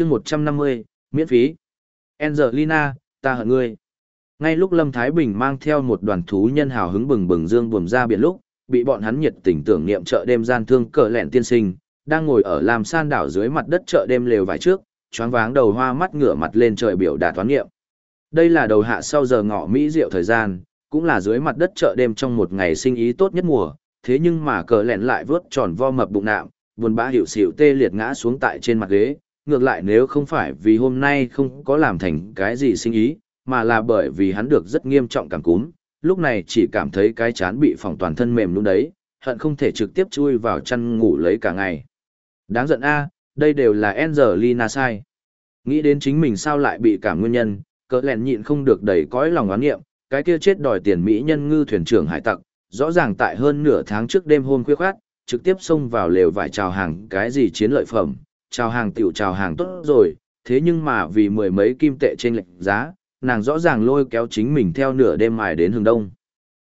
chương 150, miễn phí. Angelina, ta hận ngươi. Ngay lúc Lâm Thái Bình mang theo một đoàn thú nhân hào hứng bừng bừng dương buồm ra biển lúc, bị bọn hắn nhiệt tình tưởng niệm chợ đêm gian thương cờ lẹn tiên sinh, đang ngồi ở làm san đảo dưới mặt đất chợ đêm lều vải trước, choáng váng đầu hoa mắt ngửa mặt lên trời biểu đạt toán niệm. Đây là đầu hạ sau giờ ngọ Mỹ rượu thời gian, cũng là dưới mặt đất chợ đêm trong một ngày sinh ý tốt nhất mùa, thế nhưng mà cờ lẹn lại vớt tròn vo mập bụng nạm, buồn bã hiểu xỉu tê liệt ngã xuống tại trên mặt ghế, ngược lại nếu không phải vì hôm nay không có làm thành cái gì sinh ý, mà là bởi vì hắn được rất nghiêm trọng cảm cúm, lúc này chỉ cảm thấy cái chán bị phòng toàn thân mềm luôn đấy, hận không thể trực tiếp chui vào chăn ngủ lấy cả ngày. Đáng giận a, đây đều là Angelina sai. Nghĩ đến chính mình sao lại bị cảm nguyên nhân, cỡ lẹn nhịn không được đầy cõi lòng oán nghiệm, cái kia chết đòi tiền Mỹ nhân ngư thuyền trưởng hải tặc, rõ ràng tại hơn nửa tháng trước đêm hôm khuya khoát, trực tiếp xông vào lều vải chào hàng cái gì chiến lợi phẩm, chào hàng tiểu chào hàng tốt rồi, thế nhưng mà vì mười mấy kim tệ trên lệnh giá, nàng rõ ràng lôi kéo chính mình theo nửa đêm mài đến hướng đông.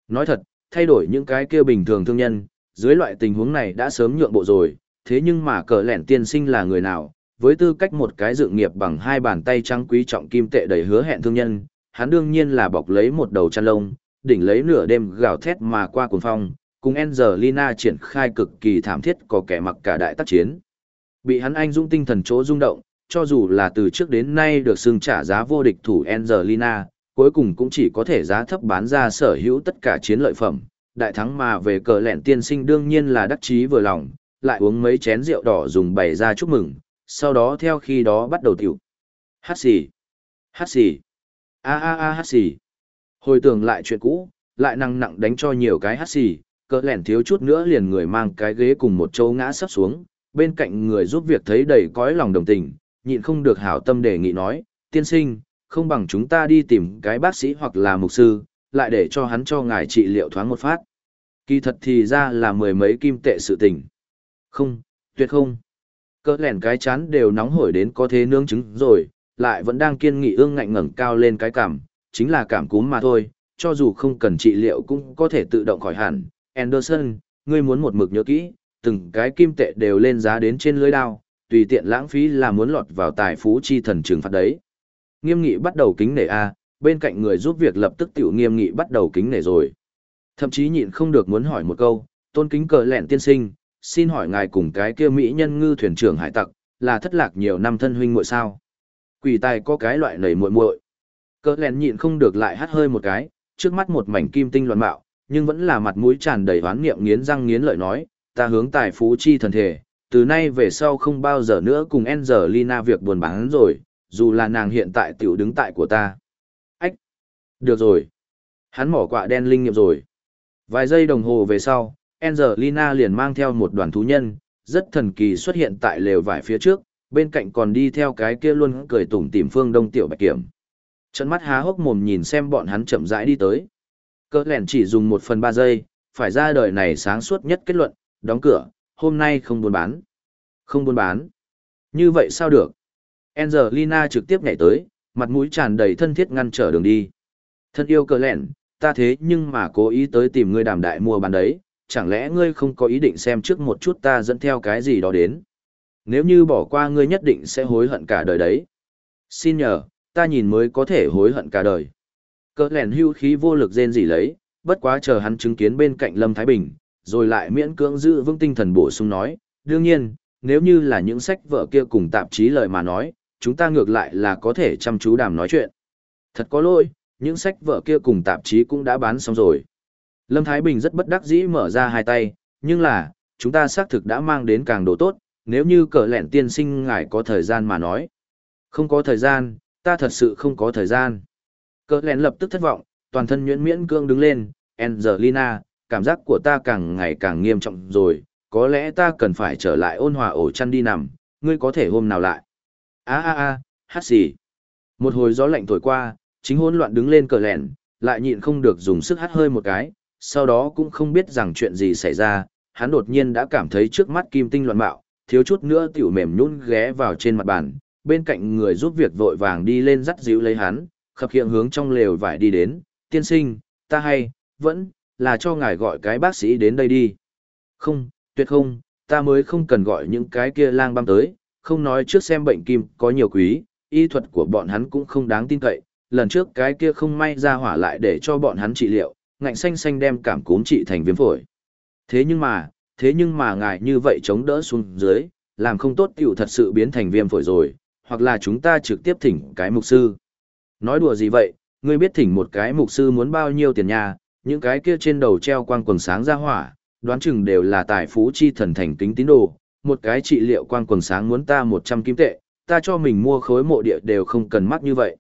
Nói thật, thay đổi những cái kia bình thường thương nhân, dưới loại tình huống này đã sớm nhượng bộ rồi, thế nhưng mà cờ lẻn tiên sinh là người nào, với tư cách một cái dự nghiệp bằng hai bàn tay trắng quý trọng kim tệ đầy hứa hẹn thương nhân, hắn đương nhiên là bọc lấy một đầu chăn lông, đỉnh lấy nửa đêm gào thét mà qua cuồng phong, cùng Angelina triển khai cực kỳ thảm thiết có kẻ mặc cả đại tác chiến. Bị hắn anh dũng tinh thần chỗ rung động, cho dù là từ trước đến nay được xưng trả giá vô địch thủ Angelina, cuối cùng cũng chỉ có thể giá thấp bán ra sở hữu tất cả chiến lợi phẩm. Đại thắng mà về cờ lẹn tiên sinh đương nhiên là đắc chí vừa lòng, lại uống mấy chén rượu đỏ dùng bày ra chúc mừng, sau đó theo khi đó bắt đầu tiểu. Hát xì, hát xì, a a a hát xì. Hồi tưởng lại chuyện cũ, lại năng nặng đánh cho nhiều cái hát xì, cỡ lẻn thiếu chút nữa liền người mang cái ghế cùng một chỗ ngã sắp xuống, bên cạnh người giúp việc thấy đầy cõi lòng đồng tình, nhịn không được hảo tâm đề nghị nói, tiên sinh, không bằng chúng ta đi tìm cái bác sĩ hoặc là mục sư, lại để cho hắn cho ngài trị liệu thoáng một phát. Kỳ thật thì ra là mười mấy kim tệ sự tình. Không, tuyệt không. Cỡ lẻn cái chán đều nóng hổi đến có thế nướng trứng rồi, lại vẫn đang kiên nghị ương ngạnh ngẩng cao lên cái cảm, chính là cảm cúm mà thôi, cho dù không cần trị liệu cũng có thể tự động khỏi hẳn. Anderson, ngươi muốn một mực nhớ kỹ, từng cái kim tệ đều lên giá đến trên lưới đao, tùy tiện lãng phí là muốn lọt vào tài phú chi thần trừng phạt đấy. Nghiêm nghị bắt đầu kính nể A, bên cạnh người giúp việc lập tức tiểu nghiêm nghị bắt đầu kính nể rồi. Thậm chí nhịn không được muốn hỏi một câu, tôn kính cờ lẹn tiên sinh, xin hỏi ngài cùng cái kia mỹ nhân ngư thuyền trưởng hải tặc, là thất lạc nhiều năm thân huynh muội sao? Quỷ tài có cái loại nảy muội muội. Cờ lẹn nhịn không được lại hắt hơi một cái, trước mắt một mảnh kim tinh loạn mạo, nhưng vẫn là mặt mũi tràn đầy oán niệm nghiến răng nghiến lợi nói, ta hướng tài phú chi thần thể, từ nay về sau không bao giờ nữa cùng Angelina việc buồn bán rồi, dù là nàng hiện tại tiểu đứng tại của ta. Ách! Được rồi. Hắn mỏ quạ đen linh nghiệm rồi. Vài giây đồng hồ về sau, Angelina liền mang theo một đoàn thú nhân, rất thần kỳ xuất hiện tại lều vải phía trước, bên cạnh còn đi theo cái kia luôn cười tủm tỉm phương đông tiểu bạch kiểm. Trận mắt há hốc mồm nhìn xem bọn hắn chậm rãi đi tới. Cơ lẻn chỉ dùng một phần ba giây, phải ra đời này sáng suốt nhất kết luận, đóng cửa, hôm nay không buôn bán. Không buôn bán. Như vậy sao được? Angelina trực tiếp nhảy tới, mặt mũi tràn đầy thân thiết ngăn trở đường đi. Thân yêu cờ lẹn, ta thế nhưng mà cố ý tới tìm ngươi đàm đại mua bán đấy, chẳng lẽ ngươi không có ý định xem trước một chút ta dẫn theo cái gì đó đến? Nếu như bỏ qua ngươi nhất định sẽ hối hận cả đời đấy. Xin nhờ, ta nhìn mới có thể hối hận cả đời. Cỡ lẹn hưu khí vô lực rên gì lấy, bất quá chờ hắn chứng kiến bên cạnh Lâm Thái Bình, rồi lại miễn cưỡng giữ vững tinh thần bổ sung nói, đương nhiên, nếu như là những sách vở kia cùng tạp chí lời mà nói, chúng ta ngược lại là có thể chăm chú đàm nói chuyện. Thật có lỗi, những sách vở kia cùng tạp chí cũng đã bán xong rồi. Lâm Thái Bình rất bất đắc dĩ mở ra hai tay, nhưng là, chúng ta xác thực đã mang đến càng đồ tốt, nếu như cờ lẹn tiên sinh ngài có thời gian mà nói. Không có thời gian, ta thật sự không có thời gian. Cờ lẹn lập tức thất vọng, toàn thân nhuyễn miễn cương đứng lên, Angelina, cảm giác của ta càng ngày càng nghiêm trọng rồi, có lẽ ta cần phải trở lại ôn hòa ổ chăn đi nằm, ngươi có thể hôm nào lại. a a a hát gì? Một hồi gió lạnh thổi qua, chính hỗn loạn đứng lên cờ lẹn, lại nhịn không được dùng sức hát hơi một cái, sau đó cũng không biết rằng chuyện gì xảy ra, hắn đột nhiên đã cảm thấy trước mắt kim tinh loạn bạo, thiếu chút nữa tiểu mềm nhún ghé vào trên mặt bàn, bên cạnh người giúp việc vội vàng đi lên dắt díu lấy hắn, khập khiễng hướng trong lều vải đi đến, tiên sinh, ta hay, vẫn, là cho ngài gọi cái bác sĩ đến đây đi. Không, tuyệt không, ta mới không cần gọi những cái kia lang băm tới, không nói trước xem bệnh kim có nhiều quý, y thuật của bọn hắn cũng không đáng tin cậy, lần trước cái kia không may ra hỏa lại để cho bọn hắn trị liệu, ngạnh xanh xanh đem cảm cúm trị thành viêm phổi. Thế nhưng mà, thế nhưng mà ngài như vậy chống đỡ xuống dưới, làm không tốt tiểu thật sự biến thành viêm phổi rồi, hoặc là chúng ta trực tiếp thỉnh cái mục sư. Nói đùa gì vậy, ngươi biết thỉnh một cái mục sư muốn bao nhiêu tiền nhà, những cái kia trên đầu treo quang quần sáng ra hỏa, đoán chừng đều là tài phú chi thần thành kính tín đồ, một cái trị liệu quang quần sáng muốn ta 100 kim tệ, ta cho mình mua khối mộ địa đều không cần mắc như vậy.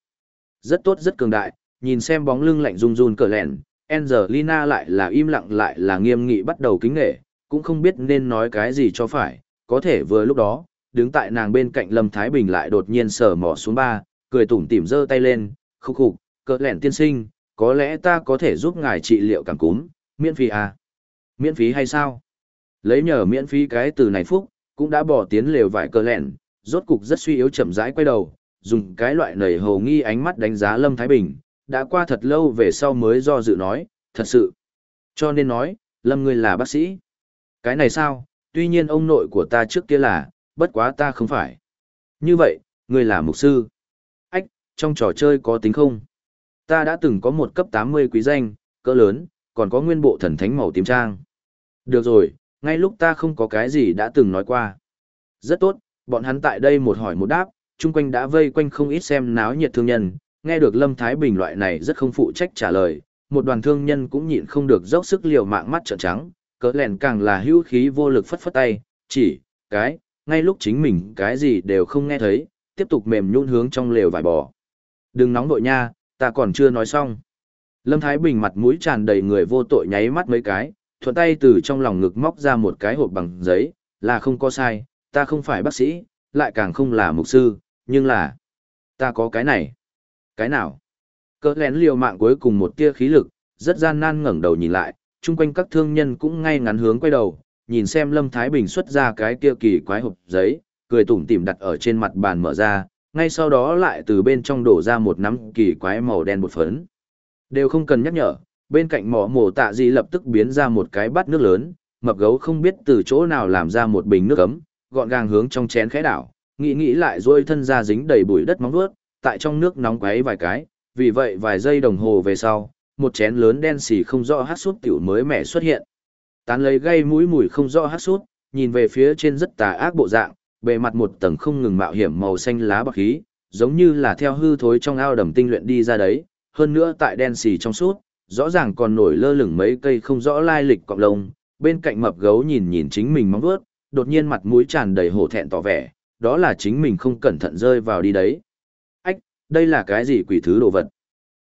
Rất tốt rất cường đại, nhìn xem bóng lưng lạnh run run cờ lẹn, Angelina lại là im lặng lại là nghiêm nghị bắt đầu kính nghệ, cũng không biết nên nói cái gì cho phải, có thể vừa lúc đó, đứng tại nàng bên cạnh Lâm Thái Bình lại đột nhiên sờ mỏ xuống ba, cười tủm tỉm giơ tay lên, khúc khục, cờ lẹn tiên sinh, có lẽ ta có thể giúp ngài trị liệu cảm cúm, miễn phí à? Miễn phí hay sao? Lấy nhờ miễn phí cái từ này phúc, cũng đã bỏ tiến lều vải cơ lẹn, rốt cục rất suy yếu chậm rãi quay đầu, dùng cái loại nầy hầu nghi ánh mắt đánh giá Lâm Thái Bình, đã qua thật lâu về sau mới do dự nói, thật sự. Cho nên nói, Lâm ngươi là bác sĩ. Cái này sao, tuy nhiên ông nội của ta trước kia là, bất quá ta không phải. Như vậy, ngươi là mục sư. Ách, trong trò chơi có tính không? Ta đã từng có một cấp 80 quý danh, cỡ lớn, còn có nguyên bộ thần thánh màu tím trang. Được rồi, ngay lúc ta không có cái gì đã từng nói qua. Rất tốt, bọn hắn tại đây một hỏi một đáp, chung quanh đã vây quanh không ít xem náo nhiệt thương nhân, nghe được Lâm Thái Bình loại này rất không phụ trách trả lời, một đoàn thương nhân cũng nhịn không được dốc sức liều mạng mắt trợn trắng, cỡ lèn càng là hữu khí vô lực phất phất tay, chỉ, cái, ngay lúc chính mình cái gì đều không nghe thấy, tiếp tục mềm nhũn hướng trong lều vải bò. Đừng nóng nội nha, ta còn chưa nói xong. Lâm Thái Bình mặt mũi tràn đầy người vô tội nháy mắt mấy cái, thuận tay từ trong lòng ngực móc ra một cái hộp bằng giấy, là không có sai, ta không phải bác sĩ, lại càng không là mục sư, nhưng là, ta có cái này. Cái nào? Cỡ lén liều mạng cuối cùng một tia khí lực, rất gian nan ngẩng đầu nhìn lại, chung quanh các thương nhân cũng ngay ngắn hướng quay đầu, nhìn xem Lâm Thái Bình xuất ra cái kia kỳ quái hộp giấy, cười tủm tỉm đặt ở trên mặt bàn mở ra, ngay sau đó lại từ bên trong đổ ra một nắm kỳ quái màu đen bột phấn. Đều không cần nhắc nhở, bên cạnh mỏ mổ tạ gì lập tức biến ra một cái bát nước lớn, mập gấu không biết từ chỗ nào làm ra một bình nước ấm, gọn gàng hướng trong chén khẽ đảo, nghĩ nghĩ lại rồi thân ra dính đầy bụi đất móng vuốt, tại trong nước nóng quấy vài cái, vì vậy vài giây đồng hồ về sau, một chén lớn đen xì không rõ hát sút tiểu mới mẻ xuất hiện. Tán lấy gây mũi mùi không rõ hát sút, nhìn về phía trên rất tà ác bộ dạng, bề mặt một tầng không ngừng mạo hiểm màu xanh lá bạc khí, giống như là theo hư thối trong ao đầm tinh luyện đi ra đấy, hơn nữa tại đen xì trong suốt, rõ ràng còn nổi lơ lửng mấy cây không rõ lai lịch cọng lông, bên cạnh mập gấu nhìn nhìn chính mình móng vuốt, đột nhiên mặt mũi tràn đầy hổ thẹn tỏ vẻ, đó là chính mình không cẩn thận rơi vào đi đấy. Ách, đây là cái gì quỷ thứ đồ vật?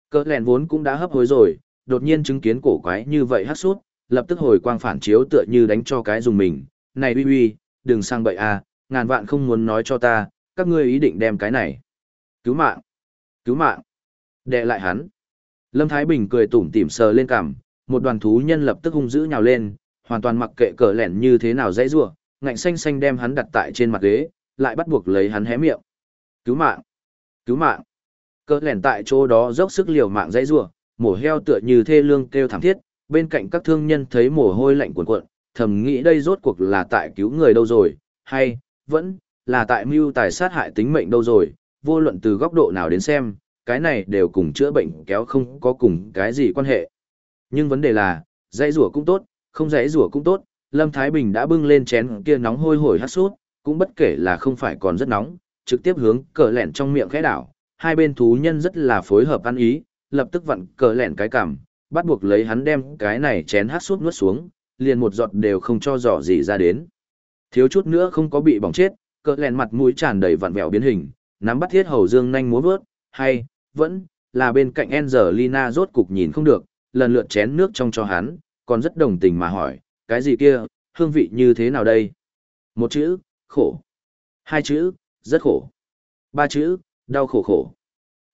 Cơ lèn vốn cũng đã hấp hối rồi, đột nhiên chứng kiến cổ quái như vậy hát sút, lập tức hồi quang phản chiếu tựa như đánh cho cái dùng mình. Này uy uy, đừng sang bậy à, ngàn vạn không muốn nói cho ta, các ngươi ý định đem cái này. Cứu mạng! Cứu mạng! Đệ lại hắn! Lâm Thái Bình cười tủm tỉm sờ lên cằm, một đoàn thú nhân lập tức hung dữ nhào lên, hoàn toàn mặc kệ cờ lẻn như thế nào dãy rủa, ngạnh xanh xanh đem hắn đặt tại trên mặt ghế, lại bắt buộc lấy hắn hé miệng. Cứu mạng! Cứu mạng! Cờ lẻn tại chỗ đó dốc sức liều mạng dãy rủa, mổ heo tựa như thê lương kêu thảm thiết, bên cạnh các thương nhân thấy mồ hôi lạnh cuồn cuộn, thầm nghĩ đây rốt cuộc là tại cứu người đâu rồi, hay vẫn là tại mưu tài sát hại tính mệnh đâu rồi, vô luận từ góc độ nào đến xem, cái này đều cùng chữa bệnh kéo không có cùng cái gì quan hệ. Nhưng vấn đề là, dãy rủa cũng tốt, không dãy rủa cũng tốt, Lâm Thái Bình đã bưng lên chén kia nóng hôi hổi hát sút, cũng bất kể là không phải còn rất nóng, trực tiếp hướng cờ lẹn trong miệng khẽ đảo. Hai bên thú nhân rất là phối hợp ăn ý, lập tức vặn cờ lẹn cái cằm, bắt buộc lấy hắn đem cái này chén hát sút nuốt xuống, liền một giọt đều không cho dò gì ra đến. Thiếu chút nữa không có bị bỏng chết, cỡ lẹn mặt mũi tràn đầy vặn vẹo biến hình, nắm bắt thiết hầu dương nhanh múa vớt, hay, vẫn, là bên cạnh Angelina rốt cục nhìn không được, lần lượt chén nước trong cho hắn, còn rất đồng tình mà hỏi, cái gì kia, hương vị như thế nào đây? Một chữ, khổ. Hai chữ, rất khổ. Ba chữ, đau khổ khổ.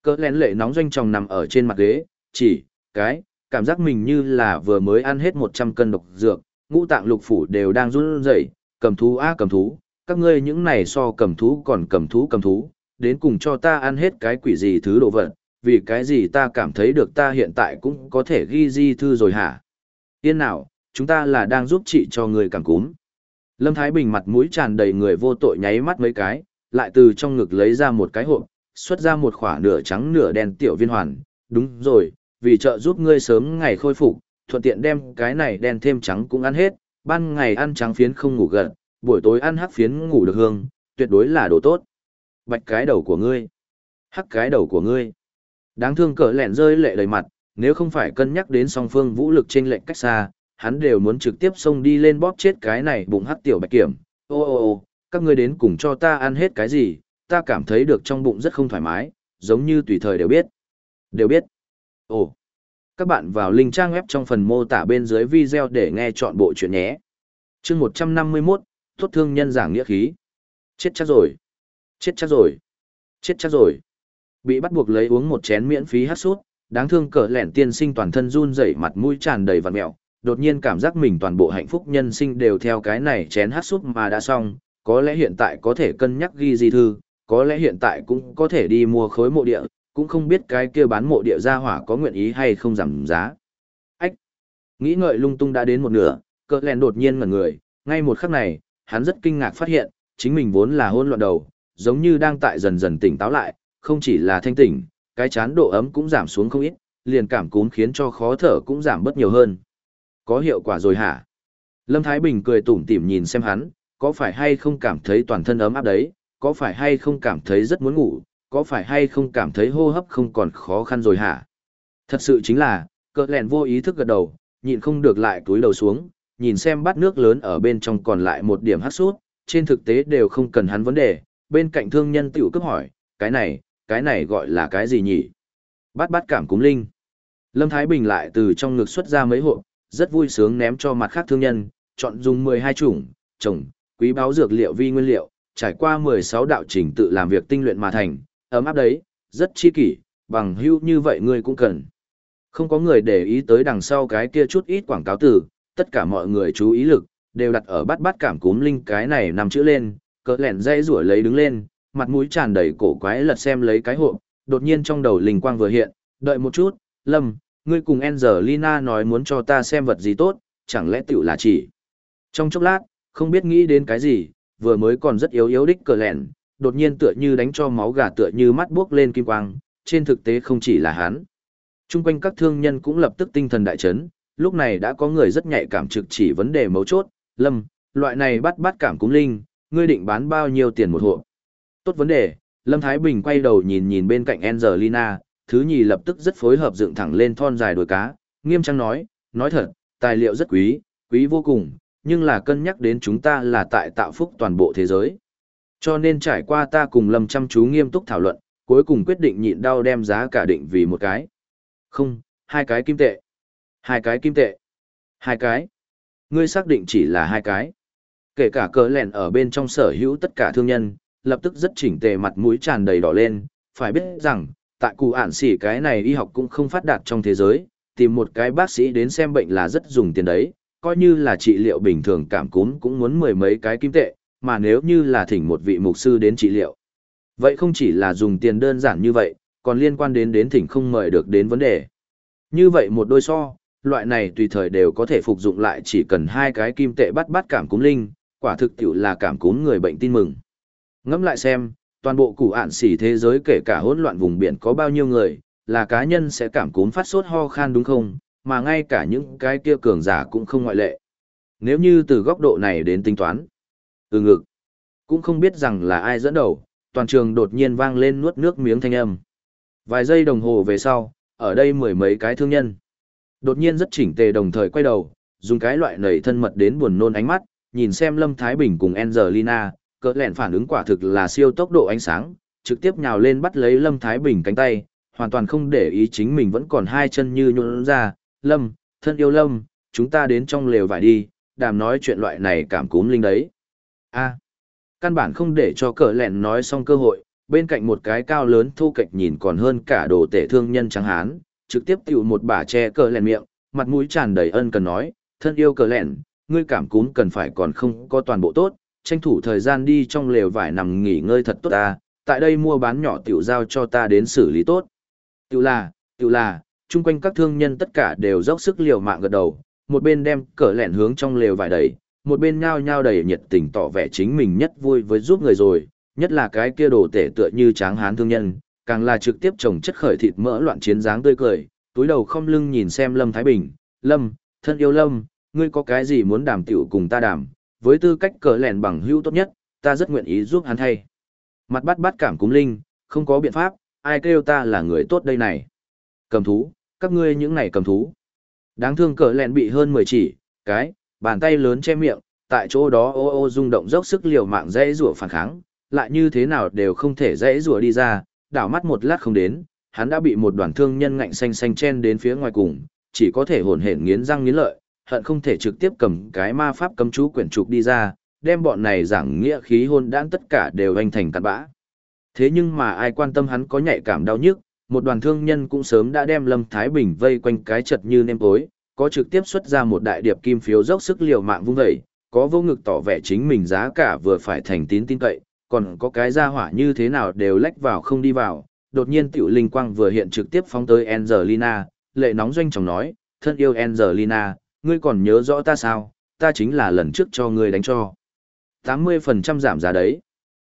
Cỡ lén lệ nóng doanh tròng nằm ở trên mặt ghế, chỉ, cái, cảm giác mình như là vừa mới ăn hết 100 cân độc dược, ngũ tạng lục phủ đều đang run rẩy, cầm thú a cầm thú, các ngươi những này so cầm thú còn cầm thú cầm thú, đến cùng cho ta ăn hết cái quỷ gì thứ đồ vật, vì cái gì ta cảm thấy được ta hiện tại cũng có thể ghi di thư rồi hả? Yên nào, chúng ta là đang giúp chị cho người cảm cúm. Lâm Thái Bình mặt mũi tràn đầy người vô tội nháy mắt mấy cái, lại từ trong ngực lấy ra một cái hộp, xuất ra một khỏa nửa trắng nửa đen tiểu viên hoàn. Đúng rồi, vì trợ giúp ngươi sớm ngày khôi phục, thuận tiện đem cái này đen thêm trắng cũng ăn hết, ban ngày ăn trắng phiến không ngủ gần, buổi tối ăn hắc phiến ngủ được hương, tuyệt đối là đồ tốt. Bạch cái đầu của ngươi, hắc cái đầu của ngươi. Đáng thương cỡ lẹn rơi lệ đầy mặt, nếu không phải cân nhắc đến song phương vũ lực trên lệnh cách xa, hắn đều muốn trực tiếp xông đi lên bóp chết cái này bụng hắc tiểu bạch kiểm. Ô ô ô, các ngươi đến cùng cho ta ăn hết cái gì, ta cảm thấy được trong bụng rất không thoải mái, giống như tùy thời đều biết. Đều biết. Ồ. Các bạn vào link trang web trong phần mô tả bên dưới video để nghe chọn bộ chuyện nhé. chương 151, tốt thương nhân giảng nghĩa khí. Chết chắc rồi. Chết chắc rồi. Chết chắc rồi. Bị bắt buộc lấy uống một chén miễn phí hát sút, đáng thương cỡ lẻn tiên sinh toàn thân run rẩy mặt mũi tràn đầy vằn mẹo, đột nhiên cảm giác mình toàn bộ hạnh phúc nhân sinh đều theo cái này chén hát sút mà đã xong, có lẽ hiện tại có thể cân nhắc ghi di thư, có lẽ hiện tại cũng có thể đi mua khối mộ địa, cũng không biết cái kia bán mộ địa gia hỏa có nguyện ý hay không giảm giá. Ách! Nghĩ ngợi lung tung đã đến một nửa, cỡ lèn đột nhiên ngẩn người, ngay một khắc này, hắn rất kinh ngạc phát hiện, chính mình vốn là hôn loạn đầu, giống như đang tại dần dần tỉnh táo lại, không chỉ là thanh tỉnh, cái chán độ ấm cũng giảm xuống không ít, liền cảm cúm khiến cho khó thở cũng giảm bớt nhiều hơn. Có hiệu quả rồi hả? Lâm Thái Bình cười tủm tỉm nhìn xem hắn, có phải hay không cảm thấy toàn thân ấm áp đấy, có phải hay không cảm thấy rất muốn ngủ, có phải hay không cảm thấy hô hấp không còn khó khăn rồi hả? Thật sự chính là, cỡ lẹn vô ý thức gật đầu, nhịn không được lại túi đầu xuống, nhìn xem bát nước lớn ở bên trong còn lại một điểm hát sút trên thực tế đều không cần hắn vấn đề, bên cạnh thương nhân tiểu cấp hỏi, cái này, cái này gọi là cái gì nhỉ? Bát bát cảm cúng linh. Lâm Thái Bình lại từ trong ngực xuất ra mấy hộp, rất vui sướng ném cho mặt khác thương nhân, chọn dùng 12 chủng, trồng, quý báo dược liệu vi nguyên liệu, trải qua 16 đạo trình tự làm việc tinh luyện mà thành, ấm áp đấy, rất chi kỷ, bằng hữu như vậy ngươi cũng cần. Không có người để ý tới đằng sau cái kia chút ít quảng cáo từ, tất cả mọi người chú ý lực, đều đặt ở bắt bắt cảm cúm linh cái này nằm chữ lên, cỡ lẹn dây rủa lấy đứng lên, mặt mũi tràn đầy cổ quái lật xem lấy cái hộp, đột nhiên trong đầu linh quang vừa hiện, đợi một chút, Lâm, ngươi cùng Angelina nói muốn cho ta xem vật gì tốt, chẳng lẽ tiểu là chỉ. Trong chốc lát, không biết nghĩ đến cái gì, vừa mới còn rất yếu yếu đích cờ lẹn, đột nhiên tựa như đánh cho máu gà tựa như mắt buốc lên kim quang, trên thực tế không chỉ là hắn. Trung quanh các thương nhân cũng lập tức tinh thần đại chấn, lúc này đã có người rất nhạy cảm trực chỉ vấn đề mấu chốt, Lâm, loại này bắt bắt cảm cúng linh, ngươi định bán bao nhiêu tiền một hộp? Tốt vấn đề, Lâm Thái Bình quay đầu nhìn nhìn bên cạnh Angelina, thứ nhì lập tức rất phối hợp dựng thẳng lên thon dài đuôi cá, nghiêm trang nói, nói thật, tài liệu rất quý, quý vô cùng, nhưng là cân nhắc đến chúng ta là tại tạo phúc toàn bộ thế giới. Cho nên trải qua ta cùng Lâm chăm chú nghiêm túc thảo luận, cuối cùng quyết định nhịn đau đem giá cả định vì một cái. Không, hai cái kim tệ. Hai cái kim tệ. Hai cái. Ngươi xác định chỉ là hai cái. Kể cả cờ lẻn ở bên trong sở hữu tất cả thương nhân, lập tức rất chỉnh tề mặt mũi tràn đầy đỏ lên. Phải biết rằng, tại cụ ản xỉ cái này y học cũng không phát đạt trong thế giới, tìm một cái bác sĩ đến xem bệnh là rất dùng tiền đấy, coi như là trị liệu bình thường cảm cúm cũng muốn mười mấy cái kim tệ, mà nếu như là thỉnh một vị mục sư đến trị liệu. Vậy không chỉ là dùng tiền đơn giản như vậy, còn liên quan đến đến thỉnh không mời được đến vấn đề. Như vậy một đôi so, loại này tùy thời đều có thể phục dụng lại chỉ cần hai cái kim tệ bắt bắt cảm cúm linh, quả thực tiểu là cảm cúm người bệnh tin mừng. Ngẫm lại xem, toàn bộ củ ạn xỉ thế giới kể cả hỗn loạn vùng biển có bao nhiêu người, là cá nhân sẽ cảm cúm phát sốt ho khan đúng không, mà ngay cả những cái kia cường giả cũng không ngoại lệ. Nếu như từ góc độ này đến tính toán, từ ngực, cũng không biết rằng là ai dẫn đầu, toàn trường đột nhiên vang lên nuốt nước miếng thanh âm. Vài giây đồng hồ về sau, ở đây mười mấy cái thương nhân. Đột nhiên rất chỉnh tề đồng thời quay đầu, dùng cái loại nầy thân mật đến buồn nôn ánh mắt, nhìn xem Lâm Thái Bình cùng Angelina, cỡ lẹn phản ứng quả thực là siêu tốc độ ánh sáng, trực tiếp nhào lên bắt lấy Lâm Thái Bình cánh tay, hoàn toàn không để ý chính mình vẫn còn hai chân như nhũn ra, Lâm, thân yêu Lâm, chúng ta đến trong lều vải đi, đàm nói chuyện loại này cảm cúm linh đấy a căn bản không để cho cờ lẹn nói xong cơ hội, bên cạnh một cái cao lớn thu kệch nhìn còn hơn cả đồ tể thương nhân trắng hán, trực tiếp tựu một bà che cờ lẹn miệng, mặt mũi tràn đầy ân cần nói, thân yêu cờ lẹn, ngươi cảm cúm cần phải còn không có toàn bộ tốt, tranh thủ thời gian đi trong lều vải nằm nghỉ ngơi thật tốt ta, tại đây mua bán nhỏ tiểu giao cho ta đến xử lý tốt. Tiểu là, tiểu là, chung quanh các thương nhân tất cả đều dốc sức liều mạng gật đầu, một bên đem cờ lẹn hướng trong lều vải đẩy, một bên nhao nhao đầy nhiệt tình tỏ vẻ chính mình nhất vui với giúp người rồi, nhất là cái kia đồ tể tựa như tráng hán thương nhân, càng là trực tiếp trồng chất khởi thịt mỡ loạn chiến dáng tươi cười, túi đầu không lưng nhìn xem Lâm Thái Bình, Lâm, thân yêu Lâm, ngươi có cái gì muốn đàm tiểu cùng ta đàm, với tư cách cờ lèn bằng hữu tốt nhất, ta rất nguyện ý giúp hắn thay. Mặt bắt bắt cảm cúng linh, không có biện pháp, ai kêu ta là người tốt đây này. Cầm thú, các ngươi những này cầm thú. Đáng thương cờ lẹn bị hơn 10 chỉ, cái, bàn tay lớn che miệng, tại chỗ đó ô ô rung động dốc sức liều mạng dãy rủa phản kháng, lại như thế nào đều không thể dãy rủa đi ra, đảo mắt một lát không đến, hắn đã bị một đoàn thương nhân ngạnh xanh xanh chen đến phía ngoài cùng, chỉ có thể hồn hển nghiến răng nghiến lợi, hận không thể trực tiếp cầm cái ma pháp cấm chú quyển trục đi ra, đem bọn này giảng nghĩa khí hôn đãn tất cả đều anh thành cặn bã. Thế nhưng mà ai quan tâm hắn có nhạy cảm đau nhức, một đoàn thương nhân cũng sớm đã đem Lâm Thái Bình vây quanh cái chật như nêm tối, có trực tiếp xuất ra một đại điệp kim phiếu dốc sức liều mạng vung vẩy, có vô ngực tỏ vẻ chính mình giá cả vừa phải thành tín tin cậy, còn có cái gia hỏa như thế nào đều lách vào không đi vào. Đột nhiên tiểu linh quang vừa hiện trực tiếp phóng tới Angelina, lệ nóng doanh chồng nói, thân yêu Angelina, ngươi còn nhớ rõ ta sao, ta chính là lần trước cho ngươi đánh cho. 80% giảm giá đấy.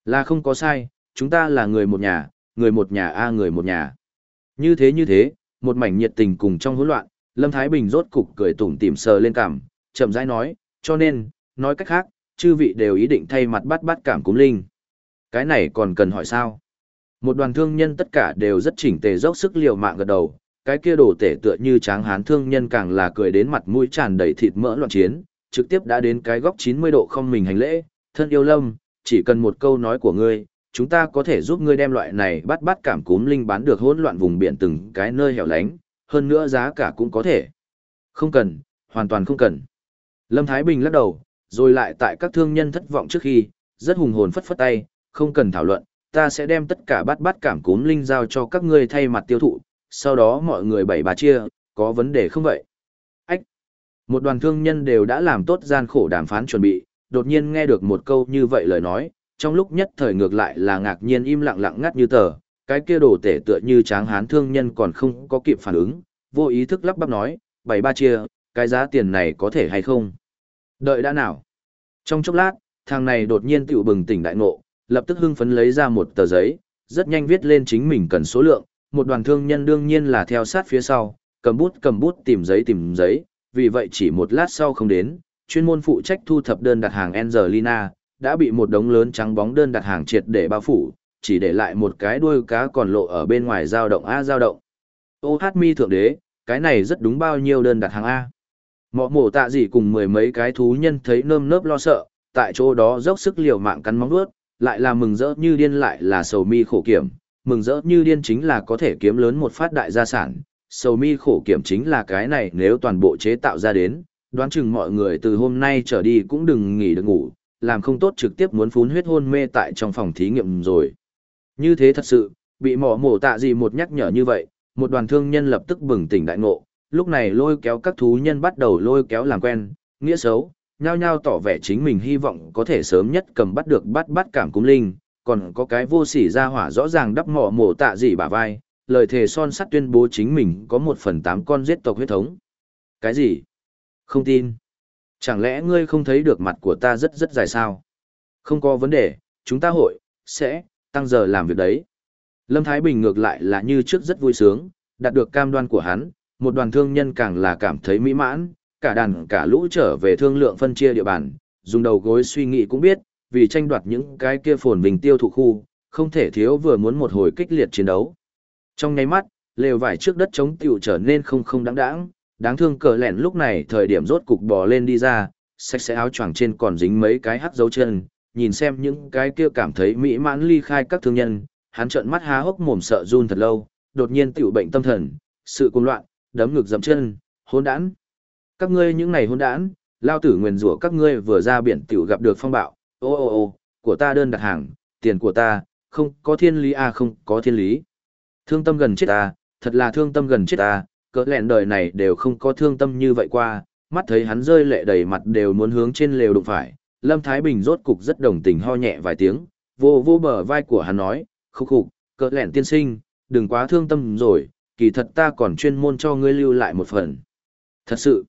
Là không có sai, chúng ta là người một nhà, người một nhà a người một nhà. Như thế như thế, một mảnh nhiệt tình cùng trong hỗn loạn, Lâm Thái Bình rốt cục cười tủm tỉm sờ lên cảm, chậm rãi nói, cho nên, nói cách khác, chư vị đều ý định thay mặt bắt bắt cảm cúng linh. Cái này còn cần hỏi sao? Một đoàn thương nhân tất cả đều rất chỉnh tề dốc sức liều mạng gật đầu, cái kia đổ tể tựa như tráng hán thương nhân càng là cười đến mặt mũi tràn đầy thịt mỡ loạn chiến, trực tiếp đã đến cái góc 90 độ không mình hành lễ, thân yêu lâm, chỉ cần một câu nói của ngươi, chúng ta có thể giúp ngươi đem loại này bắt bắt cảm cúm linh bán được hỗn loạn vùng biển từng cái nơi hẻo lánh, hơn nữa giá cả cũng có thể. Không cần, hoàn toàn không cần. Lâm Thái Bình lắc đầu, rồi lại tại các thương nhân thất vọng trước khi, rất hùng hồn phất phất tay, không cần thảo luận, ta sẽ đem tất cả bát bát cảm cúm linh giao cho các ngươi thay mặt tiêu thụ, sau đó mọi người bảy bà chia, có vấn đề không vậy? Ách! Một đoàn thương nhân đều đã làm tốt gian khổ đàm phán chuẩn bị, đột nhiên nghe được một câu như vậy lời nói, trong lúc nhất thời ngược lại là ngạc nhiên im lặng lặng ngắt như tờ, cái kia đồ tể tựa như tráng hán thương nhân còn không có kịp phản ứng, vô ý thức lắp bắp nói, bảy ba chia, cái giá tiền này có thể hay không? Đợi đã nào? Trong chốc lát, thằng này đột nhiên tiểu bừng tỉnh đại ngộ, lập tức hưng phấn lấy ra một tờ giấy, rất nhanh viết lên chính mình cần số lượng, một đoàn thương nhân đương nhiên là theo sát phía sau, cầm bút cầm bút tìm giấy tìm giấy, vì vậy chỉ một lát sau không đến, chuyên môn phụ trách thu thập đơn đặt hàng Angelina, đã bị một đống lớn trắng bóng đơn đặt hàng triệt để bao phủ, chỉ để lại một cái đuôi cá còn lộ ở bên ngoài dao động A dao động. Ô hát mi thượng đế, cái này rất đúng bao nhiêu đơn đặt hàng A. Mọ mổ tạ gì cùng mười mấy cái thú nhân thấy nơm nớp lo sợ, tại chỗ đó dốc sức liều mạng cắn móng vuốt, lại là mừng rỡ như điên lại là sầu mi khổ kiểm, mừng rỡ như điên chính là có thể kiếm lớn một phát đại gia sản, sầu mi khổ kiểm chính là cái này nếu toàn bộ chế tạo ra đến, đoán chừng mọi người từ hôm nay trở đi cũng đừng nghỉ được ngủ, làm không tốt trực tiếp muốn phun huyết hôn mê tại trong phòng thí nghiệm rồi. Như thế thật sự, bị mỏ mổ tạ gì một nhắc nhở như vậy, một đoàn thương nhân lập tức bừng tỉnh đại ngộ, lúc này lôi kéo các thú nhân bắt đầu lôi kéo làm quen, nghĩa xấu, nhao nhao tỏ vẻ chính mình hy vọng có thể sớm nhất cầm bắt được bắt bắt cảm cung linh, còn có cái vô sỉ ra hỏa rõ ràng đắp mỏ mổ tạ gì bả vai, lời thề son sắt tuyên bố chính mình có một phần tám con giết tộc huyết thống. Cái gì? Không tin. Chẳng lẽ ngươi không thấy được mặt của ta rất rất dài sao? Không có vấn đề, chúng ta hội, sẽ, tăng giờ làm việc đấy. Lâm Thái Bình ngược lại là như trước rất vui sướng, đạt được cam đoan của hắn, một đoàn thương nhân càng là cảm thấy mỹ mãn, cả đàn cả lũ trở về thương lượng phân chia địa bàn, dùng đầu gối suy nghĩ cũng biết, vì tranh đoạt những cái kia phồn bình tiêu thụ khu, không thể thiếu vừa muốn một hồi kích liệt chiến đấu. Trong nháy mắt, lều vải trước đất chống tiểu trở nên không không đáng đáng, đáng thương cờ lẹn lúc này thời điểm rốt cục bò lên đi ra, sạch sẽ áo choàng trên còn dính mấy cái hắc dấu chân, nhìn xem những cái kia cảm thấy mỹ mãn ly khai các thương nhân, hắn trợn mắt há hốc mồm sợ run thật lâu, đột nhiên tiểu bệnh tâm thần, sự cuồng loạn, đấm ngực dậm chân, hỗn đản. Các ngươi những này hỗn đản, lao tử nguyền rủa các ngươi vừa ra biển tiểu gặp được phong bạo, ô ô ô, của ta đơn đặt hàng, tiền của ta, không có thiên lý à không có thiên lý. Thương tâm gần chết ta, thật là thương tâm gần chết ta, cỡ lẹn đời này đều không có thương tâm như vậy qua, mắt thấy hắn rơi lệ đầy mặt đều muốn hướng trên lều đụng phải, Lâm Thái Bình rốt cục rất đồng tình ho nhẹ vài tiếng, vô vô bờ vai của hắn nói, khúc khục, cỡ lẹn tiên sinh, đừng quá thương tâm rồi, kỳ thật ta còn chuyên môn cho ngươi lưu lại một phần. Thật sự,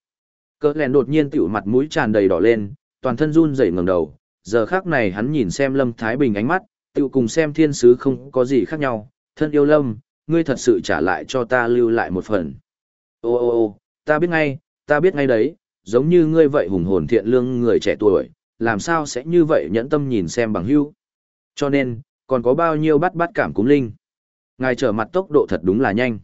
cỡ lẹn đột nhiên tiểu mặt mũi tràn đầy đỏ lên, toàn thân run rẩy ngẩng đầu, giờ khác này hắn nhìn xem Lâm Thái Bình ánh mắt, Tiểu cùng xem thiên sứ không có gì khác nhau, thân yêu lâm, ngươi thật sự trả lại cho ta lưu lại một phần. Ô ô ô, ta biết ngay, ta biết ngay đấy, giống như ngươi vậy hùng hồn thiện lương người trẻ tuổi, làm sao sẽ như vậy nhẫn tâm nhìn xem bằng hữu. Cho nên, còn có bao nhiêu bắt bắt cảm cúng linh. Ngài trở mặt tốc độ thật đúng là nhanh.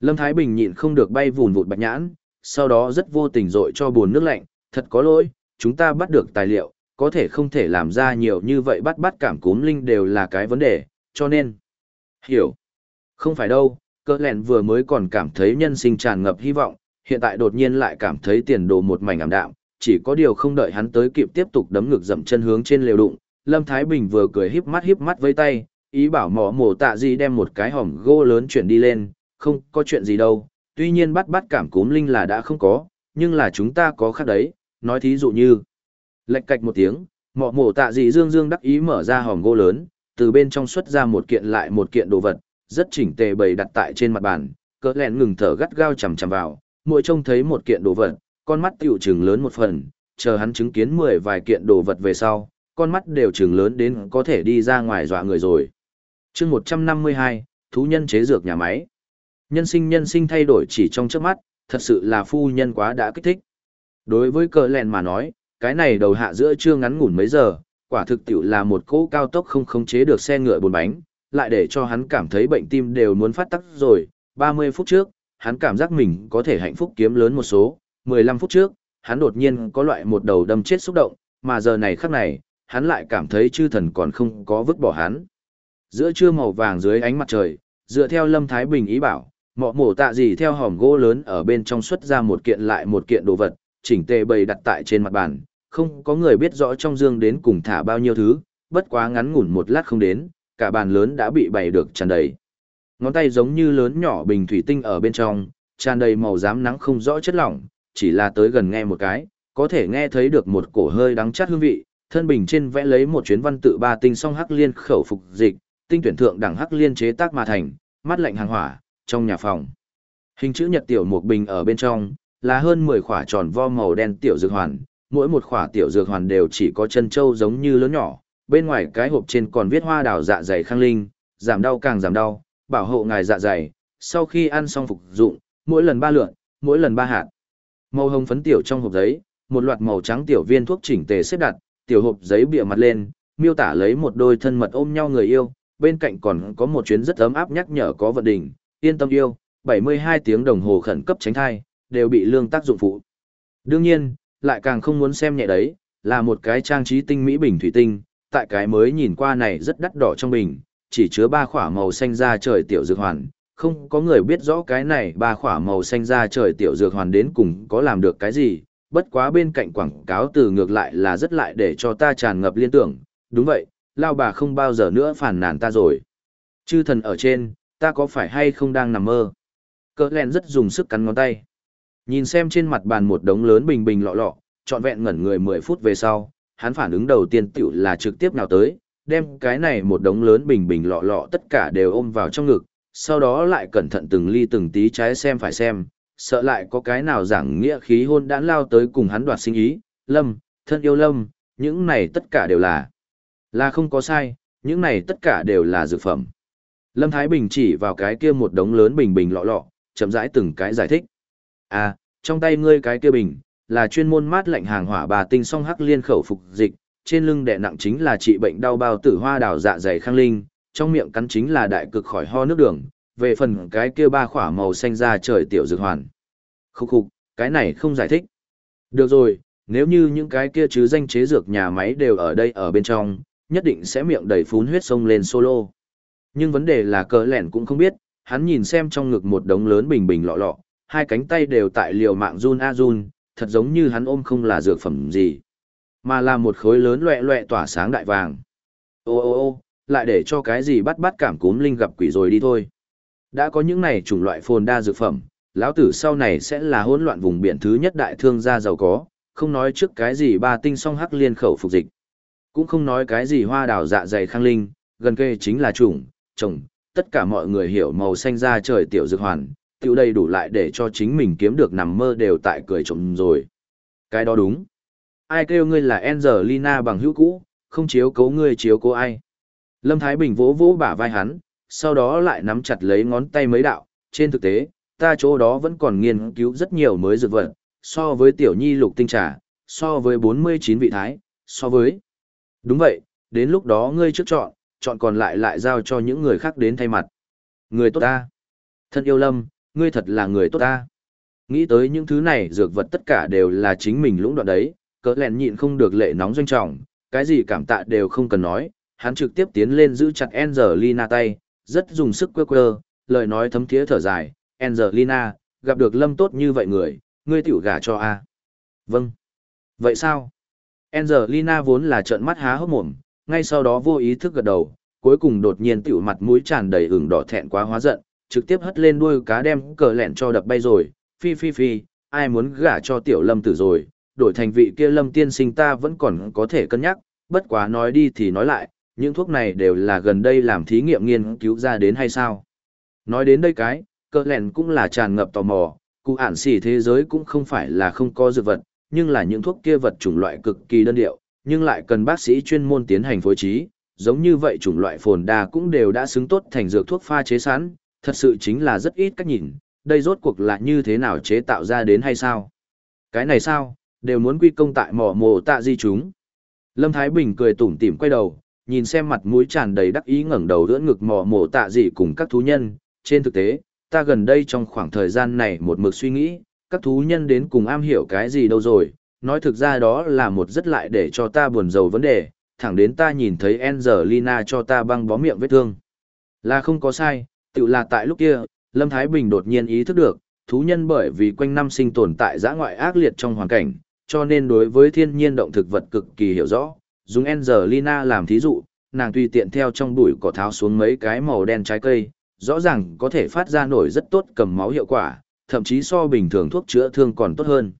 Lâm Thái Bình nhịn không được bay vùn vụt bạch nhãn, sau đó rất vô tình dội cho buồn nước lạnh, thật có lỗi, chúng ta bắt được tài liệu, có thể không thể làm ra nhiều như vậy bắt bắt cảm cúm linh đều là cái vấn đề, cho nên. Hiểu. Không phải đâu, cơ lẹn vừa mới còn cảm thấy nhân sinh tràn ngập hy vọng, hiện tại đột nhiên lại cảm thấy tiền đồ một mảnh ảm đạm, chỉ có điều không đợi hắn tới kịp tiếp tục đấm ngực dậm chân hướng trên lều đụng, Lâm Thái Bình vừa cười híp mắt híp mắt với tay, ý bảo mỏ mổ tạ gì đem một cái hòm gỗ lớn chuyển đi lên, không có chuyện gì đâu, tuy nhiên bắt bắt cảm cúm linh là đã không có, nhưng là chúng ta có khác đấy, nói thí dụ như, lệch cạch một tiếng, mỏ mổ tạ gì dương dương đắc ý mở ra hòm gỗ lớn, từ bên trong xuất ra một kiện lại một kiện đồ vật, rất chỉnh tề bày đặt tại trên mặt bàn, cỡ lẹn ngừng thở gắt gao chầm chầm vào, mỗi trông thấy một kiện đồ vật, con mắt tiểu trừng lớn một phần, chờ hắn chứng kiến mười vài kiện đồ vật về sau, con mắt đều trừng lớn đến có thể đi ra ngoài dọa người rồi. chương 152, thú nhân chế dược nhà máy. Nhân sinh nhân sinh thay đổi chỉ trong trước mắt, thật sự là phu nhân quá đã kích thích. Đối với cờ lẹn mà nói, cái này đầu hạ giữa trưa ngắn ngủn mấy giờ, quả thực tiểu là một cỗ cao tốc không khống chế được xe ngựa bốn bánh, lại để cho hắn cảm thấy bệnh tim đều muốn phát tắc rồi. 30 phút trước, hắn cảm giác mình có thể hạnh phúc kiếm lớn một số, 15 phút trước, hắn đột nhiên có loại một đầu đâm chết xúc động, mà giờ này khắc này, hắn lại cảm thấy chư thần còn không có vứt bỏ hắn. Giữa trưa màu vàng dưới ánh mặt trời, dựa theo Lâm Thái Bình ý bảo, mọ mổ tạ gì theo hòm gỗ lớn ở bên trong xuất ra một kiện lại một kiện đồ vật, chỉnh tề bày đặt tại trên mặt bàn, không có người biết rõ trong dương đến cùng thả bao nhiêu thứ, bất quá ngắn ngủn một lát không đến, cả bàn lớn đã bị bày được tràn đầy. Ngón tay giống như lớn nhỏ bình thủy tinh ở bên trong, tràn đầy màu dám nắng không rõ chất lỏng, chỉ là tới gần nghe một cái, có thể nghe thấy được một cổ hơi đắng chát hương vị, thân bình trên vẽ lấy một chuyến văn tự ba tinh song hắc liên khẩu phục dịch, tinh tuyển thượng đẳng hắc liên chế tác mà thành, mắt lạnh hàng hỏa, trong nhà phòng. Hình chữ nhật tiểu một bình ở bên trong, là hơn 10 khỏa tròn vo màu đen tiểu dược hoàn, mỗi một khỏa tiểu dược hoàn đều chỉ có chân trâu giống như lớn nhỏ, bên ngoài cái hộp trên còn viết hoa đào dạ dày khang linh, giảm đau càng giảm đau, bảo hộ ngài dạ dày, sau khi ăn xong phục dụng, mỗi lần ba lượn, mỗi lần ba hạt. Màu hồng phấn tiểu trong hộp giấy, một loạt màu trắng tiểu viên thuốc chỉnh tề xếp đặt, tiểu hộp giấy bịa mặt lên, miêu tả lấy một đôi thân mật ôm nhau người yêu, bên cạnh còn có một chuyến rất ấm áp nhắc nhở có vận đỉnh, yên tâm yêu, 72 tiếng đồng hồ khẩn cấp tránh thai, đều bị lương tác dụng phụ. Đương nhiên, lại càng không muốn xem nhẹ đấy, là một cái trang trí tinh mỹ bình thủy tinh, tại cái mới nhìn qua này rất đắt đỏ trong bình, chỉ chứa ba khỏa màu xanh da trời tiểu dược hoàn, không có người biết rõ cái này ba khỏa màu xanh da trời tiểu dược hoàn đến cùng có làm được cái gì, bất quá bên cạnh quảng cáo từ ngược lại là rất lại để cho ta tràn ngập liên tưởng, đúng vậy, lao bà không bao giờ nữa phản nàn ta rồi. Chư thần ở trên, ta có phải hay không đang nằm mơ? Cỡ lẹn rất dùng sức cắn ngón tay. Nhìn xem trên mặt bàn một đống lớn bình bình lọ lọ, trọn vẹn ngẩn người 10 phút về sau, hắn phản ứng đầu tiên tiểu là trực tiếp nào tới, đem cái này một đống lớn bình bình lọ lọ tất cả đều ôm vào trong ngực, sau đó lại cẩn thận từng ly từng tí trái xem phải xem, sợ lại có cái nào giảng nghĩa khí hôn đãn lao tới cùng hắn đoạt sinh ý, lâm, thân yêu lâm, những này tất cả đều là, là không có sai, những này tất cả đều là dược phẩm. Lâm Thái Bình chỉ vào cái kia một đống lớn bình bình lọ lọ, chậm rãi từng cái giải thích. À, trong tay ngươi cái kia bình, là chuyên môn mát lạnh hàng hỏa bà tinh song hắc liên khẩu phục dịch, trên lưng đè nặng chính là trị bệnh đau bao tử hoa đào dạ dày khang linh, trong miệng cắn chính là đại cực khỏi ho nước đường, về phần cái kia ba khỏa màu xanh da trời tiểu dược hoàn. Khúc khục, cái này không giải thích. Được rồi, nếu như những cái kia chứ danh chế dược nhà máy đều ở đây ở bên trong, nhất định sẽ miệng đầy phún huyết sông lên solo. Nhưng vấn đề là cờ lẻn cũng không biết, hắn nhìn xem trong ngực một đống lớn bình bình lọ lọ, hai cánh tay đều tại liều mạng run a run, thật giống như hắn ôm không là dược phẩm gì, mà là một khối lớn loẹ loẹ tỏa sáng đại vàng. Ô ô ô, lại để cho cái gì bắt bắt cảm cúm linh gặp quỷ rồi đi thôi. Đã có những này chủng loại phồn đa dược phẩm, lão tử sau này sẽ là hỗn loạn vùng biển thứ nhất đại thương gia giàu có, không nói trước cái gì ba tinh song hắc liên khẩu phục dịch. Cũng không nói cái gì hoa đào dạ dày khang linh, gần kề chính là chủng, trồng, tất cả mọi người hiểu màu xanh da trời tiểu dược hoàn, tiểu đầy đủ lại để cho chính mình kiếm được nằm mơ đều tại cười trộm rồi. Cái đó đúng. Ai kêu ngươi là Angelina bằng hữu cũ, không chiếu cố ngươi chiếu cố ai. Lâm Thái Bình vỗ vỗ bả vai hắn, sau đó lại nắm chặt lấy ngón tay mấy đạo, trên thực tế, ta chỗ đó vẫn còn nghiên cứu rất nhiều mới dược vật, so với tiểu nhi lục tinh trà, so với 49 vị thái, so với... Đúng vậy, đến lúc đó ngươi trước chọn, chọn còn lại lại giao cho những người khác đến thay mặt. Người tốt ta. Thân yêu lâm, ngươi thật là người tốt ta. Nghĩ tới những thứ này dược vật tất cả đều là chính mình lũng đoạn đấy, cỡ lẹn nhịn không được lệ nóng doanh trọng, cái gì cảm tạ đều không cần nói, hắn trực tiếp tiến lên giữ chặt Angelina tay, rất dùng sức quơ quơ, lời nói thấm thía thở dài, Angelina, gặp được lâm tốt như vậy người, ngươi tiểu gả cho a Vâng. Vậy sao? Angelina vốn là trợn mắt há hốc mồm, ngay sau đó vô ý thức gật đầu, cuối cùng đột nhiên tiểu mặt mũi tràn đầy ửng đỏ thẹn quá hóa giận, trực tiếp hất lên đuôi cá đem cờ lẹn cho đập bay rồi, phi phi phi, ai muốn gả cho tiểu lâm tử rồi, đổi thành vị kia lâm tiên sinh ta vẫn còn có thể cân nhắc, bất quá nói đi thì nói lại, những thuốc này đều là gần đây làm thí nghiệm nghiên cứu ra đến hay sao. Nói đến đây cái, cơ lẹn cũng là tràn ngập tò mò, cụ ản xỉ thế giới cũng không phải là không có dược vật, nhưng là những thuốc kia vật chủng loại cực kỳ đơn điệu, nhưng lại cần bác sĩ chuyên môn tiến hành phối trí, giống như vậy chủng loại phồn đa cũng đều đã xứng tốt thành dược thuốc pha chế sẵn, thật sự chính là rất ít cách nhìn, đây rốt cuộc là như thế nào chế tạo ra đến hay sao? Cái này sao, đều muốn quy công tại mỏ mồ tạ di chúng. Lâm Thái Bình cười tủm tỉm quay đầu, nhìn xem mặt mũi tràn đầy đắc ý ngẩng đầu đỡ ngực mò mổ tạ dị cùng các thú nhân, trên thực tế, ta gần đây trong khoảng thời gian này một mực suy nghĩ, các thú nhân đến cùng am hiểu cái gì đâu rồi, nói thực ra đó là một rất lại để cho ta buồn rầu vấn đề, thẳng đến ta nhìn thấy Angelina cho ta băng bó miệng vết thương. Là không có sai, tự là tại lúc kia, Lâm Thái Bình đột nhiên ý thức được, thú nhân bởi vì quanh năm sinh tồn tại giã ngoại ác liệt trong hoàn cảnh, cho nên đối với thiên nhiên động thực vật cực kỳ hiểu rõ. Dùng Angelina làm thí dụ, nàng tùy tiện theo trong bụi cỏ tháo xuống mấy cái màu đen trái cây, rõ ràng có thể phát ra nổi rất tốt cầm máu hiệu quả, thậm chí so bình thường thuốc chữa thương còn tốt hơn.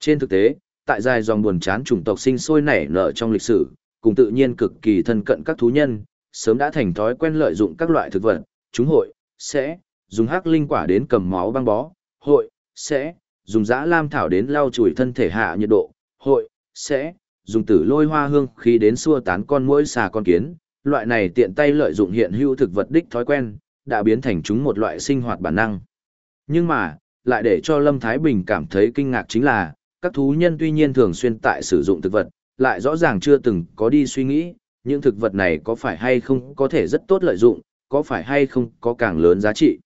Trên thực tế, tại dài dòng buồn chán chủng tộc sinh sôi nảy nở trong lịch sử, cùng tự nhiên cực kỳ thân cận các thú nhân, sớm đã thành thói quen lợi dụng các loại thực vật, chúng hội, sẽ, dùng hắc linh quả đến cầm máu băng bó, hội, sẽ, dùng dã lam thảo đến lau chùi thân thể hạ nhiệt độ, hội, sẽ, dùng tử lôi hoa hương khí đến xua tán con muỗi xà con kiến, loại này tiện tay lợi dụng hiện hữu thực vật đích thói quen, đã biến thành chúng một loại sinh hoạt bản năng. Nhưng mà, lại để cho Lâm Thái Bình cảm thấy kinh ngạc chính là, các thú nhân tuy nhiên thường xuyên tại sử dụng thực vật, lại rõ ràng chưa từng có đi suy nghĩ, những thực vật này có phải hay không có thể rất tốt lợi dụng, có phải hay không có càng lớn giá trị.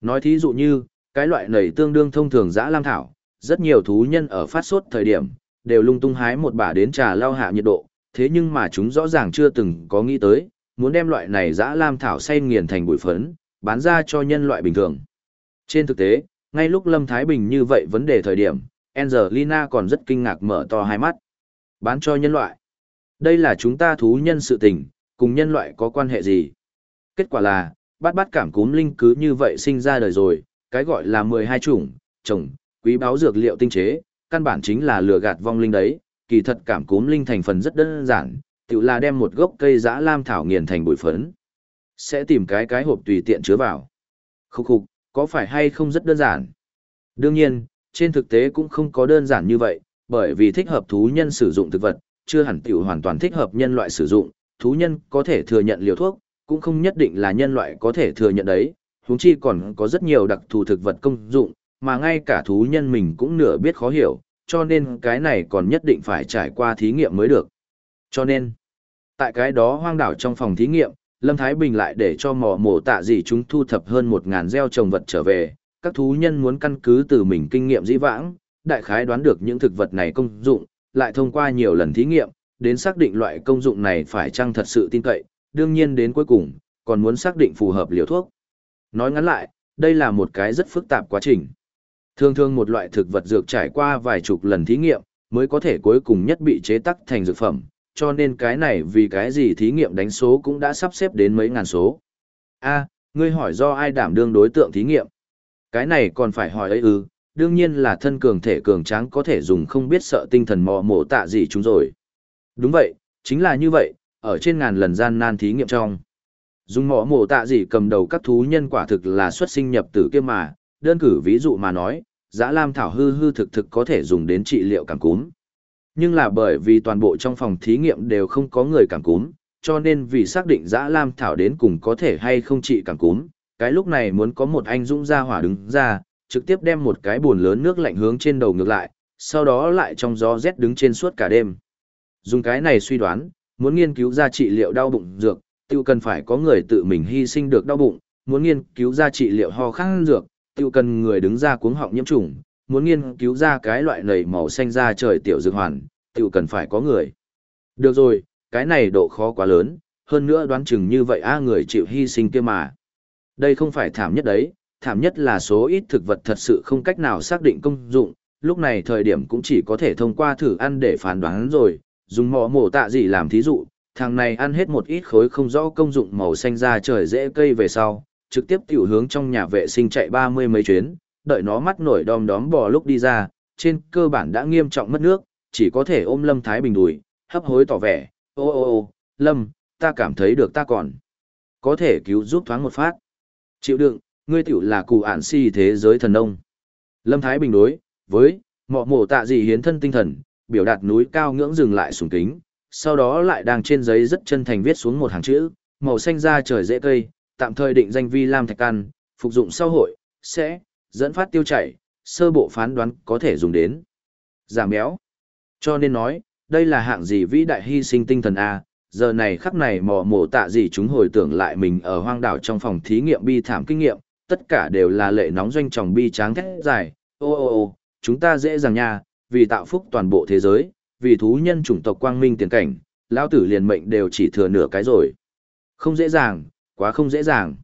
Nói thí dụ như, cái loại này tương đương thông thường dã lam thảo, rất nhiều thú nhân ở phát sốt thời điểm, đều lung tung hái một bả đến trà lao hạ nhiệt độ, thế nhưng mà chúng rõ ràng chưa từng có nghĩ tới, muốn đem loại này dã lam thảo xay nghiền thành bụi phấn, bán ra cho nhân loại bình thường. Trên thực tế, ngay lúc Lâm Thái Bình như vậy vấn đề thời điểm, Angelina còn rất kinh ngạc mở to hai mắt. Bán cho nhân loại. Đây là chúng ta thú nhân sự tình, cùng nhân loại có quan hệ gì? Kết quả là, bát bát cảm cúm linh cứ như vậy sinh ra đời rồi, cái gọi là 12 chủng, trồng, quý báo dược liệu tinh chế, căn bản chính là lừa gạt vong linh đấy, kỳ thật cảm cúm linh thành phần rất đơn giản, tự là đem một gốc cây dã lam thảo nghiền thành bụi phấn. Sẽ tìm cái cái hộp tùy tiện chứa vào. Khúc khục, có phải hay không rất đơn giản? Đương nhiên, trên thực tế cũng không có đơn giản như vậy, bởi vì thích hợp thú nhân sử dụng thực vật, chưa hẳn tiểu hoàn toàn thích hợp nhân loại sử dụng, thú nhân có thể thừa nhận liều thuốc, cũng không nhất định là nhân loại có thể thừa nhận đấy, huống chi còn có rất nhiều đặc thù thực vật công dụng, mà ngay cả thú nhân mình cũng nửa biết khó hiểu, cho nên cái này còn nhất định phải trải qua thí nghiệm mới được. Cho nên, tại cái đó hoang đảo trong phòng thí nghiệm, Lâm Thái Bình lại để cho mỏ mổ tạ gì chúng thu thập hơn 1.000 gieo trồng vật trở về, các thú nhân muốn căn cứ từ mình kinh nghiệm dĩ vãng, đại khái đoán được những thực vật này công dụng, lại thông qua nhiều lần thí nghiệm, đến xác định loại công dụng này phải chăng thật sự tin cậy, đương nhiên đến cuối cùng, còn muốn xác định phù hợp liều thuốc. Nói ngắn lại, đây là một cái rất phức tạp quá trình. Thường thường một loại thực vật dược trải qua vài chục lần thí nghiệm, mới có thể cuối cùng nhất bị chế tắc thành dược phẩm, cho nên cái này vì cái gì thí nghiệm đánh số cũng đã sắp xếp đến mấy ngàn số. A, ngươi hỏi do ai đảm đương đối tượng thí nghiệm? Cái này còn phải hỏi ấy ư, đương nhiên là thân cường thể cường tráng có thể dùng không biết sợ tinh thần mò mổ tạ gì chúng rồi. Đúng vậy, chính là như vậy, ở trên ngàn lần gian nan thí nghiệm trong. Dùng mỏ mổ tạ gì cầm đầu các thú nhân quả thực là xuất sinh nhập tử kia mà, đơn cử ví dụ mà nói, dã lam thảo hư hư thực thực có thể dùng đến trị liệu cảm cúm. Nhưng là bởi vì toàn bộ trong phòng thí nghiệm đều không có người cảm cúm, cho nên vì xác định dã lam thảo đến cùng có thể hay không trị cảm cúm, cái lúc này muốn có một anh dũng ra hỏa đứng ra, trực tiếp đem một cái buồn lớn nước lạnh hướng trên đầu ngược lại, sau đó lại trong gió rét đứng trên suốt cả đêm. Dùng cái này suy đoán, muốn nghiên cứu ra trị liệu đau bụng dược, tiêu cần phải có người tự mình hy sinh được đau bụng, muốn nghiên cứu ra trị liệu ho khăn dược, tiêu cần người đứng ra cuống họng nhiễm trùng, muốn nghiên cứu ra cái loại nầy màu xanh da trời tiểu dược hoàn, tiêu cần phải có người. Được rồi, cái này độ khó quá lớn, hơn nữa đoán chừng như vậy a người chịu hy sinh kia mà. Đây không phải thảm nhất đấy, thảm nhất là số ít thực vật thật sự không cách nào xác định công dụng, lúc này thời điểm cũng chỉ có thể thông qua thử ăn để phán đoán rồi, dùng mỏ mổ tạ gì làm thí dụ, thằng này ăn hết một ít khối không rõ công dụng màu xanh ra trời dễ cây về sau, trực tiếp tiểu hướng trong nhà vệ sinh chạy ba mươi mấy chuyến, đợi nó mắt nổi đom đóm bò lúc đi ra, trên cơ bản đã nghiêm trọng mất nước, chỉ có thể ôm Lâm Thái Bình đùi, hấp hối tỏ vẻ, ô ô ô, Lâm, ta cảm thấy được ta còn có thể cứu giúp thoáng một phát. Chịu đựng, ngươi tiểu là cụ ản si thế giới thần nông. Lâm Thái Bình đối, với, mọ mổ tạ gì hiến thân tinh thần, biểu đạt núi cao ngưỡng dừng lại sùng kính, sau đó lại đang trên giấy rất chân thành viết xuống một hàng chữ, màu xanh da trời dễ cây, tạm thời định danh vi lam thạch căn, phục dụng sau hội, sẽ, dẫn phát tiêu chảy, sơ bộ phán đoán có thể dùng đến. Giảm béo. Cho nên nói, đây là hạng gì vĩ đại hy sinh tinh thần A, giờ này khắc này mò mổ tạ gì chúng hồi tưởng lại mình ở hoang đảo trong phòng thí nghiệm bi thảm kinh nghiệm, tất cả đều là lệ nóng doanh tròng bi tráng thét dài, ô ô ô, chúng ta dễ dàng nha, vì tạo phúc toàn bộ thế giới, vì thú nhân chủng tộc quang minh tiền cảnh, lão tử liền mệnh đều chỉ thừa nửa cái rồi. Không dễ dàng, quá không dễ dàng.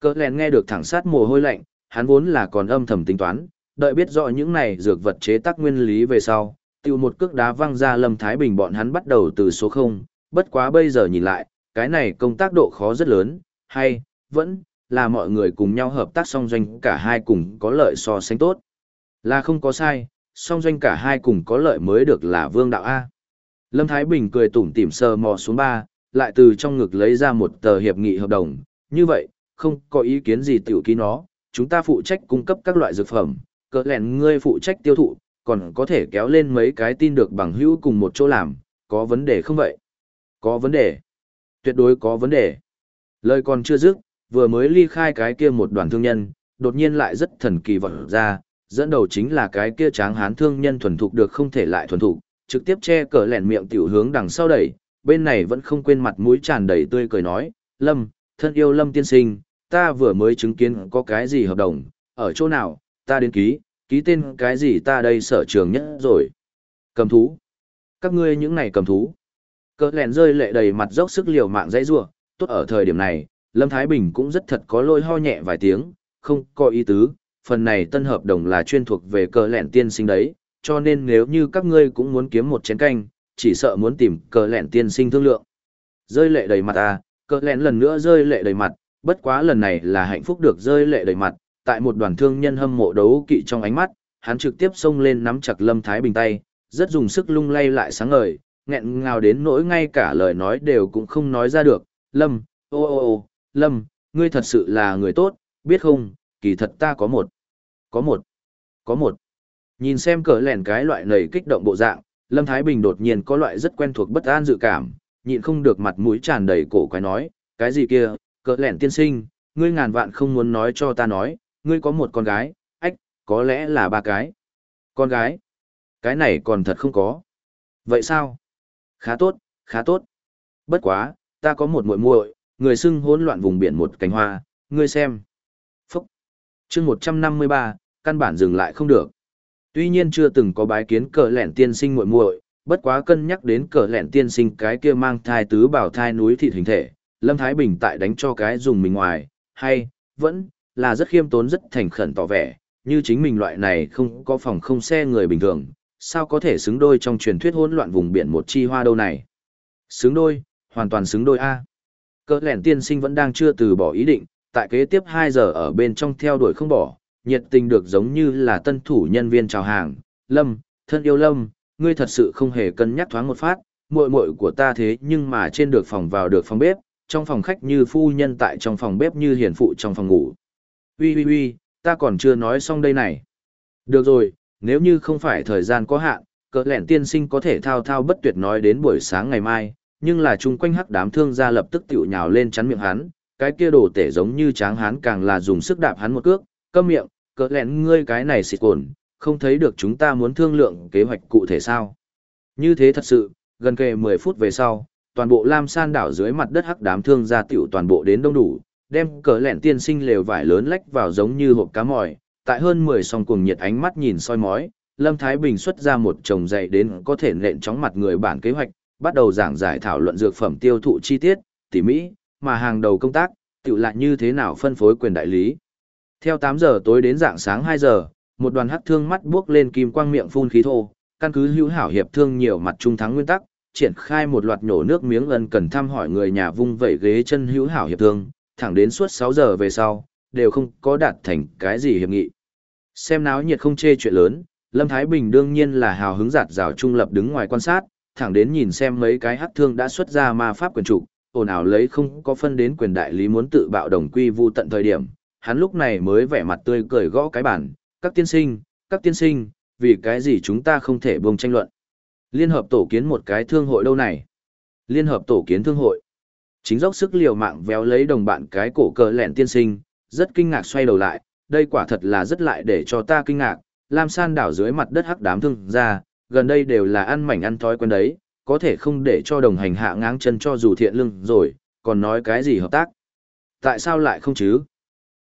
Cơ lèn nghe được thẳng sát mồ hôi lạnh, hắn vốn là còn âm thầm tính toán, đợi biết rõ những này dược vật chế tác nguyên lý về sau, tiêu một cước đá văng ra Lâm Thái Bình bọn hắn bắt đầu từ số 0, bất quá bây giờ nhìn lại, cái này công tác độ khó rất lớn, hay, vẫn, là mọi người cùng nhau hợp tác song doanh cả hai cùng có lợi so sánh tốt. Là không có sai, song doanh cả hai cùng có lợi mới được là vương đạo A. Lâm Thái Bình cười tủm tỉm sờ mò xuống ba, lại từ trong ngực lấy ra một tờ hiệp nghị hợp đồng, như vậy, không có ý kiến gì tiểu ký nó, chúng ta phụ trách cung cấp các loại dược phẩm, cỡ lẹn ngươi phụ trách tiêu thụ, còn có thể kéo lên mấy cái tin được bằng hữu cùng một chỗ làm, có vấn đề không vậy? Có vấn đề. Tuyệt đối có vấn đề. Lời còn chưa dứt, vừa mới ly khai cái kia một đoàn thương nhân, đột nhiên lại rất thần kỳ vọt ra, dẫn đầu chính là cái kia tráng hán thương nhân thuần thục được không thể lại thuần thục, trực tiếp che cờ lẹn miệng tiểu hướng đằng sau đẩy, bên này vẫn không quên mặt mũi tràn đầy tươi cười nói, Lâm, thân yêu Lâm tiên sinh, ta vừa mới chứng kiến có cái gì hợp đồng, ở chỗ nào, ta đến ký, ký tên cái gì ta đây sở trường nhất rồi. Cầm thú. Các ngươi những này cầm thú. Cờ lẹn rơi lệ đầy mặt dốc sức liều mạng dãy rua, tốt ở thời điểm này, Lâm Thái Bình cũng rất thật có lôi ho nhẹ vài tiếng, không có ý tứ, phần này tân hợp đồng là chuyên thuộc về cờ lẹn tiên sinh đấy, cho nên nếu như các ngươi cũng muốn kiếm một chén canh, chỉ sợ muốn tìm cờ lẹn tiên sinh thương lượng. Rơi lệ đầy mặt à, cờ lẹn lần nữa rơi lệ đầy mặt, bất quá lần này là hạnh phúc được rơi lệ đầy mặt, tại một đoàn thương nhân hâm mộ đấu kỵ trong ánh mắt, hắn trực tiếp xông lên nắm chặt Lâm Thái Bình tay, rất dùng sức lung lay lại sáng ngời, nghẹn ngào đến nỗi ngay cả lời nói đều cũng không nói ra được. Lâm, ô ô ô, Lâm, ngươi thật sự là người tốt, biết không, kỳ thật ta có một, có một, có một. Nhìn xem cờ lẻn cái loại nầy kích động bộ dạng, Lâm Thái Bình đột nhiên có loại rất quen thuộc bất an dự cảm, nhịn không được mặt mũi tràn đầy cổ quái nói, cái gì kia, cỡ lẻn tiên sinh, ngươi ngàn vạn không muốn nói cho ta nói, ngươi có một con gái, ách, có lẽ là ba cái. Con gái? Cái này còn thật không có. Vậy sao? Khá tốt, khá tốt. Bất quá, ta có một muội muội, người xưng hỗn loạn vùng biển một cánh hoa, ngươi xem. Phúc. chương 153, căn bản dừng lại không được. Tuy nhiên chưa từng có bái kiến cờ lẻn tiên sinh muội muội, bất quá cân nhắc đến cờ lẻn tiên sinh cái kia mang thai tứ bảo thai núi thịt hình thể, Lâm Thái Bình tại đánh cho cái dùng mình ngoài, hay, vẫn, là rất khiêm tốn rất thành khẩn tỏ vẻ, như chính mình loại này không có phòng không xe người bình thường, sao có thể xứng đôi trong truyền thuyết hỗn loạn vùng biển một chi hoa đâu này. Xứng đôi, hoàn toàn xứng đôi A. Cỡ lẻn tiên sinh vẫn đang chưa từ bỏ ý định, tại kế tiếp 2 giờ ở bên trong theo đuổi không bỏ, nhiệt tình được giống như là tân thủ nhân viên chào hàng. Lâm, thân yêu Lâm, ngươi thật sự không hề cân nhắc thoáng một phát, muội muội của ta thế nhưng mà trên được phòng vào được phòng bếp, trong phòng khách như phu nhân tại trong phòng bếp như hiền phụ trong phòng ngủ. Ui ui ui, ta còn chưa nói xong đây này. Được rồi, nếu như không phải thời gian có hạn, cỡ lẻn tiên sinh có thể thao thao bất tuyệt nói đến buổi sáng ngày mai, nhưng là chung quanh hắc đám thương gia lập tức tiểu nhào lên chắn miệng hắn, cái kia đồ tể giống như tráng hắn càng là dùng sức đạp hắn một cước, câm miệng, cỡ lẹn ngươi cái này xịt cồn, không thấy được chúng ta muốn thương lượng kế hoạch cụ thể sao. Như thế thật sự, gần kề 10 phút về sau, toàn bộ Lam San đảo dưới mặt đất hắc đám thương gia tiểu toàn bộ đến đông đủ, đem cỡ lẹn tiên sinh lều vải lớn lách vào giống như hộp cá mòi, tại hơn 10 song cuồng nhiệt ánh mắt nhìn soi mói, Lâm Thái Bình xuất ra một chồng dậy đến có thể nện chóng mặt người bản kế hoạch, bắt đầu giảng giải thảo luận dược phẩm tiêu thụ chi tiết, tỉ mỹ, mà hàng đầu công tác, tự lại như thế nào phân phối quyền đại lý. Theo 8 giờ tối đến dạng sáng 2 giờ, một đoàn hắc thương mắt buốc lên kim quang miệng phun khí thô, căn cứ hữu hảo hiệp thương nhiều mặt trung thắng nguyên tắc, triển khai một loạt nhổ nước miếng ân cần thăm hỏi người nhà vung vẩy ghế chân hữu hảo hiệp thương, thẳng đến suốt 6 giờ về sau, đều không có đạt thành cái gì hiệp nghị. Xem náo nhiệt không chê chuyện lớn, Lâm Thái Bình đương nhiên là hào hứng giạt rào trung lập đứng ngoài quan sát, thẳng đến nhìn xem mấy cái hắc thương đã xuất ra ma pháp quyền trụ, ồn ào lấy không có phân đến quyền đại lý muốn tự bạo đồng quy vu tận thời điểm, hắn lúc này mới vẻ mặt tươi cười gõ cái bản, các tiên sinh, các tiên sinh, vì cái gì chúng ta không thể buông tranh luận. Liên hợp tổ kiến một cái thương hội đâu này? Liên hợp tổ kiến thương hội. Chính dốc sức liều mạng véo lấy đồng bạn cái cổ cờ lẹn tiên sinh, rất kinh ngạc xoay đầu lại, đây quả thật là rất lại để cho ta kinh ngạc, Lam San đảo dưới mặt đất hắc đám thương ra, gần đây đều là ăn mảnh ăn thói quen đấy, có thể không để cho đồng hành hạ ngáng chân cho dù thiện lương rồi, còn nói cái gì hợp tác. Tại sao lại không chứ?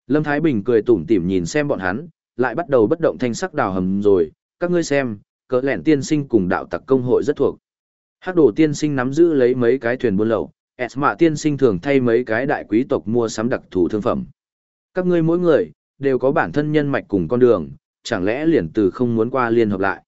Lâm Thái Bình cười tủm tỉm nhìn xem bọn hắn, lại bắt đầu bất động thanh sắc đào hầm rồi, các ngươi xem, cỡ lẹn tiên sinh cùng đạo tặc công hội rất thuộc. Hắc đồ tiên sinh nắm giữ lấy mấy cái thuyền buôn lậu, Esma tiên sinh thường thay mấy cái đại quý tộc mua sắm đặc thù thương phẩm. Các ngươi mỗi người, đều có bản thân nhân mạch cùng con đường, chẳng lẽ liền từ không muốn qua liên hợp lại.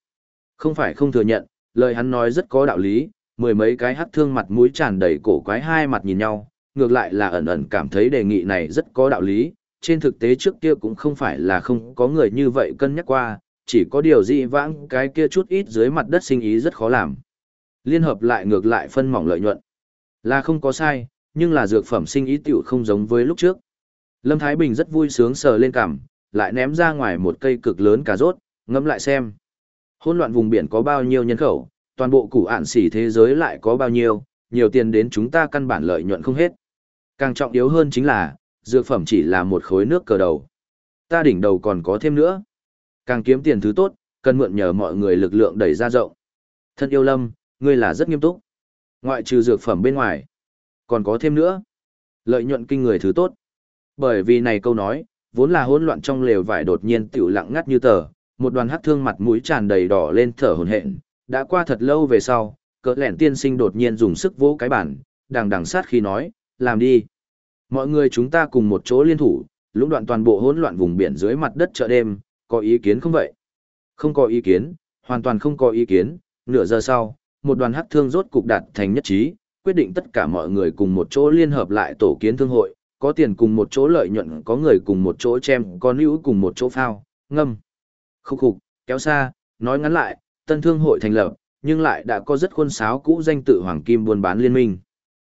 Không phải không thừa nhận, lời hắn nói rất có đạo lý, mười mấy cái hắc thương mặt mũi tràn đầy cổ quái hai mặt nhìn nhau, ngược lại là ẩn ẩn cảm thấy đề nghị này rất có đạo lý, trên thực tế trước kia cũng không phải là không có người như vậy cân nhắc qua, chỉ có điều dị vãng cái kia chút ít dưới mặt đất sinh ý rất khó làm. Liên hợp lại ngược lại phân mỏng lợi nhuận. Là không có sai, nhưng là dược phẩm sinh ý tiểu không giống với lúc trước. Lâm Thái Bình rất vui sướng sờ lên cằm, lại ném ra ngoài một cây cực lớn cà rốt, ngẫm lại xem. Hỗn loạn vùng biển có bao nhiêu nhân khẩu, toàn bộ củ ản xỉ thế giới lại có bao nhiêu, nhiều tiền đến chúng ta căn bản lợi nhuận không hết. Càng trọng yếu hơn chính là, dược phẩm chỉ là một khối nước cờ đầu. Ta đỉnh đầu còn có thêm nữa. Càng kiếm tiền thứ tốt, cần mượn nhờ mọi người lực lượng đẩy ra rộng. Thân yêu lâm, ngươi là rất nghiêm túc. Ngoại trừ dược phẩm bên ngoài, còn có thêm nữa. Lợi nhuận kinh người thứ tốt. Bởi vì này câu nói, vốn là hỗn loạn trong lều vải đột nhiên tiểu lặng ngắt như tờ, một đoàn hắc thương mặt mũi tràn đầy đỏ lên thở hổn hển. Đã qua thật lâu về sau, cỡ lẻn tiên sinh đột nhiên dùng sức vỗ cái bản, đằng đằng sát khi nói, làm đi. Mọi người chúng ta cùng một chỗ liên thủ, lũng đoạn toàn bộ hỗn loạn vùng biển dưới mặt đất chợ đêm, có ý kiến không vậy? Không có ý kiến, hoàn toàn không có ý kiến, nửa giờ sau, một đoàn hắc thương rốt cục đạt thành nhất trí, quyết định tất cả mọi người cùng một chỗ liên hợp lại tổ kiến thương hội, có tiền cùng một chỗ lợi nhuận có người cùng một chỗ chem, có nữ cùng một chỗ phao, ngâm. Khúc khục, kéo xa, nói ngắn lại, tân thương hội thành lập, nhưng lại đã có rất khuôn sáo cũ danh tự Hoàng Kim buôn bán liên minh.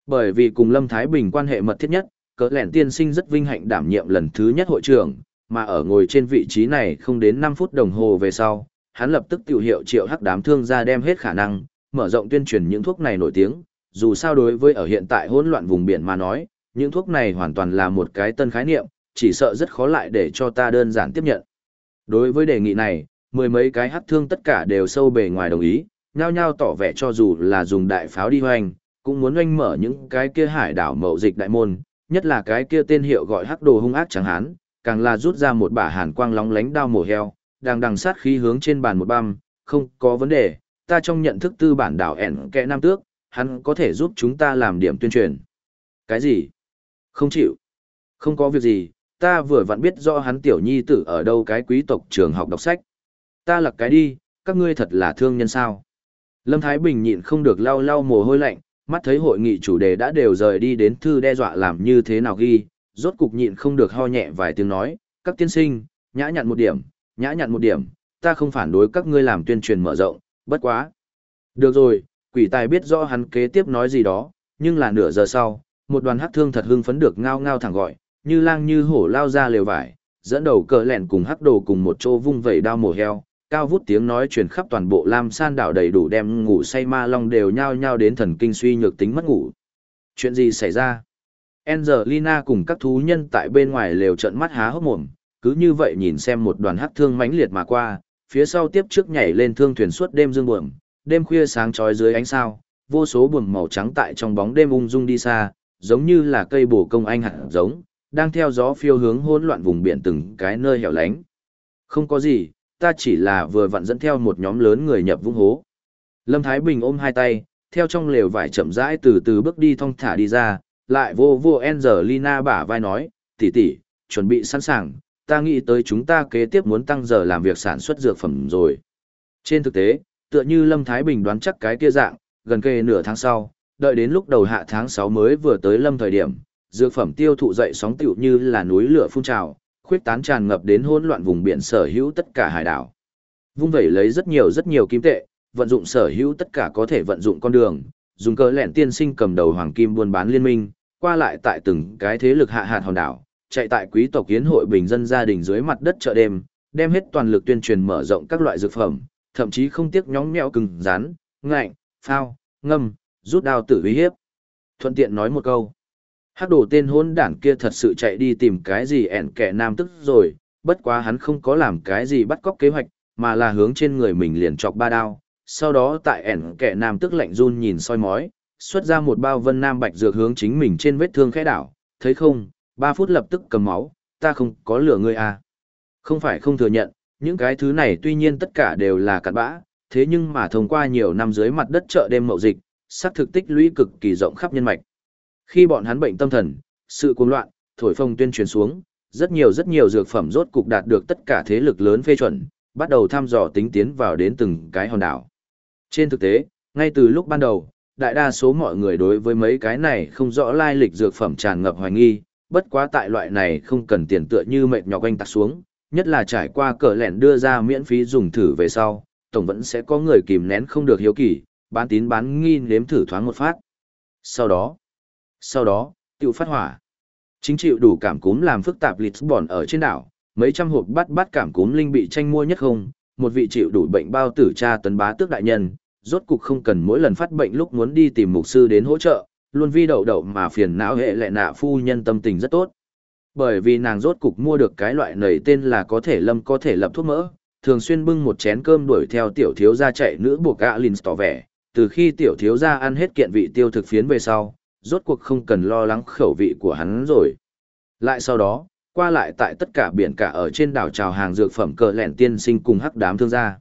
Bởi vì cùng Lâm Thái Bình quan hệ mật thiết nhất, cỡ lẻn tiên sinh rất vinh hạnh đảm nhiệm lần thứ nhất hội trưởng, mà ở ngồi trên vị trí này không đến 5 phút đồng hồ về sau, hắn lập tức tiểu hiệu triệu hắc đám thương ra đem hết khả năng, mở rộng tuyên truyền những thuốc này nổi tiếng, dù sao đối với ở hiện tại hỗn loạn vùng biển mà nói, những thuốc này hoàn toàn là một cái tân khái niệm, chỉ sợ rất khó lại để cho ta đơn giản tiếp nhận. Đối với đề nghị này, mười mấy cái hắc thương tất cả đều sâu bề ngoài đồng ý, nhao nhao tỏ vẻ cho dù là dùng đại pháo đi hoành, cũng muốn oanh mở những cái kia hải đảo mậu dịch đại môn, nhất là cái kia tên hiệu gọi hắc đồ hung ác chẳng hán, càng là rút ra một bả hàn quang lóng lánh đao mổ heo, đang đằng sát khí hướng trên bàn một băm, không có vấn đề, ta trong nhận thức tư bản đảo ẻn kẽ nam tước, hắn có thể giúp chúng ta làm điểm tuyên truyền. Cái gì? Không chịu. Không có việc gì, ta vừa vặn biết do hắn tiểu nhi tử ở đâu cái quý tộc trường học đọc sách. Ta lặc cái đi, các ngươi thật là thương nhân sao. Lâm Thái Bình nhịn không được lau lau mồ hôi lạnh, mắt thấy hội nghị chủ đề đã đều rời đi đến thư đe dọa làm như thế nào ghi, rốt cục nhịn không được ho nhẹ vài tiếng nói, các tiên sinh, nhã nhặn một điểm, nhã nhặn một điểm, ta không phản đối các ngươi làm tuyên truyền mở rộng, bất quá. Được rồi, quỷ tài biết rõ hắn kế tiếp nói gì đó, nhưng là nửa giờ sau, một đoàn hắc thương thật hưng phấn được ngao ngao thẳng gọi, như lang như hổ lao ra lều vải, dẫn đầu cờ lẹn cùng hắc đồ cùng một chỗ vung vẩy đao mổ heo, cao vút tiếng nói truyền khắp toàn bộ Lam San đảo đầy đủ đem ngủ say ma long đều nhao nhao đến thần kinh suy nhược tính mất ngủ. Chuyện gì xảy ra? Angelina cùng các thú nhân tại bên ngoài lều trợn mắt há hốc mồm, cứ như vậy nhìn xem một đoàn hắc thương mãnh liệt mà qua, phía sau tiếp trước nhảy lên thương thuyền suốt đêm dương buồm, đêm khuya sáng trói dưới ánh sao, vô số buồm màu trắng tại trong bóng đêm ung dung đi xa, giống như là cây bổ công anh hạt giống, đang theo gió phiêu hướng hỗn loạn vùng biển từng cái nơi hẻo lánh. Không có gì, ta chỉ là vừa vặn dẫn theo một nhóm lớn người nhập vũng hố. Lâm Thái Bình ôm hai tay, theo trong lều vải chậm rãi từ từ bước đi thong thả đi ra, lại vô vô Angelina bả vai nói, tỷ tỷ, chuẩn bị sẵn sàng, ta nghĩ tới chúng ta kế tiếp muốn tăng giờ làm việc sản xuất dược phẩm rồi. Trên thực tế, tựa như Lâm Thái Bình đoán chắc cái kia dạng, gần kề nửa tháng sau, đợi đến lúc đầu hạ tháng 6 mới vừa tới Lâm thời điểm, dược phẩm tiêu thụ dậy sóng tiểu như là núi lửa phun trào, khuyết tán tràn ngập đến hỗn loạn vùng biển sở hữu tất cả hải đảo. Vung vẩy lấy rất nhiều rất nhiều kim tệ, vận dụng sở hữu tất cả có thể vận dụng con đường, dùng cờ lẹn tiên sinh cầm đầu hoàng kim buôn bán liên minh, qua lại tại từng cái thế lực hạ hạt hòn đảo, chạy tại quý tộc kiến hội bình dân gia đình dưới mặt đất chợ đêm, đem hết toàn lực tuyên truyền mở rộng các loại dược phẩm, thậm chí không tiếc nhóng nhẽo cứng rắn, ngạnh, phao, ngâm, rút đao tử uy hiếp. Thuận tiện nói một câu. Hắc đồ tên hôn đản kia thật sự chạy đi tìm cái gì ẻn kẻ nam tức rồi, bất quá hắn không có làm cái gì bắt cóc kế hoạch, mà là hướng trên người mình liền chọc ba đao. Sau đó tại ẻn kẻ nam tức lạnh run nhìn soi mói, xuất ra một bao vân nam bạch dược hướng chính mình trên vết thương khẽ đảo, thấy không, ba phút lập tức cầm máu, ta không có lửa ngươi à. Không phải không thừa nhận, những cái thứ này tuy nhiên tất cả đều là cặn bã, thế nhưng mà thông qua nhiều năm dưới mặt đất chợ đêm mậu dịch, xác thực tích lũy cực kỳ rộng khắp nhân mạch. Khi bọn hắn bệnh tâm thần, sự cuồng loạn, thổi phồng tuyên truyền xuống, rất nhiều rất nhiều dược phẩm rốt cục đạt được tất cả thế lực lớn phê chuẩn, bắt đầu thăm dò tính tiến vào đến từng cái hòn đảo. Trên thực tế, ngay từ lúc ban đầu, đại đa số mọi người đối với mấy cái này không rõ lai lịch dược phẩm tràn ngập hoài nghi, bất quá tại loại này không cần tiền tựa như mệt nhọc anh tạc xuống, nhất là trải qua cờ lẻn đưa ra miễn phí dùng thử về sau, tổng vẫn sẽ có người kìm nén không được hiếu kỳ, bán tín bán nghi nếm thử thoáng một phát. Sau đó, sau đó, tiêu phát hỏa. Chính chịu đủ cảm cúm làm phức tạp Lisbon ở trên đảo, mấy trăm hộp bắt bắt cảm cúm linh bị tranh mua nhất không, một vị chịu đủ bệnh bao tử cha tấn bá tước đại nhân, rốt cục không cần mỗi lần phát bệnh lúc muốn đi tìm mục sư đến hỗ trợ, luôn vi đậu đậu mà phiền não hệ lệ nạ phu nhân tâm tình rất tốt. Bởi vì nàng rốt cục mua được cái loại nầy tên là có thể lâm có thể lập thuốc mỡ, thường xuyên bưng một chén cơm đuổi theo tiểu thiếu gia chạy nữ buộc gã Linh tỏ vẻ, từ khi tiểu thiếu gia ăn hết kiện vị tiêu thực phiến về sau, rốt cuộc không cần lo lắng khẩu vị của hắn rồi. Lại sau đó, qua lại tại tất cả biển cả ở trên đảo trào hàng dược phẩm cờ lẻn tiên sinh cùng hắc đám thương gia.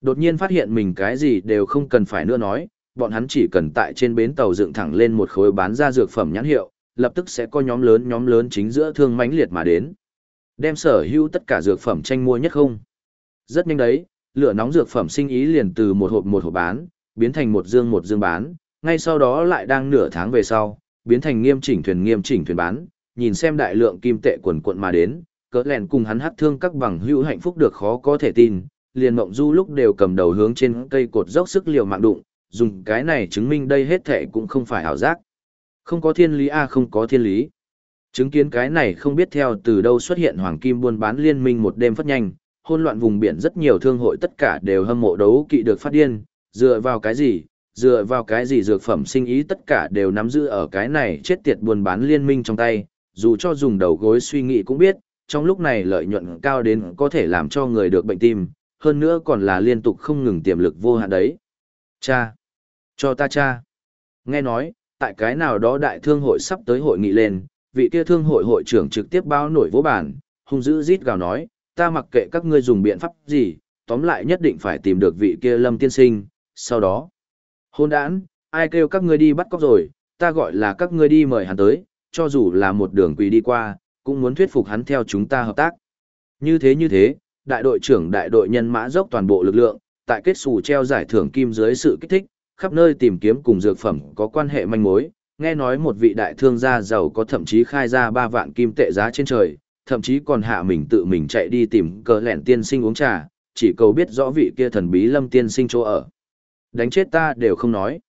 Đột nhiên phát hiện mình cái gì đều không cần phải nữa nói, bọn hắn chỉ cần tại trên bến tàu dựng thẳng lên một khối bán ra dược phẩm nhãn hiệu, lập tức sẽ có nhóm lớn nhóm lớn chính giữa thương mãnh liệt mà đến. Đem sở hữu tất cả dược phẩm tranh mua nhất không. Rất nhanh đấy, lửa nóng dược phẩm sinh ý liền từ một hộp một hộp bán, biến thành một dương một dương bán, ngay sau đó lại đang nửa tháng về sau, biến thành nghiêm chỉnh thuyền nghiêm chỉnh thuyền bán, nhìn xem đại lượng kim tệ quần quận mà đến, cỡ lèn cùng hắn hát thương các bằng hữu hạnh phúc được khó có thể tin, liền mộng du lúc đều cầm đầu hướng trên cây cột dốc sức liều mạng đụng, dùng cái này chứng minh đây hết thệ cũng không phải ảo giác. Không có thiên lý a không có thiên lý. Chứng kiến cái này không biết theo từ đâu xuất hiện hoàng kim buôn bán liên minh một đêm phát nhanh, hôn loạn vùng biển rất nhiều thương hội tất cả đều hâm mộ đấu kỵ được phát điên, dựa vào cái gì, dựa vào cái gì dược phẩm sinh ý tất cả đều nắm giữ ở cái này chết tiệt buôn bán liên minh trong tay, dù cho dùng đầu gối suy nghĩ cũng biết, trong lúc này lợi nhuận cao đến có thể làm cho người được bệnh tim, hơn nữa còn là liên tục không ngừng tiềm lực vô hạn đấy. Cha! Cho ta cha! Nghe nói, tại cái nào đó đại thương hội sắp tới hội nghị lên, vị kia thương hội hội trưởng trực tiếp báo nổi vỗ bản, hung dữ rít gào nói, ta mặc kệ các ngươi dùng biện pháp gì, tóm lại nhất định phải tìm được vị kia lâm tiên sinh, sau đó. Hôn đản, ai kêu các ngươi đi bắt cóc rồi, ta gọi là các ngươi đi mời hắn tới, cho dù là một đường quỳ đi qua, cũng muốn thuyết phục hắn theo chúng ta hợp tác. Như thế như thế, đại đội trưởng đại đội nhân mã dốc toàn bộ lực lượng, tại kết xù treo giải thưởng kim dưới sự kích thích, khắp nơi tìm kiếm cùng dược phẩm có quan hệ manh mối, nghe nói một vị đại thương gia giàu có thậm chí khai ra 3 vạn kim tệ giá trên trời, thậm chí còn hạ mình tự mình chạy đi tìm cờ lẻn tiên sinh uống trà, chỉ cầu biết rõ vị kia thần bí lâm tiên sinh chỗ ở. Đánh chết ta đều không nói.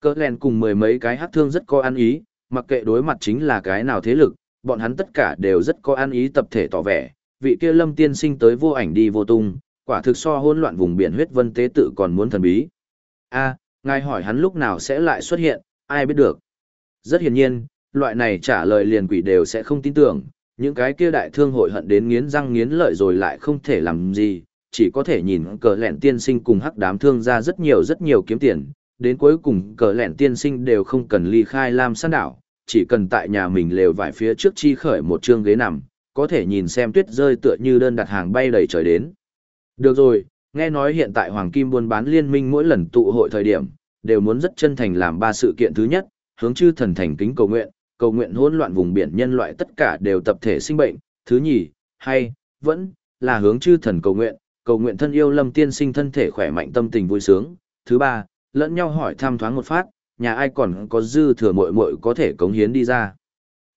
Cơ lèn cùng mười mấy cái hát thương rất có ăn ý, mặc kệ đối mặt chính là cái nào thế lực, bọn hắn tất cả đều rất có ăn ý tập thể tỏ vẻ, vị kia lâm tiên sinh tới vô ảnh đi vô tung, quả thực so hỗn loạn vùng biển huyết vân tế tự còn muốn thần bí. A, ngài hỏi hắn lúc nào sẽ lại xuất hiện, ai biết được. Rất hiển nhiên, loại này trả lời liền quỷ đều sẽ không tin tưởng, những cái kia đại thương hội hận đến nghiến răng nghiến lợi rồi lại không thể làm gì, chỉ có thể nhìn cờ lẹn tiên sinh cùng hắc đám thương ra rất nhiều rất nhiều kiếm tiền, đến cuối cùng cờ lẹn tiên sinh đều không cần ly khai Lam San đảo, chỉ cần tại nhà mình lều vải phía trước chi khởi một chương ghế nằm, có thể nhìn xem tuyết rơi tựa như đơn đặt hàng bay đầy trời đến. Được rồi, nghe nói hiện tại Hoàng Kim buôn bán liên minh mỗi lần tụ hội thời điểm, đều muốn rất chân thành làm ba sự kiện thứ nhất, hướng chư thần thành kính cầu nguyện, cầu nguyện hỗn loạn vùng biển nhân loại tất cả đều tập thể sinh bệnh, thứ nhì, hay, vẫn, là hướng chư thần cầu nguyện, cầu nguyện thân yêu lâm tiên sinh thân thể khỏe mạnh tâm tình vui sướng, thứ ba, lẫn nhau hỏi thăm thoáng một phát, nhà ai còn có dư thừa muội muội có thể cống hiến đi ra.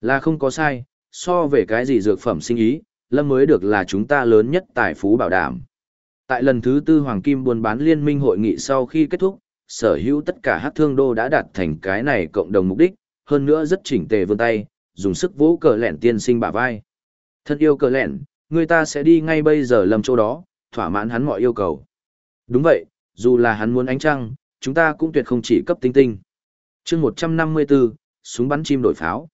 Là không có sai, so về cái gì dược phẩm sinh ý, lâm mới được là chúng ta lớn nhất tài phú bảo đảm. Tại lần thứ tư Hoàng Kim buôn bán liên minh hội nghị sau khi kết thúc, sở hữu tất cả hát thương đô đã đạt thành cái này cộng đồng mục đích, hơn nữa rất chỉnh tề vươn tay, dùng sức vỗ cờ lẹn tiên sinh bả vai. Thân yêu cờ lẹn, người ta sẽ đi ngay bây giờ lâm chỗ đó, thỏa mãn hắn mọi yêu cầu. Đúng vậy, dù là hắn muốn ánh trăng, chúng ta cũng tuyệt không chỉ cấp tinh tinh. chương 154, súng bắn chim đổi pháo.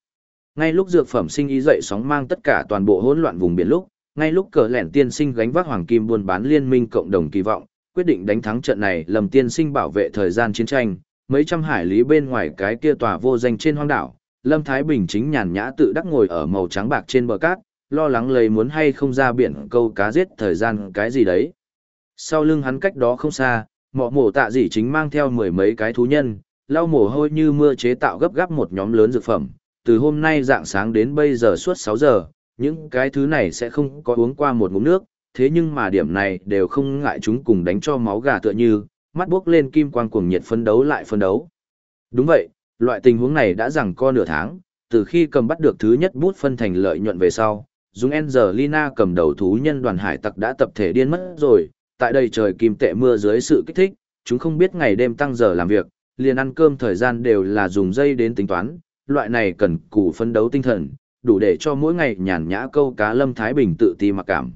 Ngay lúc dược phẩm sinh ý dậy sóng mang tất cả toàn bộ hỗn loạn vùng biển lúc, ngay lúc cờ lẻn tiên sinh gánh vác hoàng kim buôn bán liên minh cộng đồng kỳ vọng, quyết định đánh thắng trận này lầm tiên sinh bảo vệ thời gian chiến tranh, mấy trăm hải lý bên ngoài cái kia tòa vô danh trên hoang đảo, Lâm Thái Bình chính nhàn nhã tự đắc ngồi ở màu trắng bạc trên bờ cát, lo lắng lấy muốn hay không ra biển câu cá giết thời gian cái gì đấy. Sau lưng hắn cách đó không xa, mọ mổ tạ dị chính mang theo mười mấy cái thú nhân, lau mồ hôi như mưa chế tạo gấp gáp một nhóm lớn dược phẩm. Từ hôm nay dạng sáng đến bây giờ suốt 6 giờ, những cái thứ này sẽ không có uống qua một ngụm nước, thế nhưng mà điểm này đều không ngại chúng cùng đánh cho máu gà tựa như, mắt buốc lên kim quang cuồng nhiệt phân đấu lại phân đấu. Đúng vậy, loại tình huống này đã rằng co nửa tháng, từ khi cầm bắt được thứ nhất bút phân thành lợi nhuận về sau, dùng Angelina cầm đầu thú nhân đoàn hải tặc đã tập thể điên mất rồi, tại đây trời kim tệ mưa dưới sự kích thích, chúng không biết ngày đêm tăng giờ làm việc, liền ăn cơm thời gian đều là dùng dây đến tính toán, loại này cần cù phân đấu tinh thần, đủ để cho mỗi ngày nhàn nhã câu cá Lâm Thái Bình tự ti mặc cảm.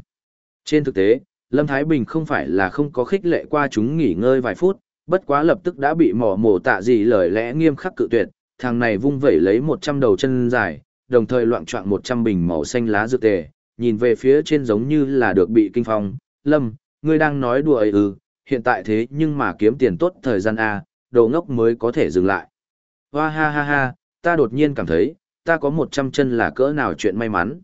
Trên thực tế, Lâm Thái Bình không phải là không có khích lệ qua chúng nghỉ ngơi vài phút, bất quá lập tức đã bị mỏ mổ tạ gì lời lẽ nghiêm khắc cự tuyệt, thằng này vung vẩy lấy 100 đầu chân dài, đồng thời loạn trọng 100 bình màu xanh lá dược tề, nhìn về phía trên giống như là được bị kinh phong. Lâm, ngươi đang nói đùa ấy ư, hiện tại thế nhưng mà kiếm tiền tốt thời gian A, đồ ngốc mới có thể dừng lại. Hoa ha ha ha, ta đột nhiên cảm thấy, ta có 100 chân là cỡ nào chuyện may mắn.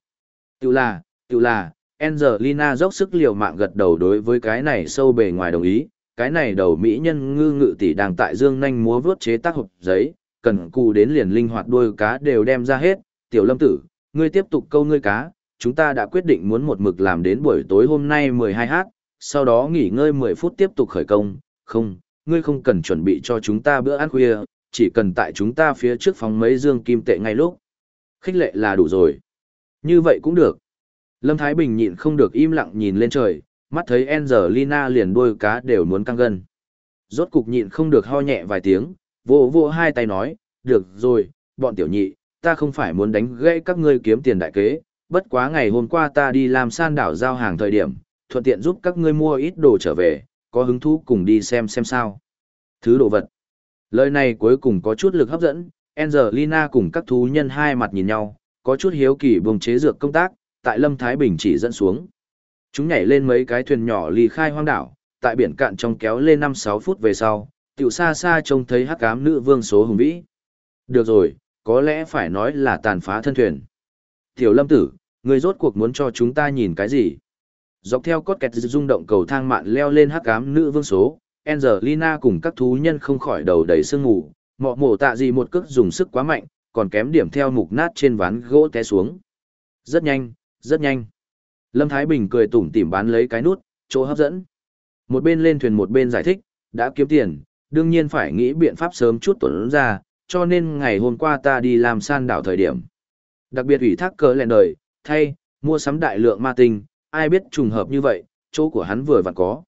Tự là, tự là, Angelina dốc sức liều mạng gật đầu đối với cái này sâu bề ngoài đồng ý, cái này đầu mỹ nhân ngư ngự tỷ đang tại dương nhanh múa vướt chế tác hộp giấy, cần cù đến liền linh hoạt đuôi cá đều đem ra hết, tiểu lâm tử, ngươi tiếp tục câu ngươi cá, chúng ta đã quyết định muốn một mực làm đến buổi tối hôm nay 12h, sau đó nghỉ ngơi 10 phút tiếp tục khởi công, không, ngươi không cần chuẩn bị cho chúng ta bữa ăn khuya, chỉ cần tại chúng ta phía trước phòng mấy dương kim tệ ngay lúc. Khích lệ là đủ rồi. Như vậy cũng được. Lâm Thái Bình nhịn không được im lặng nhìn lên trời, mắt thấy Angelina liền đuôi cá đều muốn căng gân. Rốt cục nhịn không được ho nhẹ vài tiếng, vô vô hai tay nói, được rồi, bọn tiểu nhị, ta không phải muốn đánh gãy các ngươi kiếm tiền đại kế, bất quá ngày hôm qua ta đi làm san đảo giao hàng thời điểm, thuận tiện giúp các ngươi mua ít đồ trở về, có hứng thú cùng đi xem xem sao. Thứ đồ vật. Lời này cuối cùng có chút lực hấp dẫn, Angelina cùng các thú nhân hai mặt nhìn nhau, có chút hiếu kỳ vùng chế dược công tác, tại Lâm Thái Bình chỉ dẫn xuống. Chúng nhảy lên mấy cái thuyền nhỏ ly khai hoang đảo, tại biển cạn trong kéo lên 5-6 phút về sau, tiểu xa xa trông thấy hắc ám nữ vương số hùng vĩ. Được rồi, có lẽ phải nói là tàn phá thân thuyền. Tiểu lâm tử, người rốt cuộc muốn cho chúng ta nhìn cái gì? Dọc theo cốt kẹt rung động cầu thang mạn leo lên hắc ám nữ vương số, Angelina cùng các thú nhân không khỏi đầu đầy sương ngủ, mọ mổ tạ gì một cước dùng sức quá mạnh, còn kém điểm theo mục nát trên ván gỗ té xuống. Rất nhanh, rất nhanh. Lâm Thái Bình cười tủm tỉm bán lấy cái nút, chỗ hấp dẫn. Một bên lên thuyền một bên giải thích, đã kiếm tiền, đương nhiên phải nghĩ biện pháp sớm chút tuần ra, cho nên ngày hôm qua ta đi làm san đảo thời điểm. Đặc biệt ủy thác cờ lẹn đời, thay, mua sắm đại lượng ma tinh, ai biết trùng hợp như vậy, chỗ của hắn vừa vặn có.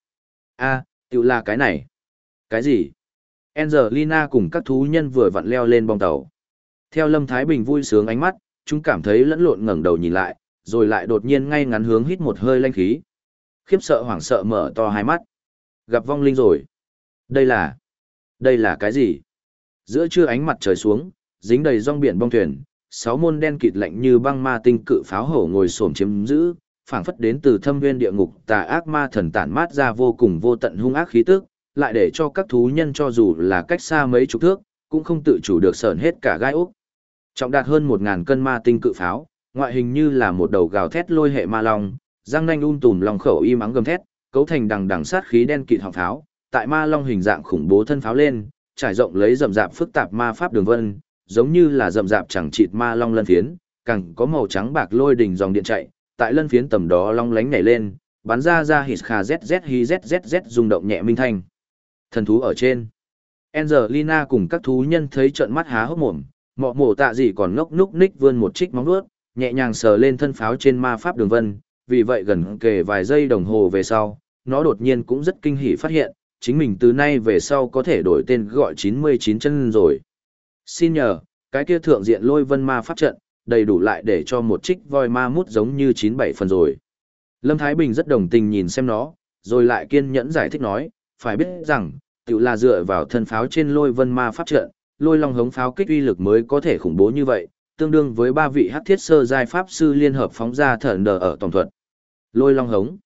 a à, tự là cái này. Cái gì? Angelina cùng các thú nhân vừa vặn leo lên bong tàu. Theo Lâm Thái Bình vui sướng ánh mắt, chúng cảm thấy lẫn lộn ngẩng đầu nhìn lại, rồi lại đột nhiên ngay ngắn hướng hít một hơi lanh khí. Khiếp sợ hoảng sợ mở to hai mắt. Gặp vong linh rồi. Đây là... Đây là cái gì? Giữa trưa ánh mặt trời xuống, dính đầy rong biển bong thuyền, sáu môn đen kịt lạnh như băng ma tinh cự pháo hổ ngồi xổm chiếm giữ, phảng phất đến từ thâm nguyên địa ngục tà ác ma thần tản mát ra vô cùng vô tận hung ác khí tức, lại để cho các thú nhân cho dù là cách xa mấy chục thước, cũng không tự chủ được sởn hết cả gai ốc. Trọng đạt hơn một ngàn cân ma tinh cự pháo, ngoại hình như là một đầu gào thét lôi hệ ma long, răng nanh um tùm lòng khẩu im mắng gầm thét, cấu thành đằng đằng sát khí đen kịt họng pháo, tại ma long hình dạng khủng bố thân pháo lên, trải rộng lấy rậm rạp phức tạp ma pháp đường vân, giống như là rậm rạp chẳng chịt ma long lân phiến, càng có màu trắng bạc lôi đỉnh dòng điện chạy, tại lân phiến tầm đó long lánh nhảy lên, bắn ra ra hít kha zz hi zz rung động nhẹ minh thanh. Thần thú ở trên. Angelina cùng các thú nhân thấy trợn mắt há hốc mồm, mọ mổ tạ gì còn ngốc núc ních vươn một trích móng vuốt, nhẹ nhàng sờ lên thân pháo trên ma pháp đường vân, vì vậy gần kề vài giây đồng hồ về sau, nó đột nhiên cũng rất kinh hỉ phát hiện, chính mình từ nay về sau có thể đổi tên gọi 99 chân rồi. Xin nhờ, cái kia thượng diện lôi vân ma pháp trận, đầy đủ lại để cho một trích voi ma mút giống như 97 phần rồi. Lâm Thái Bình rất đồng tình nhìn xem nó, rồi lại kiên nhẫn giải thích nói, phải biết rằng, tự là dựa vào thân pháo trên lôi vân ma pháp trận, lôi long hống pháo kích uy lực mới có thể khủng bố như vậy, tương đương với ba vị hắc thiết sơ giai pháp sư liên hợp phóng ra thở đờ ở tổng thuật. Lôi long hống.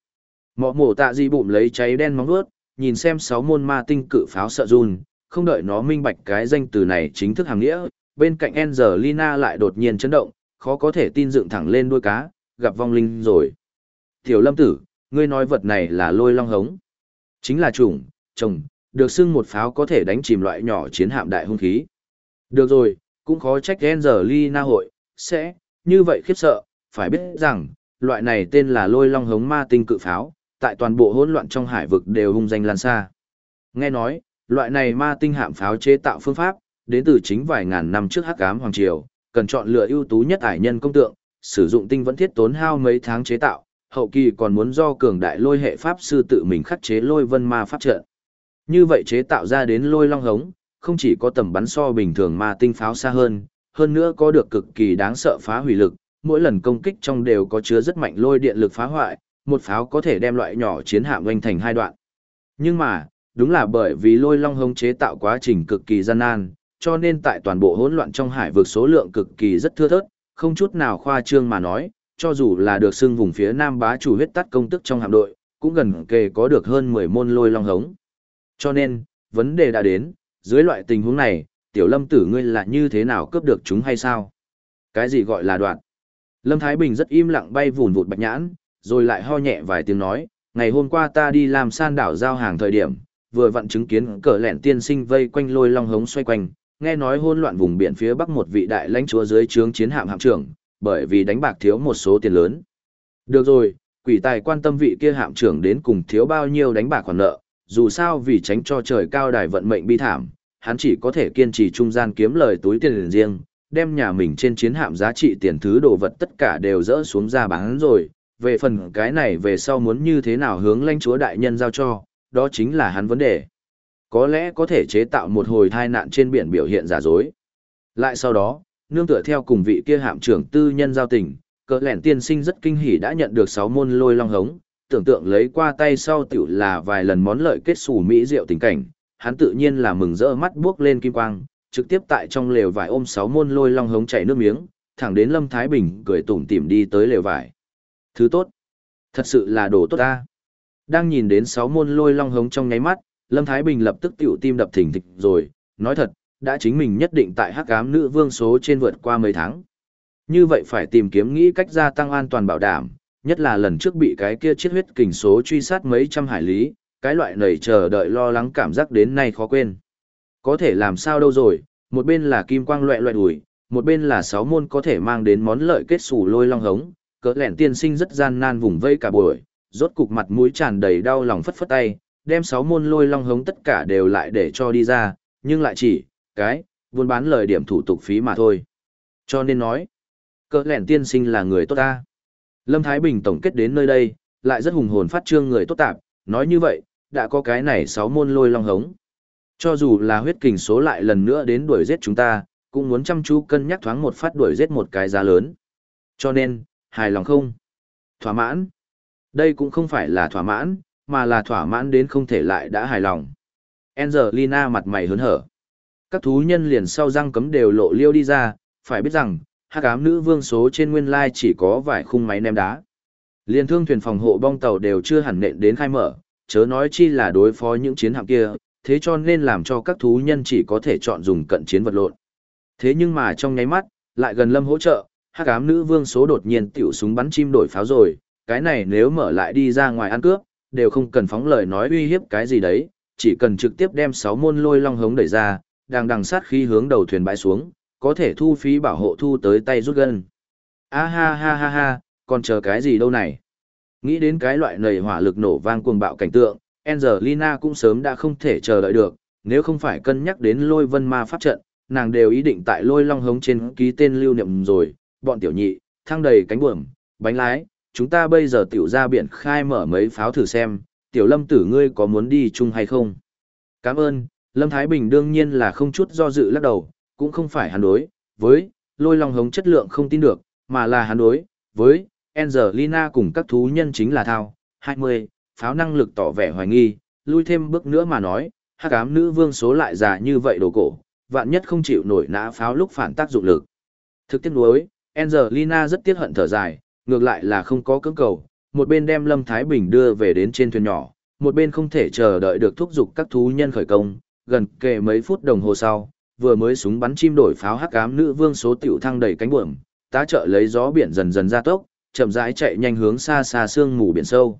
Mọ mổ tạ di bụng lấy cháy đen móng vuốt, nhìn xem sáu môn ma tinh cự pháo sợ run, không đợi nó minh bạch cái danh từ này chính thức hàng nghĩa, bên cạnh Angelina lại đột nhiên chấn động, khó có thể tin dựng thẳng lên đuôi cá, gặp vong linh rồi. Tiểu lâm tử, ngươi nói vật này là lôi long hống. Chính là chủng, chồng, được xưng một pháo có thể đánh chìm loại nhỏ chiến hạm đại hung khí. Được rồi, cũng khó trách Angelina hội, sẽ, như vậy khiếp sợ, phải biết rằng, loại này tên là lôi long hống ma tinh cự pháo, tại toàn bộ hỗn loạn trong hải vực đều hung danh lan xa. Nghe nói, loại này ma tinh hạm pháo chế tạo phương pháp, đến từ chính vài ngàn năm trước hắc ám hoàng triều, cần chọn lựa ưu tú nhất ải nhân công tượng, sử dụng tinh vẫn thiết tốn hao mấy tháng chế tạo, hậu kỳ còn muốn do cường đại lôi hệ pháp sư tự mình khắc chế lôi vân ma pháp trận. Như vậy chế tạo ra đến lôi long hống, không chỉ có tầm bắn so bình thường ma tinh pháo xa hơn, hơn nữa có được cực kỳ đáng sợ phá hủy lực, mỗi lần công kích trong đều có chứa rất mạnh lôi điện lực phá hoại, một pháo có thể đem loại nhỏ chiến hạm oanh thành hai đoạn. Nhưng mà, đúng là bởi vì lôi long hống chế tạo quá trình cực kỳ gian nan, cho nên tại toàn bộ hỗn loạn trong hải vực số lượng cực kỳ rất thưa thớt, không chút nào khoa trương mà nói, cho dù là được xưng vùng phía nam bá chủ huyết tắt công tức trong hạm đội, cũng gần kề có được hơn 10 môn lôi long hống. Cho nên, vấn đề đã đến, dưới loại tình huống này, tiểu lâm tử ngươi là như thế nào cướp được chúng hay sao? Cái gì gọi là đoạn? Lâm Thái Bình rất im lặng bay vùn vụt bạch nhãn, rồi lại ho nhẹ vài tiếng nói, ngày hôm qua ta đi làm san đảo giao hàng thời điểm, vừa vặn chứng kiến cờ lẹn tiên sinh vây quanh lôi long hống xoay quanh, nghe nói hôn loạn vùng biển phía bắc một vị đại lãnh chúa dưới trướng chiến hạm hạm trưởng, bởi vì đánh bạc thiếu một số tiền lớn. Được rồi, quỷ tài quan tâm vị kia hạm trưởng đến cùng thiếu bao nhiêu đánh bạc khoản nợ, dù sao vì tránh cho trời cao đài vận mệnh bi thảm, hắn chỉ có thể kiên trì trung gian kiếm lời túi tiền riêng, đem nhà mình trên chiến hạm giá trị tiền thứ đồ vật tất cả đều dỡ xuống ra bán rồi, về phần cái này về sau muốn như thế nào hướng lãnh chúa đại nhân giao cho, đó chính là hắn vấn đề. Có lẽ có thể chế tạo một hồi thai nạn trên biển biểu hiện giả dối. Lại sau đó, nương tựa theo cùng vị kia hạm trưởng tư nhân giao tình, cỡ lẻn tiên sinh rất kinh hỉ đã nhận được 6 môn lôi long hống, tưởng tượng lấy qua tay sau tiểu là vài lần món lợi kết xù mỹ rượu tình cảnh, hắn tự nhiên là mừng rỡ mắt buốc lên kim quang, trực tiếp tại trong lều vải ôm 6 môn lôi long hống chảy nước miếng, thẳng đến Lâm Thái Bình cười tủm tỉm đi tới lều vải. Thứ tốt. Thật sự là đồ tốt ta. Đang nhìn đến sáu môn lôi long hống trong nháy mắt, Lâm Thái Bình lập tức tiểu tim đập thình thịch rồi, nói thật, đã chính mình nhất định tại hắc ám nữ vương số trên vượt qua mấy tháng. Như vậy phải tìm kiếm nghĩ cách gia tăng an toàn bảo đảm, nhất là lần trước bị cái kia chiết huyết kình số truy sát mấy trăm hải lý, cái loại nầy chờ đợi lo lắng cảm giác đến nay khó quên. Có thể làm sao đâu rồi, một bên là kim quang loại loại đùi, một bên là sáu môn có thể mang đến món lợi kết xù lôi long hống, cỡ lẻn tiên sinh rất gian nan vùng vây cả buổi, rốt cục mặt mũi tràn đầy đau lòng phất phất tay, đem sáu môn lôi long hống tất cả đều lại để cho đi ra, nhưng lại chỉ, cái, buôn bán lời điểm thủ tục phí mà thôi. Cho nên nói, cỡ lẻn tiên sinh là người tốt ta. Lâm Thái Bình tổng kết đến nơi đây, lại rất hùng hồn phát trương người tốt tạp, nói như vậy, đã có cái này sáu môn lôi long hống. Cho dù là huyết kình số lại lần nữa đến đuổi giết chúng ta, cũng muốn chăm chú cân nhắc thoáng một phát đuổi giết một cái giá lớn. Cho nên, hài lòng không? Thỏa mãn. Đây cũng không phải là thỏa mãn, mà là thỏa mãn đến không thể lại đã hài lòng. Angelina mặt mày hớn hở. Các thú nhân liền sau răng cấm đều lộ liêu đi ra, phải biết rằng, hắc ám nữ vương số trên nguyên lai chỉ có vài khung máy ném đá. Liên thương thuyền phòng hộ bong tàu đều chưa hẳn nện đến khai mở, chớ nói chi là đối phó những chiến hạm kia, thế cho nên làm cho các thú nhân chỉ có thể chọn dùng cận chiến vật lộn. Thế nhưng mà trong nháy mắt, lại gần lâm hỗ trợ, hắc ám nữ vương số đột nhiên tiểu súng bắn chim đổi pháo rồi, cái này nếu mở lại đi ra ngoài ăn cướp, đều không cần phóng lời nói uy hiếp cái gì đấy, chỉ cần trực tiếp đem sáu môn lôi long hống đẩy ra, đang đằng sát khi hướng đầu thuyền bãi xuống, có thể thu phí bảo hộ thu tới tay rút gân. A ha ha ha ha, còn chờ cái gì đâu này? Nghĩ đến cái loại nầy hỏa lực nổ vang cuồng bạo cảnh tượng, Angelina cũng sớm đã không thể chờ đợi được, nếu không phải cân nhắc đến lôi vân ma pháp trận, nàng đều ý định tại lôi long hống trên ký tên lưu niệm rồi, bọn tiểu nhị, thăng đầy cánh buồm, bánh lái, chúng ta bây giờ tiểu ra biển khai mở mấy pháo thử xem, tiểu lâm tử ngươi có muốn đi chung hay không? Cảm ơn, Lâm Thái Bình đương nhiên là không chút do dự lắc đầu, cũng không phải hắn đối, với, lôi long hống chất lượng không tin được, mà là hắn đối, với, Angelina cùng các thú nhân chính là thao, 20, pháo năng lực tỏ vẻ hoài nghi, lui thêm bước nữa mà nói, hắc ám nữ vương số lại già như vậy đồ cổ, vạn nhất không chịu nổi nã pháo lúc phản tác dụng lực. Thực tiết đối, Angelina rất tiếc hận thở dài, ngược lại là không có cưỡng cầu, một bên đem Lâm Thái Bình đưa về đến trên thuyền nhỏ, một bên không thể chờ đợi được thúc giục các thú nhân khởi công, gần kề mấy phút đồng hồ sau, vừa mới súng bắn chim đổi pháo hắc ám nữ vương số tiểu thăng đầy cánh buồm, tá trợ lấy gió biển dần dần ra tốc, chậm rãi chạy nhanh hướng xa xa sương mù biển sâu.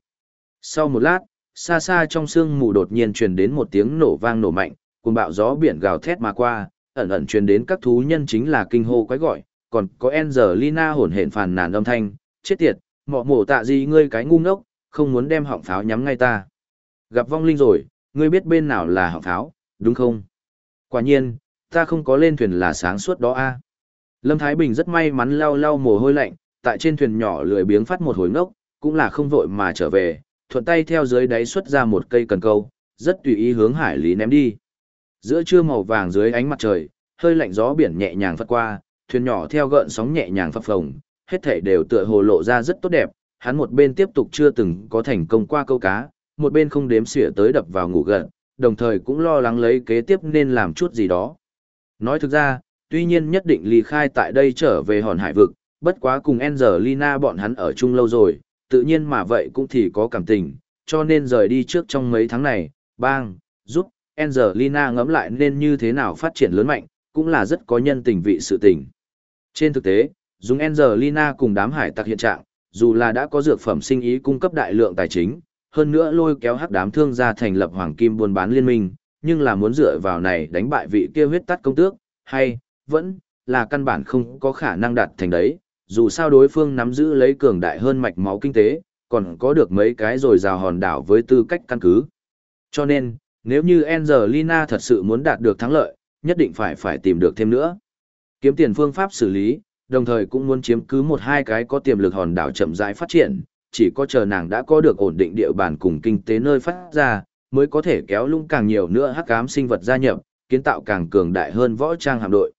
Sau một lát, xa xa trong sương mù đột nhiên truyền đến một tiếng nổ vang nổ mạnh, cùng bạo gió biển gào thét mà qua, ẩn ẩn truyền đến các thú nhân chính là kinh hô quái gọi, còn có Angelina hồn hển phàn nàn âm thanh, chết tiệt, mọ mổ tạ gì ngươi cái ngu ngốc, không muốn đem họng pháo nhắm ngay ta. Gặp vong linh rồi, ngươi biết bên nào là họng pháo, đúng không? Quả nhiên, ta không có lên thuyền là sáng suốt đó a. Lâm Thái Bình rất may mắn lau lau mồ hôi lạnh, tại trên thuyền nhỏ lười biếng phát một hồi ngốc, cũng là không vội mà trở về, thuận tay theo dưới đáy xuất ra một cây cần câu, rất tùy ý hướng hải lý ném đi. Giữa trưa màu vàng dưới ánh mặt trời, hơi lạnh gió biển nhẹ nhàng phất qua, thuyền nhỏ theo gợn sóng nhẹ nhàng phập phồng, hết thảy đều tựa hồ lộ ra rất tốt đẹp, hắn một bên tiếp tục chưa từng có thành công qua câu cá, một bên không đếm xỉa tới đập vào ngủ gần, đồng thời cũng lo lắng lấy kế tiếp nên làm chút gì đó. Nói thực ra, tuy nhiên nhất định ly khai tại đây trở về hòn hải vực, bất quá cùng Angelina bọn hắn ở chung lâu rồi, tự nhiên mà vậy cũng thì có cảm tình, cho nên rời đi trước trong mấy tháng này, bang, giúp Angelina ngẫm lại nên như thế nào phát triển lớn mạnh, cũng là rất có nhân tình vị sự tình. Trên thực tế, dùng Angelina cùng đám hải tặc hiện trạng, dù là đã có dược phẩm sinh ý cung cấp đại lượng tài chính, hơn nữa lôi kéo hắc đám thương gia thành lập hoàng kim buôn bán liên minh, nhưng là muốn dựa vào này đánh bại vị kia huyết tắt công tước, hay, vẫn, là căn bản không có khả năng đạt thành đấy, dù sao đối phương nắm giữ lấy cường đại hơn mạch máu kinh tế, còn có được mấy cái rồi rào hòn đảo với tư cách căn cứ. Cho nên, nếu như Angelina thật sự muốn đạt được thắng lợi, nhất định phải phải tìm được thêm nữa. Kiếm tiền phương pháp xử lý, đồng thời cũng muốn chiếm cứ một hai cái có tiềm lực hòn đảo chậm rãi phát triển, chỉ có chờ nàng đã có được ổn định địa bàn cùng kinh tế nơi phát ra, mới có thể kéo lung càng nhiều nữa hắc ám sinh vật gia nhập, kiến tạo càng cường đại hơn võ trang hạm đội.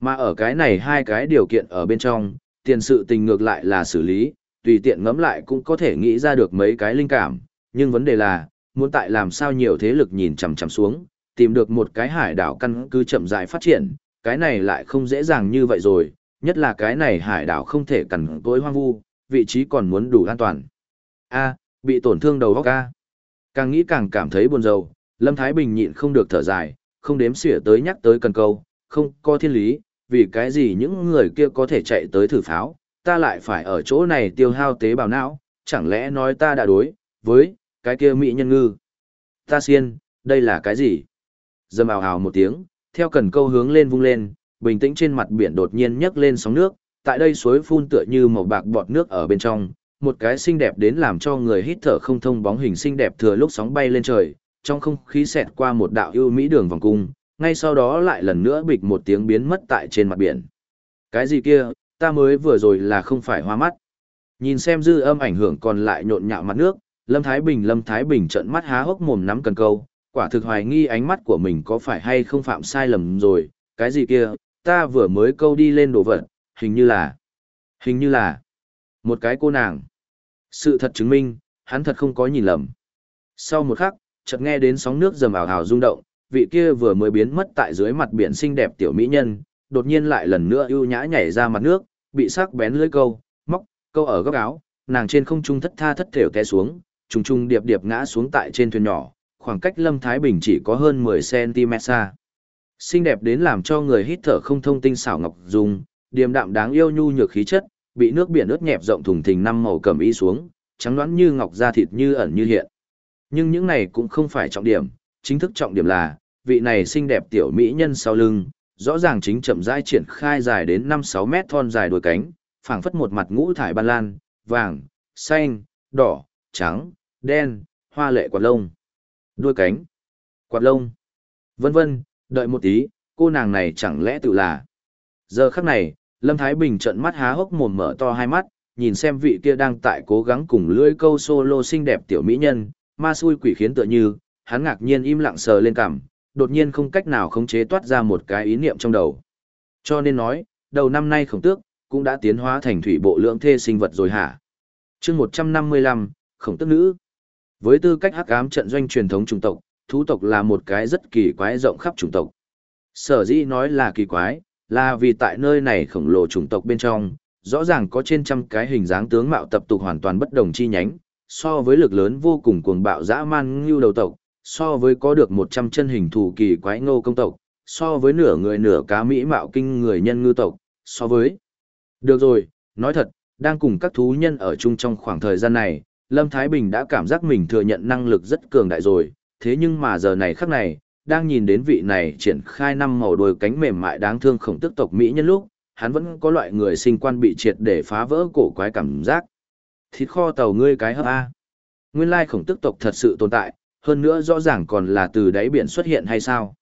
Mà ở cái này hai cái điều kiện ở bên trong, tiền sự tình ngược lại là xử lý, tùy tiện ngẫm lại cũng có thể nghĩ ra được mấy cái linh cảm, nhưng vấn đề là, muốn tại làm sao nhiều thế lực nhìn chằm chằm xuống, tìm được một cái hải đảo căn cứ chậm rãi phát triển, cái này lại không dễ dàng như vậy rồi, nhất là cái này hải đảo không thể cằn tối hoang vu, vị trí còn muốn đủ an toàn. A, bị tổn thương đầu óc a. Càng nghĩ càng cảm thấy buồn rầu, Lâm Thái Bình nhịn không được thở dài, không đếm xỉa tới nhắc tới cần câu, không có thiên lý, vì cái gì những người kia có thể chạy tới thử pháo, ta lại phải ở chỗ này tiêu hao tế bào não, chẳng lẽ nói ta đã đối, với, cái kia mỹ nhân ngư. Ta xiên, đây là cái gì? Dâm ào ào một tiếng, theo cần câu hướng lên vung lên, bình tĩnh trên mặt biển đột nhiên nhấc lên sóng nước, tại đây suối phun tựa như màu bạc bọt nước ở bên trong, một cái xinh đẹp đến làm cho người hít thở không thông bóng hình xinh đẹp thừa lúc sóng bay lên trời, trong không khí xẹt qua một đạo ưu mỹ đường vòng cung, ngay sau đó lại lần nữa bịch một tiếng biến mất tại trên mặt biển. Cái gì kia, ta mới vừa rồi là không phải hoa mắt. Nhìn xem dư âm ảnh hưởng còn lại nhộn nhạo mặt nước, Lâm Thái Bình Lâm Thái Bình trợn mắt há hốc mồm nắm cần câu, quả thực hoài nghi ánh mắt của mình có phải hay không phạm sai lầm rồi, cái gì kia, ta vừa mới câu đi lên đồ vật, hình như là, hình như là, một cái cô nàng. Sự thật chứng minh, hắn thật không có nhìn lầm. Sau một khắc, chợt nghe đến sóng nước rầm ảo ảo rung động, vị kia vừa mới biến mất tại dưới mặt biển xinh đẹp tiểu mỹ nhân, đột nhiên lại lần nữa ưu nhã nhảy ra mặt nước, bị sắc bén lưỡi câu, móc, câu ở góc áo, nàng trên không trung thất tha thất thểu té xuống, trùng trùng điệp điệp ngã xuống tại trên thuyền nhỏ, khoảng cách Lâm Thái Bình chỉ có hơn 10cm xa. Xinh đẹp đến làm cho người hít thở không thông tinh xảo ngọc dung, điềm đạm đáng yêu nhu nhược khí chất, bị nước biển ướt nhẹp rộng thùng thình năm màu cầm y xuống, trắng đoán như ngọc da thịt như ẩn như hiện. Nhưng những này cũng không phải trọng điểm, chính thức trọng điểm là, vị này xinh đẹp tiểu mỹ nhân sau lưng, rõ ràng chính chậm rãi triển khai dài đến 5-6 mét thon dài đuôi cánh, phảng phất một mặt ngũ thải ban lan, vàng, xanh, đỏ, trắng, đen, hoa lệ quạt lông. Đuôi cánh, quạt lông, vân vân, đợi một tí, cô nàng này chẳng lẽ tự là. Giờ khắc này, Lâm Thái Bình trợn mắt há hốc mồm mở to hai mắt, nhìn xem vị kia đang tại cố gắng cùng lưỡi câu solo xinh đẹp tiểu mỹ nhân, ma xui quỷ khiến tựa như, hắn ngạc nhiên im lặng sờ lên cằm, đột nhiên không cách nào khống chế toát ra một cái ý niệm trong đầu. Cho nên nói, đầu năm nay khổng tước, cũng đã tiến hóa thành thủy bộ lượng thê sinh vật rồi hả? chương 155, khổng tước nữ. Với tư cách hắc ám trận doanh truyền thống chủng tộc, thú tộc là một cái rất kỳ quái rộng khắp chủng tộc. Sở dĩ nói là kỳ quái, là vì tại nơi này khổng lồ chủng tộc bên trong, rõ ràng có trên trăm cái hình dáng tướng mạo tập tục hoàn toàn bất đồng chi nhánh, so với lực lớn vô cùng cuồng bạo dã man ngưu đầu tộc, so với có được 100 chân hình thù kỳ quái ngô công tộc, so với nửa người nửa cá mỹ mạo kinh người nhân ngư tộc, so với... Được rồi, nói thật, đang cùng các thú nhân ở chung trong khoảng thời gian này, Lâm Thái Bình đã cảm giác mình thừa nhận năng lực rất cường đại rồi, thế nhưng mà giờ này khắc này, đang nhìn đến vị này triển khai năm màu đôi cánh mềm mại đáng thương khổng tức tộc Mỹ nhân lúc, hắn vẫn có loại người sinh quan bị triệt để phá vỡ cổ quái cảm giác. Thịt kho tàu ngươi cái hấp A. Nguyên lai khổng tức tộc thật sự tồn tại, hơn nữa rõ ràng còn là từ đáy biển xuất hiện hay sao?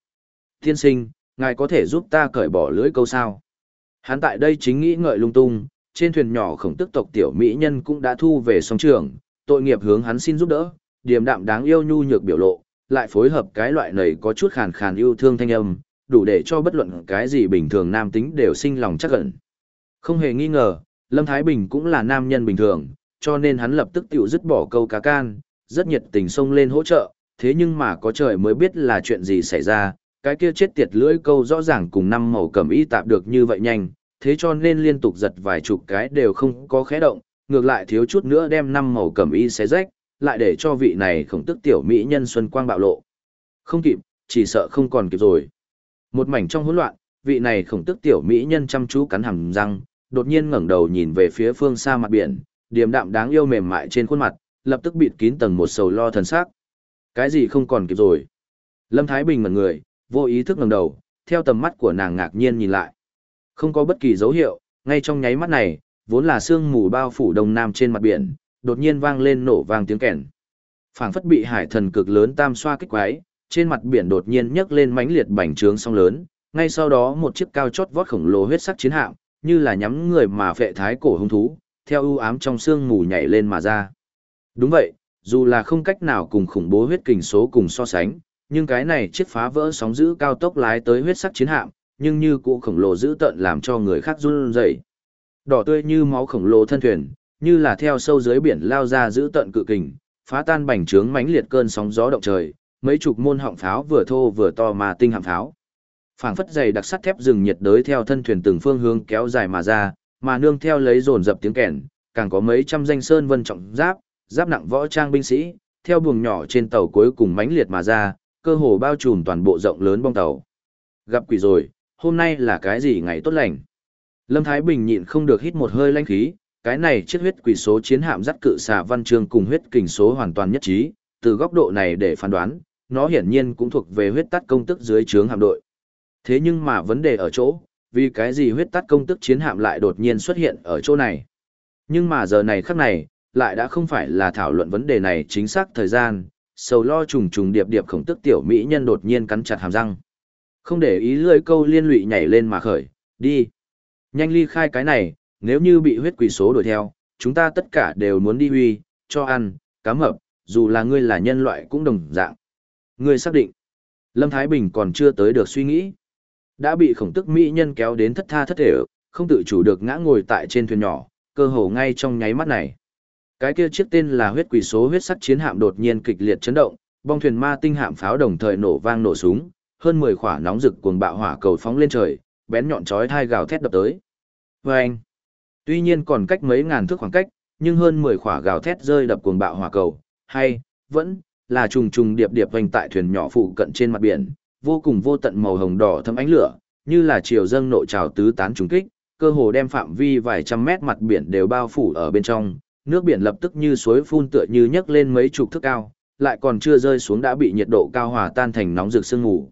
Tiên sinh, ngài có thể giúp ta cởi bỏ lưỡi câu sao? Hắn tại đây chính nghĩ ngợi lung tung, trên thuyền nhỏ khổng tức tộc tiểu mỹ nhân cũng đã thu về sông trường, tội nghiệp hướng hắn xin giúp đỡ, điềm đạm đáng yêu nhu nhược biểu lộ, lại phối hợp cái loại này có chút khàn khàn yêu thương thanh âm, đủ để cho bất luận cái gì bình thường nam tính đều sinh lòng chắc ẩn. Không hề nghi ngờ, Lâm Thái Bình cũng là nam nhân bình thường, cho nên hắn lập tức tiểu dứt bỏ câu cá can, rất nhiệt tình xông lên hỗ trợ, thế nhưng mà có trời mới biết là chuyện gì xảy ra, cái kia chết tiệt lưỡi câu rõ ràng cùng năm màu cầm y tạp được như vậy nhanh, thế cho nên liên tục giật vài chục cái đều không có khẽ động, ngược lại thiếu chút nữa đem năm màu cẩm y xé rách, lại để cho vị này khổng tức tiểu mỹ nhân xuân quang bạo lộ. Không kịp, chỉ sợ không còn kịp rồi. Một mảnh trong hỗn loạn, vị này khổng tức tiểu mỹ nhân chăm chú cắn hàm răng, đột nhiên ngẩng đầu nhìn về phía phương xa mặt biển, điềm đạm đáng yêu mềm mại trên khuôn mặt, lập tức bịt kín tầng một sầu lo thần sắc. Cái gì không còn kịp rồi? Lâm Thái Bình mặt người, vô ý thức ngẩng đầu, theo tầm mắt của nàng ngạc nhiên nhìn lại. Không có bất kỳ dấu hiệu, ngay trong nháy mắt này, vốn là sương mù bao phủ đông nam trên mặt biển, đột nhiên vang lên nổ vang tiếng kèn. Phảng phất bị hải thần cực lớn tam xoa kích quái, trên mặt biển đột nhiên nhấc lên mãnh liệt bành trướng sóng lớn, ngay sau đó một chiếc cao chót vót khổng lồ huyết sắc chiến hạm, như là nhắm người mà phệ thái cổ hung thú, theo ưu ám trong sương mù nhảy lên mà ra. Đúng vậy, dù là không cách nào cùng khủng bố huyết kình số cùng so sánh, nhưng cái này chiếc phá vỡ sóng giữ cao tốc lái tới huyết sắc chiến hạm, nhưng như cũ khổng lồ dữ tợn làm cho người khác run rẩy. Đỏ tươi như máu khổng lồ thân thuyền, như là theo sâu dưới biển lao ra giữ tận cự kình, phá tan bành trướng mãnh liệt cơn sóng gió động trời, mấy chục môn họng pháo vừa thô vừa to mà tinh hạm pháo. Phảng phất dày đặc sắt thép rừng nhiệt đới theo thân thuyền từng phương hướng kéo dài mà ra, mà nương theo lấy dồn dập tiếng kèn, càng có mấy trăm danh sơn vân trọng giáp, giáp nặng võ trang binh sĩ, theo buồng nhỏ trên tàu cuối cùng mãnh liệt mà ra, cơ hồ bao trùm toàn bộ rộng lớn bong tàu. Gặp quỷ rồi, hôm nay là cái gì ngày tốt lành? Lâm Thái Bình nhịn không được hít một hơi lanh khí, cái này chiếc huyết quỷ số chiến hạm dắt cự xà văn chương cùng huyết kình số hoàn toàn nhất trí, từ góc độ này để phán đoán, nó hiển nhiên cũng thuộc về huyết tắt công tức dưới trướng hạm đội. Thế nhưng mà vấn đề ở chỗ, vì cái gì huyết tắt công tức chiến hạm lại đột nhiên xuất hiện ở chỗ này? Nhưng mà giờ này khắc này, lại đã không phải là thảo luận vấn đề này chính xác thời gian, sầu lo trùng trùng điệp điệp khổng tức tiểu mỹ nhân đột nhiên cắn chặt hàm răng. Không để ý lưỡi câu liên lụy nhảy lên mà khởi, đi. Nhanh ly khai cái này, nếu như bị huyết quỷ số đuổi theo, chúng ta tất cả đều muốn đi huy, cho ăn, cá mập, dù là ngươi là nhân loại cũng đồng dạng. Ngươi xác định. Lâm Thái Bình còn chưa tới được suy nghĩ. Đã bị khổng tức mỹ nhân kéo đến thất tha thất thể, không tự chủ được ngã ngồi tại trên thuyền nhỏ, cơ hồ ngay trong nháy mắt này. Cái kia chiếc tên là huyết quỷ số huyết sắc chiến hạm đột nhiên kịch liệt chấn động, bong thuyền ma tinh hạm pháo đồng thời nổ vang nổ súng, hơn 10 quả nóng rực cuồng bạo hỏa cầu phóng lên trời, bén nhọn chói thai gào thét đập tới. Và anh, tuy nhiên còn cách mấy ngàn thước khoảng cách, nhưng hơn 10 quả gào thét rơi đập cuồng bạo hỏa cầu, hay vẫn là trùng trùng điệp điệp vành tại thuyền nhỏ phụ cận trên mặt biển, vô cùng vô tận màu hồng đỏ thấm ánh lửa, như là chiều dâng nội trào tứ tán trùng kích, cơ hồ đem phạm vi vài trăm mét mặt biển đều bao phủ ở bên trong, nước biển lập tức như suối phun tựa như nhấc lên mấy chục thước cao, lại còn chưa rơi xuống đã bị nhiệt độ cao hòa tan thành nóng rực sương mù.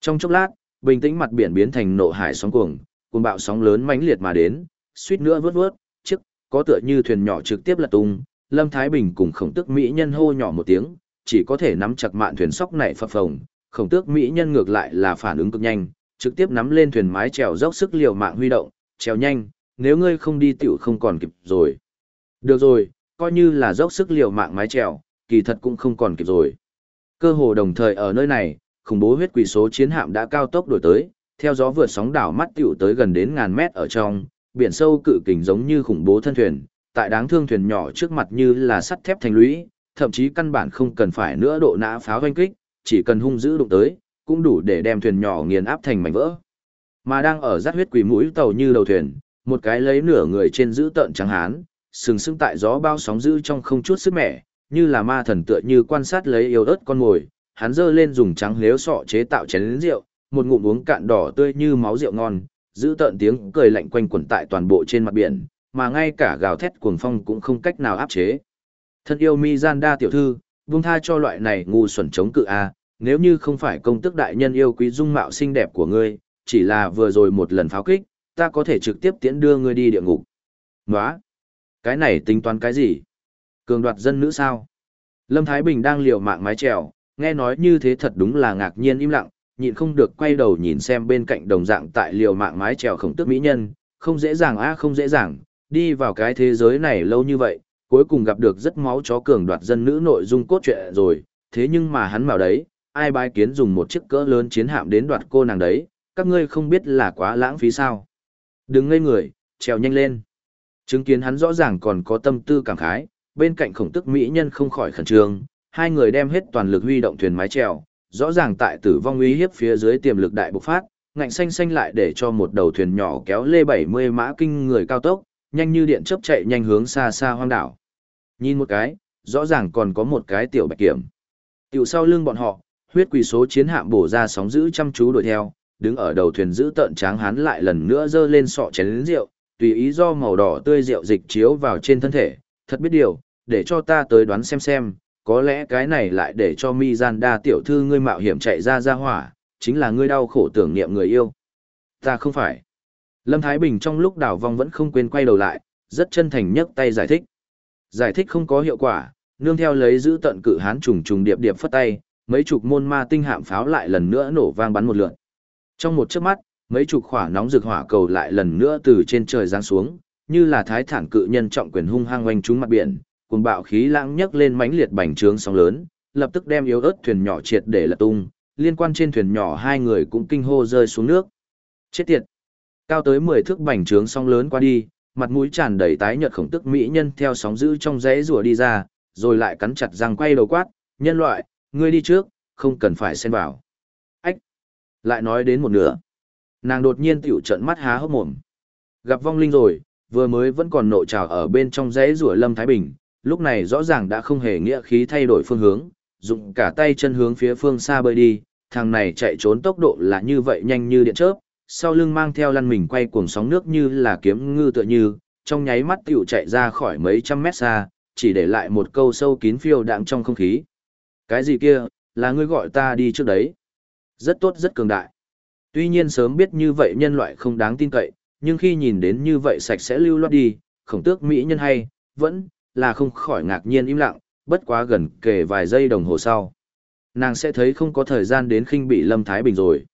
Trong chốc lát, bình tĩnh mặt biển biến thành nộ hải sóng cuồng, cuồng bạo sóng lớn mãnh liệt mà đến, suýt nữa vớt vớt, chiếc có tựa như thuyền nhỏ trực tiếp lật tung, Lâm Thái Bình cùng khổng Tước mỹ nhân hô nhỏ một tiếng, chỉ có thể nắm chặt mạn thuyền sóc này phập phồng, khổng tước mỹ nhân ngược lại là phản ứng cực nhanh, trực tiếp nắm lên thuyền mái chèo dốc sức liều mạng huy động, trèo nhanh, nếu ngươi không đi tiểu không còn kịp rồi. Được rồi, coi như là dốc sức liều mạng mái chèo, kỳ thật cũng không còn kịp rồi. Cơ hồ đồng thời ở nơi này, khủng bố huyết quỷ số chiến hạm đã cao tốc đổi tới, theo gió vượt sóng đảo mắt tiểu tới gần đến ngàn mét ở trong, biển sâu cự kình giống như khủng bố thân thuyền, tại đáng thương thuyền nhỏ trước mặt như là sắt thép thành lũy, thậm chí căn bản không cần phải nữa độ nã pháo doanh kích, chỉ cần hung dữ đụng tới, cũng đủ để đem thuyền nhỏ nghiền áp thành mảnh vỡ. Mà đang ở rát huyết quỷ mũi tàu như đầu thuyền, một cái lấy nửa người trên giữ tợn trắng hán, sừng sững tại gió bao sóng dữ trong không chút sức mẻ, như là ma thần tựa như quan sát lấy yêu ớt con mồi, hắn giơ lên dùng trắng lếu sọ chế tạo chén rượu, một ngụm uống cạn đỏ tươi như máu rượu ngon, giữ tợn tiếng cười lạnh quanh quẩn tại toàn bộ trên mặt biển, mà ngay cả gào thét cuồng phong cũng không cách nào áp chế. Thân yêu Mizanda tiểu thư, buông tha cho loại này ngu xuẩn chống cự a, nếu như không phải công tức đại nhân yêu quý dung mạo xinh đẹp của ngươi, chỉ là vừa rồi một lần pháo kích, ta có thể trực tiếp tiễn đưa ngươi đi địa ngục. Nóa! Cái này tính toán cái gì? Cường đoạt dân nữ sao? Lâm Thái Bình đang liều mạng mái trèo, nghe nói như thế thật đúng là ngạc nhiên im lặng, nhịn không được quay đầu nhìn xem bên cạnh đồng dạng tại liều mạng mái trèo khổng tước mỹ nhân, không dễ dàng a không dễ dàng, đi vào cái thế giới này lâu như vậy, cuối cùng gặp được rất máu chó cường đoạt dân nữ nội dung cốt truyện rồi, thế nhưng mà hắn vào đấy, ai bái kiến dùng một chiếc cỡ lớn chiến hạm đến đoạt cô nàng đấy, các ngươi không biết là quá lãng phí sao. Đừng ngây người, trèo nhanh lên. Chứng kiến hắn rõ ràng còn có tâm tư cảm khái, bên cạnh khổng tức mỹ nhân không khỏi khẩn trương, hai người đem hết toàn lực huy động thuyền mái trèo, rõ ràng tại tử vong uy hiếp phía dưới tiềm lực đại bộc phát, ngạnh xanh xanh lại để cho một đầu thuyền nhỏ kéo lê 70 mã kinh người cao tốc, nhanh như điện chớp chạy nhanh hướng xa xa hoang đảo. Nhìn một cái, rõ ràng còn có một cái tiểu bạch kiểm. Tiểu sau lưng bọn họ, huyết quỷ số chiến hạm bổ ra sóng giữ chăm chú đuổi theo, đứng ở đầu thuyền giữ tợn tráng hán lại lần nữa dơ lên sọ chén lớn rượu, tùy ý do màu đỏ tươi rượu dịch chiếu vào trên thân thể, thật biết điều, để cho ta tới đoán xem xem, có lẽ cái này lại để cho mi gian đa tiểu thư ngươi mạo hiểm chạy ra ra hỏa, chính là ngươi đau khổ tưởng niệm người yêu. Ta không phải. Lâm Thái Bình trong lúc đảo vong vẫn không quên quay đầu lại, rất chân thành nhấc tay giải thích. Giải thích không có hiệu quả, nương theo lấy giữ tận cự hán trùng trùng điệp điệp phất tay, mấy chục môn ma tinh hạm pháo lại lần nữa nổ vang bắn một lượt. Trong một chớp mắt, mấy chục khỏa nóng rực hỏa cầu lại lần nữa từ trên trời giáng xuống, như là thái thản cự nhân trọng quyền hung hăng oanh trúng mặt biển, cùng bạo khí lãng nhấc lên mãnh liệt bành trướng sóng lớn, lập tức đem yếu ớt thuyền nhỏ triệt để lật tung, liên quan trên thuyền nhỏ hai người cũng kinh hô rơi xuống nước. Chết tiệt! Cao tới 10 thước bành trướng sóng lớn qua đi, mặt mũi tràn đầy tái nhợt khổng tức mỹ nhân theo sóng dữ trong rẽ rùa đi ra, rồi lại cắn chặt răng quay đầu quát, nhân loại, ngươi đi trước, không cần phải xen vào. Ách! Lại nói đến một nửa. Nàng đột nhiên tiểu trận mắt há hốc mồm. Gặp vong linh rồi, vừa mới vẫn còn nộ trào ở bên trong rẽ rùa lâm Thái Bình, lúc này rõ ràng đã không hề nghĩa khí thay đổi phương hướng, dùng cả tay chân hướng phía phương xa bơi đi, thằng này chạy trốn tốc độ là như vậy nhanh như điện chớp, sau lưng mang theo lăn mình quay cuồng sóng nước như là kiếm ngư tựa như, trong nháy mắt tiểu chạy ra khỏi mấy trăm mét xa, chỉ để lại một câu sâu kín phiêu đạm trong không khí. Cái gì kia, là ngươi gọi ta đi trước đấy. Rất tốt rất cường đại. Tuy nhiên sớm biết như vậy nhân loại không đáng tin cậy, nhưng khi nhìn đến như vậy sạch sẽ lưu loát đi, khổng tước mỹ nhân hay, vẫn là không khỏi ngạc nhiên im lặng, bất quá gần kể vài giây đồng hồ sau. Nàng sẽ thấy không có thời gian đến khinh bị Lâm Thái Bình rồi.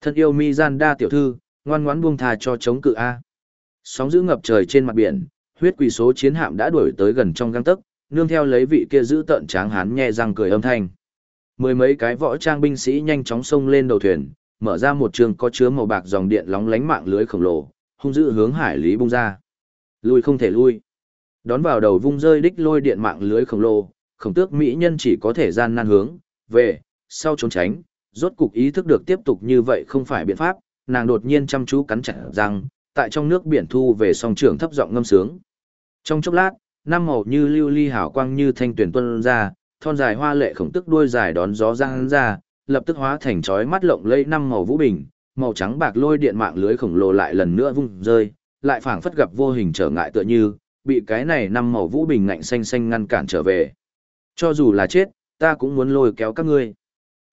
Thân yêu mi gian đa tiểu thư, ngoan ngoãn buông thà cho chống cự A. Sóng giữ ngập trời trên mặt biển, huyết quỷ số chiến hạm đã đuổi tới gần trong găng tấc, nương theo lấy vị kia giữ tận tráng hán nhe răng cười âm thanh. Mười mấy cái võ trang binh sĩ nhanh chóng xông lên đầu thuyền, mở ra một trường có chứa màu bạc dòng điện lóng lánh mạng lưới khổng lồ, hung dữ hướng hải lý bung ra. Lui không thể lui đón vào đầu vung rơi đích lôi điện mạng lưới khổng lồ, khổng tước mỹ nhân chỉ có thể gian nan hướng, về, sau trốn tránh, rốt cục ý thức được tiếp tục như vậy không phải biện pháp, nàng đột nhiên chăm chú cắn chặt răng, tại trong nước biển thu về song trường thấp giọng ngâm sướng. Trong chốc lát, năm màu như lưu ly hảo quang như thanh tuyển tuân ra, thon dài hoa lệ khổng tức đuôi dài đón gió giang ra, lập tức hóa thành chói mắt lộng lẫy năm màu vũ bình, màu trắng bạc lôi điện mạng lưới khổng lồ lại lần nữa vung rơi, lại phảng phất gặp vô hình trở ngại tựa như, bị cái này năm màu vũ bình ngạnh xanh xanh ngăn cản trở về. Cho dù là chết, ta cũng muốn lôi kéo các ngươi.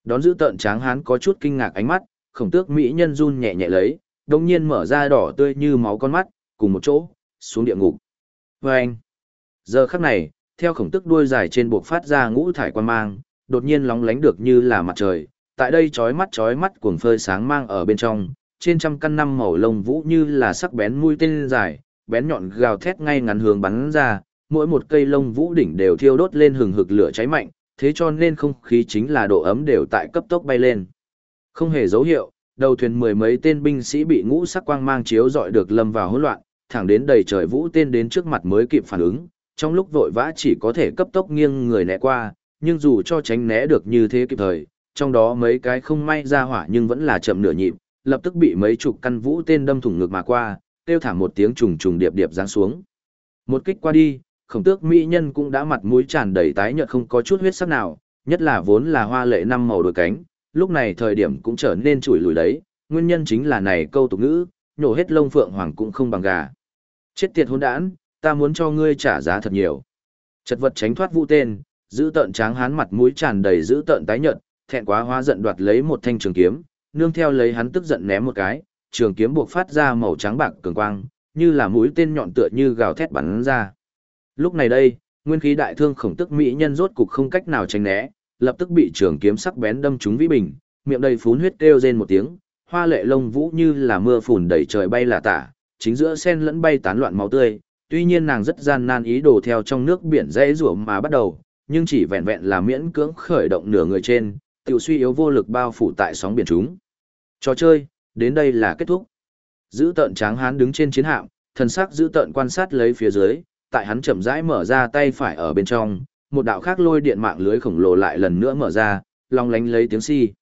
Đón giữ tận tráng hán có chút kinh ngạc ánh mắt, khổng tước mỹ nhân run nhẹ nhẹ lấy, đồng nhiên mở ra đỏ tươi như máu con mắt, cùng một chỗ, xuống địa ngục. Và anh, giờ khắc này, theo khổng tước đuôi dài trên buộc phát ra ngũ thải quan mang, đột nhiên lóng lánh được như là mặt trời, tại đây chói mắt chói mắt cuồng phơi sáng mang ở bên trong, trên trăm căn năm màu lông vũ như là sắc bén mũi tên dài, bén nhọn gào thét ngay ngắn hướng bắn ra, mỗi một cây lông vũ đỉnh đều thiêu đốt lên hừng hực lửa cháy mạnh, thế cho nên không khí chính là độ ấm đều tại cấp tốc bay lên. Không hề dấu hiệu, đầu thuyền mười mấy tên binh sĩ bị ngũ sắc quang mang chiếu dọi được lâm vào hỗn loạn, thẳng đến đầy trời vũ tên đến trước mặt mới kịp phản ứng, trong lúc vội vã chỉ có thể cấp tốc nghiêng người né qua, nhưng dù cho tránh né được như thế kịp thời, trong đó mấy cái không may ra hỏa nhưng vẫn là chậm nửa nhịp, lập tức bị mấy chục căn vũ tên đâm thủng ngực mà qua, kêu thảm một tiếng trùng trùng điệp điệp giáng xuống. Một kích qua đi, khổng tước mỹ nhân cũng đã mặt mũi tràn đầy tái nhợt không có chút huyết sắc nào, nhất là vốn là hoa lệ năm màu đôi cánh, lúc này thời điểm cũng trở nên chủi lùi đấy, nguyên nhân chính là này câu tục ngữ, nhổ hết lông phượng hoàng cũng không bằng gà. Chết tiệt hỗn đản, ta muốn cho ngươi trả giá thật nhiều. Chật vật tránh thoát vũ tên, giữ tợn tráng hán mặt mũi tràn đầy giữ tợn tái nhợt, thẹn quá hóa giận đoạt lấy một thanh trường kiếm, nương theo lấy hắn tức giận ném một cái, trường kiếm buộc phát ra màu trắng bạc cường quang, như là mũi tên nhọn tựa như gào thét bắn ra. Lúc này đây, nguyên khí đại thương khổng tức mỹ nhân rốt cục không cách nào tránh né, lập tức bị trường kiếm sắc bén đâm trúng vĩ bình, miệng đầy phún huyết kêu rên một tiếng, hoa lệ lông vũ như là mưa phùn đầy trời bay là tả, chính giữa sen lẫn bay tán loạn máu tươi. Tuy nhiên nàng rất gian nan ý đồ theo trong nước biển dễ rủa mà bắt đầu, nhưng chỉ vẹn vẹn là miễn cưỡng khởi động nửa người trên, tiểu suy yếu vô lực bao phủ tại sóng biển chúng. Trò chơi, đến đây là kết thúc. Giữ tận tráng hán đứng trên chiến hạm, thần sắc giữ tận quan sát lấy phía dưới, tại hắn chậm rãi mở ra tay phải ở bên trong, một đạo khác lôi điện mạng lưới khổng lồ lại lần nữa mở ra, long lánh lấy tiếng si.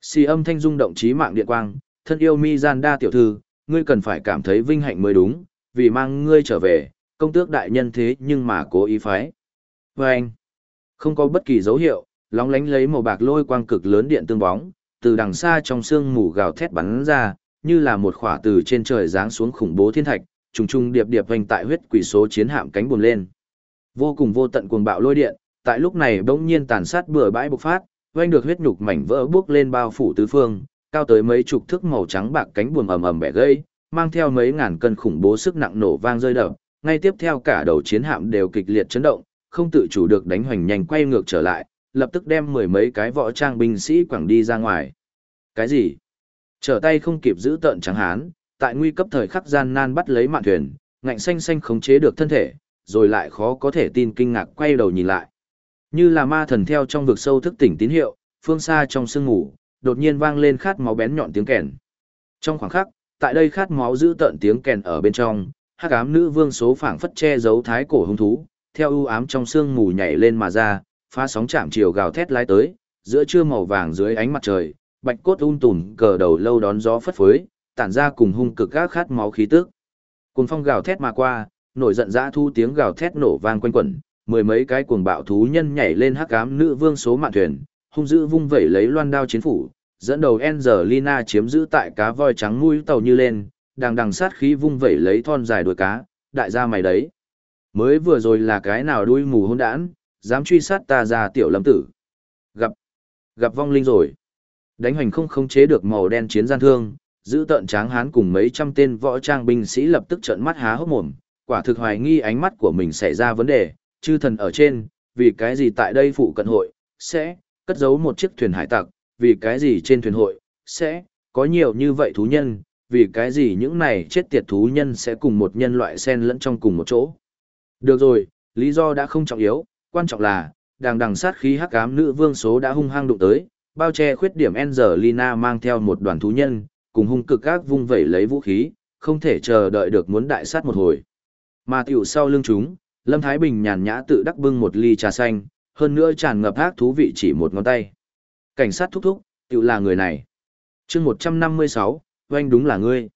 Si âm thanh rung động trí mạng điện quang, thân yêu mi gian đa tiểu thư, ngươi cần phải cảm thấy vinh hạnh mới đúng, vì mang ngươi trở về, công tước đại nhân thế nhưng mà cố ý phái. Và anh, không có bất kỳ dấu hiệu, lóng lánh lấy màu bạc lôi quang cực lớn điện tương bóng, từ đằng xa trong sương mù gào thét bắn ra, như là một khỏa từ trên trời giáng xuống khủng bố thiên thạch, trùng trùng điệp điệp vành tại huyết quỷ số chiến hạm cánh buồm lên. Vô cùng vô tận cuồng bạo lôi điện, tại lúc này bỗng nhiên tàn sát bừa bãi bộc phát, vành được huyết nhục mảnh vỡ bước lên bao phủ tứ phương, cao tới mấy chục thước màu trắng bạc cánh buồm ầm ầm bẻ gãy, mang theo mấy ngàn cân khủng bố sức nặng nổ vang rơi đập, ngay tiếp theo cả đầu chiến hạm đều kịch liệt chấn động, không tự chủ được đánh hoành nhanh quay ngược trở lại, lập tức đem mười mấy cái võ trang binh sĩ quẳng đi ra ngoài. Cái gì? Trở tay không kịp giữ tận trắng hán, tại nguy cấp thời khắc gian nan bắt lấy mạn thuyền, ngạnh xanh xanh khống chế được thân thể, rồi lại khó có thể tin kinh ngạc quay đầu nhìn lại. Như là ma thần theo trong vực sâu thức tỉnh tín hiệu, phương xa trong sương ngủ, đột nhiên vang lên khát máu bén nhọn tiếng kèn. Trong khoảng khắc, tại đây khát máu giữ tận tiếng kèn ở bên trong, hắc ám nữ vương số phảng phất che giấu thái cổ hung thú, theo ưu ám trong sương mù nhảy lên mà ra, phá sóng chạm chiều gào thét lái tới, giữa trưa màu vàng dưới ánh mặt trời, bạch cốt un tùn cờ đầu lâu đón gió phất phới, tản ra cùng hung cực gác khát máu khí tức. Cuồng phong gào thét mà qua, nổi giận dã thu tiếng gào thét nổ vang quanh quẩn, mười mấy cái cuồng bạo thú nhân nhảy lên hắc ám nữ vương số mạn thuyền, hung dữ vung vẩy lấy loan đao chiến phủ, dẫn đầu Angelina chiếm giữ tại cá voi trắng mũi tàu như lên, đang đằng sát khí vung vẩy lấy thon dài đuôi cá, đại gia mày đấy. Mới vừa rồi là cái nào đuôi mù hỗn đản, dám truy sát ta ra tiểu lâm tử. Gặp, gặp vong linh rồi. Đánh hoành không khống chế được màu đen chiến gian thương, giữ tợn tráng hán cùng mấy trăm tên võ trang binh sĩ lập tức trợn mắt há hốc mồm, quả thực hoài nghi ánh mắt của mình xảy ra vấn đề, chư thần ở trên, vì cái gì tại đây phụ cận hội, sẽ, cất giấu một chiếc thuyền hải tặc, vì cái gì trên thuyền hội, sẽ, có nhiều như vậy thú nhân, vì cái gì những này chết tiệt thú nhân sẽ cùng một nhân loại xen lẫn trong cùng một chỗ. Được rồi, lý do đã không trọng yếu, quan trọng là, đằng đằng sát khí hắc ám nữ vương số đã hung hăng đụng tới, bao che khuyết điểm Angelina mang theo một đoàn thú nhân, cùng hung cực các vung vẩy lấy vũ khí, không thể chờ đợi được muốn đại sát một hồi. Mà tiểu sau lưng chúng, Lâm Thái Bình nhàn nhã tự đắc bưng một ly trà xanh, hơn nữa tràn ngập ác thú vị chỉ một ngón tay. Cảnh sát thúc thúc, tự là người này. chương 156, oanh đúng là ngươi.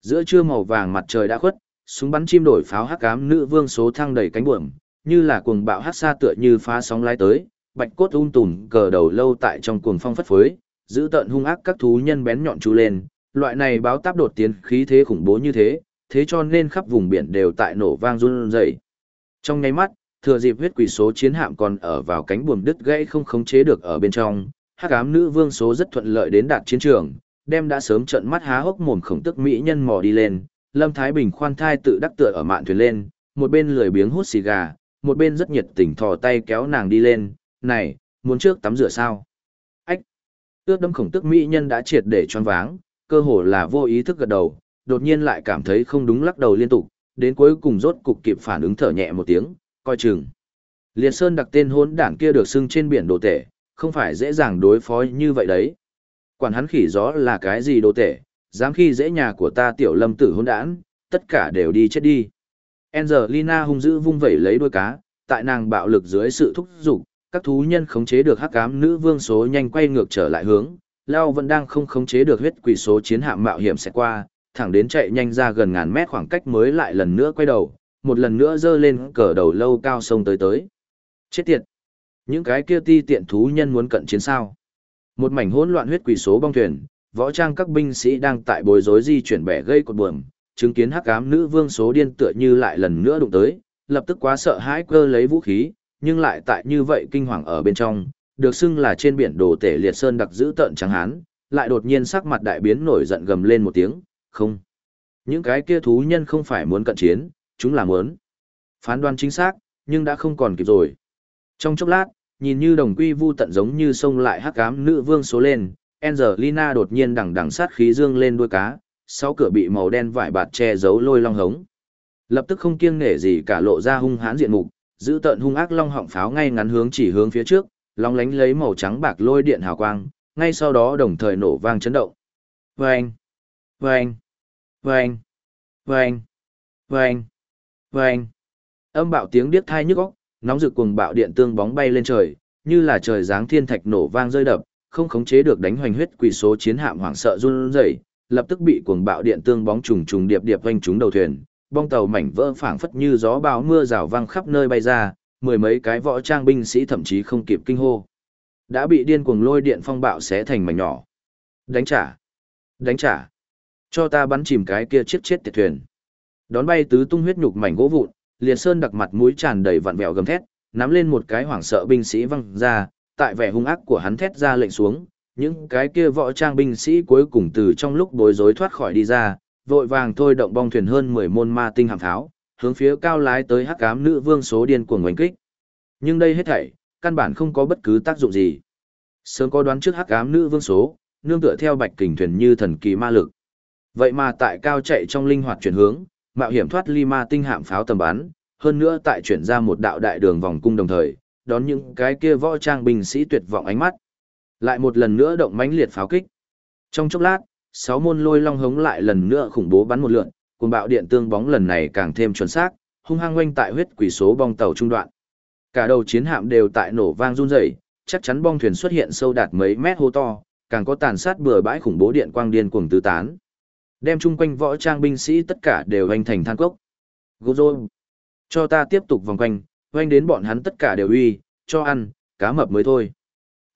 Giữa trưa màu vàng mặt trời đã khuất, súng bắn chim đổi pháo hắc ám nữ vương số thăng đầy cánh buồm, như là cuồng bạo hát xa tựa như phá sóng lái tới, bạch cốt un tùm cờ đầu lâu tại trong cuồng phong phất phới, giữ tận hung ác các thú nhân bén nhọn chú lên, loại này báo táp đột tiến khí thế khủng bố như thế, thế cho nên khắp vùng biển đều tại nổ vang run rẩy. Trong nháy mắt, thừa dịp huyết quỷ số chiến hạm còn ở vào cánh buồm đứt gãy không khống chế được ở bên trong, hắc ám nữ vương số rất thuận lợi đến đạt chiến trường, đem đã sớm trận mắt há hốc mồm khổng tức mỹ nhân mò đi lên, Lâm Thái Bình khoan thai tự đắc tựa ở mạn thuyền lên, một bên lười biếng hút xì gà, một bên rất nhiệt tình thò tay kéo nàng đi lên, "Này, muốn trước tắm rửa sao?" Ách. Ước đâm khổng tức mỹ nhân đã triệt để choáng váng, cơ hồ là vô ý thức gật đầu, đột nhiên lại cảm thấy không đúng lắc đầu liên tục, đến cuối cùng rốt cục kịp phản ứng thở nhẹ một tiếng, coi chừng. Liệt Sơn đặc tên hốn đảng kia được xưng trên biển đồ tể, không phải dễ dàng đối phó như vậy đấy. Quản hắn khỉ gió là cái gì đồ tể, dám khi dễ nhà của ta tiểu lâm tử hôn đản, tất cả đều đi chết đi. Angelina hung dữ vung vẩy lấy đuôi cá, tại nàng bạo lực dưới sự thúc giục, các thú nhân khống chế được hắc ám nữ vương số nhanh quay ngược trở lại hướng, Lao vẫn đang không khống chế được huyết quỷ số chiến hạm mạo hiểm sẽ qua, thẳng đến chạy nhanh ra gần ngàn mét khoảng cách mới lại lần nữa quay đầu, một lần nữa dơ lên cờ đầu lâu cao sông tới tới. Chết tiệt! Những cái kia ti tiện thú nhân muốn cận chiến sao. Một mảnh hỗn loạn huyết quỷ số bong thuyền, võ trang các binh sĩ đang tại bối rối di chuyển bẻ gây cột buồm, chứng kiến hắc ám nữ vương số điên tựa như lại lần nữa đụng tới, lập tức quá sợ hãi cơ lấy vũ khí, nhưng lại tại như vậy kinh hoàng ở bên trong, được xưng là trên biển đồ tể liệt sơn đặc giữ tận trắng hán, lại đột nhiên sắc mặt đại biến nổi giận gầm lên một tiếng, không. Những cái kia thú nhân không phải muốn cận chiến, chúng là muốn. Phán đoán chính xác, nhưng đã không còn kịp rồi. Trong chốc lát, nhìn như đồng quy vu tận giống như sông lại hắc ám nữ vương số lên, Angelina đột nhiên đằng đằng sát khí dương lên đuôi cá, sau cửa bị màu đen vải bạt che giấu lôi long hống. Lập tức không kiêng nể gì cả lộ ra hung hãn diện mục, giữ tận hung ác long họng pháo ngay ngắn hướng chỉ hướng phía trước, long lánh lấy màu trắng bạc lôi điện hào quang, ngay sau đó đồng thời nổ vang chấn động. Vâng! Vâng! Vâng! Vâng! Vâng! Vâng! Âm bạo tiếng điếc thai nhức óc, nóng rực cuồng bạo điện tương bóng bay lên trời, như là trời giáng thiên thạch nổ vang rơi đập, không khống chế được đánh hoành huyết quỷ số chiến hạm hoảng sợ run rẩy, lập tức bị cuồng bạo điện tương bóng trùng trùng điệp điệp quanh trúng đầu thuyền, bong tàu mảnh vỡ phảng phất như gió bão mưa rào vang khắp nơi bay ra, mười mấy cái võ trang binh sĩ thậm chí không kịp kinh hô. Đã bị điên cuồng lôi điện phong bạo xé thành mảnh nhỏ. Đánh trả! Đánh trả! Cho ta bắn chìm cái kia chiếc chết tiệt thuyền. Đón bay tứ tung huyết nhục mảnh gỗ vụn, Liệt Sơn đặc mặt mũi tràn đầy vặn vẹo gầm thét, nắm lên một cái hoảng sợ binh sĩ văng ra, tại vẻ hung ác của hắn thét ra lệnh xuống, những cái kia võ trang binh sĩ cuối cùng từ trong lúc bối rối thoát khỏi đi ra, vội vàng thôi động bong thuyền hơn 10 môn ma tinh hạm tháo, hướng phía cao lái tới hắc ám nữ vương số điên cuồng ngoảnh kích. Nhưng đây hết thảy, căn bản không có bất cứ tác dụng gì. Sớm có đoán trước hắc ám nữ vương số, nương tựa theo bạch kình thuyền như thần kỳ ma lực. Vậy mà tại cao chạy trong linh hoạt chuyển hướng, mạo hiểm thoát ly ma tinh hạm pháo tầm bắn, hơn nữa tại chuyển ra một đạo đại đường vòng cung đồng thời, đón những cái kia võ trang binh sĩ tuyệt vọng ánh mắt. Lại một lần nữa động mãnh liệt pháo kích. Trong chốc lát, sáu môn lôi long hống lại lần nữa khủng bố bắn một lượn, cuồng bạo điện tương bóng lần này càng thêm chuẩn xác, hung hăng quanh tại huyết quỷ số bong tàu trung đoạn. Cả đầu chiến hạm đều tại nổ vang run rẩy, chắc chắn bong thuyền xuất hiện sâu đạt mấy mét hô to, càng có tàn sát bừa bãi khủng bố điện quang điên cuồng tứ tán. Đem chung quanh võ trang binh sĩ tất cả đều hoành thành than cốc. Gozo, cho ta tiếp tục vòng quanh, hoành đến bọn hắn tất cả đều uy, cho ăn, cá mập mới thôi.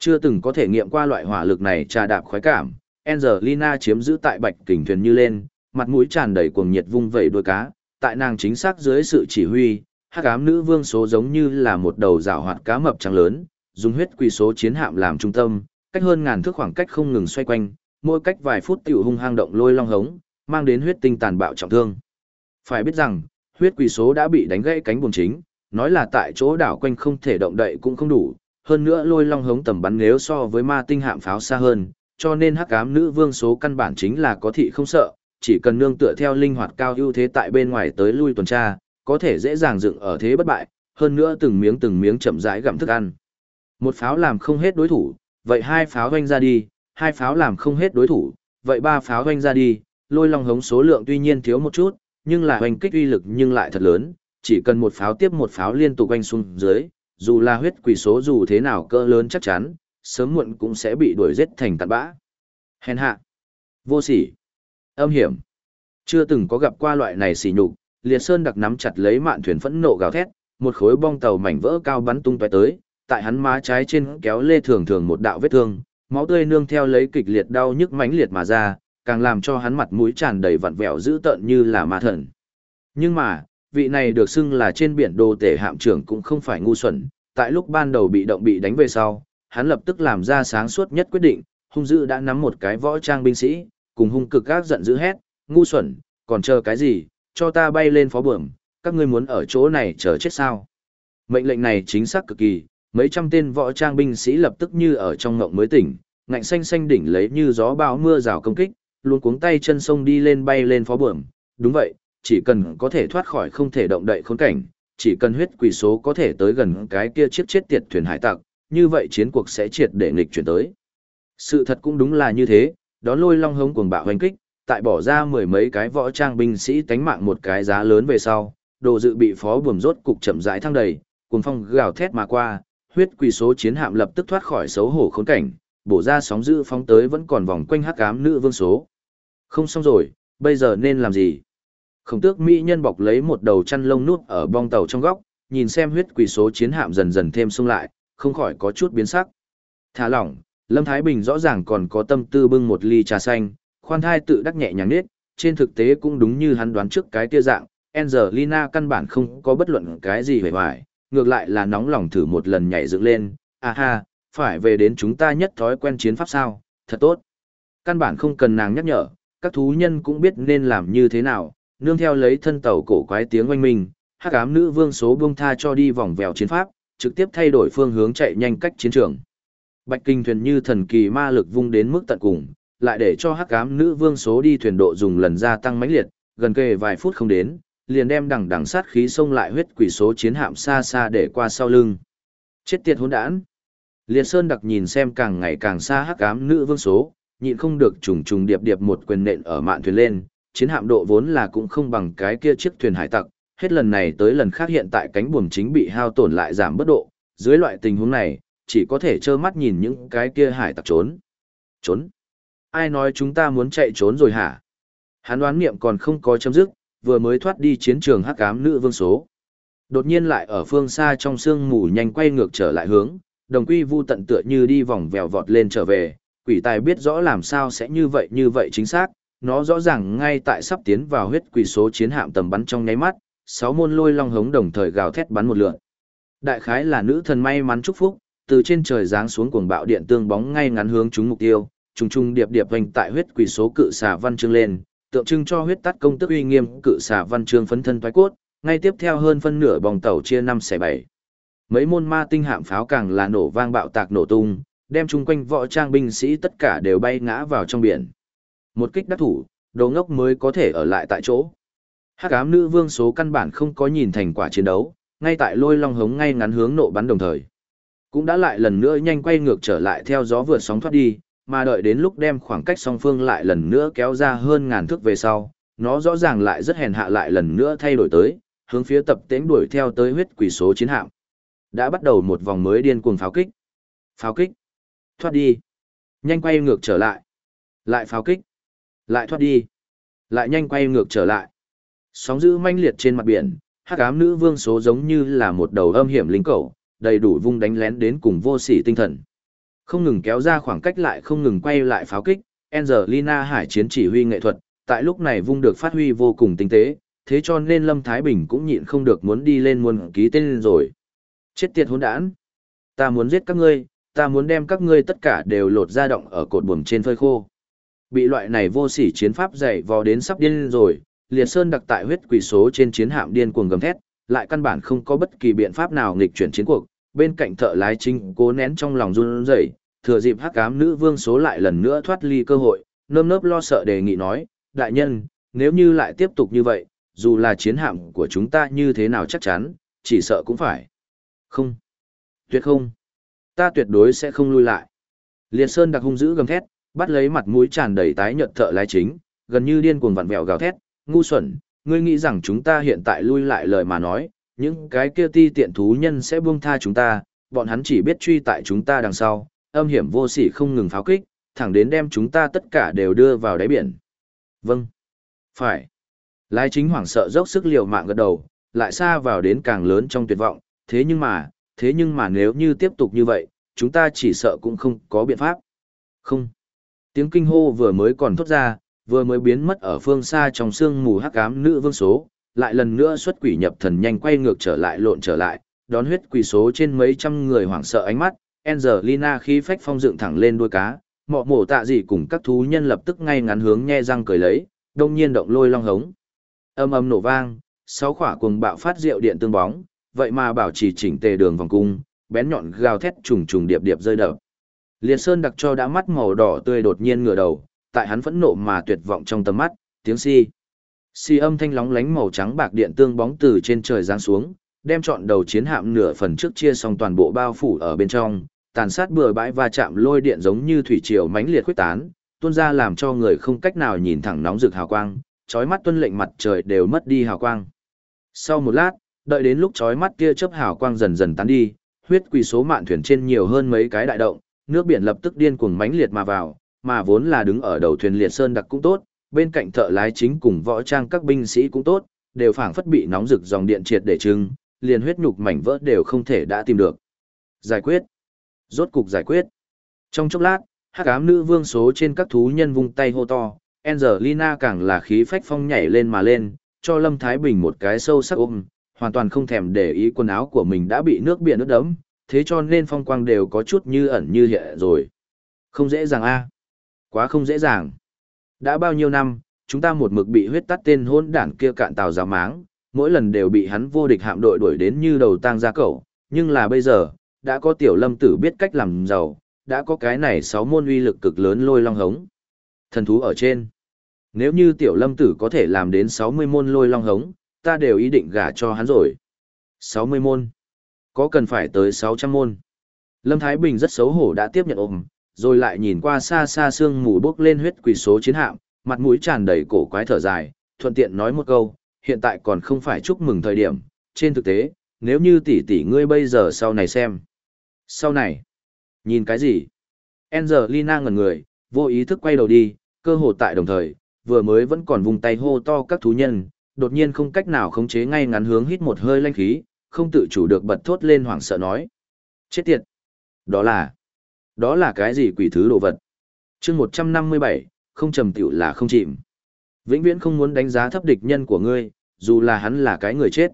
Chưa từng có thể nghiệm qua loại hỏa lực này trà đạp khoái cảm, Angelina chiếm giữ tại bạch kình thuyền như lên, mặt mũi tràn đầy cuồng nhiệt vung vẩy đuôi cá, tại nàng chính xác dưới sự chỉ huy, hắc ám nữ vương số giống như là một đầu rào hoạt cá mập trắng lớn, dùng huyết quỷ số chiến hạm làm trung tâm, cách hơn ngàn thước khoảng cách không ngừng xoay quanh, mỗi cách vài phút tiểu hung hang động lôi long hống, mang đến huyết tinh tàn bạo trọng thương. Phải biết rằng, huyết quỷ số đã bị đánh gãy cánh buồm chính, nói là tại chỗ đảo quanh không thể động đậy cũng không đủ, hơn nữa lôi long hống tầm bắn nếu so với ma tinh hạm pháo xa hơn, cho nên hắc ám nữ vương số căn bản chính là có thị không sợ, chỉ cần nương tựa theo linh hoạt cao ưu thế tại bên ngoài tới lui tuần tra, có thể dễ dàng dựng ở thế bất bại, hơn nữa từng miếng từng miếng chậm rãi gặm thức ăn. Một pháo làm không hết đối thủ, vậy hai pháo hoanh ra đi, hai pháo làm không hết đối thủ, vậy ba pháo hoanh ra đi, lôi long hống số lượng tuy nhiên thiếu một chút, nhưng là hoành kích uy lực nhưng lại thật lớn, chỉ cần một pháo tiếp một pháo liên tục quanh xuống dưới, dù là huyết quỷ số dù thế nào cỡ lớn chắc chắn, sớm muộn cũng sẽ bị đuổi giết thành tàn bã. Hèn hạ, vô sỉ, âm hiểm. Chưa từng có gặp qua loại này sỉ nhục, Liệt Sơn đặc nắm chặt lấy mạn thuyền phẫn nộ gào thét, một khối bong tàu mảnh vỡ cao bắn tung tóe tới, tại hắn má trái trên kéo lê thường thường một đạo vết thương, máu tươi nương theo lấy kịch liệt đau nhức mãnh liệt mà ra, càng làm cho hắn mặt mũi tràn đầy vặn vẹo dữ tợn như là ma thần. Nhưng mà, vị này được xưng là trên biển đồ tể hạm trưởng cũng không phải ngu xuẩn, tại lúc ban đầu bị động bị đánh về sau, hắn lập tức làm ra sáng suốt nhất quyết định, hung dữ đã nắm một cái võ trang binh sĩ, cùng hung cực các giận dữ hét, ngu xuẩn, còn chờ cái gì, cho ta bay lên phó bưởng, các ngươi muốn ở chỗ này chờ chết sao. Mệnh lệnh này chính xác cực kỳ, mấy trăm tên võ trang binh sĩ lập tức như ở trong ngộng mới tỉnh, ngạnh xanh xanh đỉnh lấy như gió bão mưa rào công kích, luôn cuống tay chân sông đi lên bay lên phó bưởng, đúng vậy, chỉ cần có thể thoát khỏi không thể động đậy khốn cảnh, chỉ cần huyết quỷ số có thể tới gần cái kia chiếc chết tiệt thuyền hải tặc, như vậy chiến cuộc sẽ triệt để nghịch chuyển tới. Sự thật cũng đúng là như thế, đón lôi long hống cuồng bạo hoành kích, tại bỏ ra mười mấy cái võ trang binh sĩ tánh mạng một cái giá lớn về sau, đồ dự bị phó buồm rốt cục chậm rãi thăng đầy, cuồng phong gào thét mà qua, huyết quỷ số chiến hạm lập tức thoát khỏi xấu hổ khốn cảnh, bổ ra sóng dữ phóng tới vẫn còn vòng quanh hắc ám nữ vương số. Không xong rồi, bây giờ nên làm gì? Khổng tước mỹ nhân bọc lấy một đầu chăn lông nút ở bong tàu trong góc, nhìn xem huyết quỷ số chiến hạm dần dần thêm sung lại, không khỏi có chút biến sắc. Thả lỏng, Lâm Thái Bình rõ ràng còn có tâm tư bưng một ly trà xanh, khoan thai tự đắc nhẹ nhàng nết, trên thực tế cũng đúng như hắn đoán trước cái tia dạng, Angelina căn bản không có bất luận cái gì hề hoài, ngược lại là nóng lòng thử một lần nhảy dựng lên, à ha, phải về đến chúng ta nhất thói quen chiến pháp sao, thật tốt. Căn bản không cần nàng nhắc nhở, các thú nhân cũng biết nên làm như thế nào, nương theo lấy thân tàu cổ quái tiếng oanh minh, hắc ám nữ vương số buông tha cho đi vòng vèo chiến pháp, trực tiếp thay đổi phương hướng chạy nhanh cách chiến trường. Bạch kinh thuyền như thần kỳ ma lực vung đến mức tận cùng, lại để cho hắc ám nữ vương số đi thuyền độ dùng lần gia tăng mãnh liệt, gần kề vài phút không đến, liền đem đằng đằng sát khí xông lại huyết quỷ số chiến hạm xa xa để qua sau lưng. Chết tiệt hỗn đản. Liệt Sơn đặc nhìn xem càng ngày càng xa hắc ám nữ vương số, nhịn không được trùng trùng điệp điệp một quyền nện ở mạn thuyền lên, chiến hạm độ vốn là cũng không bằng cái kia chiếc thuyền hải tặc, hết lần này tới lần khác hiện tại cánh buồm chính bị hao tổn lại giảm bất độ, dưới loại tình huống này, chỉ có thể trơ mắt nhìn những cái kia hải tặc trốn. Trốn? Ai nói chúng ta muốn chạy trốn rồi hả? Hắn đoán niệm còn không có chấm dứt, vừa mới thoát đi chiến trường hắc ám nữ vương số. Đột nhiên lại ở phương xa trong sương mù nhanh quay ngược trở lại hướng, đồng quy vu tận tựa như đi vòng vèo vọt lên trở về, quỷ tài biết rõ làm sao sẽ như vậy như vậy chính xác, nó rõ ràng ngay tại sắp tiến vào huyết quỷ số chiến hạm tầm bắn trong nháy mắt, sáu môn lôi long hống đồng thời gào thét bắn một lượt. Đại khái là nữ thần may mắn chúc phúc, từ trên trời giáng xuống cuồng bạo điện tương bóng ngay ngắn hướng chúng mục tiêu, trùng trùng điệp điệp vành tại huyết quỷ số cự xà văn chương lên, tượng trưng cho huyết tắt công tức uy nghiêm cự xà văn chương phấn thân thoái cốt, ngay tiếp theo hơn phân nửa bòng tàu chia năm xẻ bảy. Mấy môn ma tinh hạm pháo càng là nổ vang bạo tạc nổ tung, đem chung quanh võ trang binh sĩ tất cả đều bay ngã vào trong biển. Một kích đắc thủ, đồ ngốc mới có thể ở lại tại chỗ. Hắc ám nữ vương số căn bản không có nhìn thành quả chiến đấu, ngay tại lôi long hống ngay ngắn hướng nộ bắn đồng thời. Cũng đã lại lần nữa nhanh quay ngược trở lại theo gió vượt sóng thoát đi, mà đợi đến lúc đem khoảng cách song phương lại lần nữa kéo ra hơn ngàn thước về sau, nó rõ ràng lại rất hèn hạ lại lần nữa thay đổi tới, hướng phía tập tễnh đuổi theo tới huyết quỷ số chiến hạm. Đã bắt đầu một vòng mới điên cuồng pháo kích. Pháo kích. Thoát đi. Nhanh quay ngược trở lại. Lại pháo kích. Lại thoát đi. Lại nhanh quay ngược trở lại. Sóng dữ manh liệt trên mặt biển, hắc ám nữ vương số giống như là một đầu âm hiểm lính cầu, đầy đủ vung đánh lén đến cùng vô sỉ tinh thần. Không ngừng kéo ra khoảng cách lại không ngừng quay lại pháo kích, Angelina hải chiến chỉ huy nghệ thuật, tại lúc này vung được phát huy vô cùng tinh tế, thế cho nên Lâm Thái Bình cũng nhịn không được muốn đi lên muốn ký tên rồi. Chết tiệt hỗn đản! Ta muốn giết các ngươi, ta muốn đem các ngươi tất cả đều lột ra động ở cột buồm trên phơi khô. Bị loại này vô sỉ chiến pháp dạy vò đến sắp điên rồi, Liệt Sơn đặc tại huyết quỷ số trên chiến hạm điên cuồng gầm thét, lại căn bản không có bất kỳ biện pháp nào nghịch chuyển chiến cuộc, bên cạnh thợ lái chính cố nén trong lòng run rẩy, thừa dịp hắc ám nữ vương số lại lần nữa thoát ly cơ hội, nơm nớp lo sợ đề nghị nói, đại nhân, nếu như lại tiếp tục như vậy, dù là chiến hạm của chúng ta như thế nào chắc chắn, chỉ sợ cũng phải. Không. Tuyệt không. Ta tuyệt đối sẽ không lui lại. Liệt Sơn đặc hung dữ gầm thét, bắt lấy mặt mũi tràn đầy tái nhợt thợ lái chính, gần như điên cuồng vặn vẹo gào thét, ngu xuẩn, ngươi nghĩ rằng chúng ta hiện tại lui lại lời mà nói, những cái kia ti tiện thú nhân sẽ buông tha chúng ta, bọn hắn chỉ biết truy tại chúng ta đằng sau, âm hiểm vô sỉ không ngừng pháo kích, thẳng đến đem chúng ta tất cả đều đưa vào đáy biển. Vâng. Phải. Lái chính hoảng sợ dốc sức liều mạng gật đầu, lại xa vào đến càng lớn trong tuyệt vọng, thế nhưng mà, thế nhưng mà nếu như tiếp tục như vậy, chúng ta chỉ sợ cũng không có biện pháp. Không. Tiếng kinh hô vừa mới còn thốt ra, vừa mới biến mất ở phương xa trong sương mù hắc ám nữ vương số, lại lần nữa xuất quỷ nhập thần nhanh quay ngược trở lại lộn trở lại, đón huyết quỷ số trên mấy trăm người hoảng sợ ánh mắt, Angelina khi phách phong dựng thẳng lên đuôi cá, mọ mổ tạ gì cùng các thú nhân lập tức ngay ngắn hướng nhe răng cười lấy, đông nhiên động lôi long hống. Âm âm nổ vang, sáu khỏa cuồng bạo phát rượu điện tương bóng, vậy mà bảo trì chỉnh tề đường vòng cung, bén nhọn gào thét trùng trùng điệp điệp rơi đập. Liệt Sơn đặc cho đã mắt màu đỏ tươi đột nhiên ngửa đầu, tại hắn phẫn nộ mà tuyệt vọng trong tầm mắt, tiếng si. Si âm thanh lóng lánh màu trắng bạc điện tương bóng từ trên trời giáng xuống, đem trọn đầu chiến hạm nửa phần trước chia xong toàn bộ bao phủ ở bên trong, tàn sát bừa bãi và chạm lôi điện giống như thủy triều mãnh liệt khuếch tán, tuôn ra làm cho người không cách nào nhìn thẳng nóng rực hào quang, chói mắt tuân lệnh mặt trời đều mất đi hào quang. Sau một lát, đợi đến lúc chói mắt kia chớp hào quang dần dần tán đi, huyết quỷ số mạn thuyền trên nhiều hơn mấy cái đại động, nước biển lập tức điên cuồng mãnh liệt mà vào, mà vốn là đứng ở đầu thuyền liệt sơn đặc cũng tốt, bên cạnh thợ lái chính cùng võ trang các binh sĩ cũng tốt, đều phảng phất bị nóng rực dòng điện triệt để trưng, liền huyết nhục mảnh vỡ đều không thể đã tìm được. Giải quyết. Rốt cục giải quyết. Trong chốc lát, hắc ám nữ vương số trên các thú nhân vung tay hô to, Angelina càng là khí phách phong nhảy lên mà lên, cho Lâm Thái Bình một cái sâu sắc ôm, hoàn toàn không thèm để ý quần áo của mình đã bị nước biển ướt đẫm, thế cho nên phong quang đều có chút như ẩn như hiện rồi. Không dễ dàng a, Quá không dễ dàng. Đã bao nhiêu năm, chúng ta một mực bị huyết tắt tên hôn đản kia cạn tàu giáo máng, mỗi lần đều bị hắn vô địch hạm đội đuổi đến như đầu tang ra cẩu, nhưng là bây giờ, đã có tiểu lâm tử biết cách làm giàu, đã có cái này sáu môn uy lực cực lớn lôi long hống. Thần thú ở trên. Nếu như tiểu lâm tử có thể làm đến 60 môn lôi long hống, ta đều ý định gả cho hắn rồi. 60 môn. Có cần phải tới 600 môn. Lâm Thái Bình rất xấu hổ đã tiếp nhận ôm, rồi lại nhìn qua xa xa xương mù bốc lên huyết quỷ số chiến hạm, mặt mũi tràn đầy cổ quái thở dài, thuận tiện nói một câu, hiện tại còn không phải chúc mừng thời điểm, trên thực tế, nếu như tỷ tỷ ngươi bây giờ sau này xem. Sau này, nhìn cái gì? Angelina ngẩn người, vô ý thức quay đầu đi, cơ hồ tại đồng thời, vừa mới vẫn còn vùng tay hô to các thú nhân, đột nhiên không cách nào khống chế ngay ngắn hướng hít một hơi lanh khí, không tự chủ được bật thốt lên hoảng sợ nói. Chết tiệt! Đó là... Đó là cái gì quỷ thứ đồ vật? chương 157, không trầm tiểu là không chìm. Vĩnh viễn không muốn đánh giá thấp địch nhân của ngươi, dù là hắn là cái người chết.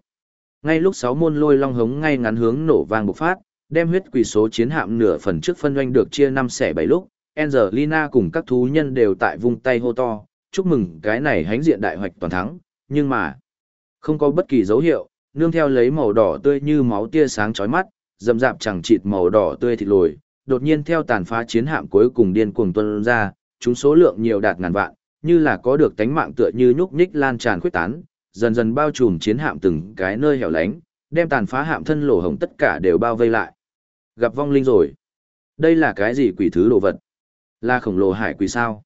Ngay lúc sáu môn lôi long hống ngay ngắn hướng nổ vang bộc phát, đem huyết quỷ số chiến hạm nửa phần trước phân doanh được chia năm xẻ bảy lúc, Angelina cùng các thú nhân đều tại vung tay hô to, chúc mừng cái này hánh diện đại hoạch toàn thắng, nhưng mà, không có bất kỳ dấu hiệu, nương theo lấy màu đỏ tươi như máu tia sáng chói mắt, dầm dạp chẳng chịt màu đỏ tươi thịt lồi, đột nhiên theo tàn phá chiến hạm cuối cùng điên cuồng tuân ra, chúng số lượng nhiều đạt ngàn vạn, như là có được tánh mạng tựa như nhúc nhích lan tràn khuyết tán, dần dần bao trùm chiến hạm từng cái nơi hẻo lánh, đem tàn phá hạm thân lỗ hồng tất cả đều bao vây lại. Gặp vong linh rồi. Đây là cái gì quỷ thứ đồ vật? Là khổng lồ hải quỷ sao?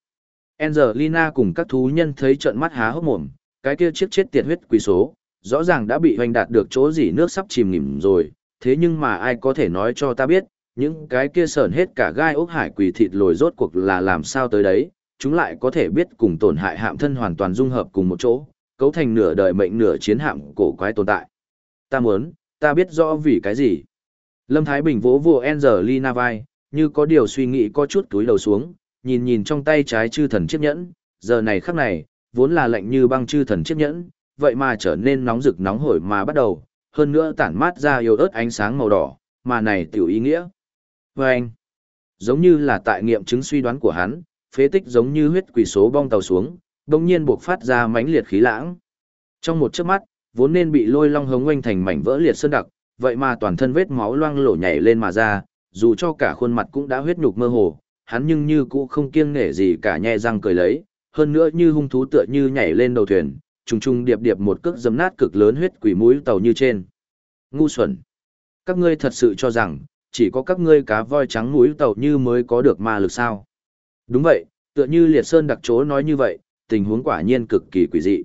Angelina cùng các thú nhân thấy trợn mắt há hốc mồm, cái kia chiếc chết tiệt huyết quỷ số, rõ ràng đã bị hoành đạt được chỗ gì nước sắp chìm nghỉm rồi, thế nhưng mà ai có thể nói cho ta biết, những cái kia sờn hết cả gai ốc hải quỷ thịt lồi rốt cuộc là làm sao tới đấy, chúng lại có thể biết cùng tổn hại hạm thân hoàn toàn dung hợp cùng một chỗ, cấu thành nửa đời mệnh nửa chiến hạm cổ quái tồn tại. Ta muốn, ta biết rõ vì cái gì. Lâm Thái Bình vỗ vua Angelina vai, như có điều suy nghĩ có chút túi đầu xuống, nhìn nhìn trong tay trái chư thần chiếc nhẫn, giờ này khắc này, vốn là lạnh như băng chư thần chiếc nhẫn, vậy mà trở nên nóng rực nóng hổi mà bắt đầu, hơn nữa tản mát ra yếu ớt ánh sáng màu đỏ, mà này tiểu ý nghĩa. Và anh, giống như là tại nghiệm chứng suy đoán của hắn, phế tích giống như huyết quỷ số bong tàu xuống, đồng nhiên buộc phát ra mãnh liệt khí lãng. Trong một chớp mắt, vốn nên bị lôi long hống oanh thành mảnh vỡ liệt sơn đặc, vậy mà toàn thân vết máu loang lổ nhảy lên mà ra, dù cho cả khuôn mặt cũng đã huyết nhục mơ hồ, hắn nhưng như cũ không kiêng nể gì cả nhe răng cười lấy, hơn nữa như hung thú tựa như nhảy lên đầu thuyền, trùng trùng điệp điệp một cước dấm nát cực lớn huyết quỷ mũi tàu như trên. Ngu xuẩn! Các ngươi thật sự cho rằng, chỉ có các ngươi cá voi trắng mũi tàu như mới có được ma lực sao? Đúng vậy, tựa như liệt sơn đặc chỗ nói như vậy, tình huống quả nhiên cực kỳ quỷ dị.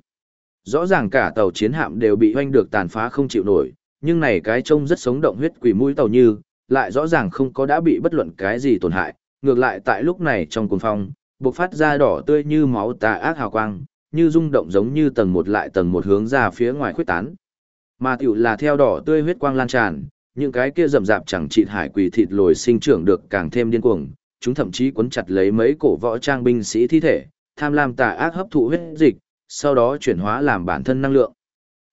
Rõ ràng cả tàu chiến hạm đều bị hoanh được tàn phá không chịu nổi, nhưng này cái trông rất sống động huyết quỷ mũi tàu như, lại rõ ràng không có đã bị bất luận cái gì tổn hại, ngược lại tại lúc này trong cuồng phong, bộc phát ra đỏ tươi như máu tà ác hào quang, như rung động giống như tầng một lại tầng một hướng ra phía ngoài khuyết tán. Mà tiểu là theo đỏ tươi huyết quang lan tràn, những cái kia rậm rạp chẳng trị hải quỷ thịt lồi sinh trưởng được càng thêm điên cuồng, chúng thậm chí cuốn chặt lấy mấy cổ võ trang binh sĩ thi thể, tham lam tà ác hấp thụ huyết dịch, sau đó chuyển hóa làm bản thân năng lượng.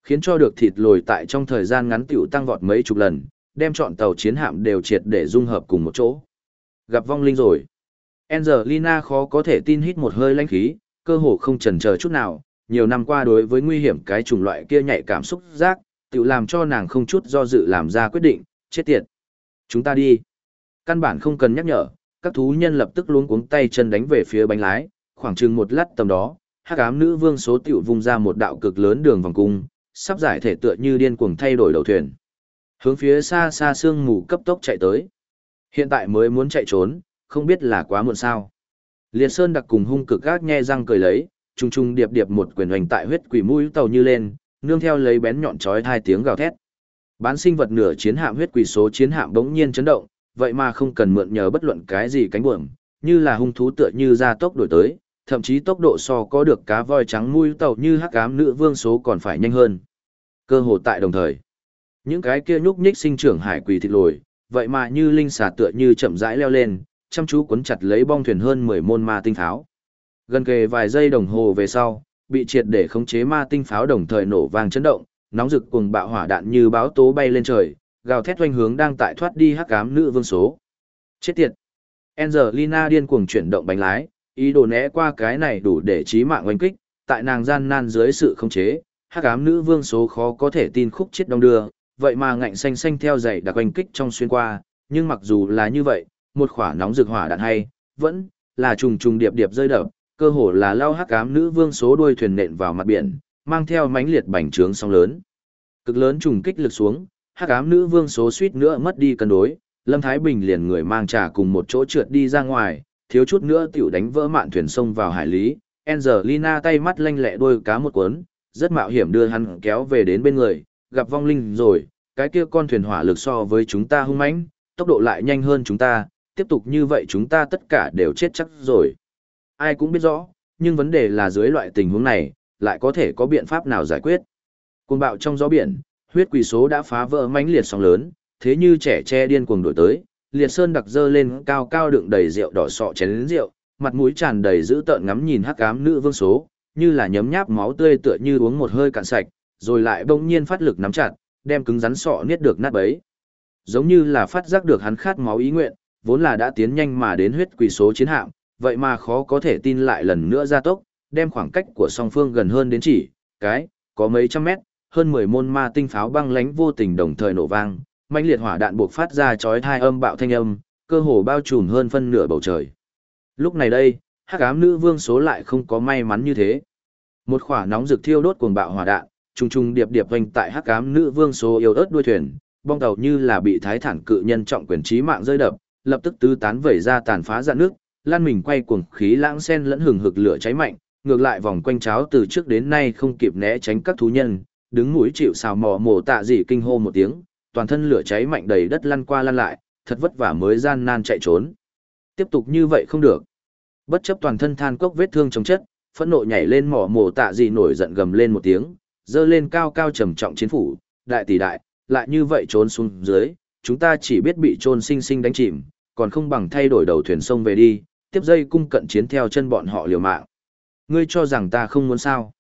Khiến cho được thịt lồi tại trong thời gian ngắn tiểu tăng vọt mấy chục lần, đem chọn tàu chiến hạm đều triệt để dung hợp cùng một chỗ. Gặp vong linh rồi. Angelina khó có thể tin hít một hơi lãnh khí, cơ hồ không chần chờ chút nào, nhiều năm qua đối với nguy hiểm cái chủng loại kia nhạy cảm xúc giác, tự làm cho nàng không chút do dự làm ra quyết định, chết tiệt. Chúng ta đi. Căn bản không cần nhắc nhở, các thú nhân lập tức luống cuống tay chân đánh về phía bánh lái, khoảng chừng một lát tầm đó, hắc ám nữ vương số tiểu vung ra một đạo cực lớn đường vòng cung, sắp giải thể tựa như điên cuồng thay đổi đầu thuyền. Hướng phía xa xa sương mù cấp tốc chạy tới. Hiện tại mới muốn chạy trốn, không biết là quá muộn sao. Liệt Sơn đặc cùng hung cực gác nhe răng cười lấy, trùng trùng điệp điệp một quyền hoành tại huyết quỷ mũi tàu như lên, nương theo lấy bén nhọn chói hai tiếng gào thét. Bán sinh vật nửa chiến hạm huyết quỷ số chiến hạm bỗng nhiên chấn động, vậy mà không cần mượn nhờ bất luận cái gì cánh buồm, như là hung thú tựa như ra tốc đổi tới, thậm chí tốc độ so có được cá voi trắng mũi tàu như hắc ám nữ vương số còn phải nhanh hơn. Cơ hội tại đồng thời, những cái kia nhúc nhích sinh trưởng hải quỷ thịt lồi, vậy mà như linh xà tựa như chậm rãi leo lên, chăm chú cuốn chặt lấy bong thuyền hơn 10 môn ma tinh pháo. Gần kề vài giây đồng hồ về sau, bị triệt để khống chế ma tinh pháo đồng thời nổ vang chấn động, nóng rực cùng bạo hỏa đạn như báo tố bay lên trời, gào thét doanh hướng đang tại thoát đi hắc ám nữ vương số. Chết tiệt. Angelina điên cuồng chuyển động bánh lái, ý đồ né qua cái này đủ để chí mạng oanh kích, tại nàng gian nan dưới sự khống chế, hắc ám nữ vương số khó có thể tin khúc chết đông đưa, vậy mà ngạnh xanh xanh theo dày đặc oanh kích trong xuyên qua, nhưng mặc dù là như vậy, một khỏa nóng rực hỏa đạn hay, vẫn là trùng trùng điệp điệp rơi đập, cơ hồ là lao hắc ám nữ vương số đuôi thuyền nện vào mặt biển, mang theo mãnh liệt bành trướng sóng lớn. Cực lớn trùng kích lực xuống, hắc ám nữ vương số suýt nữa mất đi cân đối, Lâm Thái Bình liền người mang trà cùng một chỗ trượt đi ra ngoài, thiếu chút nữa tiểu đánh vỡ mạn thuyền sông vào hải lý. Angelina tay mắt lanh lẹ đôi cá một cuốn, rất mạo hiểm đưa hắn kéo về đến bên người, gặp vong linh rồi, cái kia con thuyền hỏa lực so với chúng ta hung mãnh, tốc độ lại nhanh hơn chúng ta, tiếp tục như vậy chúng ta tất cả đều chết chắc rồi. Ai cũng biết rõ, nhưng vấn đề là dưới loại tình huống này, lại có thể có biện pháp nào giải quyết. Cuồng bạo trong gió biển, huyết quỷ số đã phá vỡ mãnh liệt sóng lớn, thế như trẻ che điên cuồng đổi tới, liệt sơn đặc dơ lên cao cao đựng đầy rượu đỏ sọ chén lớn rượu, mặt mũi tràn đầy dữ tợn ngắm nhìn hắc ám nữ vương số, như là nhấm nháp máu tươi tựa như uống một hơi cạn sạch, rồi lại bỗng nhiên phát lực nắm chặt, đem cứng rắn sọ niết được nát bấy. Giống như là phát giác được hắn khát máu ý nguyện, vốn là đã tiến nhanh mà đến huyết quỷ số chiến hạm, vậy mà khó có thể tin lại lần nữa ra tốc, đem khoảng cách của song phương gần hơn đến chỉ, cái, có mấy trăm mét, hơn 10 môn ma tinh pháo băng lánh vô tình đồng thời nổ vang, mãnh liệt hỏa đạn buộc phát ra chói tai âm bạo thanh âm, cơ hồ bao trùm hơn phân nửa bầu trời. Lúc này đây, hắc ám nữ vương số lại không có may mắn như thế. Một khỏa nóng rực thiêu đốt cuồng bạo hỏa đạn, trùng trùng điệp điệp vành tại hắc ám nữ vương số yêu ớt đuôi thuyền, bong tàu như là bị thái thản cự nhân trọng quyền trí mạng rơi đập, lập tức tứ tán vẩy ra tàn phá dạn nước, lan mình quay cuồng khí lãng sen lẫn hừng hực lửa cháy mạnh, ngược lại vòng quanh cháo từ trước đến nay không kịp né tránh các thú nhân, đứng mũi chịu sào mò mổ tạ dị kinh hô một tiếng, toàn thân lửa cháy mạnh đầy đất lăn qua lăn lại, thật vất vả mới gian nan chạy trốn. Tiếp tục như vậy không được. Bất chấp toàn thân than cốc vết thương chống chất, phẫn nộ nhảy lên mỏ mổ tạ dị nổi giận gầm lên một tiếng, dơ lên cao cao trầm trọng chiến phủ, đại tỷ đại, lại như vậy trốn xuống dưới, chúng ta chỉ biết bị trôn sinh sinh đánh chìm, còn không bằng thay đổi đầu thuyền sông về đi, tiếp dây cung cận chiến theo chân bọn họ liều mạng. Ngươi cho rằng ta không muốn sao?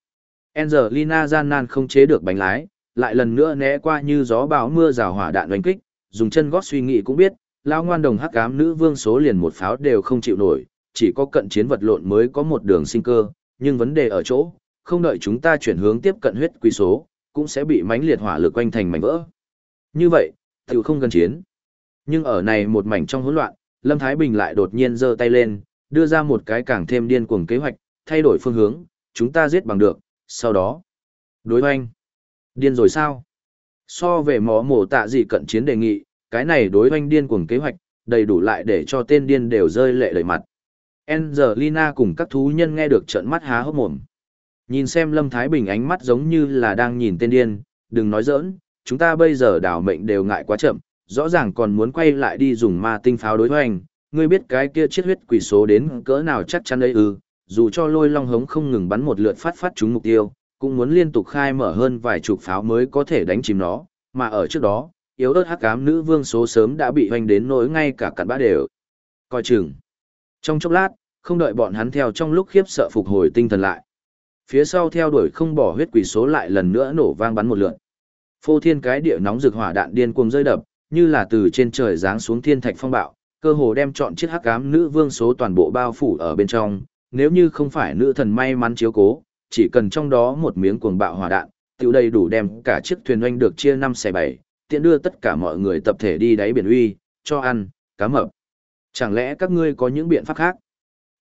Angelina gian nan không chế được bánh lái, lại lần nữa né qua như gió bão mưa rào hỏa đạn đánh kích, dùng chân gót suy nghĩ cũng biết, lao ngoan đồng hắc ám nữ vương số liền một pháo đều không chịu nổi, chỉ có cận chiến vật lộn mới có một đường sinh cơ, nhưng vấn đề ở chỗ, không đợi chúng ta chuyển hướng tiếp cận huyết quý số, cũng sẽ bị mãnh liệt hỏa lực quanh thành mảnh vỡ. Như vậy, tiểu không gần chiến. Nhưng ở này một mảnh trong hỗn loạn, Lâm Thái Bình lại đột nhiên giơ tay lên, đưa ra một cái càng thêm điên cuồng kế hoạch, thay đổi phương hướng, chúng ta giết bằng được, sau đó. Đối hoanh. Điên rồi sao? So về mỏ mổ tạ gì cận chiến đề nghị, cái này đối hoanh điên cuồng kế hoạch, đầy đủ lại để cho tên điên đều rơi lệ đầy mặt. Angelina cùng các thú nhân nghe được trợn mắt há hốc mồm. Nhìn xem Lâm Thái Bình ánh mắt giống như là đang nhìn tên điên, đừng nói giỡn, chúng ta bây giờ đảo mệnh đều ngại quá chậm, rõ ràng còn muốn quay lại đi dùng ma tinh pháo đối hoành, ngươi biết cái kia chiết huyết quỷ số đến cỡ nào chắc chắn đấy ư, dù cho lôi long hống không ngừng bắn một lượt phát phát trúng mục tiêu, cũng muốn liên tục khai mở hơn vài chục pháo mới có thể đánh chìm nó, mà ở trước đó, yếu ớt hắc ám nữ vương số sớm đã bị hoành đến nỗi ngay cả cặn bã đều. Coi chừng. Trong chốc lát, không đợi bọn hắn theo trong lúc khiếp sợ phục hồi tinh thần lại. Phía sau theo đuổi không bỏ huyết quỷ số lại lần nữa nổ vang bắn một lượt. Phô thiên cái địa nóng rực hỏa đạn điên cuồng rơi đập, như là từ trên trời giáng xuống thiên thạch phong bạo, cơ hồ đem chọn chiếc hắc ám nữ vương số toàn bộ bao phủ ở bên trong, nếu như không phải nữ thần may mắn chiếu cố, chỉ cần trong đó một miếng cuồng bạo hỏa đạn, tiểu đầy đủ đem cả chiếc thuyền oanh được chia năm xẻ bảy, tiện đưa tất cả mọi người tập thể đi đáy biển uy, cho ăn, cá mập. Chẳng lẽ các ngươi có những biện pháp khác?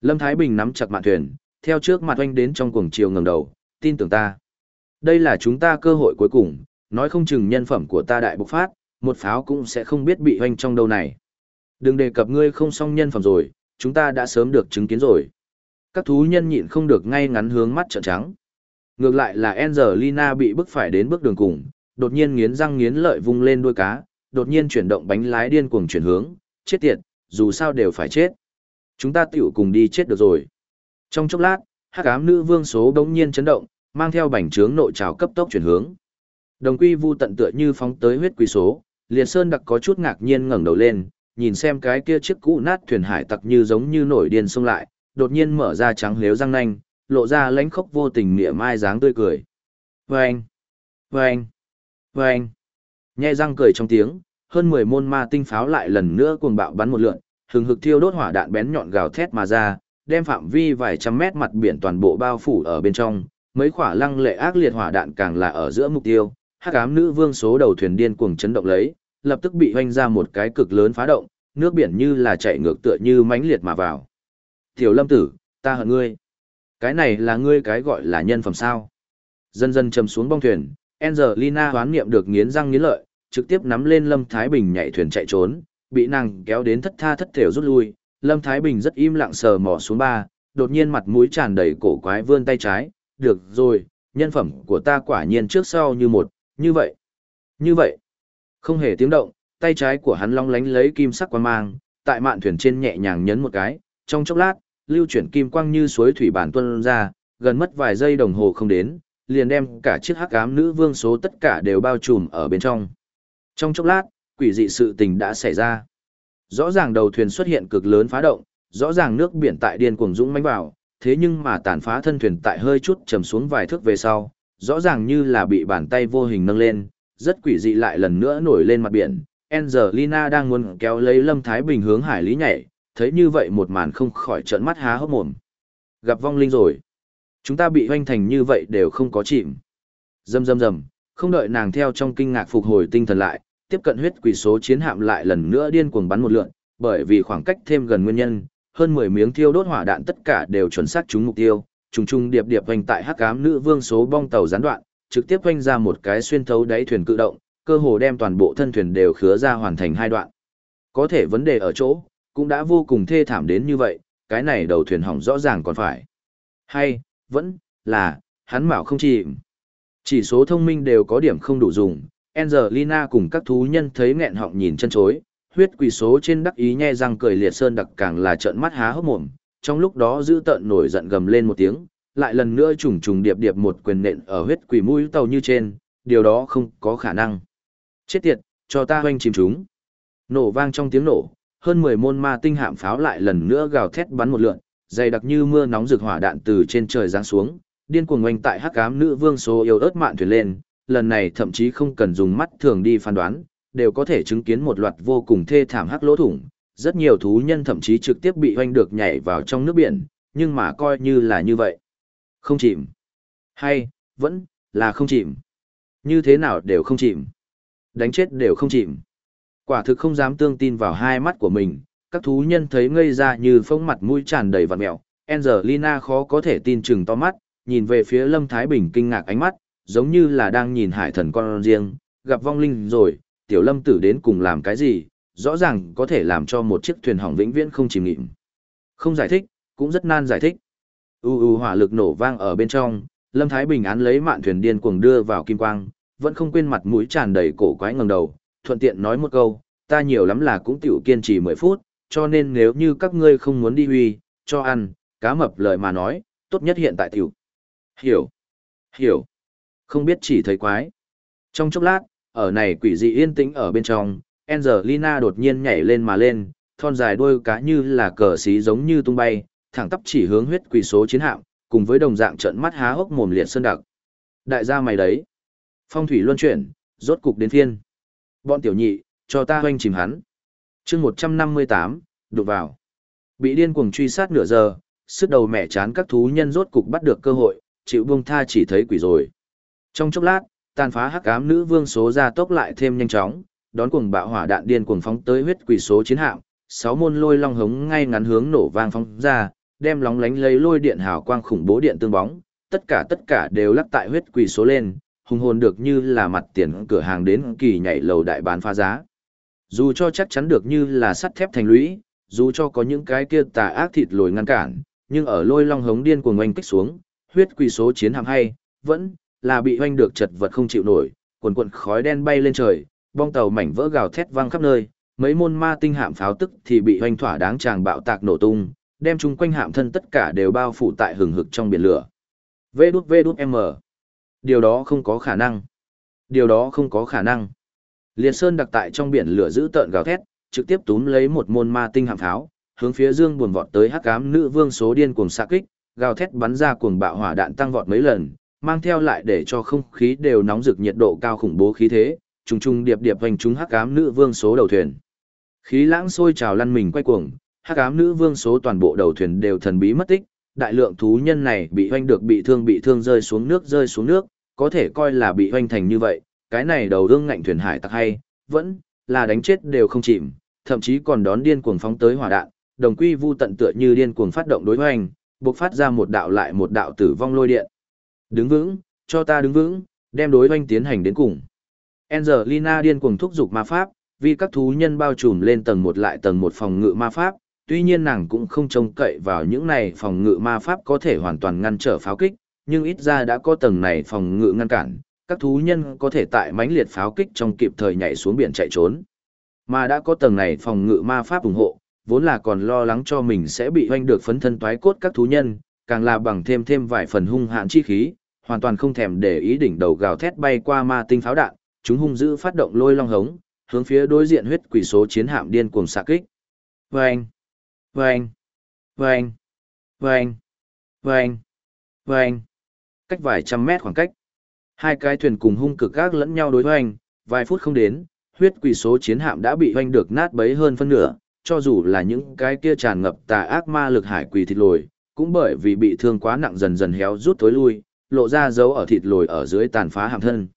Lâm Thái Bình nắm chặt mạn thuyền, theo trước mặt oanh đến trong cuồng chiều ngẩng đầu, tin tưởng ta. Đây là chúng ta cơ hội cuối cùng, nói không chừng nhân phẩm của ta đại bộc phát, một pháo cũng sẽ không biết bị hoanh trong đâu này. Đừng đề cập ngươi không song nhân phẩm rồi, chúng ta đã sớm được chứng kiến rồi. Các thú nhân nhịn không được ngay ngắn hướng mắt trợn trắng. Ngược lại là Angelina bị bức phải đến bước đường cùng, đột nhiên nghiến răng nghiến lợi vung lên đuôi cá, đột nhiên chuyển động bánh lái điên cuồng chuyển hướng, chết tiệt, dù sao đều phải chết. Chúng ta tiểu cùng đi chết được rồi. Trong chốc lát, hắc ám nữ vương số đống nhiên chấn động, mang theo bành trướng nội trào cấp tốc chuyển hướng. Đồng quy vu tận tựa như phóng tới huyết quỷ số, liệt sơn đặc có chút ngạc nhiên ngẩng đầu lên, nhìn xem cái kia chiếc cũ nát thuyền hải tặc như giống như nổi điên xông lại, đột nhiên mở ra trắng lếu răng nanh, lộ ra lãnh khốc vô tình mỉa mai dáng tươi cười. Vâng! Vâng! Vâng! vê anh vê anh vê anh nhẹ răng cười trong tiếng, hơn 10 môn ma tinh pháo lại lần nữa cuồng bạo bắn một lượn, hừng hực thiêu đốt hỏa đạn bén nhọn gào thét mà ra, đem phạm vi vài trăm mét mặt biển toàn bộ bao phủ ở bên trong, mấy khỏa lăng lệ ác liệt hỏa đạn càng là ở giữa mục tiêu, hắc ám nữ vương số đầu thuyền điên cuồng chấn động lấy, lập tức bị hoanh ra một cái cực lớn phá động, nước biển như là chạy ngược tựa như mãnh liệt mà vào. Tiểu lâm tử, ta hận ngươi. Cái này là ngươi cái gọi là nhân phẩm sao. Dần dần chầm xuống bong thuyền, Angelina hoán niệm được nghiến răng nghiến lợi, trực tiếp nắm lên Lâm Thái Bình nhảy thuyền chạy trốn, bị nàng kéo đến thất tha thất thểu rút lui. Lâm Thái Bình rất im lặng sờ mò xuống ba, đột nhiên mặt mũi tràn đầy cổ quái vươn tay trái, được rồi, nhân phẩm của ta quả nhiên trước sau như một, như vậy, như vậy. Không hề tiếng động, tay trái của hắn long lánh lấy kim sắc quang mang, tại mạn thuyền trên nhẹ nhàng nhấn một cái, trong chốc lát, lưu chuyển kim quang như suối thủy bản tuân ra, gần mất vài giây đồng hồ không đến, liền đem cả chiếc hắc ám nữ vương số tất cả đều bao trùm ở bên trong. Trong chốc lát, quỷ dị sự tình đã xảy ra. Rõ ràng đầu thuyền xuất hiện cực lớn phá động, rõ ràng nước biển tại điên cuồng dũng mãnh vào, thế nhưng mà tàn phá thân thuyền tại hơi chút trầm xuống vài thước về sau, rõ ràng như là bị bàn tay vô hình nâng lên, rất quỷ dị lại lần nữa nổi lên mặt biển. Angelina đang muốn kéo lấy Lâm Thái Bình hướng hải lý nhảy, thấy như vậy một màn không khỏi trợn mắt há hốc mồm. Gặp vong linh rồi. Chúng ta bị hoanh thành như vậy đều không có chìm. Dầm dầm dầm, không đợi nàng theo trong kinh ngạc phục hồi tinh thần lại, tiếp cận huyết quỷ số chiến hạm lại lần nữa điên cuồng bắn một lượn, bởi vì khoảng cách thêm gần nguyên nhân, hơn 10 miếng thiêu đốt hỏa đạn tất cả đều chuẩn xác trúng mục tiêu, trùng trùng điệp điệp vành tại hắc ám nữ vương số bong tàu gián đoạn, trực tiếp vanh ra một cái xuyên thấu đáy thuyền cự động, cơ hồ đem toàn bộ thân thuyền đều khứa ra hoàn thành hai đoạn. Có thể vấn đề ở chỗ, cũng đã vô cùng thê thảm đến như vậy, cái này đầu thuyền hỏng rõ ràng còn phải. Hay, vẫn, là, hắn bảo không chìm. Chỉ số thông minh đều có điểm không đủ dùng, Angelina cùng các thú nhân thấy nghẹn họng nhìn chân chối, huyết quỷ số trên đắc ý nhe răng cười liệt sơn đặc càng là trợn mắt há hốc mồm, trong lúc đó giữ tợn nổi giận gầm lên một tiếng, lại lần nữa trùng trùng điệp điệp một quyền nện ở huyết quỷ mũi tàu như trên, điều đó không có khả năng. Chết tiệt, cho ta hoanh chìm chúng. Nổ vang trong tiếng nổ, hơn 10 môn ma tinh hạm pháo lại lần nữa gào thét bắn một lượn, dày đặc như mưa nóng rực hỏa đạn từ trên trời giáng xuống, điên cuồng oanh tại hắc ám nữ vương số yêu ớt mạn thuyền lên, lần này thậm chí không cần dùng mắt thường đi phán đoán, đều có thể chứng kiến một loạt vô cùng thê thảm hắc lỗ thủng, rất nhiều thú nhân thậm chí trực tiếp bị hoanh được nhảy vào trong nước biển, nhưng mà coi như là như vậy. Không chìm. Hay, vẫn, là không chìm. Như thế nào đều không chìm. Đánh chết đều không chìm. Quả thực không dám tương tin vào hai mắt của mình, các thú nhân thấy ngây ra như phông mặt mũi tràn đầy vằn mẹo. Angelina khó có thể tin chừng to mắt, nhìn về phía Lâm Thái Bình kinh ngạc ánh mắt, giống như là đang nhìn hải thần con riêng, gặp vong linh rồi, tiểu lâm tử đến cùng làm cái gì, rõ ràng có thể làm cho một chiếc thuyền hỏng vĩnh viễn không chìm nghịm. Không giải thích, cũng rất nan giải thích. U u hỏa lực nổ vang ở bên trong, Lâm Thái Bình án lấy mạn thuyền điên cuồng đưa vào kim quang, vẫn không quên mặt mũi tràn đầy cổ quái ngẩng đầu, thuận tiện nói một câu, ta nhiều lắm là cũng tiểu kiên trì 10 phút, cho nên nếu như các ngươi không muốn đi huy, cho ăn, cá mập lời mà nói, tốt nhất hiện tại tiểu. Hiểu. Hiểu. Không biết chỉ thấy quái. Trong chốc lát, ở này quỷ dị yên tĩnh ở bên trong, Angelina đột nhiên nhảy lên mà lên, thon dài đuôi cá như là cờ xí giống như tung bay, thẳng tắp chỉ hướng huyết quỷ số chiến hạm, cùng với đồng dạng trận mắt há hốc mồm liệt sơn đặc. Đại gia mày đấy. Phong thủy luân chuyển, rốt cục đến phiên. Bọn tiểu nhị, cho ta hoanh chìm hắn. chương 158, đụng vào. Bị điên cuồng truy sát nửa giờ, sức đầu mẹ chán các thú nhân rốt cục bắt được cơ hội, chịu buông tha chỉ thấy quỷ rồi. Trong chốc lát, tàn phá hắc ám nữ vương số ra tốc lại thêm nhanh chóng, đón cuồng bạo hỏa đạn điên cuồng phóng tới huyết quỷ số chiến hạm, sáu môn lôi long hống ngay ngắn hướng nổ vang phóng ra, đem lóng lánh lấy lôi điện hào quang khủng bố điện tương bóng, tất cả tất cả đều lắc tại huyết quỷ số lên, hùng hồn được như là mặt tiền cửa hàng đến kỳ nhảy lầu đại bán phá giá. Dù cho chắc chắn được như là sắt thép thành lũy, dù cho có những cái kia tà ác thịt lồi ngăn cản, nhưng ở lôi long hống điên cuồng oanh kích xuống, huyết quỷ số chiến hạm hay, vẫn là bị oanh được chật vật không chịu nổi, quần quần khói đen bay lên trời, bong tàu mảnh vỡ gào thét vang khắp nơi, mấy môn ma tinh hạm pháo tức thì bị hoành thỏa đáng tràng bạo tạc nổ tung, đem chúng quanh hạm thân tất cả đều bao phủ tại hừng hực trong biển lửa. Vê đút vê đút M. Điều đó không có khả năng. Điều đó không có khả năng. Liệt Sơn đặc tại trong biển lửa giữ tợn gào thét, trực tiếp túm lấy một môn ma tinh hạm pháo, hướng phía dương buồn vọt tới hắc ám nữ vương số điên cuồng xạ kích, gào thét bắn ra cuồng bạo hỏa đạn tăng vọt mấy lần, mang theo lại để cho không khí đều nóng rực nhiệt độ cao khủng bố khí thế, trùng trùng điệp điệp hoành chúng hắc ám nữ vương số đầu thuyền. Khí lãng sôi trào lăn mình quay cuồng, hắc ám nữ vương số toàn bộ đầu thuyền đều thần bí mất tích, đại lượng thú nhân này bị hoành được bị thương bị thương rơi xuống nước rơi xuống nước, có thể coi là bị hoành thành như vậy, cái này đầu đương ngạnh thuyền hải tặc hay, vẫn là đánh chết đều không chìm, thậm chí còn đón điên cuồng phóng tới hỏa đạn, đồng quy vu tận tựa như điên cuồng phát động đối hoành, buộc phát ra một đạo lại một đạo tử vong lôi điện. Đứng vững, cho ta đứng vững, đem đối hoành tiến hành đến cùng. Angelina điên cuồng thúc giục ma pháp, vì các thú nhân bao trùm lên tầng một lại tầng một phòng ngự ma pháp, tuy nhiên nàng cũng không trông cậy vào những này phòng ngự ma pháp có thể hoàn toàn ngăn trở pháo kích, nhưng ít ra đã có tầng này phòng ngự ngăn cản, các thú nhân có thể tại mãnh liệt pháo kích trong kịp thời nhảy xuống biển chạy trốn. Mà đã có tầng này phòng ngự ma pháp ủng hộ, vốn là còn lo lắng cho mình sẽ bị hoanh được phấn thân toái cốt các thú nhân, càng là bằng thêm thêm vài phần hung hãn chi khí, hoàn toàn không thèm để ý đỉnh đầu gào thét bay qua ma tinh pháo đạn, chúng hung dữ phát động lôi long hống, hướng phía đối diện huyết quỷ số chiến hạm điên cuồng xạ kích. Vâng! Vâng! Vâng! Vâng! Vâng! Vâng! Cách vài trăm mét khoảng cách. Hai cái thuyền cùng hung cực gác lẫn nhau đối hoành, vài phút không đến, huyết quỷ số chiến hạm đã bị hoành được nát bấy hơn phân nửa, cho dù là những cái kia tràn ngập tà ác ma lực hải quỷ thịt lồi, cũng bởi vì bị thương quá nặng dần dần héo rút tối lui, lộ ra dấu ở thịt lồi ở dưới tàn phá hạm thân.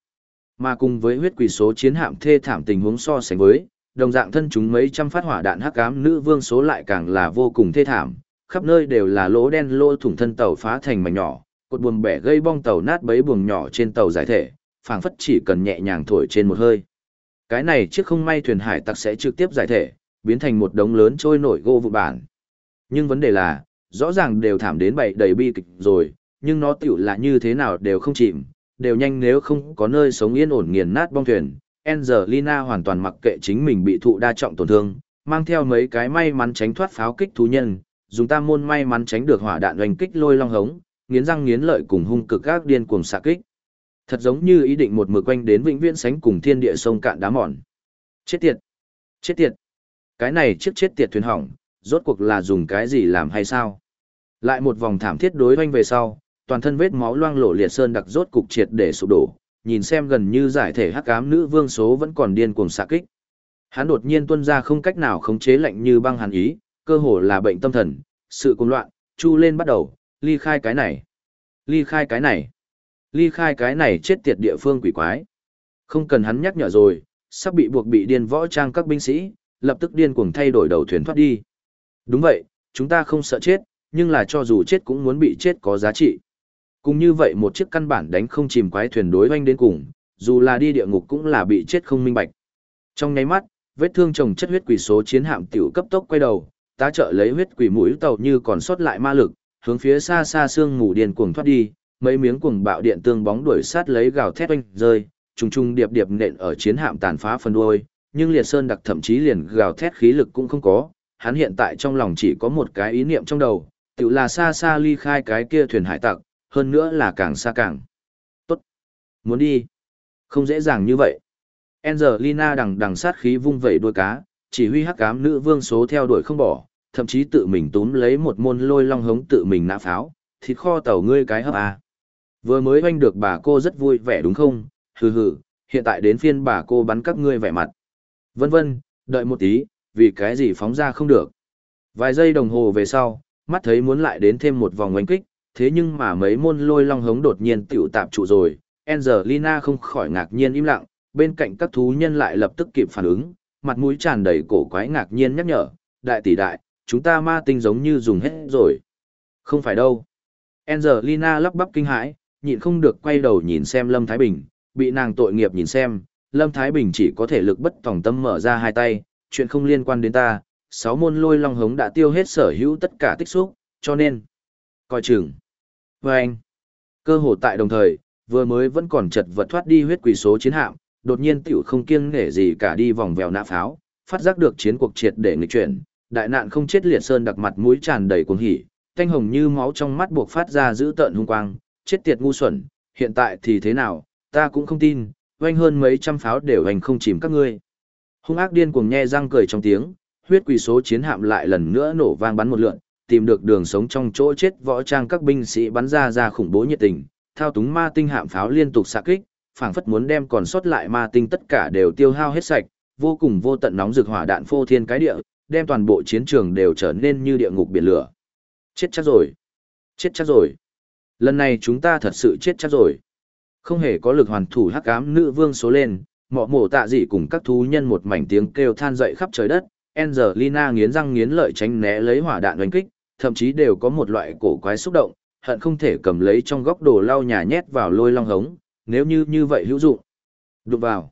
Mà cùng với huyết quỷ số chiến hạm thê thảm tình huống so sánh với, đồng dạng thân chúng mấy trăm phát hỏa đạn hắc ám nữ vương số lại càng là vô cùng thê thảm, khắp nơi đều là lỗ đen lỗ thủng thân tàu phá thành mảnh nhỏ, cột buồm bẻ gây bong tàu nát bấy buồng nhỏ trên tàu giải thể, phảng phất chỉ cần nhẹ nhàng thổi trên một hơi. Cái này chiếc không may thuyền hải tặc sẽ trực tiếp giải thể, biến thành một đống lớn trôi nổi gỗ vụ bản. Nhưng vấn đề là, rõ ràng đều thảm đến bậy đầy bi kịch rồi, nhưng nó tiểu là như thế nào đều không chìm, đều nhanh nếu không có nơi sống yên ổn nghiền nát bong thuyền. Angelina hoàn toàn mặc kệ chính mình bị thụ đa trọng tổn thương, mang theo mấy cái may mắn tránh thoát pháo kích thú nhân, dùng tam môn may mắn tránh được hỏa đạn oanh kích lôi long hống, nghiến răng nghiến lợi cùng hung cực gác điên cuồng xạ kích. Thật giống như ý định một mực quanh đến vĩnh viễn sánh cùng thiên địa sông cạn đá mòn. Chết tiệt! Chết tiệt! Cái này chiếc chết tiệt thuyền hỏng, rốt cuộc là dùng cái gì làm hay sao? Lại một vòng thảm thiết đối hoanh về sau, toàn thân vết máu loang lổ liệt sơn đặc rốt cục triệt để sụp đổ, nhìn xem gần như giải thể hắc ám nữ vương số vẫn còn điên cuồng xạ kích. Hắn đột nhiên tuôn ra không cách nào khống chế lạnh như băng hàn ý, cơ hồ là bệnh tâm thần, sự cuồng loạn, chu lên bắt đầu, ly khai cái này, ly khai cái này, ly khai cái này chết tiệt địa phương quỷ quái. Không cần hắn nhắc nhở rồi, sắp bị buộc bị điên võ trang các binh sĩ, lập tức điên cuồng thay đổi đầu thuyền thoát đi. Đúng vậy, chúng ta không sợ chết, nhưng là cho dù chết cũng muốn bị chết có giá trị. Cũng như vậy một chiếc căn bản đánh không chìm quái thuyền đối oanh đến cùng, dù là đi địa ngục cũng là bị chết không minh bạch. Trong nháy mắt, vết thương chồng chất huyết quỷ số chiến hạm tiểu cấp tốc quay đầu, tá trợ lấy huyết quỷ mũi tàu như còn sót lại ma lực, hướng phía xa xa xương mù điên cuồng thoát đi, mấy miếng cuồng bạo điện tương bóng đuổi sát lấy gào thét oanh rơi, trùng trùng điệp điệp nện ở chiến hạm tàn phá phần đuôi, nhưng Liệt Sơn đặc thậm chí liền gào thét khí lực cũng không có, hắn hiện tại trong lòng chỉ có một cái ý niệm trong đầu, tự là xa xa ly khai cái kia thuyền hải tặc, hơn nữa là càng xa càng. Tốt. Muốn đi. Không dễ dàng như vậy. Angelina đằng đằng sát khí vung vẩy đuôi cá, chỉ huy hắc ám nữ vương số theo đuổi không bỏ, thậm chí tự mình túm lấy một môn lôi long hống tự mình nã pháo, thịt kho tàu ngươi cái hấp à. Vừa mới oanh được bà cô rất vui vẻ đúng không? Hừ hừ, hiện tại đến phiên bà cô bắn các ngươi vẻ mặt. Vân vân, đợi một tí, vì cái gì phóng ra không được. Vài giây đồng hồ về sau, mắt thấy muốn lại đến thêm một vòng oanh kích, thế nhưng mà mấy môn lôi long hống đột nhiên tiểu tạp trụ rồi, Angelina không khỏi ngạc nhiên im lặng, bên cạnh các thú nhân lại lập tức kịp phản ứng, mặt mũi tràn đầy cổ quái ngạc nhiên nhắc nhở, đại tỷ đại, chúng ta ma tinh giống như dùng hết rồi. Không phải đâu. Angelina lắp bắp kinh hãi, nhịn không được quay đầu nhìn xem Lâm Thái Bình, bị nàng tội nghiệp nhìn xem, Lâm Thái Bình chỉ có thể lực bất tòng tâm mở ra hai tay, chuyện không liên quan đến ta, sáu môn lôi long hống đã tiêu hết sở hữu tất cả tích xúc, cho nên, coi chừng. Và anh, cơ hồ tại đồng thời, vừa mới vẫn còn chật vật thoát đi huyết quỷ số chiến hạm, đột nhiên tiểu không kiêng nể gì cả đi vòng vèo nã pháo, phát giác được chiến cuộc triệt để nghịch chuyển, đại nạn không chết liệt sơn đặc mặt mũi tràn đầy cuồng hỉ, thanh hồng như máu trong mắt buộc phát ra giữ tợn hung quang, chết tiệt ngu xuẩn, hiện tại thì thế nào, ta cũng không tin, oanh hơn mấy trăm pháo đều hành không chìm các ngươi. Hung ác điên cuồng nhe răng cười trong tiếng, huyết quỷ số chiến hạm lại lần nữa nổ vang bắn một lượn, tìm được đường sống trong chỗ chết võ trang các binh sĩ bắn ra ra khủng bố nhiệt tình, thao túng ma tinh hạm pháo liên tục xạ kích, phảng phất muốn đem còn sót lại ma tinh tất cả đều tiêu hao hết sạch, vô cùng vô tận nóng rực hỏa đạn phô thiên cái địa, đem toàn bộ chiến trường đều trở nên như địa ngục biển lửa. Chết chắc rồi. Chết chắc rồi. Lần này chúng ta thật sự chết chắc rồi. Không hề có lực hoàn thủ hắc ám nữ vương số lên, mọ mổ tạ dị cùng các thú nhân một mảnh tiếng kêu than dậy khắp trời đất. Angelina nghiến răng nghiến lợi tránh né lấy hỏa đạn đánh kích, thậm chí đều có một loại cổ quái xúc động, hận không thể cầm lấy trong góc đồ lau nhà nhét vào lôi long hống, nếu như như vậy hữu dụng. Đụng vào.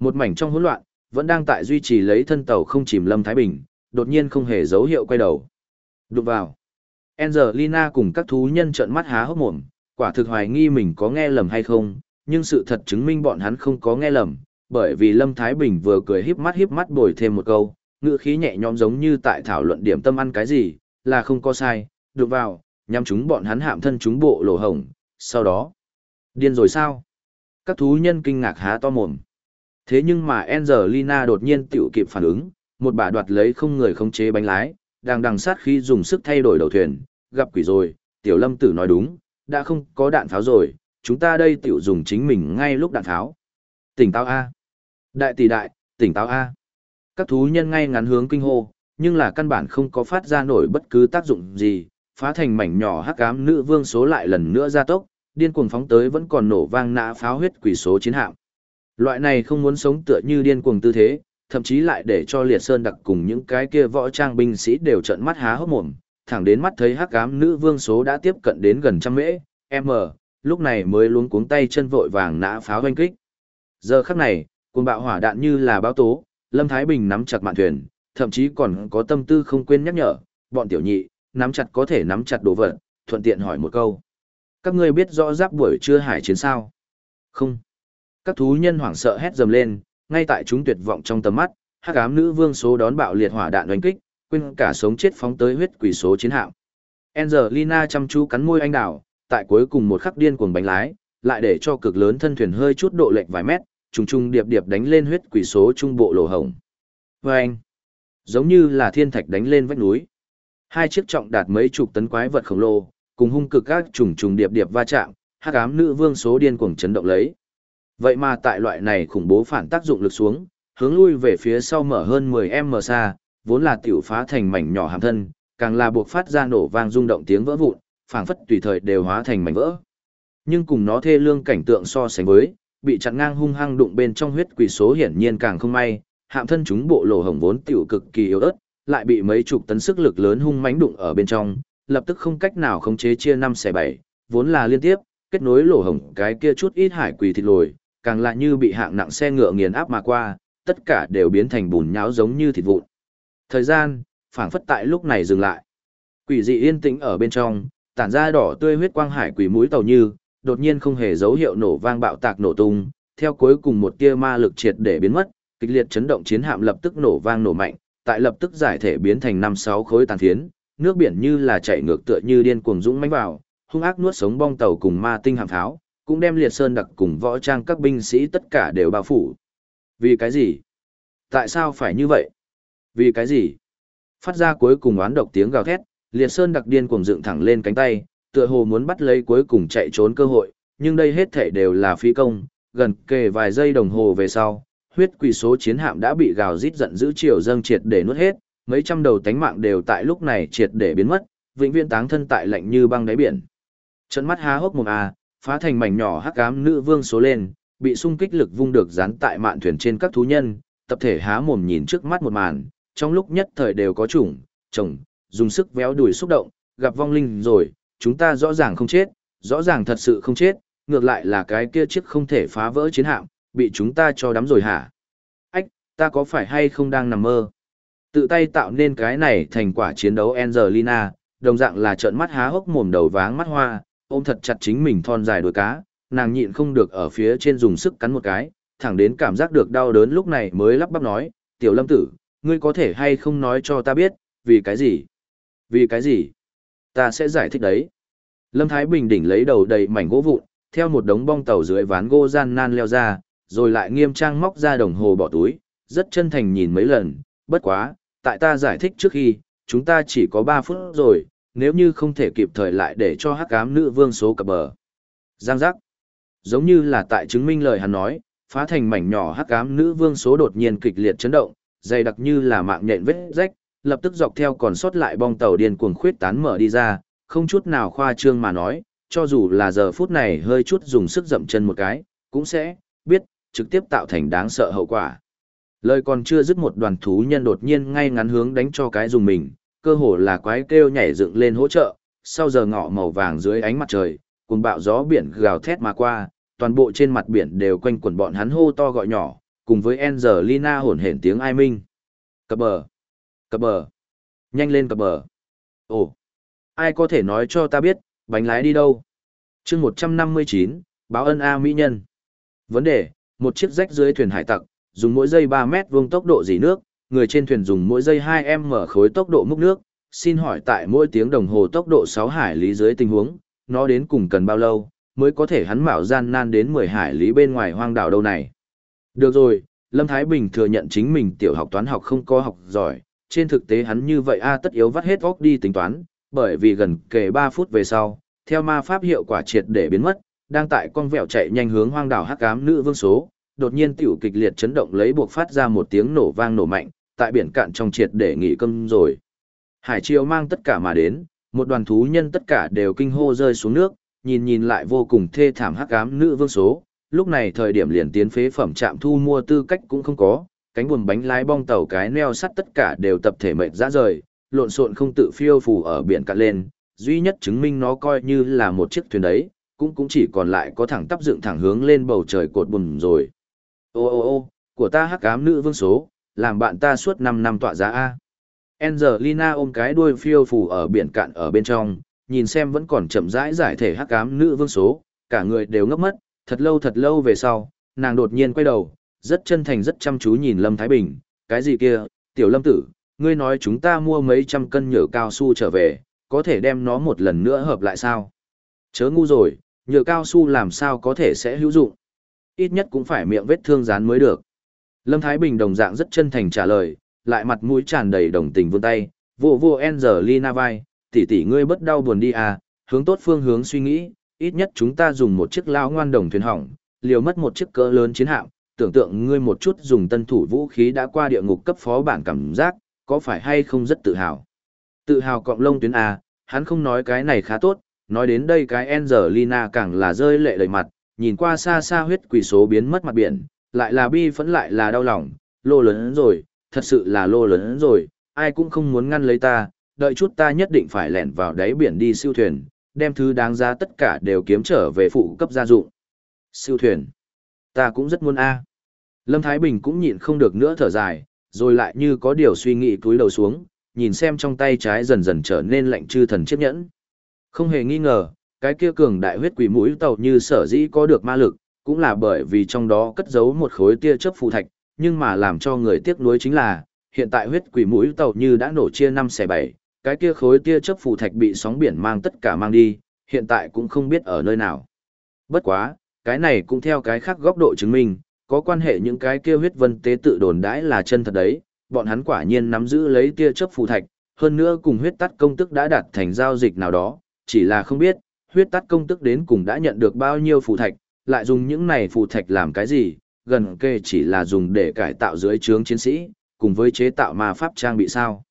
Một mảnh trong hỗn loạn, vẫn đang tại duy trì lấy thân tàu không chìm lâm Thái Bình, đột nhiên không hề dấu hiệu quay đầu. Đụng vào. Angelina cùng các thú nhân trợn mắt há hốc mồm, quả thực hoài nghi mình có nghe lầm hay không, nhưng sự thật chứng minh bọn hắn không có nghe lầm, bởi vì Lâm Thái Bình vừa cười híp mắt híp mắt bồi thêm một câu, ngữ khí nhẹ nhõm giống như tại thảo luận điểm tâm ăn cái gì, là không có sai, đụng vào, nhắm chúng bọn hắn hạm thân chúng bộ lỗ hổng, sau đó. Điên rồi sao? Các thú nhân kinh ngạc há to mồm. Thế nhưng mà Angelina đột nhiên tiểu kịp phản ứng, một bà đoạt lấy không người khống chế bánh lái, đang đằng sát khi dùng sức thay đổi đầu thuyền, gặp quỷ rồi, tiểu lâm tử nói đúng, đã không có đạn pháo rồi, chúng ta đây tiểu dùng chính mình ngay lúc đạn pháo. Tỉnh táo A. Đại tỷ đại, tỉnh táo A. Các thú nhân ngay ngắn hướng kinh hô, nhưng là căn bản không có phát ra nổi bất cứ tác dụng gì, phá thành mảnh nhỏ hắc ám nữ vương số lại lần nữa ra tốc, điên cuồng phóng tới vẫn còn nổ vang nã pháo huyết quỷ số chiến hạm. Loại này không muốn sống tựa như điên cuồng tư thế, thậm chí lại để cho liệt sơn đặc cùng những cái kia võ trang binh sĩ đều trợn mắt há hốc mồm, thẳng đến mắt thấy hắc ám nữ vương số đã tiếp cận đến gần trăm mễ, m, lúc này mới luống cuống tay chân vội vàng nã pháo hoanh kích. Giờ khắc này, cuồng bạo hỏa đạn như là báo tố, Lâm Thái Bình nắm chặt mạn thuyền, thậm chí còn có tâm tư không quên nhắc nhở, bọn tiểu nhị, nắm chặt có thể nắm chặt đồ vật, thuận tiện hỏi một câu. Các ngươi biết rõ giáp buổi trưa hải chiến sao? Không. Các thú nhân hoảng sợ hét dầm lên, ngay tại chúng tuyệt vọng trong tầm mắt, hắc ám nữ vương số đón bạo liệt hỏa đạn đánh kích, quên cả sống chết phóng tới huyết quỷ số chiến hạm. Angelina chăm chú cắn môi anh đào, tại cuối cùng một khắc điên cuồng bánh lái, lại để cho cực lớn thân thuyền hơi chút độ lệch vài mét, trùng trùng điệp điệp đánh lên huyết quỷ số trung bộ lỗ hổng. Vâng! anh, giống như là thiên thạch đánh lên vách núi. Hai chiếc trọng đạt mấy chục tấn quái vật khổng lồ, cùng hung cực các trùng trùng điệp điệp va chạm, hắc ám nữ vương số điên cuồng chấn động lấy. Vậy mà tại loại này khủng bố phản tác dụng lực xuống, hướng lui về phía sau mở hơn 10m xa, vốn là tiểu phá thành mảnh nhỏ hàm thân, càng là buộc phát ra nổ vang rung động tiếng vỡ vụn, phảng phất tùy thời đều hóa thành mảnh vỡ. Nhưng cùng nó thê lương cảnh tượng so sánh với, bị chặn ngang hung hăng đụng bên trong huyết quỷ số hiển nhiên càng không may, hạm thân chúng bộ lỗ hổng vốn tiểu cực kỳ yếu ớt, lại bị mấy chục tấn sức lực lớn hung mãnh đụng ở bên trong, lập tức không cách nào khống chế chia năm xẻ bảy, vốn là liên tiếp, kết nối lỗ hổng cái kia chút ít hải quỷ thịt lồi, càng lại như bị hạng nặng xe ngựa nghiền áp mà qua, tất cả đều biến thành bùn nhão giống như thịt vụn. Thời gian, phảng phất tại lúc này dừng lại. Quỷ dị yên tĩnh ở bên trong, tản ra đỏ tươi huyết quang hải quỷ mũi tàu như, đột nhiên không hề dấu hiệu nổ vang bạo tạc nổ tung, theo cuối cùng một tia ma lực triệt để biến mất, kịch liệt chấn động chiến hạm lập tức nổ vang nổ mạnh, tại lập tức giải thể biến thành năm sáu khối tàn phiến, nước biển như là chảy ngược tựa như điên cuồng dũng mãnh vào, hung ác nuốt sống bong tàu cùng ma tinh hạm pháo, cũng đem liệt sơn đặc cùng võ trang các binh sĩ tất cả đều bao phủ. Vì cái gì? Tại sao phải như vậy? Vì cái gì? Phát ra cuối cùng oán độc tiếng gào thét, liệt sơn đặc điên cuồng dựng thẳng lên cánh tay, tựa hồ muốn bắt lấy cuối cùng chạy trốn cơ hội, nhưng đây hết thể đều là phí công, gần kề vài giây đồng hồ về sau, huyết quỷ số chiến hạm đã bị gào rít giận dữ chiều dâng triệt để nuốt hết, mấy trăm đầu tánh mạng đều tại lúc này triệt để biến mất, vĩnh viễn táng thân tại lạnh như băng đáy biển. Trận mắt há hốc mồm a, phá thành mảnh nhỏ hắc ám nữ vương số lên, bị xung kích lực vung được dán tại mạn thuyền trên các thú nhân, tập thể há mồm nhìn trước mắt một màn, trong lúc nhất thời đều có chủng, chồng, dùng sức véo đuổi xúc động, gặp vong linh rồi, chúng ta rõ ràng không chết, rõ ràng thật sự không chết, ngược lại là cái kia chiếc không thể phá vỡ chiến hạm, bị chúng ta cho đắm rồi hả? Ách, ta có phải hay không đang nằm mơ? Tự tay tạo nên cái này thành quả chiến đấu Angelina, đồng dạng là trợn mắt há hốc mồm đầu váng mắt hoa, ôm thật chặt chính mình thon dài đuôi cá, nàng nhịn không được ở phía trên dùng sức cắn một cái, thẳng đến cảm giác được đau đớn lúc này mới lắp bắp nói, tiểu lâm tử, ngươi có thể hay không nói cho ta biết, vì cái gì? Vì cái gì? Ta sẽ giải thích đấy. Lâm Thái Bình đỉnh lấy đầu đầy mảnh gỗ vụn, theo một đống bong tàu dưới ván gỗ gian nan leo ra, rồi lại nghiêm trang móc ra đồng hồ bỏ túi, rất chân thành nhìn mấy lần, bất quá, tại ta giải thích trước khi, chúng ta chỉ có 3 phút rồi, nếu như không thể kịp thời lại để cho hắc ám nữ vương số cập bờ. Giang giác. Giống như là tại chứng minh lời hắn nói, phá thành mảnh nhỏ hắc ám nữ vương số đột nhiên kịch liệt chấn động, dày đặc như là mạng nhện vết rách, lập tức dọc theo còn sót lại bong tàu điên cuồng khuyết tán mở đi ra, không chút nào khoa trương mà nói, cho dù là giờ phút này hơi chút dùng sức dậm chân một cái, cũng sẽ biết trực tiếp tạo thành đáng sợ hậu quả. Lời còn chưa dứt một đoàn thú nhân đột nhiên ngay ngắn hướng đánh cho cái dùng mình, cơ hồ là quái kêu nhảy dựng lên hỗ trợ, sau giờ ngọ màu vàng dưới ánh mặt trời, cùng bạo gió biển gào thét mà qua, toàn bộ trên mặt biển đều quanh quẩn bọn hắn hô to gọi nhỏ, cùng với Angelina hồn hển tiếng ai minh. Cập bờ, cập bờ, nhanh lên cập bờ. Ồ, ai có thể nói cho ta biết, bánh lái đi đâu? chương 159, báo ân A Mỹ Nhân. Vấn đề, một chiếc rách dưới thuyền hải tặc, dùng mỗi giây 3 mét vuông tốc độ dì nước, người trên thuyền dùng mỗi giây 2 m khối tốc độ múc nước, xin hỏi tại mỗi tiếng đồng hồ tốc độ 6 hải lý dưới tình huống, nó đến cùng cần bao lâu, mới có thể hắn mạo gian nan đến 10 hải lý bên ngoài hoang đảo đâu này. Được rồi, Lâm Thái Bình thừa nhận chính mình tiểu học toán học không có học giỏi, trên thực tế hắn như vậy a à tất yếu vắt hết óc đi tính toán, bởi vì gần kề 3 phút về sau, theo ma pháp hiệu quả triệt để biến mất, đang tại con vẹo chạy nhanh hướng hoang đảo Hắc Ám nữ vương số, đột nhiên tiểu kịch liệt chấn động lấy buộc phát ra một tiếng nổ vang nổ mạnh, tại biển cạn trong triệt để nghỉ cơm rồi. Hải triều mang tất cả mà đến, một đoàn thú nhân tất cả đều kinh hô rơi xuống nước, nhìn nhìn lại vô cùng thê thảm hắc ám nữ vương số, lúc này thời điểm liền tiến phế phẩm trạm thu mua tư cách cũng không có, cánh buồm bánh lái bong tàu cái neo sắt tất cả đều tập thể mệt ra rời, lộn xộn không tự phiêu phù ở biển cạn lên, duy nhất chứng minh nó coi như là một chiếc thuyền đấy, cũng cũng chỉ còn lại có thẳng tắp dựng thẳng hướng lên bầu trời cột buồm rồi. Ô ô ô, của ta hắc ám nữ vương số, làm bạn ta suốt 5 năm tọa giá A. Angelina ôm cái đuôi phiêu phù ở biển cạn ở bên trong, nhìn xem vẫn còn chậm rãi giải thể hắc ám nữ vương số, cả người đều ngốc mất, thật lâu thật lâu về sau, nàng đột nhiên quay đầu, rất chân thành rất chăm chú nhìn Lâm Thái Bình, cái gì kia, tiểu lâm tử, ngươi nói chúng ta mua mấy trăm cân nhựa cao su trở về, có thể đem nó một lần nữa hợp lại sao? Chớ ngu rồi, nhựa cao su làm sao có thể sẽ hữu dụng? Ít nhất cũng phải miệng vết thương dán mới được. Lâm Thái Bình đồng dạng rất chân thành trả lời, lại mặt mũi tràn đầy đồng tình vươn tay, vô vô Angelina vai, tỷ tỷ ngươi bất đau buồn đi à, hướng tốt phương hướng suy nghĩ, ít nhất chúng ta dùng một chiếc lao ngoan đồng thuyền hỏng, liều mất một chiếc cỡ lớn chiến hạm, tưởng tượng ngươi một chút dùng tân thủ vũ khí đã qua địa ngục cấp phó bản cảm giác, có phải hay không rất tự hào. Tự hào cọng lông tuyến à, hắn không nói cái này khá tốt, nói đến đây cái Angelina càng là rơi lệ đầy mặt, nhìn qua xa xa huyết quỷ số biến mất mặt biển, lại là bi phẫn lại là đau lòng, lô lớn rồi, thật sự là lô lớn rồi, ai cũng không muốn ngăn lấy ta, đợi chút ta nhất định phải lẻn vào đáy biển đi siêu thuyền, đem thứ đáng giá tất cả đều kiếm trở về phụ cấp gia dụng. Siêu thuyền. Ta cũng rất muốn a. Lâm Thái Bình cũng nhịn không được nữa thở dài, rồi lại như có điều suy nghĩ cúi đầu xuống, nhìn xem trong tay trái dần dần trở nên lạnh chư thần chiếc nhẫn. Không hề nghi ngờ, cái kia cường đại huyết quỷ mũi tàu như sở dĩ có được ma lực, cũng là bởi vì trong đó cất giấu một khối tia chớp phù thạch, nhưng mà làm cho người tiếc nuối chính là, hiện tại huyết quỷ mũi tàu như đã nổ chia năm xẻ bảy, cái kia khối tia chớp phù thạch bị sóng biển mang tất cả mang đi, hiện tại cũng không biết ở nơi nào. Bất quá, cái này cũng theo cái khác góc độ chứng minh, có quan hệ những cái kia huyết vân tế tự đồn đãi là chân thật đấy, bọn hắn quả nhiên nắm giữ lấy tia chớp phù thạch, hơn nữa cùng huyết tắt công tức đã đạt thành giao dịch nào đó, chỉ là không biết, huyết tắt công tức đến cùng đã nhận được bao nhiêu phù thạch, lại dùng những này phù thạch làm cái gì, gần kề chỉ là dùng để cải tạo dưới trướng chiến sĩ, cùng với chế tạo ma pháp trang bị sao.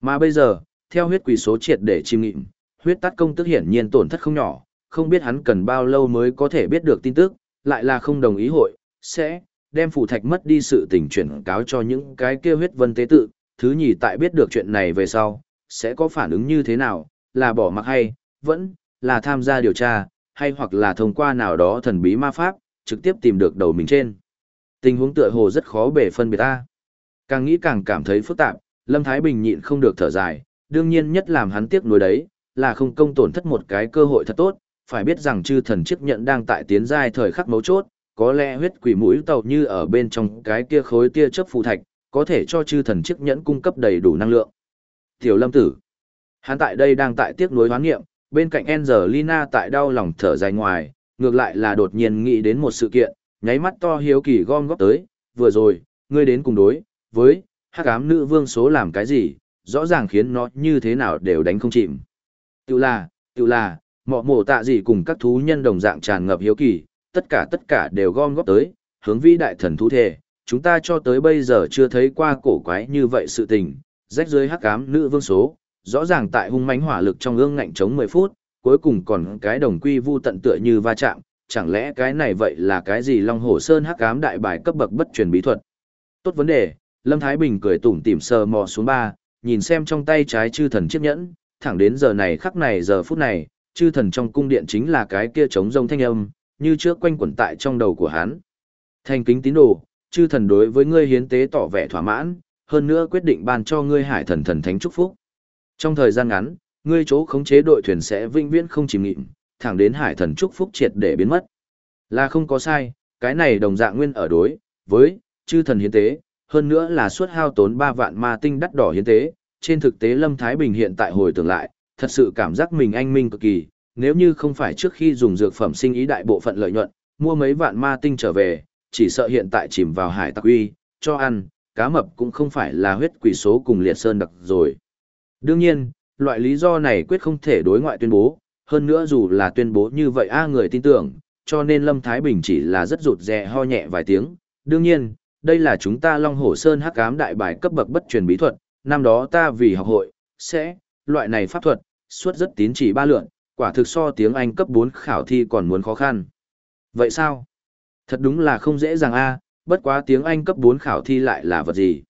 Mà bây giờ, theo huyết quỷ số triệt để chim nghịm, huyết tắt công tức hiển nhiên tổn thất không nhỏ, không biết hắn cần bao lâu mới có thể biết được tin tức, lại là không đồng ý hội, sẽ đem phù thạch mất đi sự tình chuyển cáo cho những cái kia huyết vân tế tự, thứ nhì tại biết được chuyện này về sau, sẽ có phản ứng như thế nào, là bỏ mặc hay, vẫn là tham gia điều tra, hay hoặc là thông qua nào đó thần bí ma pháp, trực tiếp tìm được đầu mình trên. Tình huống tựa hồ rất khó bể phân biệt ta. Càng nghĩ càng cảm thấy phức tạp, Lâm Thái Bình nhịn không được thở dài, đương nhiên nhất làm hắn tiếc nuối đấy, là không công tổn thất một cái cơ hội thật tốt, phải biết rằng chư thần chiếc nhận đang tại tiến giai thời khắc mấu chốt, có lẽ huyết quỷ mũi tàu như ở bên trong cái kia khối tia chớp phù thạch, có thể cho chư thần chiếc nhẫn cung cấp đầy đủ năng lượng. Tiểu Lâm Tử, hắn tại đây đang tại tiếc nuối hoán nghiệm, bên cạnh Angelina tại đau lòng thở dài ngoài, ngược lại là đột nhiên nghĩ đến một sự kiện, nháy mắt to hiếu kỳ gom góp tới, vừa rồi, ngươi đến cùng đối, với, hắc ám nữ vương số làm cái gì, rõ ràng khiến nó như thế nào đều đánh không chìm. Tự là, tự là, mọ mổ tạ gì cùng các thú nhân đồng dạng tràn ngập hiếu kỳ, tất cả tất cả đều gom góp tới, hướng vĩ đại thần thú thể, chúng ta cho tới bây giờ chưa thấy qua cổ quái như vậy sự tình, rách dưới hắc ám nữ vương số, rõ ràng tại hung mãnh hỏa lực trong ương ngạnh chống 10 phút, cuối cùng còn cái đồng quy vu tận tựa như va chạm, chẳng lẽ cái này vậy là cái gì Long Hồ Sơn hắc ám đại bài cấp bậc bất truyền bí thuật? Tốt vấn đề, Lâm Thái Bình cười tủm tỉm sờ mò xuống ba, nhìn xem trong tay trái chư thần chiếc nhẫn, thẳng đến giờ này khắc này giờ phút này, chư thần trong cung điện chính là cái kia trống rông thanh âm, như trước quanh quẩn tại trong đầu của hắn. Thành kính tín đồ, chư thần đối với ngươi hiến tế tỏ vẻ thỏa mãn, hơn nữa quyết định ban cho ngươi hải thần thần thánh chúc phúc. Trong thời gian ngắn, ngươi chỗ khống chế đội thuyền sẽ vinh viễn không chìm nghịm, thẳng đến hải thần chúc phúc triệt để biến mất. Là không có sai, cái này đồng dạng nguyên ở đối, với, chư thần hiến tế, hơn nữa là suốt hao tốn 3 vạn ma tinh đắt đỏ hiến tế. Trên thực tế Lâm Thái Bình hiện tại hồi tưởng lại, thật sự cảm giác mình anh minh cực kỳ, nếu như không phải trước khi dùng dược phẩm sinh ý đại bộ phận lợi nhuận, mua mấy vạn ma tinh trở về, chỉ sợ hiện tại chìm vào hải tặc uy, cho ăn, cá mập cũng không phải là huyết quỷ số cùng liệt sơn đặc rồi. Đương nhiên, loại lý do này quyết không thể đối ngoại tuyên bố, hơn nữa dù là tuyên bố như vậy a người tin tưởng, cho nên Lâm Thái Bình chỉ là rất rụt rè ho nhẹ vài tiếng. Đương nhiên, đây là chúng ta Long Hổ Sơn hắc ám đại bài cấp bậc bất truyền bí thuật, năm đó ta vì học hội, sẽ, loại này pháp thuật, suốt rất tín chỉ ba lượn, quả thực so tiếng Anh cấp 4 khảo thi còn muốn khó khăn. Vậy sao? Thật đúng là không dễ dàng a, bất quá tiếng Anh cấp 4 khảo thi lại là vật gì?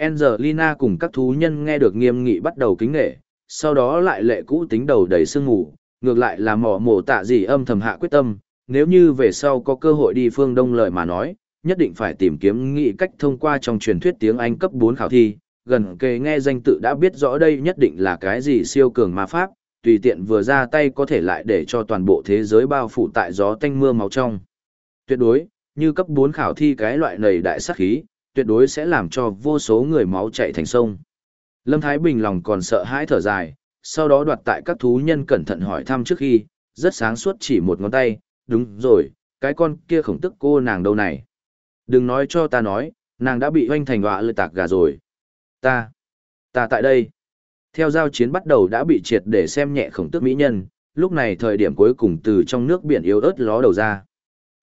Angelina cùng các thú nhân nghe được nghiêm nghị bắt đầu kính nghệ, sau đó lại lệ cũ tính đầu đầy sương ngủ, ngược lại là mỏ mổ tạ gì âm thầm hạ quyết tâm, nếu như về sau có cơ hội đi phương Đông lời mà nói, nhất định phải tìm kiếm nghị cách thông qua trong truyền thuyết tiếng Anh cấp 4 khảo thi, gần kề nghe danh tự đã biết rõ đây nhất định là cái gì siêu cường ma pháp, tùy tiện vừa ra tay có thể lại để cho toàn bộ thế giới bao phủ tại gió tanh mưa máu trong. Tuyệt đối, như cấp 4 khảo thi cái loại này đại sát khí, tuyệt đối sẽ làm cho vô số người máu chạy thành sông. Lâm Thái Bình lòng còn sợ hãi thở dài, sau đó đoạt tại các thú nhân cẩn thận hỏi thăm trước khi, rất sáng suốt chỉ một ngón tay, đúng rồi, cái con kia khổng tức cô nàng đâu này. Đừng nói cho ta nói, nàng đã bị hoanh thành họa lợi tạc gà rồi. Ta, ta tại đây. Theo giao chiến bắt đầu đã bị triệt để xem nhẹ khổng tức mỹ nhân, lúc này thời điểm cuối cùng từ trong nước biển yếu ớt ló đầu ra.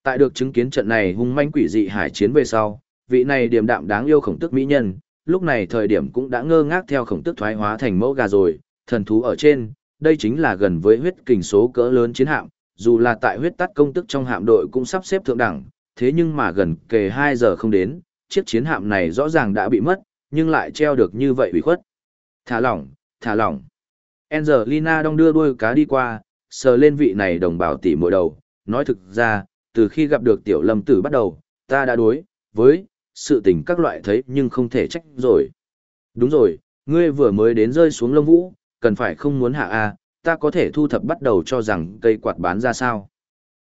Tại được chứng kiến trận này hung manh quỷ dị hải chiến về sau, vị này điềm đạm đáng yêu khổng tức mỹ nhân, lúc này thời điểm cũng đã ngơ ngác theo khổng tức thoái hóa thành mẫu gà rồi, thần thú ở trên, đây chính là gần với huyết kình số cỡ lớn chiến hạm, dù là tại huyết tắt công tức trong hạm đội cũng sắp xếp thượng đẳng, thế nhưng mà gần kề 2 giờ không đến, chiếc chiến hạm này rõ ràng đã bị mất, nhưng lại treo được như vậy ủy khuất. Thả lỏng, thả lỏng. Angelina đong đưa đuôi cá đi qua, sờ lên vị này đồng bào tỷ mỗi đầu, nói thực ra, từ khi gặp được tiểu lâm tử bắt đầu, ta đã đối, với, sự tình các loại thấy nhưng không thể trách rồi. Đúng rồi, ngươi vừa mới đến rơi xuống lông vũ, cần phải không muốn hạ a, ta có thể thu thập bắt đầu cho rằng cây quạt bán ra sao.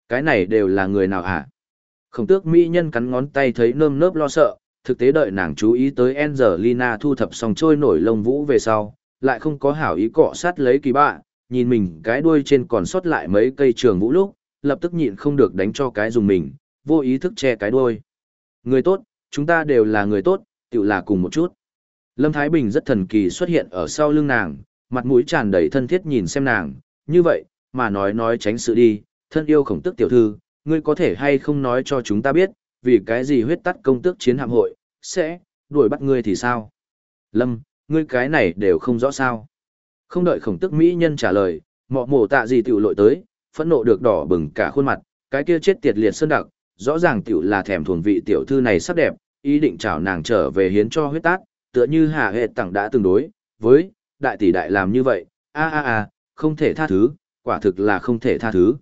Cái này đều là người nào hả? Khổng tước mỹ nhân cắn ngón tay thấy nơm nớp lo sợ, thực tế đợi nàng chú ý tới Angelina thu thập xong trôi nổi lông vũ về sau, lại không có hảo ý cọ sát lấy kỳ bạ, nhìn mình cái đuôi trên còn sót lại mấy cây trường vũ lúc, lập tức nhịn không được đánh cho cái dùng mình, vô ý thức che cái đuôi. Người tốt, chúng ta đều là người tốt, tự là cùng một chút. Lâm Thái Bình rất thần kỳ xuất hiện ở sau lưng nàng, mặt mũi tràn đầy thân thiết nhìn xem nàng, như vậy, mà nói nói tránh sự đi, thân yêu khổng tức tiểu thư, ngươi có thể hay không nói cho chúng ta biết, vì cái gì huyết tắt công tước chiến hạm hội, sẽ, đuổi bắt ngươi thì sao? Lâm, ngươi cái này đều không rõ sao. Không đợi khổng tức Mỹ nhân trả lời, mọ mổ tạ gì tiểu lội tới, phẫn nộ được đỏ bừng cả khuôn mặt, cái kia chết tiệt liệt sơn đặc, rõ ràng tiểu là thèm thuồng vị tiểu thư này sắc đẹp, ý định chào nàng trở về hiến cho huyết tát, tựa như hạ hệ tặng đã tương đối, với, đại tỷ đại làm như vậy, a a a, không thể tha thứ, quả thực là không thể tha thứ.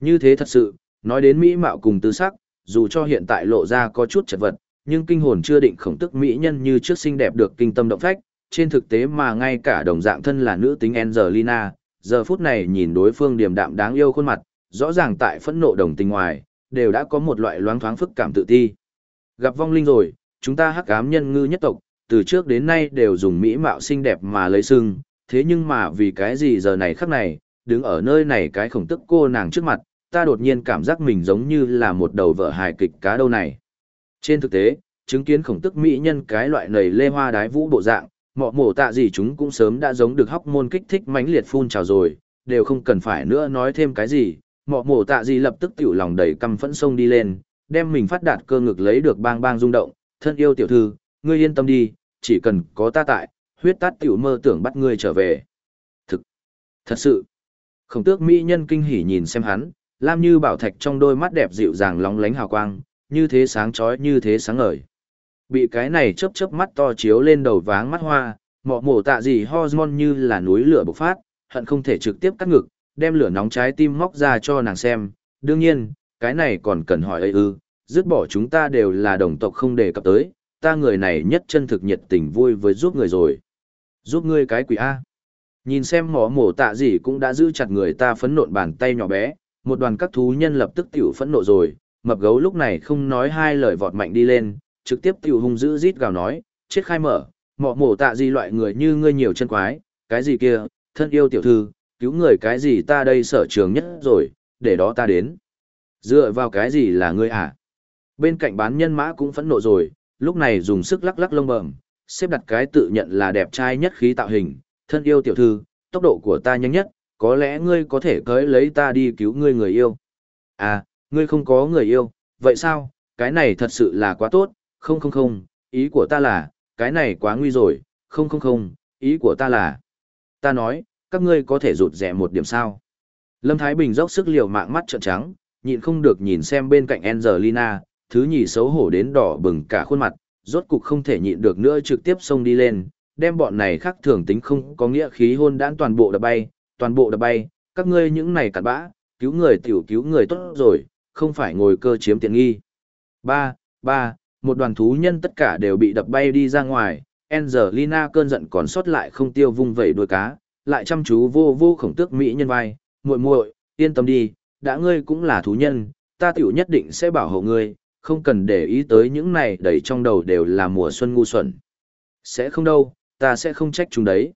Như thế thật sự, nói đến mỹ mạo cùng tư sắc, dù cho hiện tại lộ ra có chút chật vật, nhưng kinh hồn chưa định khổng tức mỹ nhân như trước xinh đẹp được kinh tâm động phách, trên thực tế mà ngay cả đồng dạng thân là nữ tính Angelina, giờ phút này nhìn đối phương điềm đạm đáng yêu khuôn mặt, rõ ràng tại phẫn nộ đồng tình ngoài, đều đã có một loại loáng thoáng phức cảm tự ti. Gặp vong linh rồi, chúng ta hắc ám nhân ngư nhất tộc, từ trước đến nay đều dùng mỹ mạo xinh đẹp mà lấy sưng, thế nhưng mà vì cái gì giờ này khắc này, đứng ở nơi này cái khổng tức cô nàng trước mặt, ta đột nhiên cảm giác mình giống như là một đầu vợ hài kịch cá đâu này. Trên thực tế, chứng kiến khổng tức mỹ nhân cái loại nầy lê hoa đái vũ bộ dạng, mọ mổ tạ gì chúng cũng sớm đã giống được hóc môn kích thích mãnh liệt phun trào rồi, đều không cần phải nữa nói thêm cái gì, mọ mổ tạ gì lập tức tiểu lòng đầy căm phẫn sông đi lên, đem mình phát đạt cơ ngực lấy được bang bang rung động, thân yêu tiểu thư, ngươi yên tâm đi, chỉ cần có ta tại, huyết tát tiểu mơ tưởng bắt ngươi trở về. Thực, thật sự, khổng tước mỹ nhân kinh hỉ nhìn xem hắn, lam như bảo thạch trong đôi mắt đẹp dịu dàng lóng lánh hào quang, như thế sáng chói như thế sáng ngời. Bị cái này chớp chớp mắt to chiếu lên đầu váng mắt hoa, mọ mổ tạ gì hormone như là núi lửa bộc phát, hận không thể trực tiếp cắt ngực, đem lửa nóng trái tim móc ra cho nàng xem. Đương nhiên, cái này còn cần hỏi ấy ư, dứt bỏ chúng ta đều là đồng tộc không đề cập tới, ta người này nhất chân thực nhiệt tình vui với giúp người rồi. Giúp ngươi cái quỷ A. Nhìn xem mỏ mổ tạ gì cũng đã giữ chặt người ta phấn nộn bàn tay nhỏ bé, một đoàn các thú nhân lập tức tiểu phẫn nộ rồi, mập gấu lúc này không nói hai lời vọt mạnh đi lên, trực tiếp tiểu hung dữ rít gào nói, chết khai mở, mỏ mổ tạ gì loại người như ngươi nhiều chân quái, cái gì kia, thân yêu tiểu thư, cứu người cái gì ta đây sở trường nhất rồi, để đó ta đến. Dựa vào cái gì là ngươi à? Bên cạnh bán nhân mã cũng phẫn nộ rồi, lúc này dùng sức lắc lắc lông bẩm, xếp đặt cái tự nhận là đẹp trai nhất khí tạo hình, thân yêu tiểu thư, tốc độ của ta nhanh nhất, có lẽ ngươi có thể cưới lấy ta đi cứu ngươi người yêu. À, ngươi không có người yêu, vậy sao, cái này thật sự là quá tốt, không không không, ý của ta là, cái này quá nguy rồi, không không không, ý của ta là, ta nói, các ngươi có thể rụt rẻ một điểm sao. Lâm Thái Bình dốc sức liều mạng mắt trợn trắng, nhịn không được nhìn xem bên cạnh Angelina, thứ nhì xấu hổ đến đỏ bừng cả khuôn mặt, rốt cục không thể nhịn được nữa trực tiếp xông đi lên, đem bọn này khác thường tính không có nghĩa khí hôn đãn toàn bộ đập bay, toàn bộ đập bay, các ngươi những này cặn bã, cứu người tiểu cứu người tốt rồi, không phải ngồi cơ chiếm tiện nghi. Ba, ba, một đoàn thú nhân tất cả đều bị đập bay đi ra ngoài, Angelina cơn giận còn sót lại không tiêu vung vẩy đuôi cá, lại chăm chú vô vô khổng tước mỹ nhân vai, muội muội, yên tâm đi, đã ngươi cũng là thú nhân, ta tiểu nhất định sẽ bảo hộ ngươi, không cần để ý tới những này đầy trong đầu đều là mùa xuân ngu xuẩn. Sẽ không đâu, ta sẽ không trách chúng đấy.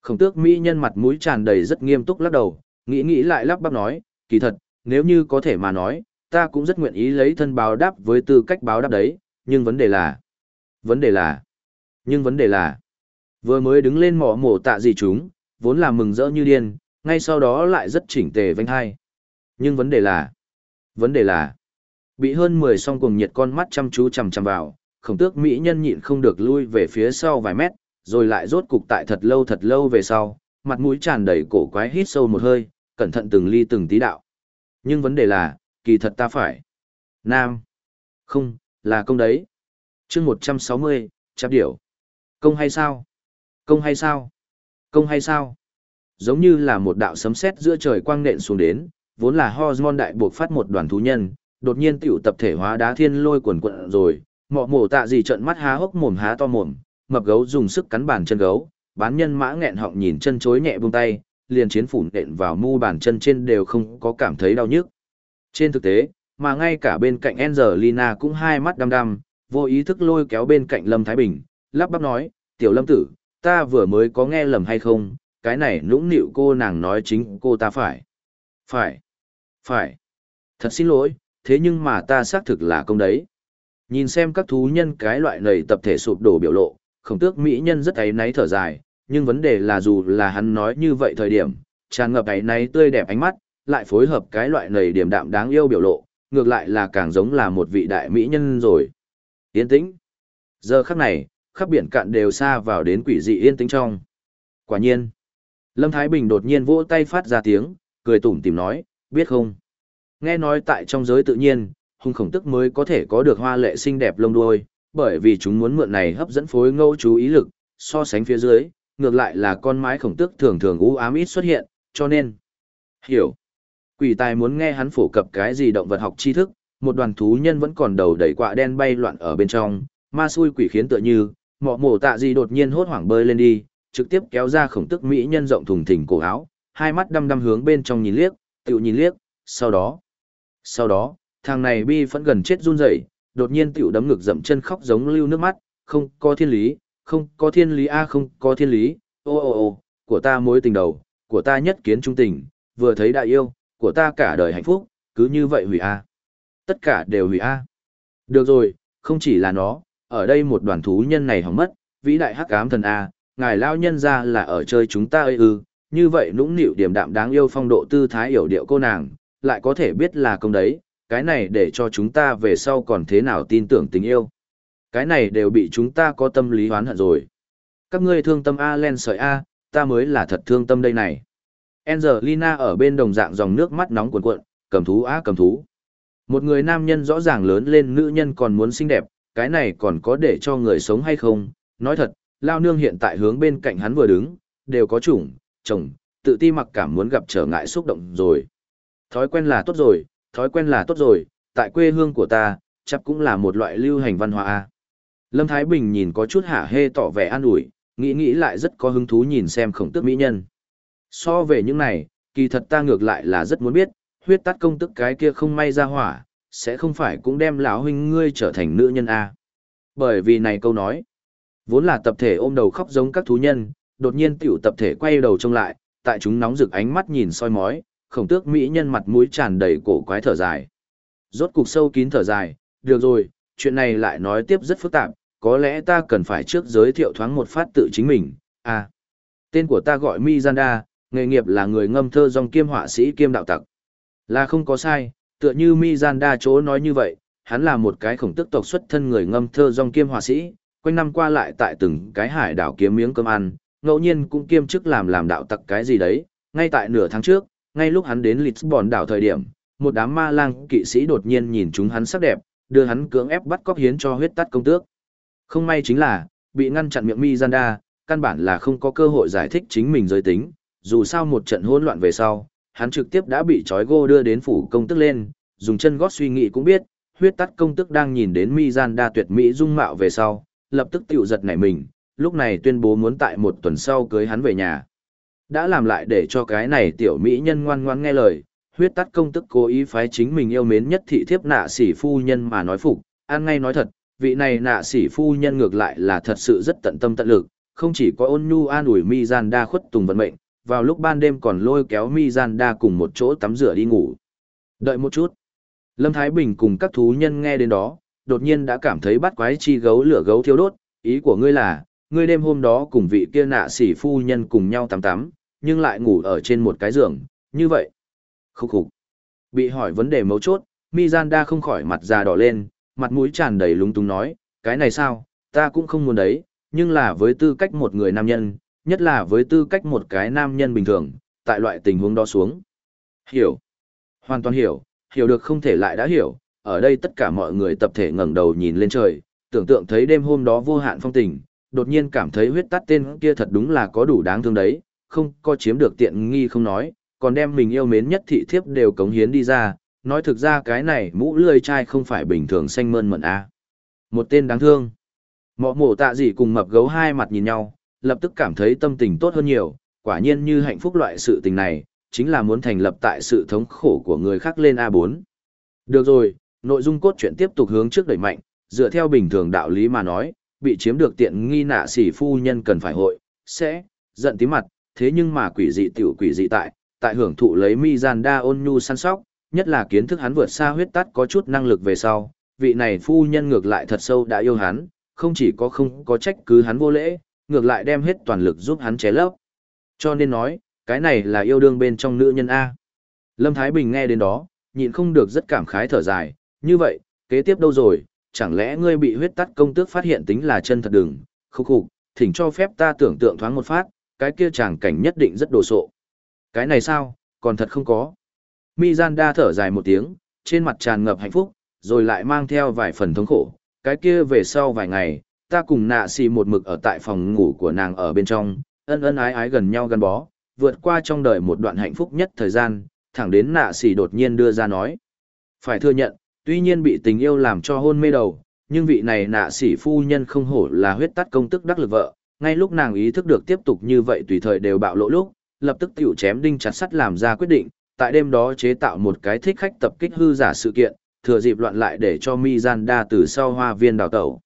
Khổng tước Mỹ nhân mặt mũi tràn đầy rất nghiêm túc lắc đầu, nghĩ nghĩ lại lắp bắp nói, kỳ thật, nếu như có thể mà nói, ta cũng rất nguyện ý lấy thân báo đáp với tư cách báo đáp đấy, nhưng vấn đề là, vấn đề là, nhưng vấn đề là, vừa mới đứng lên mỏ mổ tạ gì chúng, vốn là mừng rỡ như điên, ngay sau đó lại rất chỉnh tề vênh hai. Nhưng vấn đề là, vấn đề là, Bị hơn 10 song cùng nhiệt con mắt chăm chú chằm chằm vào, khổng tước mỹ nhân nhịn không được lui về phía sau vài mét, rồi lại rốt cục tại thật lâu thật lâu về sau, mặt mũi tràn đầy cổ quái hít sâu một hơi, cẩn thận từng ly từng tí đạo. Nhưng vấn đề là, kỳ thật ta phải. Nam. Không, là công đấy. chương 160, chắp điểu. Công hay sao? Công hay sao? Công hay sao? Giống như là một đạo sấm sét giữa trời quang nện xuống đến, vốn là hormone đại buộc phát một đoàn thú nhân, đột nhiên tiểu tập thể hóa đá thiên lôi quần quận rồi, mọ mổ tạ gì trận mắt há hốc mồm há to mồm, mập gấu dùng sức cắn bàn chân gấu, bán nhân mã nghẹn họng nhìn chân chối nhẹ buông tay, liền chiến phủ nện vào mu bàn chân trên đều không có cảm thấy đau nhức. Trên thực tế, mà ngay cả bên cạnh Angelina cũng hai mắt đăm đăm, vô ý thức lôi kéo bên cạnh Lâm Thái Bình, lắp bắp nói, tiểu lâm tử, ta vừa mới có nghe lầm hay không, cái này nũng nịu cô nàng nói chính cô ta phải. Phải. Phải. Thật xin lỗi, thế nhưng mà ta xác thực là công đấy. Nhìn xem các thú nhân cái loại này tập thể sụp đổ biểu lộ, khổng tước mỹ nhân rất ấy náy thở dài, nhưng vấn đề là dù là hắn nói như vậy thời điểm, tràn ngập ấy náy tươi đẹp ánh mắt, lại phối hợp cái loại này điểm đạm đáng yêu biểu lộ, ngược lại là càng giống là một vị đại mỹ nhân rồi. Yên tĩnh. Giờ khắc này, khắp biển cạn đều xa vào đến quỷ dị yên tĩnh trong. Quả nhiên. Lâm Thái Bình đột nhiên vỗ tay phát ra tiếng, cười tủm tỉm nói, biết không? Nghe nói tại trong giới tự nhiên, hung khổng tức mới có thể có được hoa lệ xinh đẹp lông đuôi, bởi vì chúng muốn mượn này hấp dẫn phối ngẫu chú ý lực, so sánh phía dưới, ngược lại là con mái khổng tức thường thường u ám ít xuất hiện, cho nên. Hiểu. Quỷ tài muốn nghe hắn phổ cập cái gì động vật học tri thức, một đoàn thú nhân vẫn còn đầu đầy quạ đen bay loạn ở bên trong, ma xui quỷ khiến tựa như, mọ mổ tạ gì đột nhiên hốt hoảng bơi lên đi, trực tiếp kéo ra khổng tức mỹ nhân rộng thùng thình cổ áo, hai mắt đăm đăm hướng bên trong nhìn liếc, tiểu nhìn liếc, sau đó. Sau đó, thằng này bi vẫn gần chết run rẩy, đột nhiên tiểu đấm ngực dậm chân khóc giống lưu nước mắt, không có thiên lý, không có thiên lý a không có thiên lý, ô ô ô, của ta mối tình đầu, của ta nhất kiến trung tình, vừa thấy đại yêu, của ta cả đời hạnh phúc, cứ như vậy hủy a. Tất cả đều hủy a. Được rồi, không chỉ là nó, ở đây một đoàn thú nhân này hỏng mất, vĩ đại hắc ám thần a, ngài lao nhân ra là ở chơi chúng ta ơi ư, như vậy nũng nịu điểm đạm đáng yêu phong độ tư thái hiểu điệu cô nàng, lại có thể biết là công đấy, cái này để cho chúng ta về sau còn thế nào tin tưởng tình yêu. Cái này đều bị chúng ta có tâm lý hoán hận rồi. Các ngươi thương tâm A len sợi A, ta mới là thật thương tâm đây này. Angelina ở bên đồng dạng dòng nước mắt nóng cuộn cuộn, cầm thú á cầm thú. Một người nam nhân rõ ràng lớn lên nữ nhân còn muốn xinh đẹp, cái này còn có để cho người sống hay không? Nói thật, Lao Nương hiện tại hướng bên cạnh hắn vừa đứng, đều có chủng, chồng, tự ti mặc cảm muốn gặp trở ngại xúc động rồi. Thói quen là tốt rồi, thói quen là tốt rồi, tại quê hương của ta, chắc cũng là một loại lưu hành văn hóa. Lâm Thái Bình nhìn có chút hả hê tỏ vẻ an ủi, nghĩ nghĩ lại rất có hứng thú nhìn xem khổng tước mỹ nhân. So về những này, kỳ thật ta ngược lại là rất muốn biết, huyết tắt công tức cái kia không may ra hỏa, sẽ không phải cũng đem lão huynh ngươi trở thành nữ nhân A. Bởi vì này câu nói, vốn là tập thể ôm đầu khóc giống các thú nhân, đột nhiên tiểu tập thể quay đầu trông lại, tại chúng nóng rực ánh mắt nhìn soi mói, khổng tước mỹ nhân mặt mũi tràn đầy cổ quái thở dài. Rốt cục sâu kín thở dài, được rồi, chuyện này lại nói tiếp rất phức tạp, có lẽ ta cần phải trước giới thiệu thoáng một phát tự chính mình. À, tên của ta gọi Mizanda, nghề nghiệp là người ngâm thơ dòng kiêm họa sĩ kiêm đạo tặc. Là không có sai, tựa như Mizanda chỗ nói như vậy, hắn là một cái khổng tức tộc xuất thân người ngâm thơ dòng kiêm họa sĩ, quanh năm qua lại tại từng cái hải đảo kiếm miếng cơm ăn, ngẫu nhiên cũng kiêm chức làm làm đạo tặc cái gì đấy, ngay tại nửa tháng trước, ngay lúc hắn đến Lisbon đảo thời điểm, một đám ma lang kỵ sĩ đột nhiên nhìn chúng hắn sắc đẹp, đưa hắn cưỡng ép bắt cóc hiến cho huyết tắt công tước. Không may chính là, bị ngăn chặn miệng Mizanda, căn bản là không có cơ hội giải thích chính mình giới tính, dù sao một trận hỗn loạn về sau, hắn trực tiếp đã bị trói gô đưa đến phủ công tức lên, dùng chân gót suy nghĩ cũng biết, huyết tắt công tức đang nhìn đến Mizanda tuyệt mỹ dung mạo về sau, lập tức tiểu giật nảy mình, lúc này tuyên bố muốn tại một tuần sau cưới hắn về nhà. Đã làm lại để cho cái này tiểu mỹ nhân ngoan ngoan nghe lời, huyết tắt công tức cố ý phái chính mình yêu mến nhất thị thiếp nạ sĩ phu nhân mà nói phục, an ngay nói thật, vị này nạ sĩ phu nhân ngược lại là thật sự rất tận tâm tận lực, không chỉ có ôn nhu an ủi mi gian đa khuất tùng vận mệnh, vào lúc ban đêm còn lôi kéo mi gian đa cùng một chỗ tắm rửa đi ngủ. Đợi một chút. Lâm Thái Bình cùng các thú nhân nghe đến đó, đột nhiên đã cảm thấy bắt quái chi gấu lửa gấu thiêu đốt, ý của ngươi là, ngươi đêm hôm đó cùng vị kia nạ sĩ phu nhân cùng nhau tắm tắm, nhưng lại ngủ ở trên một cái giường, như vậy. Khúc khục. Bị hỏi vấn đề mấu chốt, Mizanda không khỏi mặt già đỏ lên, mặt mũi tràn đầy lúng túng nói, cái này sao, ta cũng không muốn đấy, nhưng là với tư cách một người nam nhân, nhất là với tư cách một cái nam nhân bình thường, tại loại tình huống đó xuống. Hiểu. Hoàn toàn hiểu, hiểu được không thể lại đã hiểu, ở đây tất cả mọi người tập thể ngẩng đầu nhìn lên trời, tưởng tượng thấy đêm hôm đó vô hạn phong tình, đột nhiên cảm thấy huyết tắt tên kia thật đúng là có đủ đáng thương đấy, không có chiếm được tiện nghi không nói, còn đem mình yêu mến nhất thị thiếp đều cống hiến đi ra, nói thực ra cái này mũ lươi trai không phải bình thường xanh mơn mận a Một tên đáng thương. Mọ mổ tạ gì cùng mập gấu hai mặt nhìn nhau, lập tức cảm thấy tâm tình tốt hơn nhiều, quả nhiên như hạnh phúc loại sự tình này, chính là muốn thành lập tại sự thống khổ của người khác lên A4. Được rồi, nội dung cốt truyện tiếp tục hướng trước đẩy mạnh, dựa theo bình thường đạo lý mà nói, bị chiếm được tiện nghi nạ sỉ phu nhân cần phải hội, sẽ, giận tí mặt, thế nhưng mà quỷ dị tiểu quỷ dị tại, tại hưởng thụ lấy mi gian đa ôn nhu săn sóc, nhất là kiến thức hắn vượt xa huyết tắt có chút năng lực về sau, vị này phu nhân ngược lại thật sâu đã yêu hắn, không chỉ có không có trách cứ hắn vô lễ, ngược lại đem hết toàn lực giúp hắn ché lấp. Cho nên nói, cái này là yêu đương bên trong nữ nhân A. Lâm Thái Bình nghe đến đó, nhịn không được rất cảm khái thở dài, như vậy, kế tiếp đâu rồi, chẳng lẽ ngươi bị huyết tắt công tước phát hiện tính là chân thật đừng, khúc khục, thỉnh cho phép ta tưởng tượng thoáng một phát, cái kia chàng cảnh nhất định rất đồ sộ. Cái này sao, còn thật không có. Mi Gian đa thở dài một tiếng, trên mặt tràn ngập hạnh phúc, rồi lại mang theo vài phần thống khổ. Cái kia về sau vài ngày, ta cùng nạ xì một mực ở tại phòng ngủ của nàng ở bên trong, ân ân ái ái gần nhau gắn bó, vượt qua trong đời một đoạn hạnh phúc nhất thời gian, thẳng đến nạ xì đột nhiên đưa ra nói. Phải thừa nhận, tuy nhiên bị tình yêu làm cho hôn mê đầu, nhưng vị này nạ xỉ phu nhân không hổ là huyết tắt công tức đắc lực vợ, ngay lúc nàng ý thức được tiếp tục như vậy tùy thời đều bạo lộ lúc, lập tức tiểu chém đinh chặt sắt làm ra quyết định, tại đêm đó chế tạo một cái thích khách tập kích hư giả sự kiện, thừa dịp loạn lại để cho Mizanda từ sau hoa viên đào tẩu.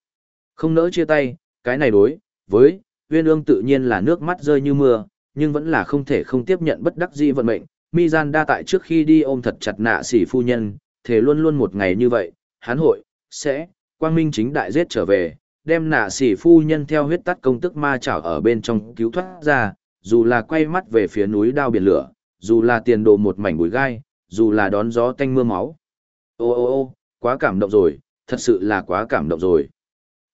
Không nỡ chia tay, cái này đối, với, uyên ương tự nhiên là nước mắt rơi như mưa, nhưng vẫn là không thể không tiếp nhận bất đắc dĩ vận mệnh. Mizanda tại trước khi đi ôm thật chặt nạ sỉ phu nhân, thế luôn luôn một ngày như vậy, hán hội, sẽ, quang minh chính đại giết trở về, đem nạ sỉ phu nhân theo huyết tắt công tức ma chảo ở bên trong cứu thoát ra, dù là quay mắt về phía núi đao biển lửa, dù là tiền đồ một mảnh bụi gai, dù là đón gió tanh mưa máu. Ô ô ô, quá cảm động rồi, thật sự là quá cảm động rồi.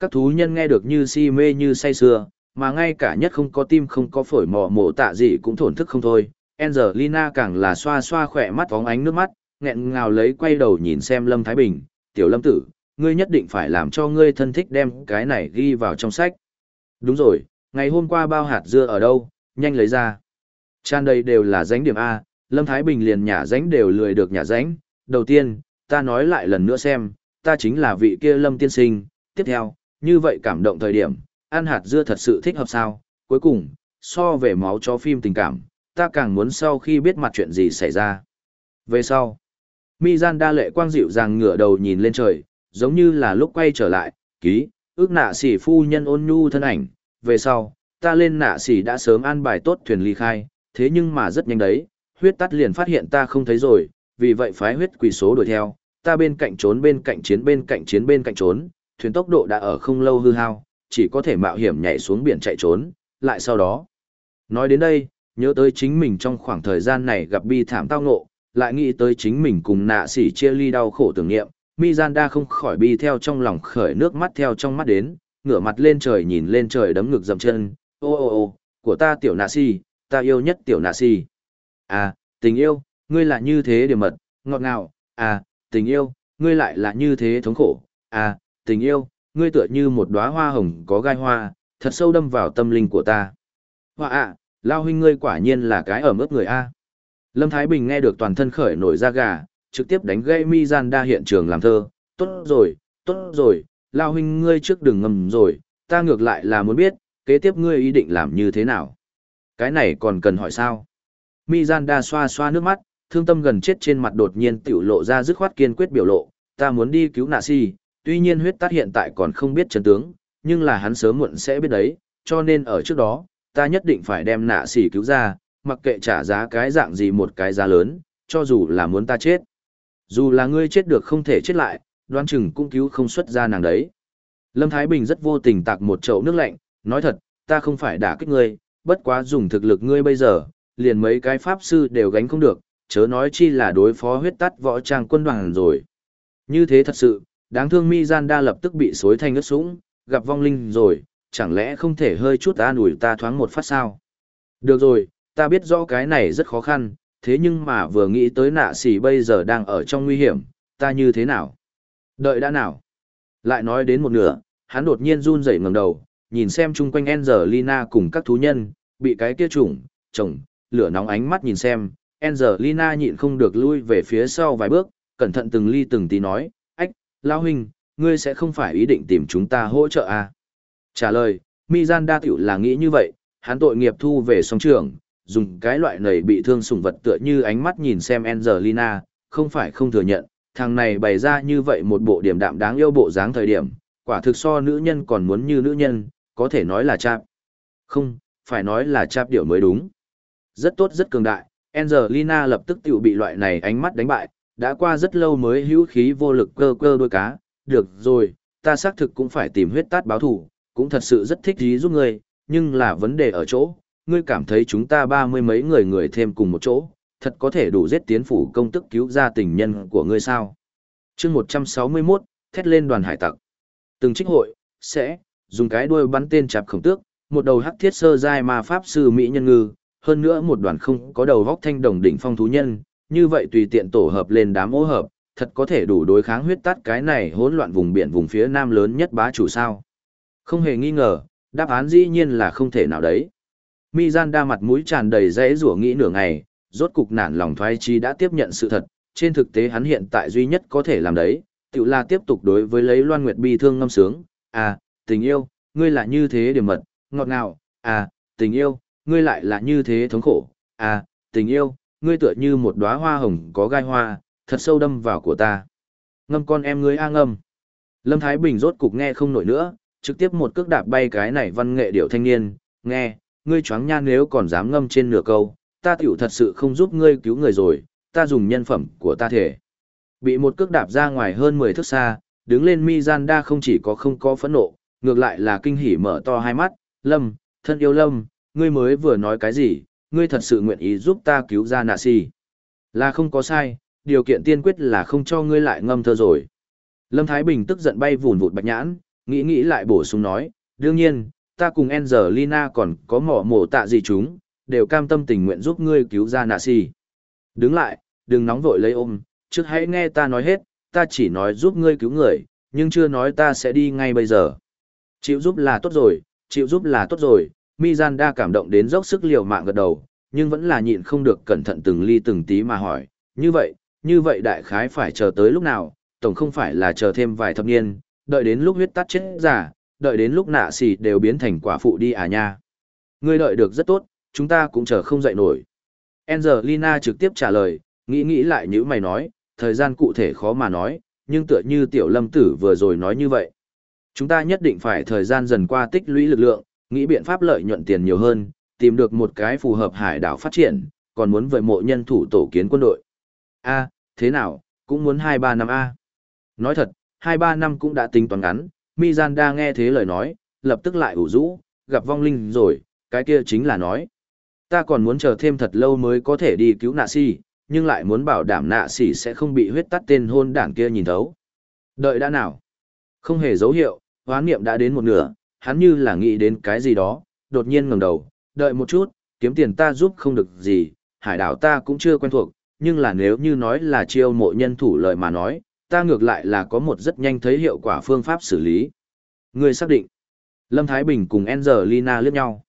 Các thú nhân nghe được như si mê như say sưa, mà ngay cả nhất không có tim không có phổi mò mổ tạ gì cũng thổn thức không thôi. Angelina càng là xoa xoa khỏe mắt vóng ánh nước mắt, nghẹn ngào lấy quay đầu nhìn xem Lâm Thái Bình, tiểu lâm tử, ngươi nhất định phải làm cho ngươi thân thích đem cái này ghi vào trong sách. Đúng rồi, ngày hôm qua bao hạt dưa ở đâu, nhanh lấy ra. Tràn đầy đều là ránh điểm A, Lâm Thái Bình liền nhả ránh đều lười được nhả ránh. Đầu tiên, ta nói lại lần nữa xem, ta chính là vị kia Lâm tiên sinh. Tiếp theo, như vậy cảm động thời điểm, ăn hạt dưa thật sự thích hợp sao. Cuối cùng, so về máu cho phim tình cảm, ta càng muốn sau khi biết mặt chuyện gì xảy ra. Về sau, Mi Gian đa lệ quang dịu dàng ngửa đầu nhìn lên trời, giống như là lúc quay trở lại, ký, ước nạ sỉ phu nhân ôn nhu thân ảnh. Về sau, ta lên nạ sỉ đã sớm an bài tốt thuyền ly khai, thế nhưng mà rất nhanh đấy, huyết tắt liền phát hiện ta không thấy rồi, vì vậy phái huyết quỷ số đuổi theo, ta bên cạnh trốn bên cạnh chiến bên cạnh chiến bên cạnh trốn, thuyền tốc độ đã ở không lâu hư hao, chỉ có thể mạo hiểm nhảy xuống biển chạy trốn, lại sau đó. Nói đến đây, nhớ tới chính mình trong khoảng thời gian này gặp bi thảm tao ngộ, lại nghĩ tới chính mình cùng nạ sỉ chia ly đau khổ tưởng niệm, Mizanda không khỏi bi theo trong lòng khởi nước mắt theo trong mắt đến, ngửa mặt lên trời nhìn lên trời đấm ngực dầm chân, ô ô ô, của ta tiểu nạ si, ta yêu nhất tiểu nạ si. À, tình yêu, ngươi là như thế điểm mật, ngọt ngào, à, tình yêu, ngươi lại là như thế thống khổ, à, tình yêu, ngươi tựa như một đóa hoa hồng có gai hoa, thật sâu đâm vào tâm linh của ta. Hoa ạ, à, lao huynh ngươi quả nhiên là cái ở mức người A. Lâm Thái Bình nghe được toàn thân khởi nổi da gà, trực tiếp đánh gây mi gian đa hiện trường làm thơ. Tốt rồi, tốt rồi, lao huynh ngươi trước đừng ngầm rồi, ta ngược lại là muốn biết, kế tiếp ngươi ý định làm như thế nào. Cái này còn cần hỏi sao? Mizanda xoa xoa nước mắt, thương tâm gần chết trên mặt đột nhiên tiểu lộ ra dứt khoát kiên quyết biểu lộ, ta muốn đi cứu nạ si, tuy nhiên huyết tát hiện tại còn không biết chân tướng, nhưng là hắn sớm muộn sẽ biết đấy, cho nên ở trước đó, ta nhất định phải đem nạ xỉ cứu ra, mặc kệ trả giá cái dạng gì một cái giá lớn, cho dù là muốn ta chết. Dù là ngươi chết được không thể chết lại, đoán chừng cũng cứu không xuất ra nàng đấy. Lâm Thái Bình rất vô tình tạc một chậu nước lạnh, nói thật, ta không phải đả kích ngươi, bất quá dùng thực lực ngươi bây giờ, liền mấy cái pháp sư đều gánh không được, chớ nói chi là đối phó huyết tắt võ trang quân đoàn rồi. Như thế thật sự, đáng thương mi gian đa lập tức bị xối thành ướt sũng, gặp vong linh rồi, chẳng lẽ không thể hơi chút an ủi ta thoáng một phát sao? Được rồi, ta biết rõ cái này rất khó khăn, thế nhưng mà vừa nghĩ tới nạ xỉ bây giờ đang ở trong nguy hiểm, ta như thế nào? Đợi đã nào? Lại nói đến một nửa, hắn đột nhiên run rẩy ngẩng đầu, nhìn xem chung quanh Angelina cùng các thú nhân, bị cái kia trùng, chồng, lửa nóng ánh mắt nhìn xem, Angelina nhịn không được lui về phía sau vài bước, cẩn thận từng ly từng tí nói, Lão lao huynh, ngươi sẽ không phải ý định tìm chúng ta hỗ trợ à? Trả lời, Mizan đa tiểu là nghĩ như vậy, hắn tội nghiệp thu về song trường, dùng cái loại nầy bị thương sủng vật tựa như ánh mắt nhìn xem Angelina, không phải không thừa nhận, thằng này bày ra như vậy một bộ điểm đạm đáng yêu bộ dáng thời điểm, quả thực so nữ nhân còn muốn như nữ nhân, có thể nói là chạp. Không, phải nói là chạp điệu mới đúng. Rất tốt rất cường đại, Angelina lập tức tiểu bị loại này ánh mắt đánh bại, đã qua rất lâu mới hữu khí vô lực cơ cơ đôi cá, được rồi, ta xác thực cũng phải tìm huyết tát báo thủ, cũng thật sự rất thích ý giúp ngươi, nhưng là vấn đề ở chỗ, ngươi cảm thấy chúng ta ba mươi mấy người người thêm cùng một chỗ, thật có thể đủ giết tiến phủ công tức cứu ra tình nhân của ngươi sao? chương 161, thét lên đoàn hải tặc. Từng trích hội, sẽ, dùng cái đuôi bắn tên chạp khổng tước, một đầu hắc thiết sơ giai ma pháp sư Mỹ nhân ngư, hơn nữa một đoàn không có đầu vóc thanh đồng đỉnh phong thú nhân, như vậy tùy tiện tổ hợp lên đám ô hợp, thật có thể đủ đối kháng huyết tắt cái này hỗn loạn vùng biển vùng phía nam lớn nhất bá chủ sao. Không hề nghi ngờ, đáp án dĩ nhiên là không thể nào đấy. Mi gian đa mặt mũi tràn đầy dãy rủa nghĩ nửa ngày, rốt cục nản lòng thoái chi đã tiếp nhận sự thật, trên thực tế hắn hiện tại duy nhất có thể làm đấy, tự là tiếp tục đối với lấy Loan Nguyệt bi thương ngâm sướng, à, tình yêu, ngươi là như thế điểm mật, ngọt ngào, à, tình yêu, ngươi lại là như thế thống khổ, à, tình yêu, ngươi tựa như một đóa hoa hồng có gai hoa, thật sâu đâm vào của ta. Ngâm con em ngươi a ngâm. Lâm Thái Bình rốt cục nghe không nổi nữa, trực tiếp một cước đạp bay cái này văn nghệ điệu thanh niên, nghe, ngươi choáng nha nếu còn dám ngâm trên nửa câu, ta tiểu thật sự không giúp ngươi cứu người rồi, ta dùng nhân phẩm của ta thể. Bị một cước đạp ra ngoài hơn 10 thước xa, đứng lên Mizanda không chỉ có không có phẫn nộ, ngược lại là kinh hỉ mở to hai mắt, Lâm, thân yêu Lâm, ngươi mới vừa nói cái gì, ngươi thật sự nguyện ý giúp ta cứu ra nạ si. Là không có sai, điều kiện tiên quyết là không cho ngươi lại ngâm thơ rồi. Lâm Thái Bình tức giận bay vùn vụt bạch nhãn, nghĩ nghĩ lại bổ sung nói, đương nhiên, ta cùng Angelina còn có mỏ mổ tạ gì chúng, đều cam tâm tình nguyện giúp ngươi cứu ra nạ si. Đứng lại, đừng nóng vội lấy ôm, trước hãy nghe ta nói hết, ta chỉ nói giúp ngươi cứu người, nhưng chưa nói ta sẽ đi ngay bây giờ. Chịu giúp là tốt rồi, chịu giúp là tốt rồi, Mizanda cảm động đến dốc sức liều mạng gật đầu, nhưng vẫn là nhịn không được cẩn thận từng ly từng tí mà hỏi, như vậy, như vậy đại khái phải chờ tới lúc nào, tổng không phải là chờ thêm vài thập niên, đợi đến lúc huyết tắt chết giả, đợi đến lúc nạ xì đều biến thành quả phụ đi à nha. Ngươi đợi được rất tốt, chúng ta cũng chờ không dậy nổi. Angelina trực tiếp trả lời, nghĩ nghĩ lại như mày nói, thời gian cụ thể khó mà nói, nhưng tựa như tiểu lâm tử vừa rồi nói như vậy. Chúng ta nhất định phải thời gian dần qua tích lũy lực lượng, nghĩ biện pháp lợi nhuận tiền nhiều hơn, tìm được một cái phù hợp hải đảo phát triển, còn muốn với mộ nhân thủ tổ kiến quân đội. A, thế nào, cũng muốn 2-3 năm A. Nói thật, 2-3 năm cũng đã tính toán ngắn, Mizanda nghe thế lời nói, lập tức lại ủ rũ, gặp vong linh rồi, cái kia chính là nói. Ta còn muốn chờ thêm thật lâu mới có thể đi cứu nạ si, nhưng lại muốn bảo đảm nạ si sẽ không bị huyết tắt tên hôn đảng kia nhìn thấu. Đợi đã nào? Không hề dấu hiệu, hoán niệm đã đến một nửa, hắn như là nghĩ đến cái gì đó, đột nhiên ngẩng đầu, đợi một chút, kiếm tiền ta giúp không được gì, hải đảo ta cũng chưa quen thuộc, nhưng là nếu như nói là chiêu mộ nhân thủ lời mà nói, ta ngược lại là có một rất nhanh thấy hiệu quả phương pháp xử lý. Người xác định. Lâm Thái Bình cùng Angelina liếc nhau.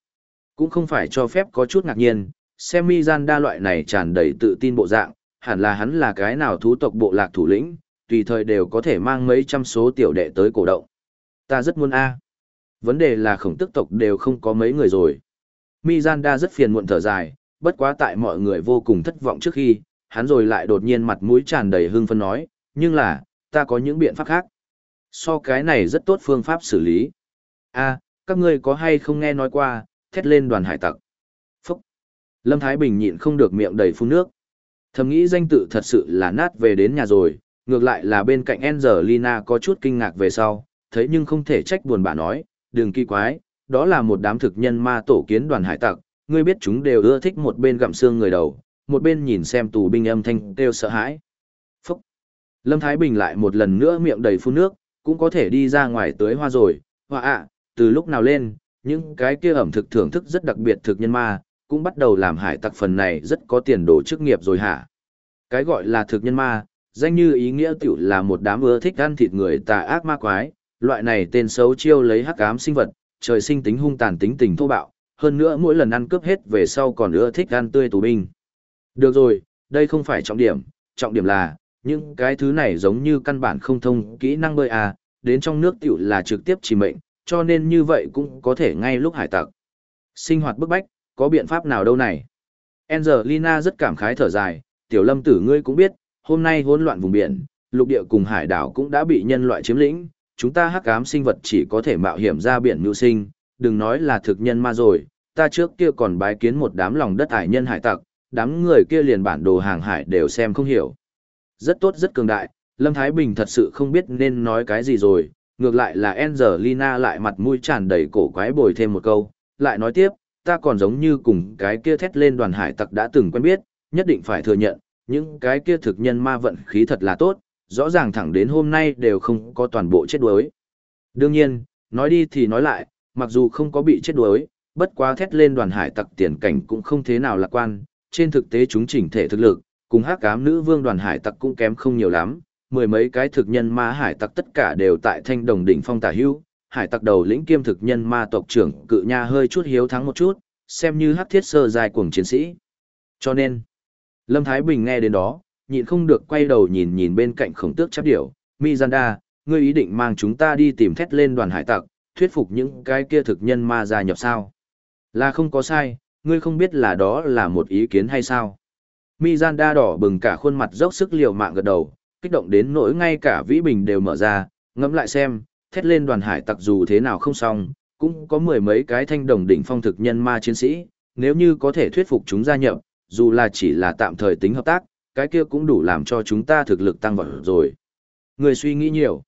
Cũng không phải cho phép có chút ngạc nhiên, xem mi gian đa loại này tràn đầy tự tin bộ dạng, hẳn là hắn là cái nào thú tộc bộ lạc thủ lĩnh, tùy thời đều có thể mang mấy trăm số tiểu đệ tới cổ động. Ta rất muốn A. Vấn đề là khổng tức tộc đều không có mấy người rồi. Mizanda rất phiền muộn thở dài, bất quá tại mọi người vô cùng thất vọng trước khi, hắn rồi lại đột nhiên mặt mũi tràn đầy hưng phấn nói, nhưng là, ta có những biện pháp khác. So cái này rất tốt phương pháp xử lý. a các ngươi có hay không nghe nói qua, thét lên đoàn hải tặc. Phúc! Lâm Thái Bình nhịn không được miệng đầy phun nước. Thầm nghĩ danh tự thật sự là nát về đến nhà rồi, ngược lại là bên cạnh Angelina có chút kinh ngạc về sau, thấy nhưng không thể trách buồn bã nói, đừng kỳ quái, đó là một đám thực nhân ma tổ kiến đoàn hải tặc, ngươi biết chúng đều ưa thích một bên gặm xương người đầu, một bên nhìn xem tù binh âm thanh kêu sợ hãi. Phúc! Lâm Thái Bình lại một lần nữa miệng đầy phun nước, cũng có thể đi ra ngoài tới hoa rồi, hoa ạ, từ lúc nào lên, những cái kia ẩm thực thưởng thức rất đặc biệt thực nhân ma, cũng bắt đầu làm hải tặc phần này rất có tiền đồ chức nghiệp rồi hả? Cái gọi là thực nhân ma, danh như ý nghĩa tiểu là một đám ưa thích ăn thịt người tà ác ma quái, loại này tên xấu chiêu lấy hắc ám sinh vật, trời sinh tính hung tàn tính tình thô bạo, hơn nữa mỗi lần ăn cướp hết về sau còn ưa thích ăn tươi tù binh. Được rồi, đây không phải trọng điểm, trọng điểm là, những cái thứ này giống như căn bản không thông kỹ năng bơi à, đến trong nước tiểu là trực tiếp chỉ mệnh, cho nên như vậy cũng có thể ngay lúc hải tặc. Sinh hoạt bức bách, có biện pháp nào đâu này? Angelina rất cảm khái thở dài, tiểu lâm tử ngươi cũng biết, hôm nay hỗn loạn vùng biển, lục địa cùng hải đảo cũng đã bị nhân loại chiếm lĩnh, chúng ta hắc ám sinh vật chỉ có thể mạo hiểm ra biển mưu sinh, đừng nói là thực nhân ma rồi, ta trước kia còn bái kiến một đám lòng đất hải nhân hải tặc, đám người kia liền bản đồ hàng hải đều xem không hiểu. Rất tốt rất cường đại, Lâm Thái Bình thật sự không biết nên nói cái gì rồi, ngược lại là Angelina lại mặt mũi tràn đầy cổ quái bồi thêm một câu, lại nói tiếp, ta còn giống như cùng cái kia thét lên đoàn hải tặc đã từng quen biết, nhất định phải thừa nhận, những cái kia thực nhân ma vận khí thật là tốt, rõ ràng thẳng đến hôm nay đều không có toàn bộ chết đuối. Đương nhiên, nói đi thì nói lại, mặc dù không có bị chết đuối, bất quá thét lên đoàn hải tặc tiền cảnh cũng không thế nào lạc quan, trên thực tế chúng chỉnh thể thực lực, cùng hắc ám nữ vương đoàn hải tặc cũng kém không nhiều lắm, mười mấy cái thực nhân ma hải tặc tất cả đều tại thanh đồng đỉnh phong tả hưu, hải tặc đầu lĩnh kiêm thực nhân ma tộc trưởng cự nha hơi chút hiếu thắng một chút, xem như hắc thiết sơ dài cuồng chiến sĩ. Cho nên, Lâm Thái Bình nghe đến đó, nhịn không được quay đầu nhìn nhìn bên cạnh khổng tước chắp điểu, Mizanda, ngươi ý định mang chúng ta đi tìm thét lên đoàn hải tặc, thuyết phục những cái kia thực nhân ma gia nhập sao. Là không có sai, ngươi không biết là đó là một ý kiến hay sao. Mizanda đỏ bừng cả khuôn mặt dốc sức liều mạng gật đầu, kích động đến nỗi ngay cả vĩ bình đều mở ra, ngẫm lại xem, thét lên đoàn hải tặc dù thế nào không xong, cũng có mười mấy cái thanh đồng đỉnh phong thực nhân ma chiến sĩ, nếu như có thể thuyết phục chúng gia nhập, dù là chỉ là tạm thời tính hợp tác, cái kia cũng đủ làm cho chúng ta thực lực tăng vọt rồi. Người suy nghĩ nhiều.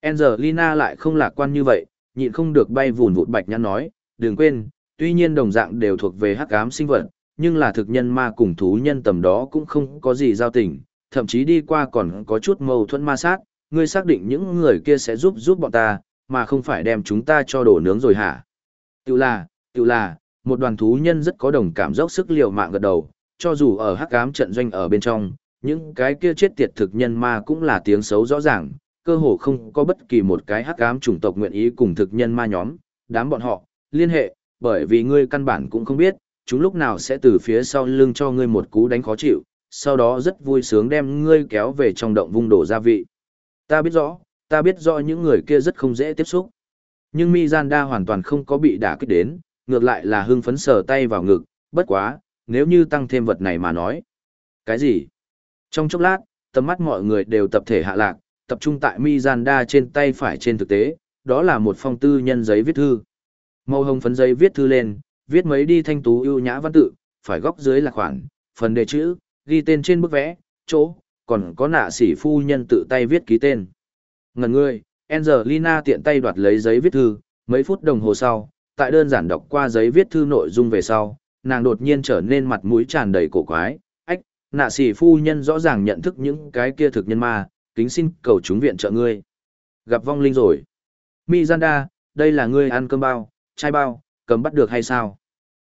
Angelina lại không lạc quan như vậy, nhịn không được bay vùn vụt bạch nhăn nói, đừng quên, tuy nhiên đồng dạng đều thuộc về hắc ám sinh vật, nhưng là thực nhân ma cùng thú nhân tầm đó cũng không có gì giao tình, thậm chí đi qua còn có chút mâu thuẫn ma sát, ngươi xác định những người kia sẽ giúp giúp bọn ta, mà không phải đem chúng ta cho đổ nướng rồi hả? Tiểu là, tiểu là, một đoàn thú nhân rất có đồng cảm dốc sức liều mạng gật đầu, cho dù ở hắc ám trận doanh ở bên trong, những cái kia chết tiệt thực nhân ma cũng là tiếng xấu rõ ràng, cơ hồ không có bất kỳ một cái hắc ám chủng tộc nguyện ý cùng thực nhân ma nhóm, đám bọn họ, liên hệ, bởi vì ngươi căn bản cũng không biết, chúng lúc nào sẽ từ phía sau lưng cho ngươi một cú đánh khó chịu, sau đó rất vui sướng đem ngươi kéo về trong động vung đổ gia vị. Ta biết rõ, ta biết rõ những người kia rất không dễ tiếp xúc. Nhưng Mizanda hoàn toàn không có bị đả kích đến, ngược lại là hưng phấn sờ tay vào ngực, bất quá, nếu như tăng thêm vật này mà nói. Cái gì? Trong chốc lát, tầm mắt mọi người đều tập thể hạ lạc, tập trung tại Mizanda trên tay phải trên thực tế, đó là một phong tư nhân giấy viết thư. Màu hồng phấn giấy viết thư lên, viết mấy đi thanh tú ưu nhã văn tự, phải góc dưới là khoản, phần đề chữ, ghi tên trên bức vẽ, chỗ, còn có nạ sĩ phu nhân tự tay viết ký tên. Ngần ngươi, Angelina tiện tay đoạt lấy giấy viết thư, mấy phút đồng hồ sau, tại đơn giản đọc qua giấy viết thư nội dung về sau, nàng đột nhiên trở nên mặt mũi tràn đầy cổ quái, ách, nạ sĩ phu nhân rõ ràng nhận thức những cái kia thực nhân ma, kính xin cầu chúng viện trợ ngươi. Gặp vong linh rồi. Mizanda, đây là ngươi ăn cơm bao, chai bao, cầm bắt được hay sao?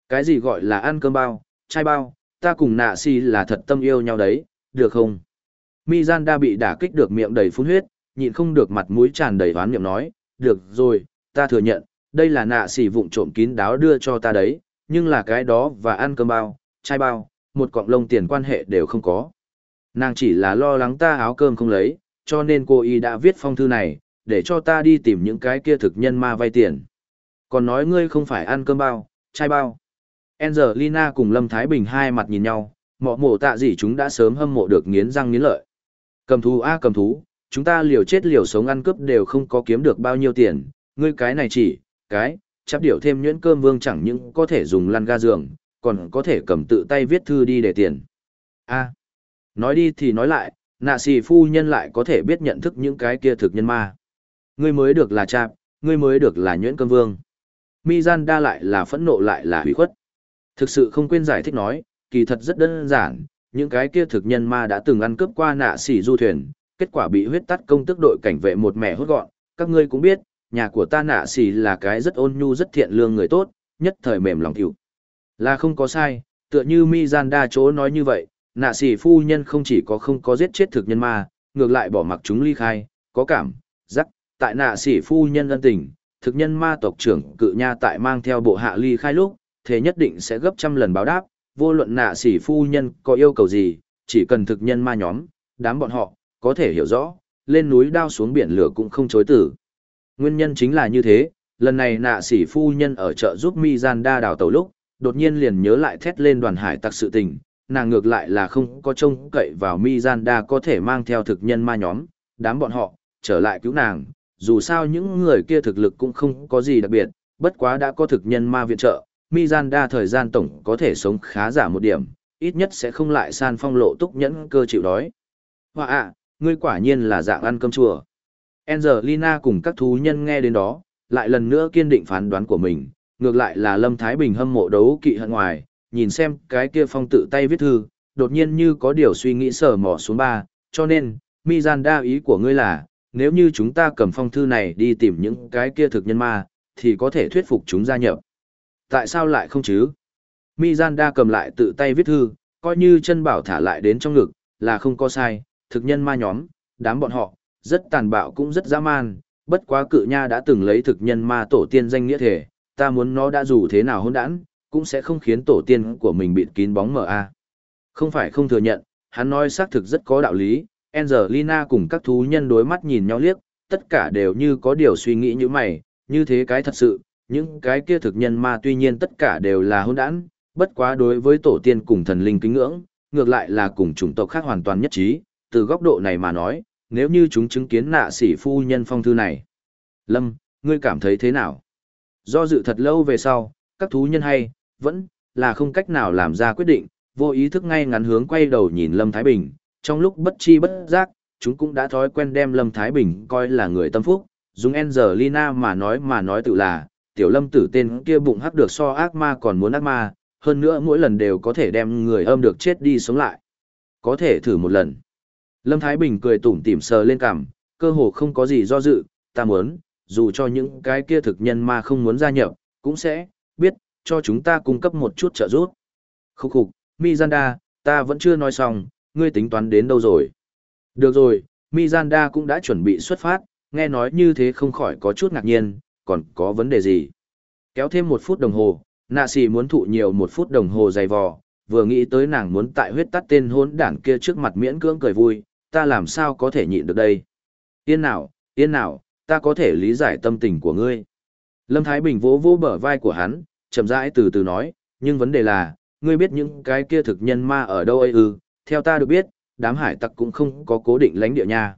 Cái gì gọi là ăn cơm bao, chai bao, ta cùng nạ si là thật tâm yêu nhau đấy, được không? Mizanda bị đả kích được miệng đầy phun huyết, nhịn không được mặt mũi tràn đầy oán niệm nói, được rồi, ta thừa nhận, đây là nạ xỉ vụng trộm kín đáo đưa cho ta đấy, nhưng là cái đó và ăn cơm bao, chai bao, một cọng lông tiền quan hệ đều không có. Nàng chỉ là lo lắng ta áo cơm không lấy, cho nên cô y đã viết phong thư này, để cho ta đi tìm những cái kia thực nhân ma vay tiền. Còn nói ngươi không phải ăn cơm bao, chai bao. Angelina cùng Lâm Thái Bình hai mặt nhìn nhau, mọ mổ tạ gì chúng đã sớm hâm mộ được nghiến răng nghiến lợi. Cầm thú a cầm thú, chúng ta liều chết liều sống ăn cướp đều không có kiếm được bao nhiêu tiền, ngươi cái này chỉ, cái, chắp điệu thêm nhuyễn cơm vương chẳng những có thể dùng lăn ga giường, còn có thể cầm tự tay viết thư đi để tiền. A. nói đi thì nói lại, nạ xì phu nhân lại có thể biết nhận thức những cái kia thực nhân ma. Ngươi mới được là chạp, ngươi mới được là nhuyễn cơm vương. Mizanda lại là phẫn nộ lại là hủy khuất. Thực sự không quên giải thích nói, kỳ thật rất đơn giản, những cái kia thực nhân ma đã từng ăn cướp qua nạ xỉ du thuyền, kết quả bị huyết tắt công tức đội cảnh vệ một mẹ hốt gọn, các ngươi cũng biết, nhà của ta nạ xì là cái rất ôn nhu rất thiện lương người tốt, nhất thời mềm lòng tiểu. Là không có sai, tựa như Mizanda chỗ nói như vậy, nạ xì phu nhân không chỉ có không có giết chết thực nhân ma, ngược lại bỏ mặc chúng ly khai, có cảm, giác, tại nạ xì phu nhân ân tình, thực nhân ma tộc trưởng cự nha tại mang theo bộ hạ ly khai lúc, thế nhất định sẽ gấp trăm lần báo đáp, vô luận nạ sĩ phu nhân có yêu cầu gì, chỉ cần thực nhân ma nhóm, đám bọn họ, có thể hiểu rõ, lên núi đao xuống biển lửa cũng không chối tử. Nguyên nhân chính là như thế, lần này nạ sĩ phu nhân ở chợ giúp Mi Gian đa đào tàu lúc, đột nhiên liền nhớ lại thét lên đoàn hải tặc sự tình, nàng ngược lại là không có trông cậy vào Mizanda có thể mang theo thực nhân ma nhóm, đám bọn họ, trở lại cứu nàng, dù sao những người kia thực lực cũng không có gì đặc biệt, bất quá đã có thực nhân ma viện trợ, Mizanda thời gian tổng có thể sống khá giả một điểm, ít nhất sẽ không lại san phong lộ túc nhẫn cơ chịu đói. Hoa ạ, ngươi quả nhiên là dạng ăn cơm chùa. Angelina cùng các thú nhân nghe đến đó, lại lần nữa kiên định phán đoán của mình, ngược lại là Lâm Thái Bình hâm mộ đấu kỵ hận ngoài, nhìn xem cái kia phong tự tay viết thư, đột nhiên như có điều suy nghĩ sở mỏ xuống ba, cho nên, Mizanda ý của ngươi là, nếu như chúng ta cầm phong thư này đi tìm những cái kia thực nhân ma, thì có thể thuyết phục chúng gia nhập. Tại sao lại không chứ? Mizanda cầm lại tự tay viết thư, coi như chân bảo thả lại đến trong ngực, là không có sai, thực nhân ma nhóm, đám bọn họ, rất tàn bạo cũng rất dã man, bất quá cự nha đã từng lấy thực nhân ma tổ tiên danh nghĩa thể, ta muốn nó đã dù thế nào hỗn đản, cũng sẽ không khiến tổ tiên của mình bịt kín bóng mờ a. Không phải không thừa nhận, hắn nói xác thực rất có đạo lý, Angelina cùng các thú nhân đối mắt nhìn nhau liếc, tất cả đều như có điều suy nghĩ như mày, như thế cái thật sự, những cái kia thực nhân ma tuy nhiên tất cả đều là hỗn đản, bất quá đối với tổ tiên cùng thần linh kính ngưỡng, ngược lại là cùng chủng tộc khác hoàn toàn nhất trí, từ góc độ này mà nói, nếu như chúng chứng kiến nạ sĩ phu nhân phong thư này. Lâm, ngươi cảm thấy thế nào? Do dự thật lâu về sau, các thú nhân hay, vẫn, là không cách nào làm ra quyết định, vô ý thức ngay ngắn hướng quay đầu nhìn Lâm Thái Bình, trong lúc bất chi bất giác, chúng cũng đã thói quen đem Lâm Thái Bình coi là người tâm phúc, dùng Angelina mà nói mà nói tự là, tiểu lâm tử tên kia bụng hắc được so ác ma còn muốn ác ma, hơn nữa mỗi lần đều có thể đem người âm được chết đi sống lại. Có thể thử một lần. Lâm Thái Bình cười tủm tỉm sờ lên cằm, cơ hồ không có gì do dự, ta muốn, dù cho những cái kia thực nhân mà không muốn gia nhập, cũng sẽ, biết, cho chúng ta cung cấp một chút trợ giúp. Khúc khục, Mizanda, ta vẫn chưa nói xong, ngươi tính toán đến đâu rồi? Được rồi, Mizanda cũng đã chuẩn bị xuất phát, nghe nói như thế không khỏi có chút ngạc nhiên, còn có vấn đề gì? Kéo thêm một phút đồng hồ, nạ xì muốn thụ nhiều một phút đồng hồ dày vò, vừa nghĩ tới nàng muốn tại huyết tắt tên hốn đảng kia trước mặt miễn cưỡng cười vui, ta làm sao có thể nhịn được đây? Yên nào, yên nào, ta có thể lý giải tâm tình của ngươi. Lâm Thái Bình vỗ vỗ bờ vai của hắn, chậm rãi từ từ nói, nhưng vấn đề là, ngươi biết những cái kia thực nhân ma ở đâu ấy ư, theo ta được biết, đám hải tặc cũng không có cố định lãnh địa nha.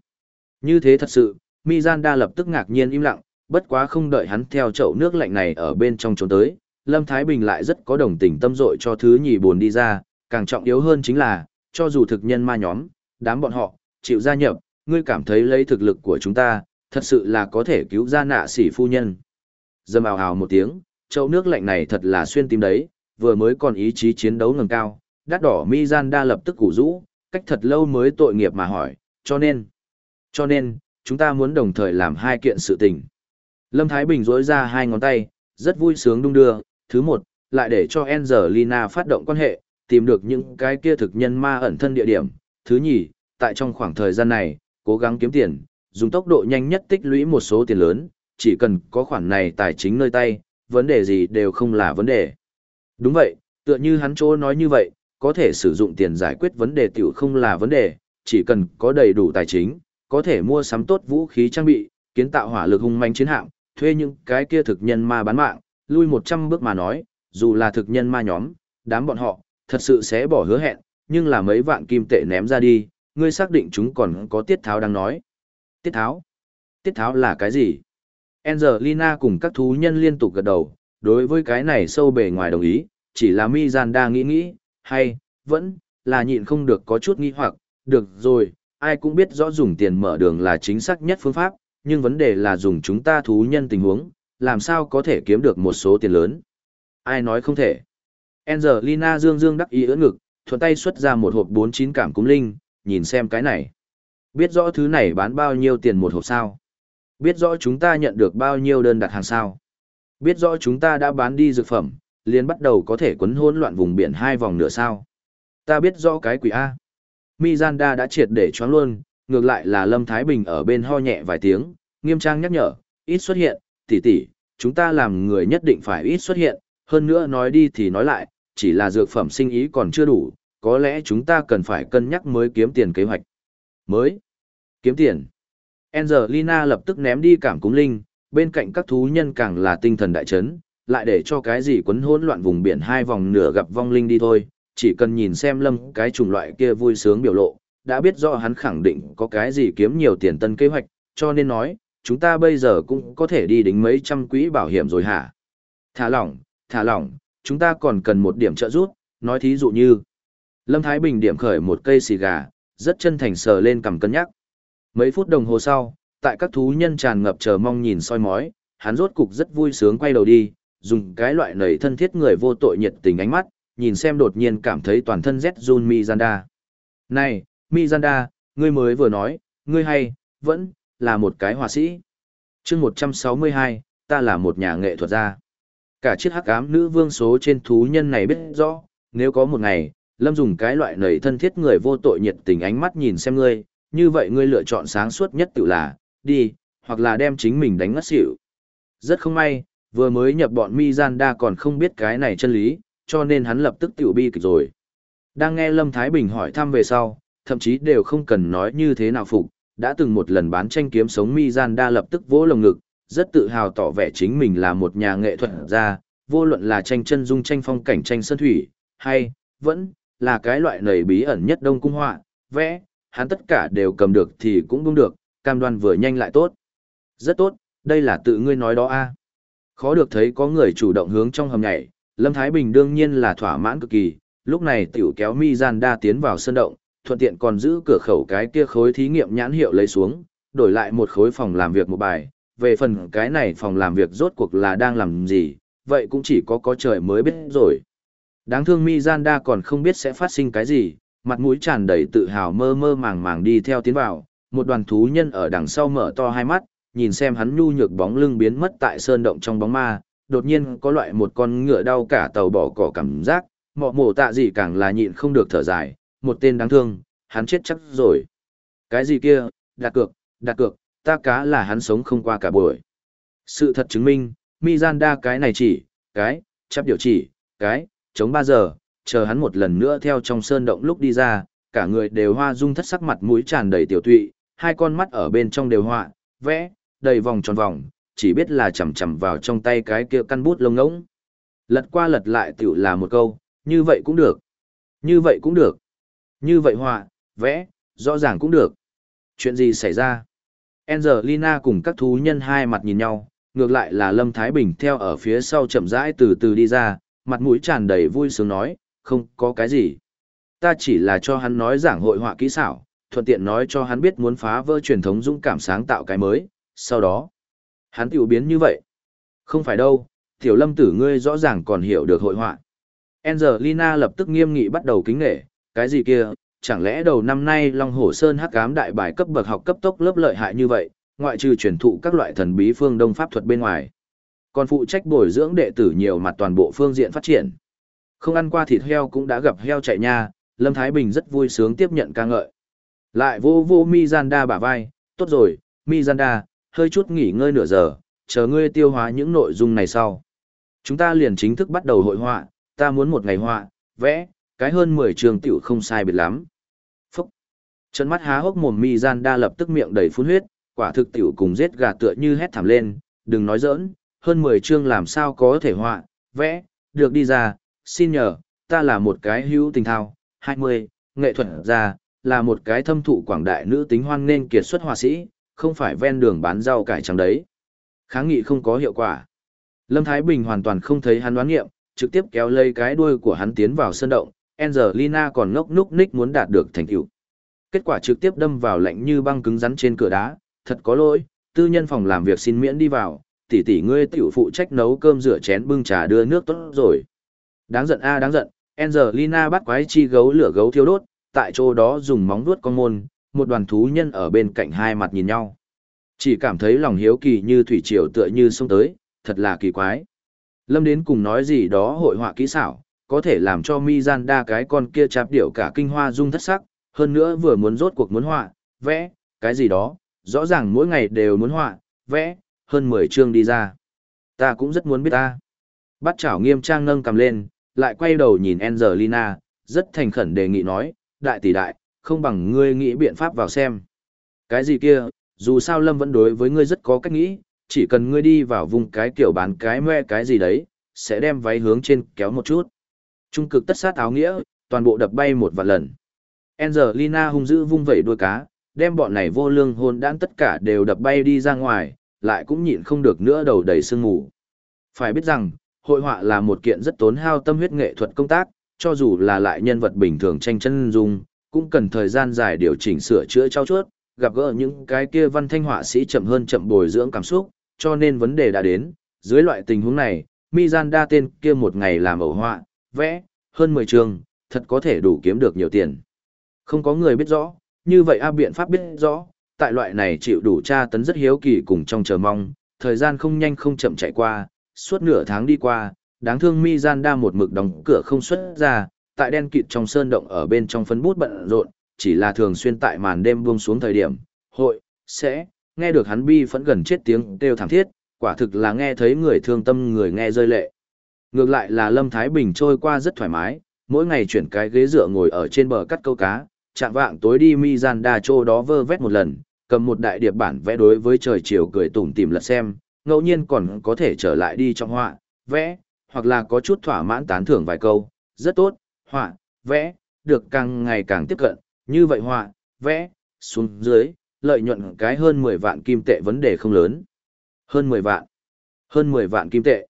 Như thế thật sự, Mizanda lập tức ngạc nhiên im lặng, bất quá không đợi hắn theo chậu nước lạnh này ở bên trong trốn tới, Lâm Thái Bình lại rất có đồng tình tâm dội cho thứ nhì buồn đi ra, càng trọng yếu hơn chính là, cho dù thực nhân ma nhóm, đám bọn họ, chịu gia nhập, ngươi cảm thấy lấy thực lực của chúng ta, thật sự là có thể cứu ra nạ sĩ phu nhân. Dâm ào ào một tiếng, chậu nước lạnh này thật là xuyên tim đấy, vừa mới còn ý chí chiến đấu ngầm cao, đắt đỏ mi gian đa lập tức củ rũ, cách thật lâu mới tội nghiệp mà hỏi, cho nên, cho nên, chúng ta muốn đồng thời làm hai kiện sự tình. Lâm Thái Bình rỗi ra hai ngón tay, rất vui sướng đung đưa, thứ một, lại để cho Angelina phát động quan hệ, tìm được những cái kia thực nhân ma ẩn thân địa điểm. Thứ nhì, tại trong khoảng thời gian này, cố gắng kiếm tiền, dùng tốc độ nhanh nhất tích lũy một số tiền lớn, chỉ cần có khoản này tài chính nơi tay, vấn đề gì đều không là vấn đề. Đúng vậy, tựa như hắn chỗ nói như vậy, có thể sử dụng tiền giải quyết vấn đề tiểu không là vấn đề, chỉ cần có đầy đủ tài chính, có thể mua sắm tốt vũ khí trang bị, kiến tạo hỏa lực hung manh chiến hạm, thuê những cái kia thực nhân ma bán mạng, lui 100 bước mà nói, dù là thực nhân ma nhóm, đám bọn họ, thật sự sẽ bỏ hứa hẹn, nhưng là mấy vạn kim tệ ném ra đi, ngươi xác định chúng còn có tiết tháo đang nói. Tiết tháo? Tiết tháo là cái gì? Angelina cùng các thú nhân liên tục gật đầu, đối với cái này sâu bề ngoài đồng ý, chỉ là Mizanda nghĩ nghĩ, hay, vẫn, là nhịn không được có chút nghi hoặc, được rồi, ai cũng biết rõ dùng tiền mở đường là chính xác nhất phương pháp, nhưng vấn đề là dùng chúng ta thú nhân tình huống, làm sao có thể kiếm được một số tiền lớn. Ai nói không thể. Angelina dương dương đắc ý ưỡn ngực, thuận tay xuất ra một hộp 49 cảm cúng linh, nhìn xem cái này. Biết rõ thứ này bán bao nhiêu tiền một hộp sao? Biết rõ chúng ta nhận được bao nhiêu đơn đặt hàng sao? Biết rõ chúng ta đã bán đi dược phẩm, liền bắt đầu có thể quấn hỗn loạn vùng biển hai vòng nửa sao? Ta biết rõ cái quỷ A. Mizanda đã triệt để choáng luôn, ngược lại là Lâm Thái Bình ở bên ho nhẹ vài tiếng, nghiêm trang nhắc nhở, ít xuất hiện, tỷ tỷ, chúng ta làm người nhất định phải ít xuất hiện, hơn nữa nói đi thì nói lại, chỉ là dược phẩm sinh ý còn chưa đủ, có lẽ chúng ta cần phải cân nhắc mới kiếm tiền kế hoạch. Mới? Kiếm tiền? Angelina lập tức ném đi cảm cúng linh, bên cạnh các thú nhân càng là tinh thần đại chấn, lại để cho cái gì quấn hỗn loạn vùng biển hai vòng nửa gặp vong linh đi thôi, chỉ cần nhìn xem lâm cái chủng loại kia vui sướng biểu lộ, đã biết rõ hắn khẳng định có cái gì kiếm nhiều tiền tân kế hoạch, cho nên nói, chúng ta bây giờ cũng có thể đi đính mấy trăm quỹ bảo hiểm rồi hả? Thả lỏng, thả lỏng, chúng ta còn cần một điểm trợ giúp, nói thí dụ như. Lâm Thái Bình điểm khởi một cây xì gà, rất chân thành sờ lên cầm cân nhắc. Mấy phút đồng hồ sau, tại các thú nhân tràn ngập chờ mong nhìn soi mói, hắn rốt cục rất vui sướng quay đầu đi, dùng cái loại nảy thân thiết người vô tội nhiệt tình ánh mắt, nhìn xem đột nhiên cảm thấy toàn thân rét run Mizanda. Này, Mizanda, ngươi mới vừa nói, ngươi hay, vẫn, là một cái họa sĩ. chương 162, ta là một nhà nghệ thuật gia. Cả chiếc hắc ám nữ vương số trên thú nhân này biết rõ, nếu có một ngày, Lâm dùng cái loại nầy thân thiết người vô tội nhiệt tình ánh mắt nhìn xem ngươi, như vậy ngươi lựa chọn sáng suốt nhất tự là, đi, hoặc là đem chính mình đánh ngất xỉu. Rất không may, vừa mới nhập bọn Mizanda còn không biết cái này chân lý, cho nên hắn lập tức tiểu bi kịch rồi. Đang nghe Lâm Thái Bình hỏi thăm về sau, thậm chí đều không cần nói như thế nào phục, đã từng một lần bán tranh kiếm sống Mizanda lập tức vỗ lồng ngực, rất tự hào tỏ vẻ chính mình là một nhà nghệ thuật gia, vô luận là tranh chân dung tranh phong cảnh tranh sơn thủy, hay, vẫn, là cái loại nầy bí ẩn nhất đông cung họa, vẽ, hắn tất cả đều cầm được thì cũng đúng được, cam đoan vừa nhanh lại tốt. Rất tốt, đây là tự ngươi nói đó a. Khó được thấy có người chủ động hướng trong hầm nhảy, Lâm Thái Bình đương nhiên là thỏa mãn cực kỳ, lúc này tiểu kéo mi gian đa tiến vào sân động, thuận tiện còn giữ cửa khẩu cái kia khối thí nghiệm nhãn hiệu lấy xuống, đổi lại một khối phòng làm việc một bài, về phần cái này phòng làm việc rốt cuộc là đang làm gì, vậy cũng chỉ có có trời mới biết rồi. Đáng thương Mizanda còn không biết sẽ phát sinh cái gì, mặt mũi tràn đầy tự hào mơ mơ màng màng đi theo tiến vào, một đoàn thú nhân ở đằng sau mở to hai mắt, nhìn xem hắn nhu nhược bóng lưng biến mất tại sơn động trong bóng ma, đột nhiên có loại một con ngựa đau cả tàu bỏ cỏ cảm giác, mọ mổ tạ gì càng là nhịn không được thở dài, một tên đáng thương, hắn chết chắc rồi. Cái gì kia, đặt cược, đặt cược, ta cá là hắn sống không qua cả buổi. Sự thật chứng minh, Mizanda cái này chỉ, cái, chắp điều chỉ, cái, chống 3 giờ, chờ hắn một lần nữa theo trong sơn động lúc đi ra, cả người đều hoa dung thất sắc mặt mũi tràn đầy tiểu tụy, hai con mắt ở bên trong đều họa, vẽ, đầy vòng tròn vòng, chỉ biết là chầm chầm vào trong tay cái kia căn bút lông ngỗng. Lật qua lật lại tiểu là một câu, như vậy cũng được, như vậy cũng được, như vậy họa, vẽ, rõ ràng cũng được. Chuyện gì xảy ra? Angelina cùng các thú nhân hai mặt nhìn nhau, ngược lại là Lâm Thái Bình theo ở phía sau chậm rãi từ từ đi ra, mặt mũi tràn đầy vui sướng nói, không có cái gì. Ta chỉ là cho hắn nói giảng hội họa kỹ xảo, thuận tiện nói cho hắn biết muốn phá vỡ truyền thống dũng cảm sáng tạo cái mới, sau đó, hắn tiểu biến như vậy. Không phải đâu, tiểu lâm tử ngươi rõ ràng còn hiểu được hội họa. Angelina lập tức nghiêm nghị bắt đầu kính nghệ, cái gì kia, chẳng lẽ đầu năm nay Long Hổ Sơn hắc ám đại bài cấp bậc học cấp tốc lớp lợi hại như vậy, ngoại trừ truyền thụ các loại thần bí phương đông pháp thuật bên ngoài. Còn phụ trách bồi dưỡng đệ tử nhiều mặt toàn bộ phương diện phát triển. Không ăn qua thịt heo cũng đã gặp heo chạy nha, Lâm Thái Bình rất vui sướng tiếp nhận ca ngợi. Lại vô vô Mizanda bả vai, tốt rồi, Mizanda, hơi chút nghỉ ngơi nửa giờ, chờ ngươi tiêu hóa những nội dung này sau. Chúng ta liền chính thức bắt đầu hội họa, ta muốn một ngày họa, vẽ, cái hơn 10 trường tiểu không sai biệt lắm. Phúc! Chân mắt há hốc mồm Mizanda lập tức miệng đầy phun huyết, quả thực tiểu cùng giết gà tựa như hét thảm lên, đừng nói giỡn, hơn 10 chương làm sao có thể họa, vẽ, được đi ra, xin nhờ, ta là một cái hữu tình thao, 20, nghệ thuật ra, là một cái thâm thụ quảng đại nữ tính hoan nên kiệt xuất họa sĩ, không phải ven đường bán rau cải trắng đấy. Kháng nghị không có hiệu quả. Lâm Thái Bình hoàn toàn không thấy hắn đoán nghiệm, trực tiếp kéo lây cái đuôi của hắn tiến vào sân động, Angelina còn ngốc núc ních muốn đạt được thành tựu. Kết quả trực tiếp đâm vào lạnh như băng cứng rắn trên cửa đá, thật có lỗi, tư nhân phòng làm việc xin miễn đi vào, tỷ tỷ ngươi tiểu phụ trách nấu cơm rửa chén bưng trà đưa nước tốt rồi. Đáng giận a đáng giận, Angelina bắt quái chi gấu lửa gấu thiêu đốt, tại chỗ đó dùng móng vuốt con môn, một đoàn thú nhân ở bên cạnh hai mặt nhìn nhau. Chỉ cảm thấy lòng hiếu kỳ như thủy triều tựa như sông tới, thật là kỳ quái. Lâm đến cùng nói gì đó hội họa kỹ xảo, có thể làm cho mi gian đa cái con kia chạp điệu cả kinh hoa dung thất sắc, hơn nữa vừa muốn rốt cuộc muốn họa, vẽ, cái gì đó, rõ ràng mỗi ngày đều muốn họa, vẽ, hơn 10 chương đi ra. Ta cũng rất muốn biết ta. Bắt chảo nghiêm trang nâng cầm lên, lại quay đầu nhìn Angelina, rất thành khẩn đề nghị nói, đại tỷ đại, không bằng ngươi nghĩ biện pháp vào xem. Cái gì kia, dù sao Lâm vẫn đối với ngươi rất có cách nghĩ, chỉ cần ngươi đi vào vùng cái kiểu bán cái mẹ cái gì đấy, sẽ đem váy hướng trên kéo một chút. Trung cực tất sát áo nghĩa, toàn bộ đập bay một vạn lần. Angelina hung dữ vung vẩy đuôi cá, đem bọn này vô lương hôn đãn tất cả đều đập bay đi ra ngoài, lại cũng nhịn không được nữa đầu đầy sương ngủ. Phải biết rằng, hội họa là một kiện rất tốn hao tâm huyết nghệ thuật công tác, cho dù là lại nhân vật bình thường tranh chân dung, cũng cần thời gian dài điều chỉnh sửa chữa trao chuốt, gặp gỡ những cái kia văn thanh họa sĩ chậm hơn chậm bồi dưỡng cảm xúc, cho nên vấn đề đã đến, dưới loại tình huống này, Mizanda tên kia một ngày làm ẩu họa, vẽ, hơn 10 trường, thật có thể đủ kiếm được nhiều tiền. Không có người biết rõ, như vậy A biện pháp biết rõ, tại loại này chịu đủ tra tấn rất hiếu kỳ cùng trong chờ mong, thời gian không nhanh không chậm chạy qua, suốt nửa tháng đi qua, đáng thương Mizanda một mực đóng cửa không xuất ra, tại đen kịt trong sơn động ở bên trong phấn bút bận rộn, chỉ là thường xuyên tại màn đêm buông xuống thời điểm, hội, sẽ, nghe được hắn bi phẫn gần chết tiếng kêu thảm thiết, quả thực là nghe thấy người thương tâm người nghe rơi lệ. Ngược lại là Lâm Thái Bình trôi qua rất thoải mái, mỗi ngày chuyển cái ghế dựa ngồi ở trên bờ cắt câu cá, chạm vạng tối đi mi gian đa chỗ đó vơ vét một lần, cầm một đại điệp bản vẽ đối với trời chiều cười tủm tìm lật xem, ngẫu nhiên còn có thể trở lại đi trong họa, vẽ, hoặc là có chút thỏa mãn tán thưởng vài câu, rất tốt, họa, vẽ, được càng ngày càng tiếp cận, như vậy họa, vẽ, xuống dưới, lợi nhuận cái hơn 10 vạn kim tệ vấn đề không lớn. Hơn 10 vạn. Hơn 10 vạn kim tệ.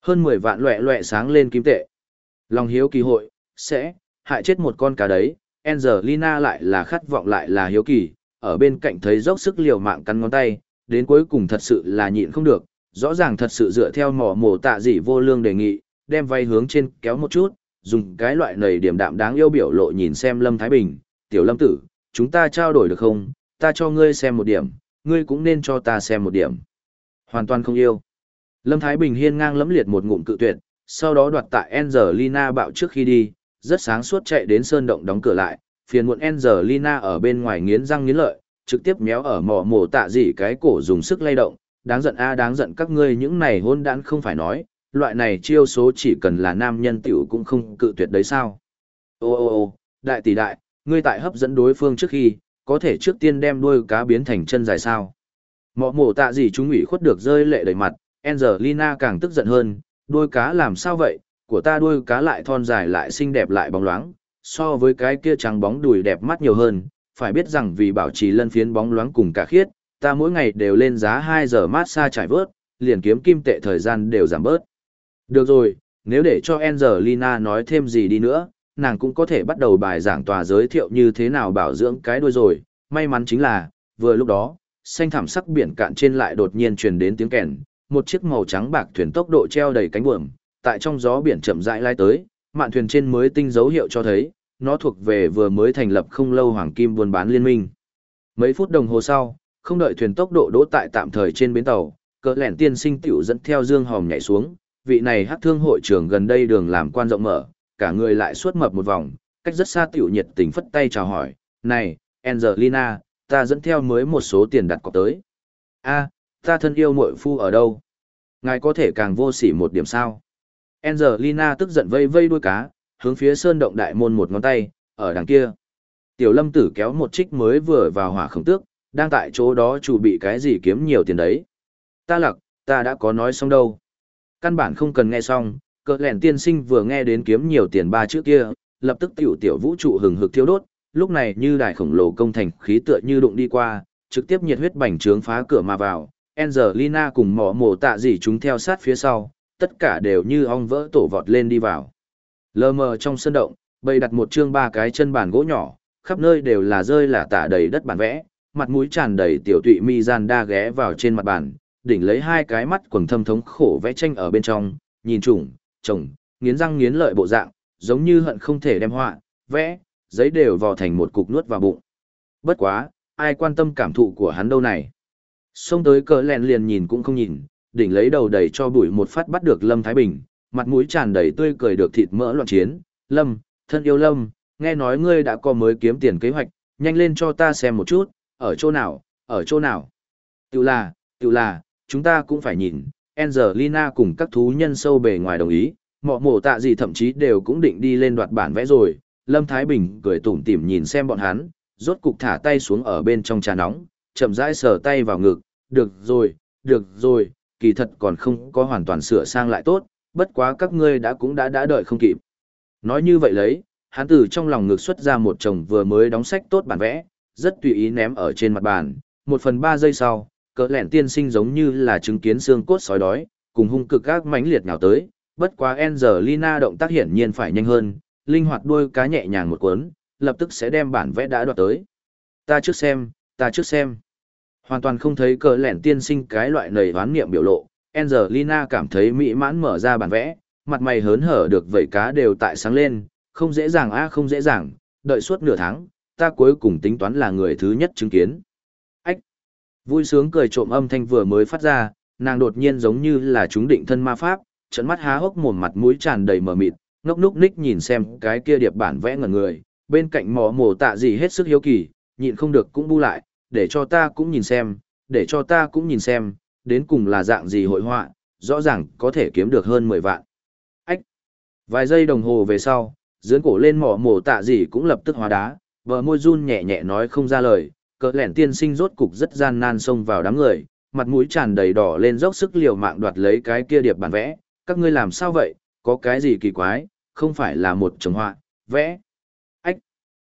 Hơn 10 vạn loẹ loẹ sáng lên kim tệ. Lòng hiếu kỳ hội, sẽ, hại chết một con cá đấy, Angelina lại là khát vọng lại là hiếu kỳ, ở bên cạnh thấy dốc sức liều mạng cắn ngón tay, đến cuối cùng thật sự là nhịn không được, rõ ràng thật sự dựa theo mỏ mổ tạ dị vô lương đề nghị, đem vay hướng trên kéo một chút, dùng cái loại nầy điểm đạm đáng yêu biểu lộ nhìn xem Lâm Thái Bình, tiểu lâm tử, chúng ta trao đổi được không, ta cho ngươi xem một điểm, ngươi cũng nên cho ta xem một điểm. Hoàn toàn không yêu. Lâm Thái Bình hiên ngang lẫm liệt một ngụm cự tuyệt, sau đó đoạt tại Angelina bạo trước khi đi, rất sáng suốt chạy đến sơn động đóng cửa lại, phiền muộn Angelina ở bên ngoài nghiến răng nghiến lợi, trực tiếp méo ở mỏ mổ tạ gì cái cổ dùng sức lay động, đáng giận a đáng giận các ngươi những này hôn đản không phải nói, loại này chiêu số chỉ cần là nam nhân tiểu cũng không cự tuyệt đấy sao. Ô ô ô, đại tỷ đại, ngươi tại hấp dẫn đối phương trước khi, có thể trước tiên đem đuôi cá biến thành chân dài sao. Mỏ mổ tạ gì chúng ủy khuất được rơi lệ đầy mặt, Angelina càng tức giận hơn, đuôi cá làm sao vậy, của ta đuôi cá lại thon dài lại xinh đẹp lại bóng loáng, so với cái kia trắng bóng đùi đẹp mắt nhiều hơn, phải biết rằng vì bảo trì lân phiến bóng loáng cùng cả khiết, ta mỗi ngày đều lên giá 2 giờ mát xa trải vớt, liền kiếm kim tệ thời gian đều giảm bớt. Được rồi, nếu để cho Angelina nói thêm gì đi nữa, nàng cũng có thể bắt đầu bài giảng tòa giới thiệu như thế nào bảo dưỡng cái đuôi rồi, may mắn chính là, vừa lúc đó, xanh thảm sắc biển cạn trên lại đột nhiên truyền đến tiếng kèn, một chiếc màu trắng bạc thuyền tốc độ treo đầy cánh buồm, tại trong gió biển chậm rãi lai tới, mạn thuyền trên mới tinh dấu hiệu cho thấy, nó thuộc về vừa mới thành lập không lâu hoàng kim buôn bán liên minh. Mấy phút đồng hồ sau, không đợi thuyền tốc độ đỗ tại tạm thời trên bến tàu, cỡ lẻn tiên sinh tiểu dẫn theo dương hòm nhảy xuống, vị này hát thương hội trưởng gần đây đường làm quan rộng mở, cả người lại suốt mập một vòng, cách rất xa tiểu nhiệt tình phất tay chào hỏi, này, Angelina, ta dẫn theo mới một số tiền đặt cọc tới. a ta thân yêu muội phu ở đâu? Ngài có thể càng vô sỉ một điểm sao? Angelina tức giận vây vây đuôi cá, hướng phía sơn động đại môn một ngón tay, ở đằng kia. Tiểu lâm tử kéo một trích mới vừa vào hỏa khổng tước, đang tại chỗ đó chủ bị cái gì kiếm nhiều tiền đấy. Ta lặc, ta đã có nói xong đâu. Căn bản không cần nghe xong, cỡ lẻn tiên sinh vừa nghe đến kiếm nhiều tiền ba chữ kia, lập tức tiểu tiểu vũ trụ hừng hực thiêu đốt, lúc này như đài khổng lồ công thành khí tựa như đụng đi qua, trực tiếp nhiệt huyết bành trướng phá cửa mà vào. Angelina cùng mỏ mổ tạ gì chúng theo sát phía sau, tất cả đều như ong vỡ tổ vọt lên đi vào. Lờ mờ trong sân động, bày đặt một chương ba cái chân bàn gỗ nhỏ, khắp nơi đều là rơi là tả đầy đất bản vẽ, mặt mũi tràn đầy tiểu tụy mi gian đa ghé vào trên mặt bàn, đỉnh lấy hai cái mắt quầng thâm thống khổ vẽ tranh ở bên trong, nhìn trùng, chồng, nghiến răng nghiến lợi bộ dạng, giống như hận không thể đem họa, vẽ, giấy đều vò thành một cục nuốt vào bụng. Bất quá, ai quan tâm cảm thụ của hắn đâu này. Xông tới cờ lèn liền nhìn cũng không nhìn, đỉnh lấy đầu đầy cho bụi một phát bắt được Lâm Thái Bình, mặt mũi tràn đầy tươi cười được thịt mỡ loạn chiến. Lâm, thân yêu Lâm, nghe nói ngươi đã có mới kiếm tiền kế hoạch, nhanh lên cho ta xem một chút, ở chỗ nào, ở chỗ nào. Tự là, tự là, chúng ta cũng phải nhìn, Angelina cùng các thú nhân sâu bề ngoài đồng ý, mọ mổ tạ gì thậm chí đều cũng định đi lên đoạt bản vẽ rồi. Lâm Thái Bình cười tủm tỉm nhìn xem bọn hắn, rốt cục thả tay xuống ở bên trong trà nóng, chậm rãi sờ tay vào ngực, được rồi, được rồi, kỳ thật còn không có hoàn toàn sửa sang lại tốt, bất quá các ngươi đã cũng đã đã đợi không kịp. Nói như vậy lấy, hắn từ trong lòng ngực xuất ra một chồng vừa mới đóng sách tốt bản vẽ, rất tùy ý ném ở trên mặt bàn, một phần ba giây sau, cỡ lẹn tiên sinh giống như là chứng kiến xương cốt sói đói, cùng hung cực các mãnh liệt nào tới, bất quá Angelina động tác hiển nhiên phải nhanh hơn, linh hoạt đuôi cá nhẹ nhàng một cuốn, lập tức sẽ đem bản vẽ đã đoạt tới. Ta trước xem, ta trước xem. Hoàn toàn không thấy cờ lẻn tiên sinh cái loại nầy hoán niệm biểu lộ, Angelina cảm thấy mỹ mãn mở ra bản vẽ, mặt mày hớn hở được vẩy cá đều tại sáng lên, không dễ dàng a không dễ dàng, đợi suốt nửa tháng, ta cuối cùng tính toán là người thứ nhất chứng kiến. Ách! Vui sướng cười trộm âm thanh vừa mới phát ra, nàng đột nhiên giống như là chúng định thân ma pháp, trận mắt há hốc mồm mặt mũi tràn đầy mờ mịt, ngốc núc ních nhìn xem cái kia điệp bản vẽ ngẩn người, bên cạnh mỏ mồ tạ gì hết sức hiếu kỳ, nhịn không được cũng bu lại, để cho ta cũng nhìn xem, để cho ta cũng nhìn xem, đến cùng là dạng gì hội họa, rõ ràng có thể kiếm được hơn 10 vạn. Ách! Vài giây đồng hồ về sau, dưỡng cổ lên mỏ mổ tạ gì cũng lập tức hóa đá, bờ môi run nhẹ nhẹ nói không ra lời, cỡ lẻn tiên sinh rốt cục rất gian nan xông vào đám người, mặt mũi tràn đầy đỏ lên dốc sức liều mạng đoạt lấy cái kia điệp bản vẽ, các ngươi làm sao vậy, có cái gì kỳ quái, không phải là một chồng họa, vẽ. Ách!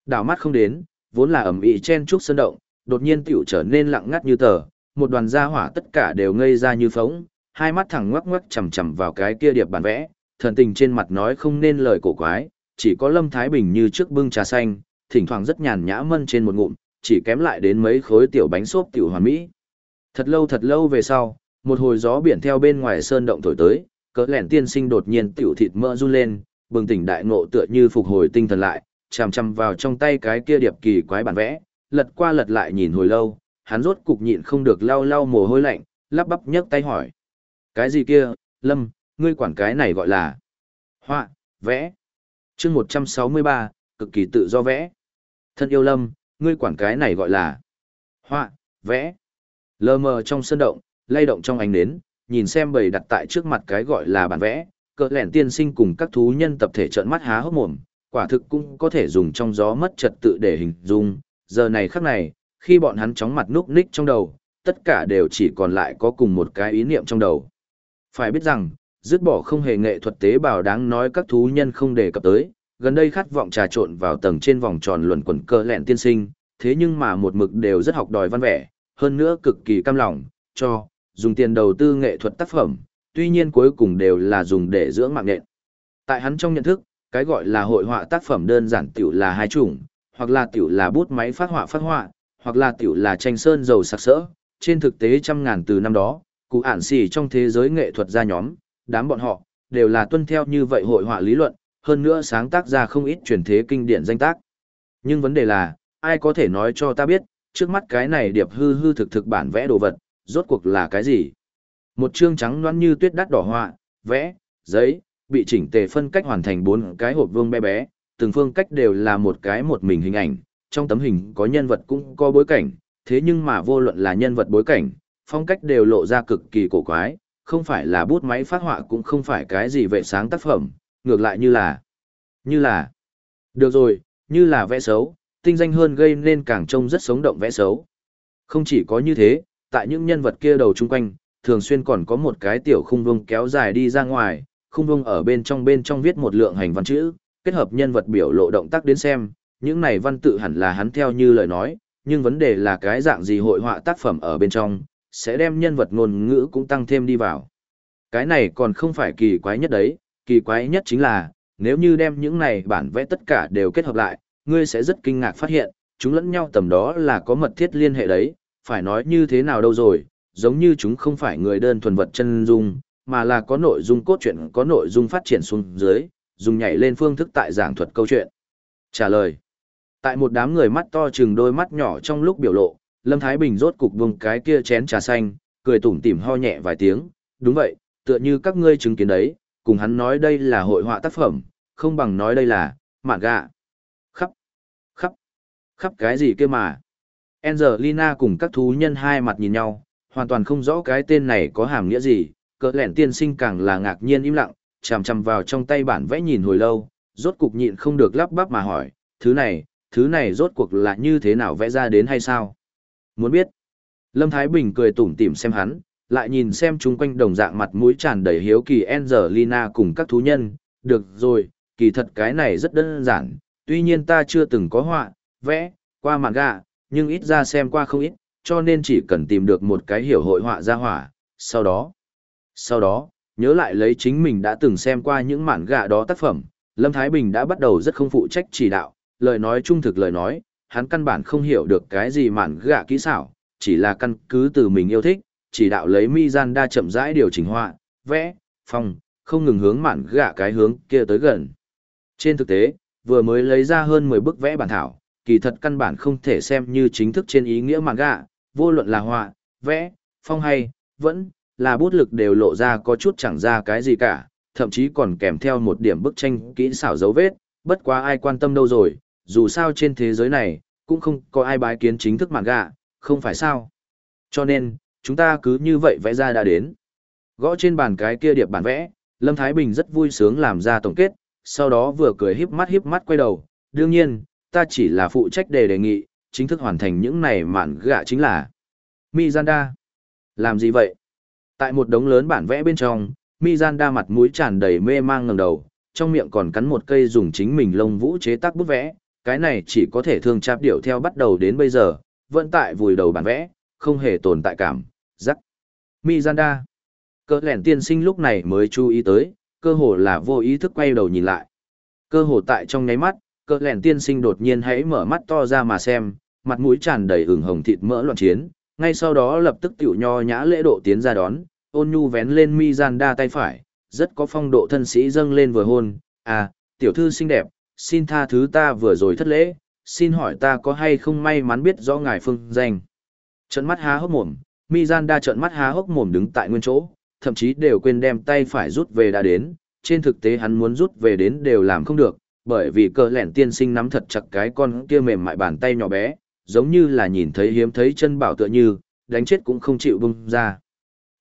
Đảo mắt không đến, vốn là ẩm ĩ chen trúc sơn động, đột nhiên tiểu trở nên lặng ngắt như tờ, một đoàn gia hỏa tất cả đều ngây ra như phóng, hai mắt thẳng ngoắc ngoắc chằm chằm vào cái kia điệp bản vẽ, thần tình trên mặt nói không nên lời cổ quái, chỉ có Lâm Thái Bình như trước bưng trà xanh, thỉnh thoảng rất nhàn nhã mân trên một ngụm, chỉ kém lại đến mấy khối tiểu bánh xốp tiểu hoàn mỹ. Thật lâu thật lâu về sau, một hồi gió biển theo bên ngoài sơn động thổi tới, cỡ lẻn tiên sinh đột nhiên tiểu thịt mỡ run lên, bừng tỉnh đại ngộ tựa như phục hồi tinh thần lại, chằm chằm vào trong tay cái kia điệp kỳ quái bản vẽ, lật qua lật lại nhìn hồi lâu, hắn rốt cục nhịn không được lau lau mồ hôi lạnh, lắp bắp nhấc tay hỏi. Cái gì kia, Lâm, ngươi quản cái này gọi là họa, vẽ. chương 163, cực kỳ tự do vẽ. Thân yêu Lâm, ngươi quản cái này gọi là họa, vẽ. Lờ mờ trong sân động, lay động trong ánh nến, nhìn xem bầy đặt tại trước mặt cái gọi là bản vẽ, cỡ lẻn tiên sinh cùng các thú nhân tập thể trợn mắt há hốc mồm, quả thực cũng có thể dùng trong gió mất trật tự để hình dung. Giờ này khắc này, khi bọn hắn chóng mặt núp ních trong đầu, tất cả đều chỉ còn lại có cùng một cái ý niệm trong đầu. Phải biết rằng, dứt bỏ không hề nghệ thuật tế bào đáng nói các thú nhân không đề cập tới, gần đây khát vọng trà trộn vào tầng trên vòng tròn luẩn quẩn cơ lẹn tiên sinh, thế nhưng mà một mực đều rất học đòi văn vẻ, hơn nữa cực kỳ cam lòng, cho, dùng tiền đầu tư nghệ thuật tác phẩm, tuy nhiên cuối cùng đều là dùng để dưỡng mạng nện. Tại hắn trong nhận thức, cái gọi là hội họa tác phẩm đơn giản tiểu là hai chủng, hoặc là tiểu là bút máy phát họa phát họa, hoặc là tiểu là tranh sơn dầu sặc sỡ. Trên thực tế trăm ngàn từ năm đó, cụ ản xì trong thế giới nghệ thuật gia nhóm, đám bọn họ, đều là tuân theo như vậy hội họa lý luận, hơn nữa sáng tác ra không ít truyền thế kinh điển danh tác. Nhưng vấn đề là, ai có thể nói cho ta biết, trước mắt cái này điệp hư hư thực thực bản vẽ đồ vật, rốt cuộc là cái gì? Một chương trắng loãng như tuyết đắt đỏ họa, vẽ, giấy, bị chỉnh tề phân cách hoàn thành bốn cái hộp vương bé bé, từng phương cách đều là một cái một mình hình ảnh, trong tấm hình có nhân vật cũng có bối cảnh, thế nhưng mà vô luận là nhân vật bối cảnh, phong cách đều lộ ra cực kỳ cổ quái, không phải là bút máy phát họa cũng không phải cái gì vệ sáng tác phẩm, ngược lại như là, như là, được rồi, như là vẽ xấu, tinh danh hơn gây nên càng trông rất sống động vẽ xấu. Không chỉ có như thế, tại những nhân vật kia đầu chung quanh, thường xuyên còn có một cái tiểu khung vông kéo dài đi ra ngoài, khung vông ở bên trong bên trong viết một lượng hành văn chữ, kết hợp nhân vật biểu lộ động tác đến xem, những này văn tự hẳn là hắn theo như lời nói, nhưng vấn đề là cái dạng gì hội họa tác phẩm ở bên trong, sẽ đem nhân vật ngôn ngữ cũng tăng thêm đi vào. Cái này còn không phải kỳ quái nhất đấy, kỳ quái nhất chính là, nếu như đem những này bản vẽ tất cả đều kết hợp lại, ngươi sẽ rất kinh ngạc phát hiện, chúng lẫn nhau tầm đó là có mật thiết liên hệ đấy, phải nói như thế nào đâu rồi, giống như chúng không phải người đơn thuần vật chân dung, mà là có nội dung cốt truyện có nội dung phát triển xuống dưới, dùng nhảy lên phương thức tại giảng thuật câu chuyện. Trả lời. Tại một đám người mắt to chừng đôi mắt nhỏ trong lúc biểu lộ, Lâm Thái Bình rốt cục vùng cái kia chén trà xanh, cười tủm tỉm ho nhẹ vài tiếng, đúng vậy, tựa như các ngươi chứng kiến đấy, cùng hắn nói đây là hội họa tác phẩm, không bằng nói đây là, mạn gạ. Khắp, khắp, khắp cái gì kia mà. Angelina cùng các thú nhân hai mặt nhìn nhau, hoàn toàn không rõ cái tên này có hàm nghĩa gì, cỡ lẻn tiên sinh càng là ngạc nhiên im lặng, chằm chằm vào trong tay bản vẽ nhìn hồi lâu, rốt cục nhịn không được lắp bắp mà hỏi, thứ này, thứ này rốt cuộc là như thế nào vẽ ra đến hay sao? Muốn biết? Lâm Thái Bình cười tủm tỉm xem hắn, lại nhìn xem chung quanh đồng dạng mặt mũi tràn đầy hiếu kỳ Angelina cùng các thú nhân, được rồi, kỳ thật cái này rất đơn giản, tuy nhiên ta chưa từng có họa, vẽ, qua mạng gạ, nhưng ít ra xem qua không ít, cho nên chỉ cần tìm được một cái hiểu hội họa ra hỏa, sau đó, sau đó, nhớ lại lấy chính mình đã từng xem qua những mản gạ đó tác phẩm, Lâm Thái Bình đã bắt đầu rất không phụ trách chỉ đạo, lời nói trung thực lời nói, hắn căn bản không hiểu được cái gì mản gạ kỹ xảo, chỉ là căn cứ từ mình yêu thích, chỉ đạo lấy mi gian đa chậm rãi điều chỉnh họa, vẽ, phong, không ngừng hướng mản gạ cái hướng kia tới gần. Trên thực tế, vừa mới lấy ra hơn 10 bức vẽ bản thảo, kỳ thật căn bản không thể xem như chính thức trên ý nghĩa mạn gạ, vô luận là họa, vẽ, phong hay, vẫn là bút lực đều lộ ra có chút chẳng ra cái gì cả, thậm chí còn kèm theo một điểm bức tranh kỹ xảo dấu vết, bất quá ai quan tâm đâu rồi, dù sao trên thế giới này, cũng không có ai bái kiến chính thức mạn gạ, không phải sao. Cho nên, chúng ta cứ như vậy vẽ ra đã đến. Gõ trên bàn cái kia điệp bản vẽ, Lâm Thái Bình rất vui sướng làm ra tổng kết, sau đó vừa cười híp mắt híp mắt quay đầu, đương nhiên, ta chỉ là phụ trách đề đề nghị, chính thức hoàn thành những này mạn gạ chính là Mizanda. Làm gì vậy? Tại một đống lớn bản vẽ bên trong, Mizanda mặt mũi tràn đầy mê mang ngẩng đầu, trong miệng còn cắn một cây dùng chính mình lông vũ chế tác bút vẽ, cái này chỉ có thể thương chạp điệu theo bắt đầu đến bây giờ, vẫn tại vùi đầu bản vẽ, không hề tồn tại cảm, rắc. Mizanda. Cơ lẻn tiên sinh lúc này mới chú ý tới, cơ hồ là vô ý thức quay đầu nhìn lại. Cơ hồ tại trong nháy mắt, cơ lẻn tiên sinh đột nhiên hãy mở mắt to ra mà xem, mặt mũi tràn đầy ửng hồng thịt mỡ loạn chiến, ngay sau đó lập tức tiểu nho nhã lễ độ tiến ra đón, ôn nhu vén lên mi giang đa tay phải, rất có phong độ thân sĩ dâng lên vừa hôn, à, tiểu thư xinh đẹp, xin tha thứ ta vừa rồi thất lễ, xin hỏi ta có hay không may mắn biết rõ ngài phương danh. Trận mắt há hốc mồm, mi giang đa trận mắt há hốc mồm đứng tại nguyên chỗ, thậm chí đều quên đem tay phải rút về đã đến, trên thực tế hắn muốn rút về đến đều làm không được, bởi vì cờ lẻn tiên sinh nắm thật chặt cái con kia mềm mại bàn tay nhỏ bé, giống như là nhìn thấy hiếm thấy chân bảo tựa như, đánh chết cũng không chịu bung ra.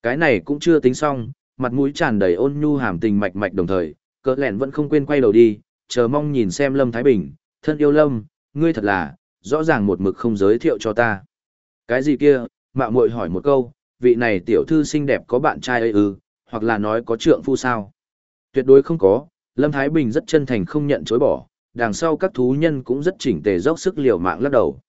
Cái này cũng chưa tính xong, mặt mũi tràn đầy ôn nhu hàm tình mạch mạch đồng thời, cỡ lẹn vẫn không quên quay đầu đi, chờ mong nhìn xem Lâm Thái Bình, thân yêu Lâm, ngươi thật là, rõ ràng một mực không giới thiệu cho ta. Cái gì kia, mạo muội hỏi một câu, vị này tiểu thư xinh đẹp có bạn trai ấy ư, hoặc là nói có trượng phu sao? Tuyệt đối không có, Lâm Thái Bình rất chân thành không nhận chối bỏ, đằng sau các thú nhân cũng rất chỉnh tề dốc sức liều mạng lắc đầu.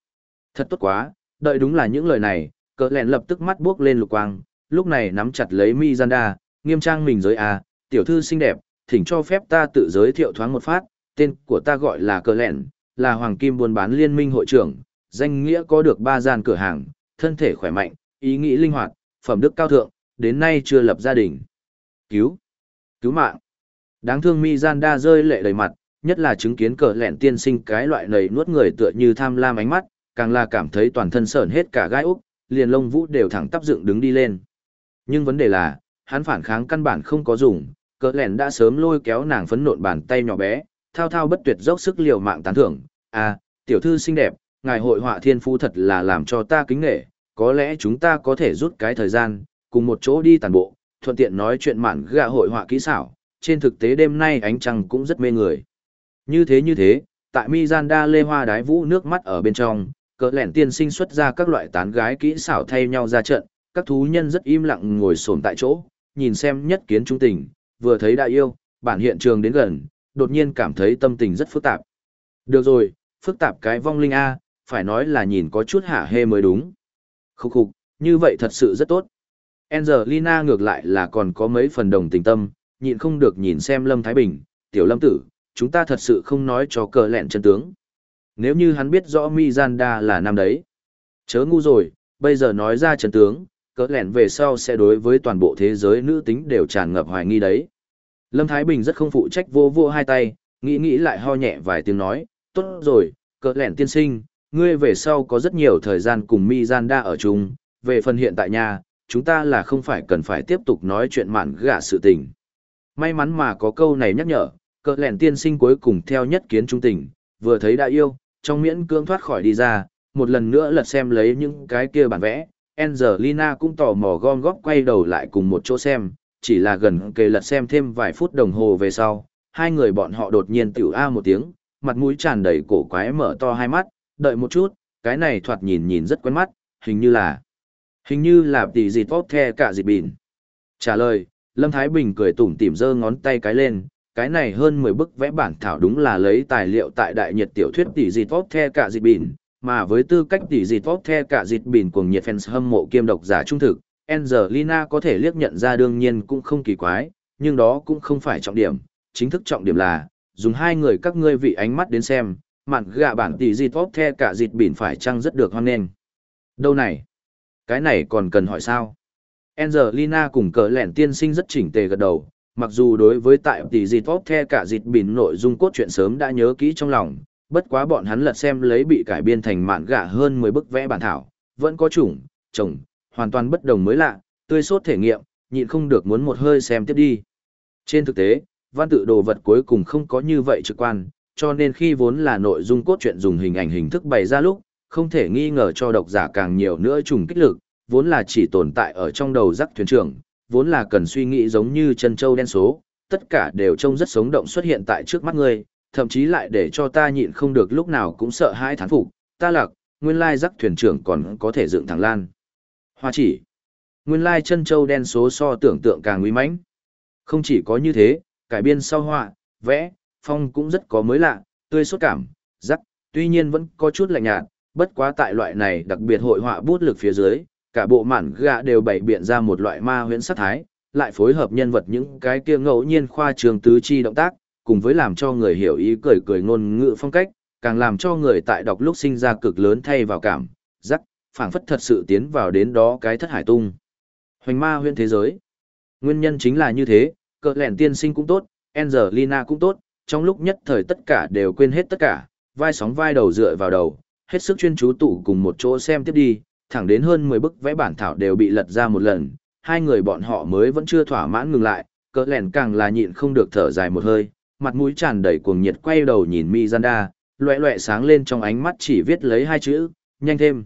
Thật tốt quá, đợi đúng là những lời này, cỡ lẹn lập tức mắt buốc lên lục quang, lúc này nắm chặt lấy Mizanda, nghiêm trang mình giới à, tiểu thư xinh đẹp, thỉnh cho phép ta tự giới thiệu thoáng một phát, tên của ta gọi là cỡ lẹn, là Hoàng Kim buôn bán liên minh hội trưởng, danh nghĩa có được ba gian cửa hàng, thân thể khỏe mạnh, ý nghĩ linh hoạt, phẩm đức cao thượng, đến nay chưa lập gia đình. Cứu! Cứu mạng! Đáng thương Mizanda rơi lệ đầy mặt, nhất là chứng kiến cờ lẹn tiên sinh cái loại nầy nuốt người tựa như tham lam ánh mắt, càng là cảm thấy toàn thân sởn hết cả gai úc, liền lông vũ đều thẳng tắp dựng đứng đi lên. Nhưng vấn đề là, hắn phản kháng căn bản không có dùng, cỡ lẻn đã sớm lôi kéo nàng phấn nộn bàn tay nhỏ bé, thao thao bất tuyệt dốc sức liều mạng tán thưởng. À, tiểu thư xinh đẹp, ngài hội họa thiên phú thật là làm cho ta kính nghệ, có lẽ chúng ta có thể rút cái thời gian, cùng một chỗ đi tàn bộ, thuận tiện nói chuyện mạn gạ hội họa kỹ xảo, trên thực tế đêm nay ánh trăng cũng rất mê người. Như thế như thế, tại Mizanda lê hoa đái vũ nước mắt ở bên trong, cỡ lẻn tiên sinh xuất ra các loại tán gái kỹ xảo thay nhau ra trận, các thú nhân rất im lặng ngồi xổm tại chỗ, nhìn xem nhất kiến trung tình, vừa thấy đại yêu, bản hiện trường đến gần, đột nhiên cảm thấy tâm tình rất phức tạp. Được rồi, phức tạp cái vong linh A, phải nói là nhìn có chút hả hê mới đúng. Khúc khục, như vậy thật sự rất tốt. Angelina ngược lại là còn có mấy phần đồng tình tâm, nhịn không được nhìn xem Lâm Thái Bình, tiểu lâm tử, chúng ta thật sự không nói cho cờ lẹn chân tướng. Nếu như hắn biết rõ Mizanda là nam đấy. Chớ ngu rồi, bây giờ nói ra trần tướng, cỡ lẹn về sau sẽ đối với toàn bộ thế giới nữ tính đều tràn ngập hoài nghi đấy. Lâm Thái Bình rất không phụ trách vô vô hai tay, nghĩ nghĩ lại ho nhẹ vài tiếng nói, tốt rồi, cỡ lẹn tiên sinh, ngươi về sau có rất nhiều thời gian cùng Mizanda ở chung, về phần hiện tại nhà, chúng ta là không phải cần phải tiếp tục nói chuyện mạn gạ sự tình. May mắn mà có câu này nhắc nhở, cỡ lẻn tiên sinh cuối cùng theo nhất kiến trung tình, vừa thấy đã yêu, trong miễn cưỡng thoát khỏi đi ra, một lần nữa lật xem lấy những cái kia bản vẽ. Angelina cũng tò mò gom góp quay đầu lại cùng một chỗ xem, chỉ là gần kề lật xem thêm vài phút đồng hồ về sau, hai người bọn họ đột nhiên tiểu a một tiếng, mặt mũi tràn đầy cổ quái mở to hai mắt, đợi một chút, cái này thoạt nhìn nhìn rất quen mắt, hình như là Hình như là tỷ dịt tốt the cả dịt bìn. Trả lời, Lâm Thái Bình cười tủm tỉm giơ ngón tay cái lên, cái này hơn 10 bức vẽ bản thảo đúng là lấy tài liệu tại đại nhiệt tiểu thuyết tỷ dịt tốt the cả dịt bỉn, mà với tư cách tỷ dịt tốt the cả dịt bỉn cuồng nhiệt fans hâm mộ kiêm độc giả trung thực, Angelina có thể liếc nhận ra đương nhiên cũng không kỳ quái, nhưng đó cũng không phải trọng điểm, chính thức trọng điểm là, dùng hai người các ngươi vị ánh mắt đến xem, mạn gạ bản tỷ dịt tốt the cả dịt bỉn phải chăng rất được hoan nghênh. Đâu này? Cái này còn cần hỏi sao? Angelina cùng cờ lẻn tiên sinh rất chỉnh tề gật đầu, mặc dù đối với tại tỷ dịt tốt the cả dịt bỉn nội dung cốt truyện sớm đã nhớ kỹ trong lòng, bất quá bọn hắn lật xem lấy bị cải biên thành mạn gạ hơn 10 bức vẽ bản thảo, vẫn có chủng, chồng, hoàn toàn bất đồng mới lạ, tươi sốt thể nghiệm, nhịn không được muốn một hơi xem tiếp đi. Trên thực tế, văn tự đồ vật cuối cùng không có như vậy trực quan, cho nên khi vốn là nội dung cốt truyện dùng hình ảnh hình thức bày ra lúc, không thể nghi ngờ cho độc giả càng nhiều nữa trùng kích lực, vốn là chỉ tồn tại ở trong đầu rắc thuyền trưởng, vốn là cần suy nghĩ giống như chân châu đen số, tất cả đều trông rất sống động xuất hiện tại trước mắt ngươi, thậm chí lại để cho ta nhịn không được lúc nào cũng sợ hãi thán phục, ta lạc, nguyên lai rắc thuyền trưởng còn có thể dựng thẳng lan. Hoa chỉ, nguyên lai chân châu đen số so tưởng tượng càng uy mãnh. Không chỉ có như thế, cải biên sau họa, vẽ, phong cũng rất có mới lạ, tươi sốt cảm, rắc, tuy nhiên vẫn có chút lạnh nhạt, bất quá tại loại này đặc biệt hội họa bút lực phía dưới, cả bộ mản gạ đều bày biện ra một loại ma huyễn sát thái, lại phối hợp nhân vật những cái kia ngẫu nhiên khoa trường tứ chi động tác, cùng với làm cho người hiểu ý cười cười ngôn ngữ phong cách, càng làm cho người tại đọc lúc sinh ra cực lớn thay vào cảm, rắc, phảng phất thật sự tiến vào đến đó cái thất hải tung. Hoành ma huyễn thế giới. Nguyên nhân chính là như thế, cỡ lẻn tiên sinh cũng tốt, Angelina cũng tốt, trong lúc nhất thời tất cả đều quên hết tất cả, vai sóng vai đầu dựa vào đầu, hết sức chuyên chú tụ cùng một chỗ xem tiếp đi, thẳng đến hơn 10 bức vẽ bản thảo đều bị lật ra một lần, hai người bọn họ mới vẫn chưa thỏa mãn ngừng lại, cỡ lèn càng là nhịn không được thở dài một hơi, mặt mũi tràn đầy cuồng nhiệt quay đầu nhìn Mizanda, loẹ loẹ sáng lên trong ánh mắt chỉ viết lấy hai chữ, nhanh thêm.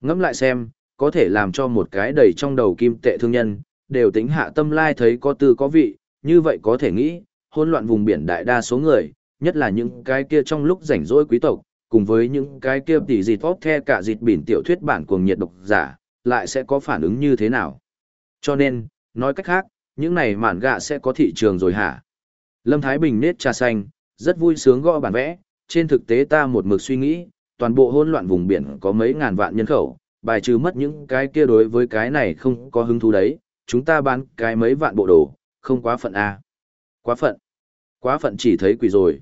Ngẫm lại xem, có thể làm cho một cái đầy trong đầu kim tệ thương nhân, đều tính hạ tâm lai thấy có tư có vị, như vậy có thể nghĩ, hỗn loạn vùng biển đại đa số người, nhất là những cái kia trong lúc rảnh rỗi quý tộc, cùng với những cái kia tỷ dịt tốt the cả dịt bỉn tiểu thuyết bản cuồng nhiệt độc giả, lại sẽ có phản ứng như thế nào. Cho nên, nói cách khác, những này mạn gạ sẽ có thị trường rồi hả? Lâm Thái Bình nết trà xanh, rất vui sướng gõ bản vẽ, trên thực tế ta một mực suy nghĩ, toàn bộ hỗn loạn vùng biển có mấy ngàn vạn nhân khẩu, bài trừ mất những cái kia đối với cái này không có hứng thú đấy, chúng ta bán cái mấy vạn bộ đồ, không quá phận a Quá phận. Quá phận chỉ thấy quỷ rồi.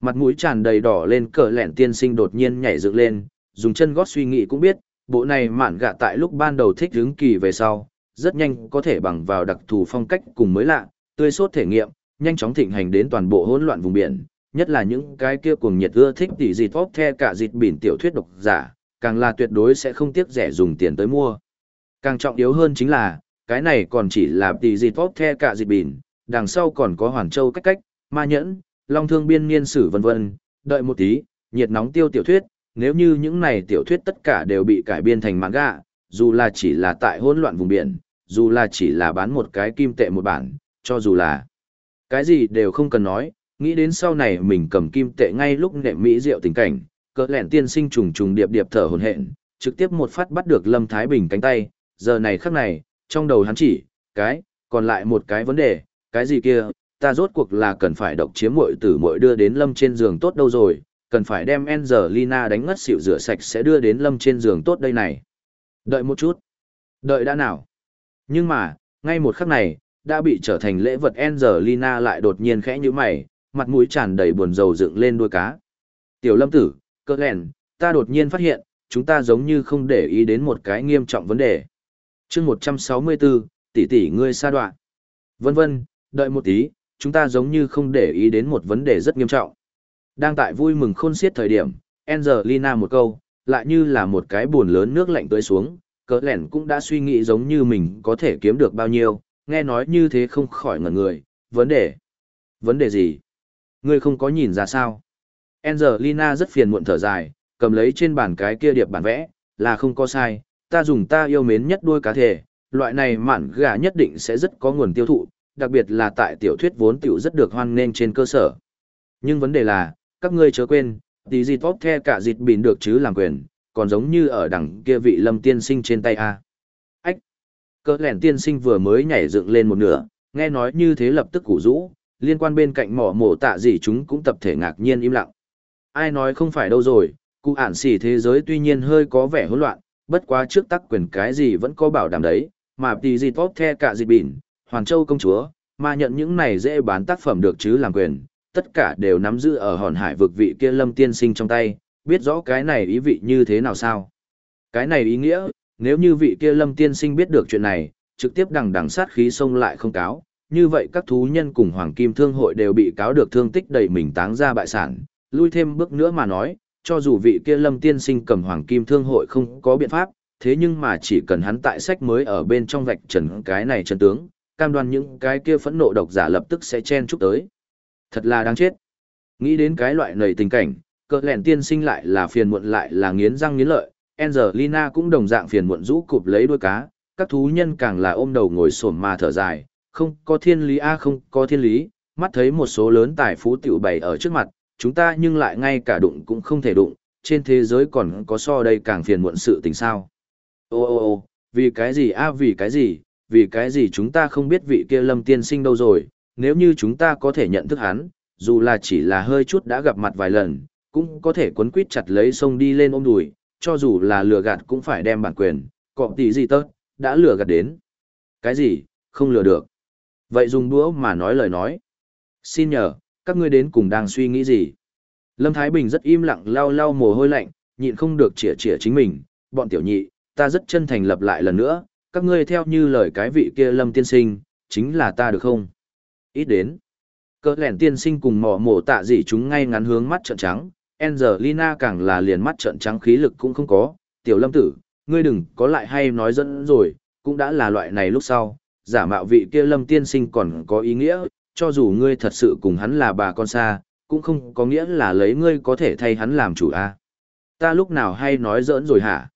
Mặt mũi tràn đầy đỏ lên cờ lẹn tiên sinh đột nhiên nhảy dựng lên, dùng chân gót suy nghĩ cũng biết, bộ này mạn gạ tại lúc ban đầu thích hứng kỳ về sau, rất nhanh có thể bằng vào đặc thù phong cách cùng mới lạ, tươi sốt thể nghiệm, nhanh chóng thịnh hành đến toàn bộ hỗn loạn vùng biển, nhất là những cái kia cuồng nhiệt ưa thích tỉ dịt tốt the cả dịt biển tiểu thuyết độc giả, càng là tuyệt đối sẽ không tiếc rẻ dùng tiền tới mua. Càng trọng yếu hơn chính là, cái này còn chỉ là tỉ dịt tốt the cả dịt biển, đằng sau còn có hoàn châu cách cách, ma nhẫn, long thương biên niên sử vân vân, đợi một tí, nhiệt nóng tiêu tiểu thuyết, nếu như những này tiểu thuyết tất cả đều bị cải biên thành manga, dù là chỉ là tại hỗn loạn vùng biển, dù là chỉ là bán một cái kim tệ một bản, cho dù là cái gì đều không cần nói, nghĩ đến sau này mình cầm kim tệ ngay lúc nệm mỹ rượu tình cảnh, cỡ lẹn tiên sinh trùng trùng điệp điệp thở hồn hện, trực tiếp một phát bắt được Lâm Thái Bình cánh tay, giờ này khắc này, trong đầu hắn chỉ, cái, còn lại một cái vấn đề, cái gì kia, ta rốt cuộc là cần phải độc chiếm muội tử muội đưa đến Lâm trên giường tốt đâu rồi, cần phải đem Angelina đánh ngất xỉu rửa sạch sẽ đưa đến Lâm trên giường tốt đây này. Đợi một chút. Đợi đã nào. Nhưng mà, ngay một khắc này, đã bị trở thành lễ vật Angelina lại đột nhiên khẽ như mày, mặt mũi tràn đầy buồn rầu dựng lên đuôi cá. Tiểu lâm tử, cơ lèn, ta đột nhiên phát hiện, chúng ta giống như không để ý đến một cái nghiêm trọng vấn đề. chương 164, tỷ tỷ ngươi xa đoạn. Vân vân, đợi một tí, chúng ta giống như không để ý đến một vấn đề rất nghiêm trọng. Đang tại vui mừng khôn xiết thời điểm, Angelina một câu, lại như là một cái buồn lớn nước lạnh tưới xuống, cỡ lẻn cũng đã suy nghĩ giống như mình có thể kiếm được bao nhiêu, nghe nói như thế không khỏi ngẩn người, vấn đề. Vấn đề gì? Ngươi không có nhìn ra sao? Angelina rất phiền muộn thở dài, cầm lấy trên bàn cái kia điệp bản vẽ, là không có sai, ta dùng ta yêu mến nhất đuôi cá thể, loại này mạn gà nhất định sẽ rất có nguồn tiêu thụ, đặc biệt là tại tiểu thuyết vốn tiểu rất được hoan nghênh trên cơ sở. Nhưng vấn đề là, các ngươi chớ quên, tí gì tốt the cả dịt bìn được chứ làm quyền, còn giống như ở đằng kia vị lâm tiên sinh trên tay A. ách Cỡ lẻn tiên sinh vừa mới nhảy dựng lên một nửa, nghe nói như thế lập tức củ rũ, liên quan bên cạnh mỏ mổ tạ gì chúng cũng tập thể ngạc nhiên im lặng. Ai nói không phải đâu rồi, cụ ản xỉ thế giới tuy nhiên hơi có vẻ hỗn loạn, bất quá trước tắc quyền cái gì vẫn có bảo đảm đấy, mà tí gì tốt the cả dịt bỉn, Hoàn Châu công chúa, mà nhận những này dễ bán tác phẩm được chứ làm quyền, tất cả đều nắm giữ ở hòn hải vực vị kia lâm tiên sinh trong tay, biết rõ cái này ý vị như thế nào sao. Cái này ý nghĩa, nếu như vị kia lâm tiên sinh biết được chuyện này, trực tiếp đằng đằng sát khí xông lại không cáo, như vậy các thú nhân cùng hoàng kim thương hội đều bị cáo được thương tích đầy mình táng ra bại sản, lui thêm bước nữa mà nói, cho dù vị kia lâm tiên sinh cầm hoàng kim thương hội không có biện pháp, thế nhưng mà chỉ cần hắn tại sách mới ở bên trong vạch trần cái này chân tướng, cam đoan những cái kia phẫn nộ độc giả lập tức sẽ chen chúc tới. Thật là đáng chết. Nghĩ đến cái loại nầy tình cảnh, cỡ lẻn tiên sinh lại là phiền muộn lại là nghiến răng nghiến lợi, Angelina cũng đồng dạng phiền muộn rũ cụp lấy đuôi cá, các thú nhân càng là ôm đầu ngồi xổm mà thở dài, không có thiên lý a không có thiên lý, mắt thấy một số lớn tài phú tiểu bày ở trước mặt, chúng ta nhưng lại ngay cả đụng cũng không thể đụng, trên thế giới còn có so đây càng phiền muộn sự tình sao. Ô ô ô, vì cái gì a vì cái gì, vì cái gì chúng ta không biết vị kia lâm tiên sinh đâu rồi, nếu như chúng ta có thể nhận thức hắn, dù là chỉ là hơi chút đã gặp mặt vài lần, cũng có thể quấn quýt chặt lấy sông đi lên ôm đùi, cho dù là lừa gạt cũng phải đem bản quyền, cọp tỷ gì tớt, đã lừa gạt đến. Cái gì, không lừa được. Vậy dùng đũa mà nói lời nói. Xin nhờ, các ngươi đến cùng đang suy nghĩ gì? Lâm Thái Bình rất im lặng lau lau mồ hôi lạnh, nhịn không được chĩa chĩa chính mình, bọn tiểu nhị, ta rất chân thành lập lại lần nữa, các ngươi theo như lời cái vị kia Lâm tiên sinh, chính là ta được không? Ít đến. Cỡ lẻn tiên sinh cùng mỏ mổ tạ dị chúng ngay ngắn hướng mắt trợn trắng, Angelina càng là liền mắt trợn trắng khí lực cũng không có, tiểu lâm tử, ngươi đừng có lại hay nói dẫn rồi, cũng đã là loại này lúc sau, giả mạo vị kia lâm tiên sinh còn có ý nghĩa, cho dù ngươi thật sự cùng hắn là bà con xa, cũng không có nghĩa là lấy ngươi có thể thay hắn làm chủ a. Ta lúc nào hay nói giỡn rồi hả?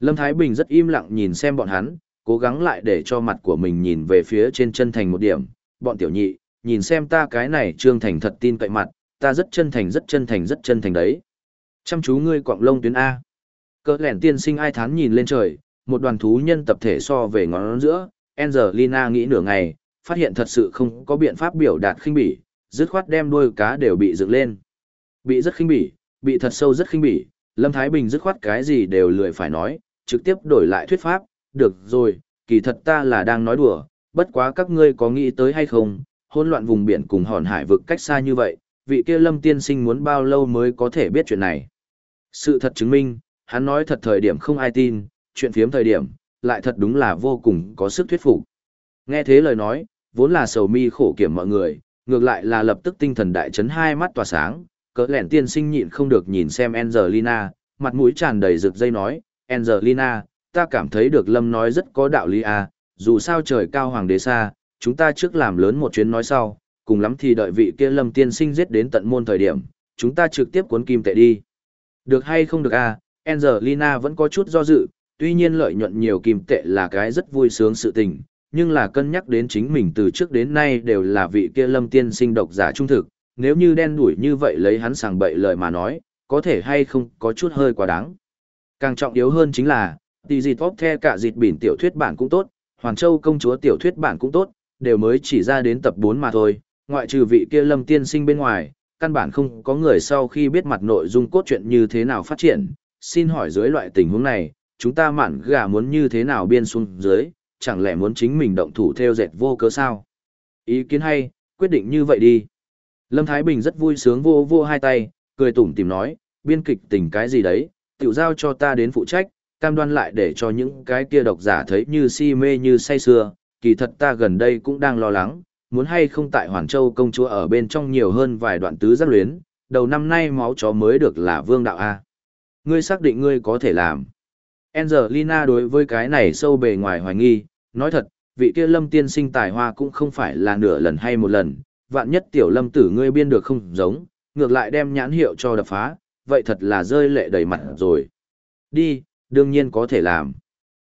Lâm Thái Bình rất im lặng nhìn xem bọn hắn, cố gắng lại để cho mặt của mình nhìn về phía trên chân thành một điểm, bọn tiểu nhị, nhìn xem ta cái này trương thành thật tin cậy mặt, ta rất chân thành rất chân thành rất chân thành đấy. Chăm chú ngươi quạng lông tuyến A. Cỡ lẻn tiên sinh ai thán nhìn lên trời, một đoàn thú nhân tập thể so về ngón giữa, Angelina nghĩ nửa ngày, phát hiện thật sự không có biện pháp biểu đạt khinh bỉ, dứt khoát đem đuôi cá đều bị dựng lên. Bị rất khinh bỉ, bị thật sâu rất khinh bỉ, Lâm Thái Bình dứt khoát cái gì đều lười phải nói, trực tiếp đổi lại thuyết pháp, được rồi, kỳ thật ta là đang nói đùa, bất quá các ngươi có nghĩ tới hay không, hỗn loạn vùng biển cùng hòn hải vực cách xa như vậy, vị kia Lâm tiên sinh muốn bao lâu mới có thể biết chuyện này. Sự thật chứng minh, hắn nói thật thời điểm không ai tin, chuyện phiếm thời điểm, lại thật đúng là vô cùng có sức thuyết phục. Nghe thế lời nói, vốn là sầu mi khổ kiểm mọi người, ngược lại là lập tức tinh thần đại chấn hai mắt tỏa sáng, cỡ lẻn tiên sinh nhịn không được nhìn xem Angelina, mặt mũi tràn đầy rực dây nói, Angelina, ta cảm thấy được Lâm nói rất có đạo lý à, dù sao trời cao hoàng đế xa, chúng ta trước làm lớn một chuyến nói sau, cùng lắm thì đợi vị kia Lâm tiên sinh giết đến tận môn thời điểm, chúng ta trực tiếp cuốn kim tệ đi. Được hay không được à, Angelina vẫn có chút do dự, tuy nhiên lợi nhuận nhiều kim tệ là cái rất vui sướng sự tình, nhưng là cân nhắc đến chính mình từ trước đến nay đều là vị kia lâm tiên sinh độc giả trung thực, nếu như đen đuổi như vậy lấy hắn sàng bậy lời mà nói, có thể hay không có chút hơi quá đáng. Càng trọng yếu hơn chính là, tỷ dịt tốt the cả dịt bỉn tiểu thuyết bản cũng tốt, Hoàn Châu công chúa tiểu thuyết bản cũng tốt, đều mới chỉ ra đến tập 4 mà thôi, ngoại trừ vị kia lâm tiên sinh bên ngoài, căn bản không có người sau khi biết mặt nội dung cốt truyện như thế nào phát triển, xin hỏi dưới loại tình huống này, chúng ta mạn gà muốn như thế nào biên xuống dưới, chẳng lẽ muốn chính mình động thủ theo dệt vô cớ sao? Ý kiến hay, quyết định như vậy đi. Lâm Thái Bình rất vui sướng vô vô hai tay, cười tủm tìm nói, biên kịch tình cái gì đấy, tiểu giao cho ta đến phụ trách, cam đoan lại để cho những cái kia độc giả thấy như si mê như say sưa, kỳ thật ta gần đây cũng đang lo lắng, muốn hay không tại Hoàn Châu công chúa ở bên trong nhiều hơn vài đoạn tứ giác luyến, đầu năm nay máu chó mới được là vương đạo A. Ngươi xác định ngươi có thể làm. Angelina đối với cái này sâu bề ngoài hoài nghi, nói thật, vị kia lâm tiên sinh tài hoa cũng không phải là nửa lần hay một lần, vạn nhất tiểu lâm tử ngươi biên được không giống, ngược lại đem nhãn hiệu cho đập phá, vậy thật là rơi lệ đầy mặt rồi. Đi, đương nhiên có thể làm.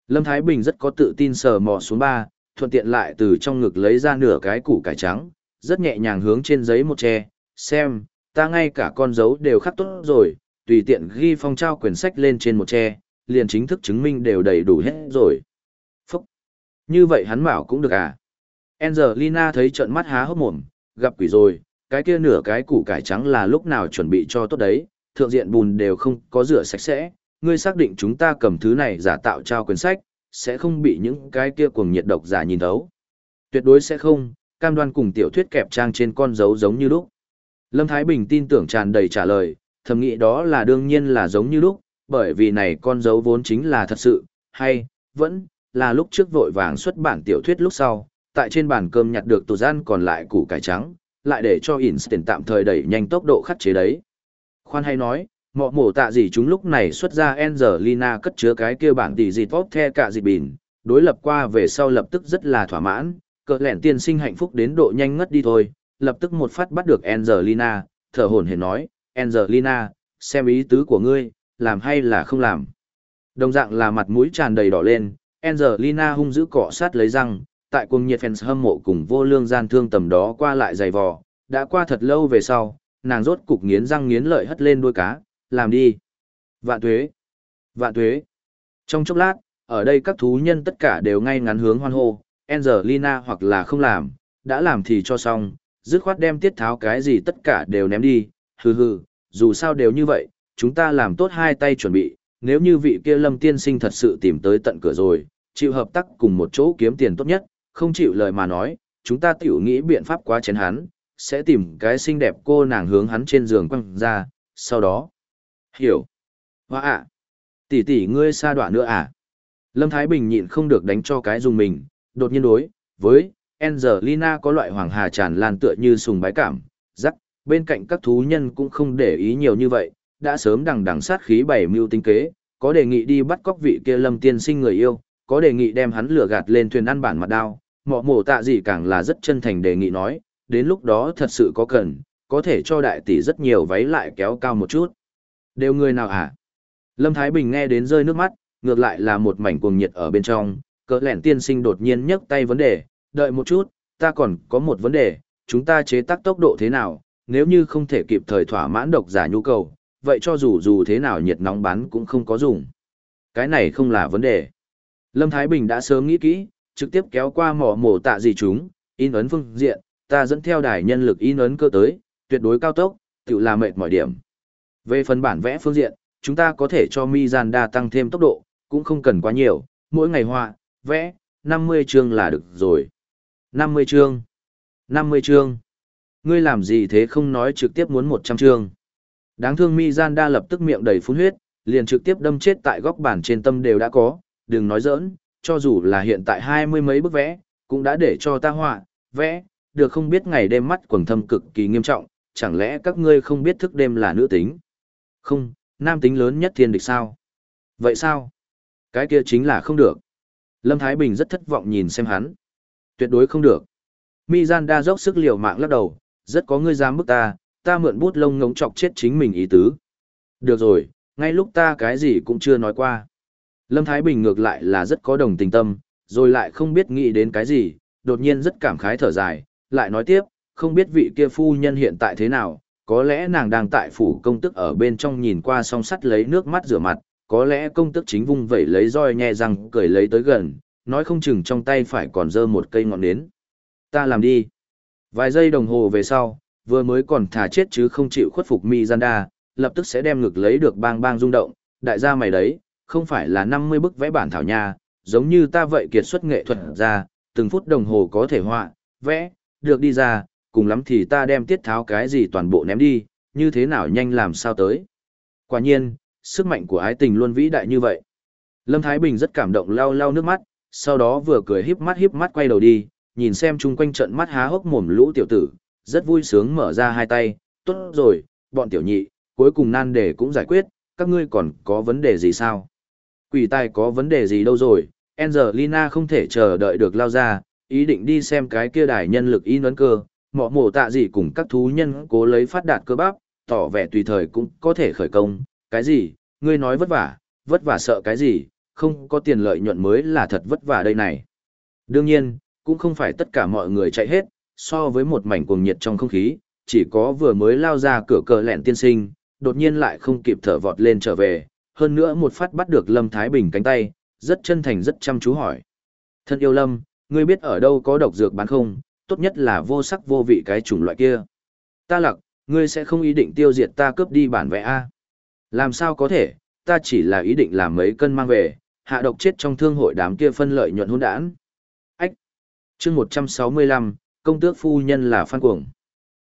Lâm Thái Bình rất có tự tin sờ mò xuống ba, thuận tiện lại từ trong ngực lấy ra nửa cái củ cải trắng, rất nhẹ nhàng hướng trên giấy một tre, xem, ta ngay cả con dấu đều khắc tốt rồi, tùy tiện ghi phong trao quyển sách lên trên một tre, liền chính thức chứng minh đều đầy đủ hết rồi. Phúc! Như vậy hắn bảo cũng được à? Angelina thấy trận mắt há hốc mồm, gặp quỷ rồi, cái kia nửa cái củ cải trắng là lúc nào chuẩn bị cho tốt đấy, thượng diện bùn đều không có rửa sạch sẽ, ngươi xác định chúng ta cầm thứ này giả tạo trao quyển sách, sẽ không bị những cái kia cuồng nhiệt độc giả nhìn thấu. Tuyệt đối sẽ không, cam đoan cùng tiểu thuyết kẹp trang trên con dấu giống như lúc. Lâm Thái Bình tin tưởng tràn đầy trả lời, thầm nghĩ đó là đương nhiên là giống như lúc, bởi vì này con dấu vốn chính là thật sự, hay, vẫn, là lúc trước vội vàng xuất bản tiểu thuyết lúc sau, tại trên bàn cơm nhặt được tù gian còn lại củ cải trắng, lại để cho Instant tạm thời đẩy nhanh tốc độ khắc chế đấy. Khoan hay nói, mọ mổ tạ gì chúng lúc này xuất ra Angelina cất chứa cái kia bản tỷ gì tốt the cả dịp bìn, đối lập qua về sau lập tức rất là thỏa mãn, cỡ lẹn tiên sinh hạnh phúc đến độ nhanh ngất đi thôi, lập tức một phát bắt được Angelina, thở hổn hển nói, Angelina, xem ý tứ của ngươi, làm hay là không làm. Đồng dạng là mặt mũi tràn đầy đỏ lên, Angelina hung dữ cọ sát lấy răng, tại cuồng nhiệt fans hâm mộ cùng vô lương gian thương tầm đó qua lại dày vò, đã qua thật lâu về sau, nàng rốt cục nghiến răng nghiến lợi hất lên đuôi cá, làm đi. Vạn tuế, vạn tuế. Trong chốc lát, ở đây các thú nhân tất cả đều ngay ngắn hướng hoan hô, Angelina hoặc là không làm, đã làm thì cho xong, dứt khoát đem tiết tháo cái gì tất cả đều ném đi, hừ hừ, dù sao đều như vậy, chúng ta làm tốt hai tay chuẩn bị, nếu như vị kia lâm tiên sinh thật sự tìm tới tận cửa rồi, chịu hợp tác cùng một chỗ kiếm tiền tốt nhất, không chịu lời mà nói, chúng ta tiểu nghĩ biện pháp quá chén hắn, sẽ tìm cái xinh đẹp cô nàng hướng hắn trên giường quăng ra, sau đó. Hiểu. Hoa ạ. Tỷ tỷ ngươi xa đoạn nữa à? Lâm Thái Bình nhịn không được đánh cho cái dùng mình, đột nhiên đối, với, Angelina có loại hoàng hà tràn lan tựa như sùng bái cảm, rắc, bên cạnh các thú nhân cũng không để ý nhiều như vậy, đã sớm đằng đằng sát khí bảy mưu tinh kế, có đề nghị đi bắt cóc vị kia lâm tiên sinh người yêu, có đề nghị đem hắn lừa gạt lên thuyền ăn bản mặt đao, mọ mổ tạ gì càng là rất chân thành đề nghị nói, đến lúc đó thật sự có cần, có thể cho đại tỷ rất nhiều váy lại kéo cao một chút. Đều người nào hả? Lâm Thái Bình nghe đến rơi nước mắt, ngược lại là một mảnh cuồng nhiệt ở bên trong, cỡ lẻn tiên sinh đột nhiên nhấc tay vấn đề, đợi một chút, ta còn có một vấn đề, chúng ta chế tác tốc độ thế nào, nếu như không thể kịp thời thỏa mãn độc giả nhu cầu, vậy cho dù dù thế nào nhiệt nóng bán cũng không có dùng. Cái này không là vấn đề. Lâm Thái Bình đã sớm nghĩ kỹ, trực tiếp kéo qua mỏ mổ tạ gì chúng, in ấn phương diện, ta dẫn theo đài nhân lực in ấn cơ tới, tuyệt đối cao tốc, tự là mệt mọi điểm. Về phần bản vẽ phương diện, chúng ta có thể cho Mizanda tăng thêm tốc độ, cũng không cần quá nhiều, mỗi ngày họa, vẽ, 50 chương là được rồi. 50 chương. 50 chương. Ngươi làm gì thế không nói trực tiếp muốn 100 chương. Đáng thương Mizanda lập tức miệng đầy phun huyết, liền trực tiếp đâm chết tại góc bản trên tâm đều đã có, đừng nói giỡn, cho dù là hiện tại hai mươi mấy bức vẽ, cũng đã để cho ta họa, vẽ, được không biết ngày đêm mắt quầng thâm cực kỳ nghiêm trọng, chẳng lẽ các ngươi không biết thức đêm là nữ tính? Không, nam tính lớn nhất thiên địch sao? Vậy sao? Cái kia chính là không được. Lâm Thái Bình rất thất vọng nhìn xem hắn. Tuyệt đối không được. Mizanda dốc sức liều mạng lắc đầu, rất có ngươi dám bức ta, ta mượn bút lông ngống chọc chết chính mình ý tứ. Được rồi, ngay lúc ta cái gì cũng chưa nói qua. Lâm Thái Bình ngược lại là rất có đồng tình tâm, rồi lại không biết nghĩ đến cái gì, đột nhiên rất cảm khái thở dài, lại nói tiếp, không biết vị kia phu nhân hiện tại thế nào, có lẽ nàng đang tại phủ công tức ở bên trong nhìn qua song sắt lấy nước mắt rửa mặt, có lẽ công tức chính vung vẩy lấy roi nhẹ răng cười lấy tới gần, nói không chừng trong tay phải còn dơ một cây ngọn nến. Ta làm đi. Vài giây đồng hồ về sau, vừa mới còn thả chết chứ không chịu khuất phục Mizanda, lập tức sẽ đem ngực lấy được bang bang rung động, đại gia mày đấy, không phải là 50 bức vẽ bản thảo nha, giống như ta vậy kiệt xuất nghệ thuật ra, từng phút đồng hồ có thể họa, vẽ, được đi ra, cùng lắm thì ta đem tiết tháo cái gì toàn bộ ném đi, như thế nào nhanh làm sao tới. Quả nhiên, sức mạnh của ái tình luôn vĩ đại như vậy. Lâm Thái Bình rất cảm động lau lau nước mắt, sau đó vừa cười híp mắt híp mắt quay đầu đi, nhìn xem chung quanh trận mắt há hốc mồm lũ tiểu tử, rất vui sướng mở ra hai tay, tốt rồi, bọn tiểu nhị, cuối cùng nan đề cũng giải quyết, các ngươi còn có vấn đề gì sao? Quỷ tài có vấn đề gì đâu rồi, Angelina không thể chờ đợi được lao ra, ý định đi xem cái kia đài nhân lực y nấn cơ, mọ mổ tạ gì cùng các thú nhân cố lấy phát đạt cơ bắp, tỏ vẻ tùy thời cũng có thể khởi công, cái gì, ngươi nói vất vả, vất vả sợ cái gì, không có tiền lợi nhuận mới là thật vất vả đây này. Đương nhiên, cũng không phải tất cả mọi người chạy hết, so với một mảnh cuồng nhiệt trong không khí, chỉ có vừa mới lao ra cửa cờ lẹn tiên sinh, đột nhiên lại không kịp thở vọt lên trở về, hơn nữa một phát bắt được Lâm Thái Bình cánh tay, rất chân thành rất chăm chú hỏi. Thân yêu lâm, ngươi biết ở đâu có độc dược bán không, tốt nhất là vô sắc vô vị cái chủng loại kia. Ta lặc, ngươi sẽ không ý định tiêu diệt ta cướp đi bản vẽ A. Làm sao có thể, ta chỉ là ý định làm mấy cân mang về, hạ độc chết trong thương hội đám kia phân lợi nhuận hỗn đản. Ách. Chương 165, công tước phu nhân là phan cuồng.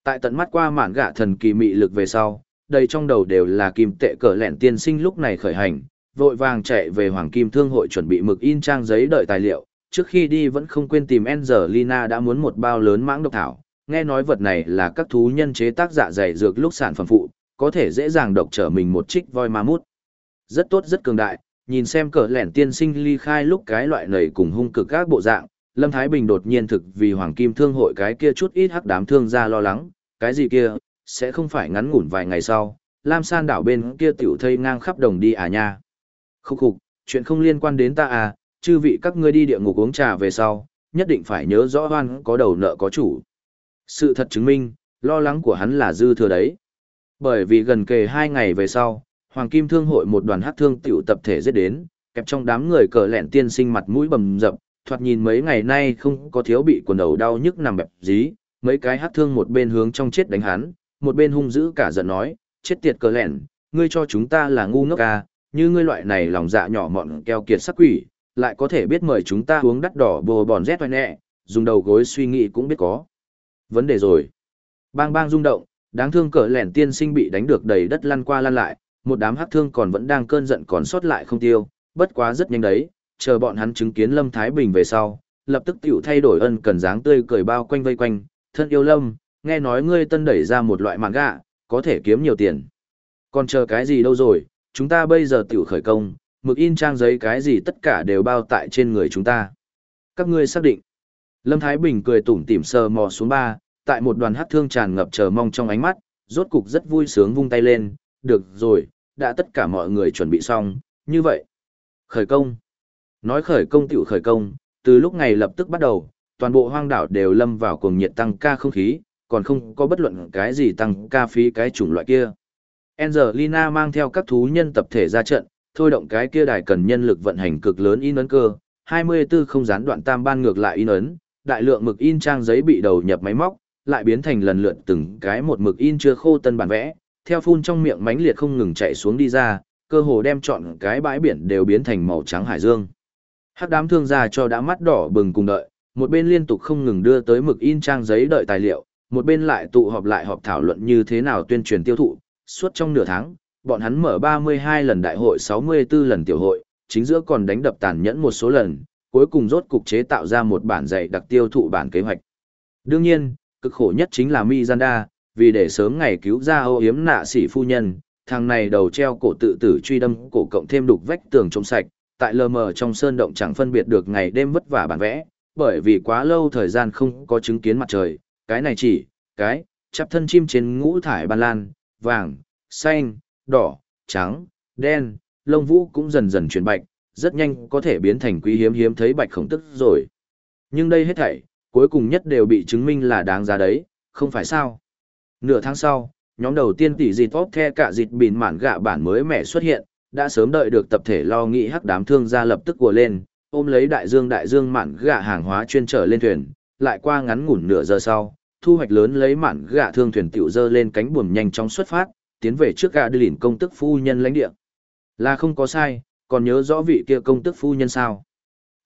Tại tận mắt qua mạn gạ thần kỳ mị lực về sau, đầy trong đầu đều là kim tệ cờ lẹn tiên sinh lúc này khởi hành, vội vàng chạy về Hoàng Kim Thương hội chuẩn bị mực in trang giấy đợi tài liệu, trước khi đi vẫn không quên tìm Angelina đã muốn một bao lớn mãng độc thảo, nghe nói vật này là các thú nhân chế tác dạ dày dược lúc sản phẩm phụ, có thể dễ dàng độc trở mình một trích voi ma mút. Rất tốt rất cường đại, nhìn xem cờ lẻn tiên sinh ly khai lúc cái loại nầy cùng hung cực các bộ dạng, Lâm Thái Bình đột nhiên thực vì Hoàng Kim Thương hội cái kia chút ít hắc đám thương ra lo lắng, cái gì kia, sẽ không phải ngắn ngủn vài ngày sau, Lam San đảo bên kia tiểu thây ngang khắp đồng đi à nha. Khúc khục, chuyện không liên quan đến ta à, chư vị các ngươi đi địa ngục uống trà về sau, nhất định phải nhớ rõ hoan có đầu nợ có chủ. Sự thật chứng minh, lo lắng của hắn là dư thừa đấy. Bởi vì gần kề hai ngày về sau, Hoàng Kim Thương hội một đoàn hát thương tiểu tập thể giết đến, kẹp trong đám người cờ lẹn tiên sinh mặt mũi bầm dập, thoạt nhìn mấy ngày nay không có thiếu bị quần đầu đau nhức nằm bẹp dí, mấy cái hát thương một bên hướng trong chết đánh hắn, một bên hung dữ cả giận nói, chết tiệt cờ lẹn, ngươi cho chúng ta là ngu ngốc à, như ngươi loại này lòng dạ nhỏ mọn keo kiệt sắc quỷ, lại có thể biết mời chúng ta uống đắt đỏ bồ bòn rét hoài nẹ, dùng đầu gối suy nghĩ cũng biết có. Vấn đề rồi. Bang bang rung động, đáng thương cỡ lẻn tiên sinh bị đánh được đầy đất lăn qua lăn lại, một đám hắc thương còn vẫn đang cơn giận còn sót lại không tiêu, bất quá rất nhanh đấy, chờ bọn hắn chứng kiến Lâm Thái Bình về sau, lập tức tiểu thay đổi ân cần dáng tươi cười bao quanh vây quanh, thân yêu Lâm, nghe nói ngươi tân đẩy ra một loại mạng gạ, có thể kiếm nhiều tiền. Còn chờ cái gì đâu rồi, chúng ta bây giờ tiểu khởi công, mực in trang giấy cái gì tất cả đều bao tại trên người chúng ta. Các ngươi xác định. Lâm Thái Bình cười tủm tỉm sờ mò xuống ba, tại một đoàn hát thương tràn ngập chờ mong trong ánh mắt, rốt cục rất vui sướng vung tay lên, được rồi, đã tất cả mọi người chuẩn bị xong, như vậy. Khởi công. Nói khởi công tiểu khởi công, từ lúc ngày lập tức bắt đầu, toàn bộ hoang đảo đều lâm vào cuồng nhiệt tăng ca không khí, còn không có bất luận cái gì tăng ca phí cái chủng loại kia. Angelina mang theo các thú nhân tập thể ra trận, thôi động cái kia đài cần nhân lực vận hành cực lớn in ấn cơ, 24 không gián đoạn tam ban ngược lại in ấn, đại lượng mực in trang giấy bị đầu nhập máy móc, lại biến thành lần lượt từng cái một mực in chưa khô tân bản vẽ, theo phun trong miệng mánh liệt không ngừng chạy xuống đi ra, cơ hồ đem chọn cái bãi biển đều biến thành màu trắng hải dương. Hắc đám thương gia cho đã mắt đỏ bừng cùng đợi, một bên liên tục không ngừng đưa tới mực in trang giấy đợi tài liệu, một bên lại tụ họp lại họp thảo luận như thế nào tuyên truyền tiêu thụ, suốt trong nửa tháng, bọn hắn mở 32 lần đại hội 64 lần tiểu hội, chính giữa còn đánh đập tàn nhẫn một số lần, cuối cùng rốt cục chế tạo ra một bản dạy đặc tiêu thụ bản kế hoạch. Đương nhiên, cực khổ nhất chính là Mizanda, vì để sớm ngày cứu ra ô hiếm nạ sĩ phu nhân, thằng này đầu treo cổ tự tử truy đâm cổ cộng thêm đục vách tường trông sạch, tại lờ mờ trong sơn động chẳng phân biệt được ngày đêm vất vả bản vẽ, bởi vì quá lâu thời gian không có chứng kiến mặt trời, cái này chỉ, cái, chắp thân chim trên ngũ thải ban lan, vàng, xanh, đỏ, trắng, đen, lông vũ cũng dần dần chuyển bạch, rất nhanh có thể biến thành quý hiếm hiếm thấy bạch khổng tức rồi. Nhưng đây hết thảy, cuối cùng nhất đều bị chứng minh là đáng giá đấy, không phải sao. Nửa tháng sau, nhóm đầu tiên tỷ dịt tốt the cả dịt bìn mản gạ bản mới mẻ xuất hiện, đã sớm đợi được tập thể lo nghĩ hắc đám thương gia lập tức của lên, ôm lấy đại dương đại dương mản gạ hàng hóa chuyên trở lên thuyền, lại qua ngắn ngủn nửa giờ sau, thu hoạch lớn lấy mản gạ thương thuyền tiểu dơ lên cánh buồm nhanh chóng xuất phát, tiến về trước gã đi lìn công tức phu nhân lãnh địa. Là không có sai, còn nhớ rõ vị kia công tức phu nhân sao?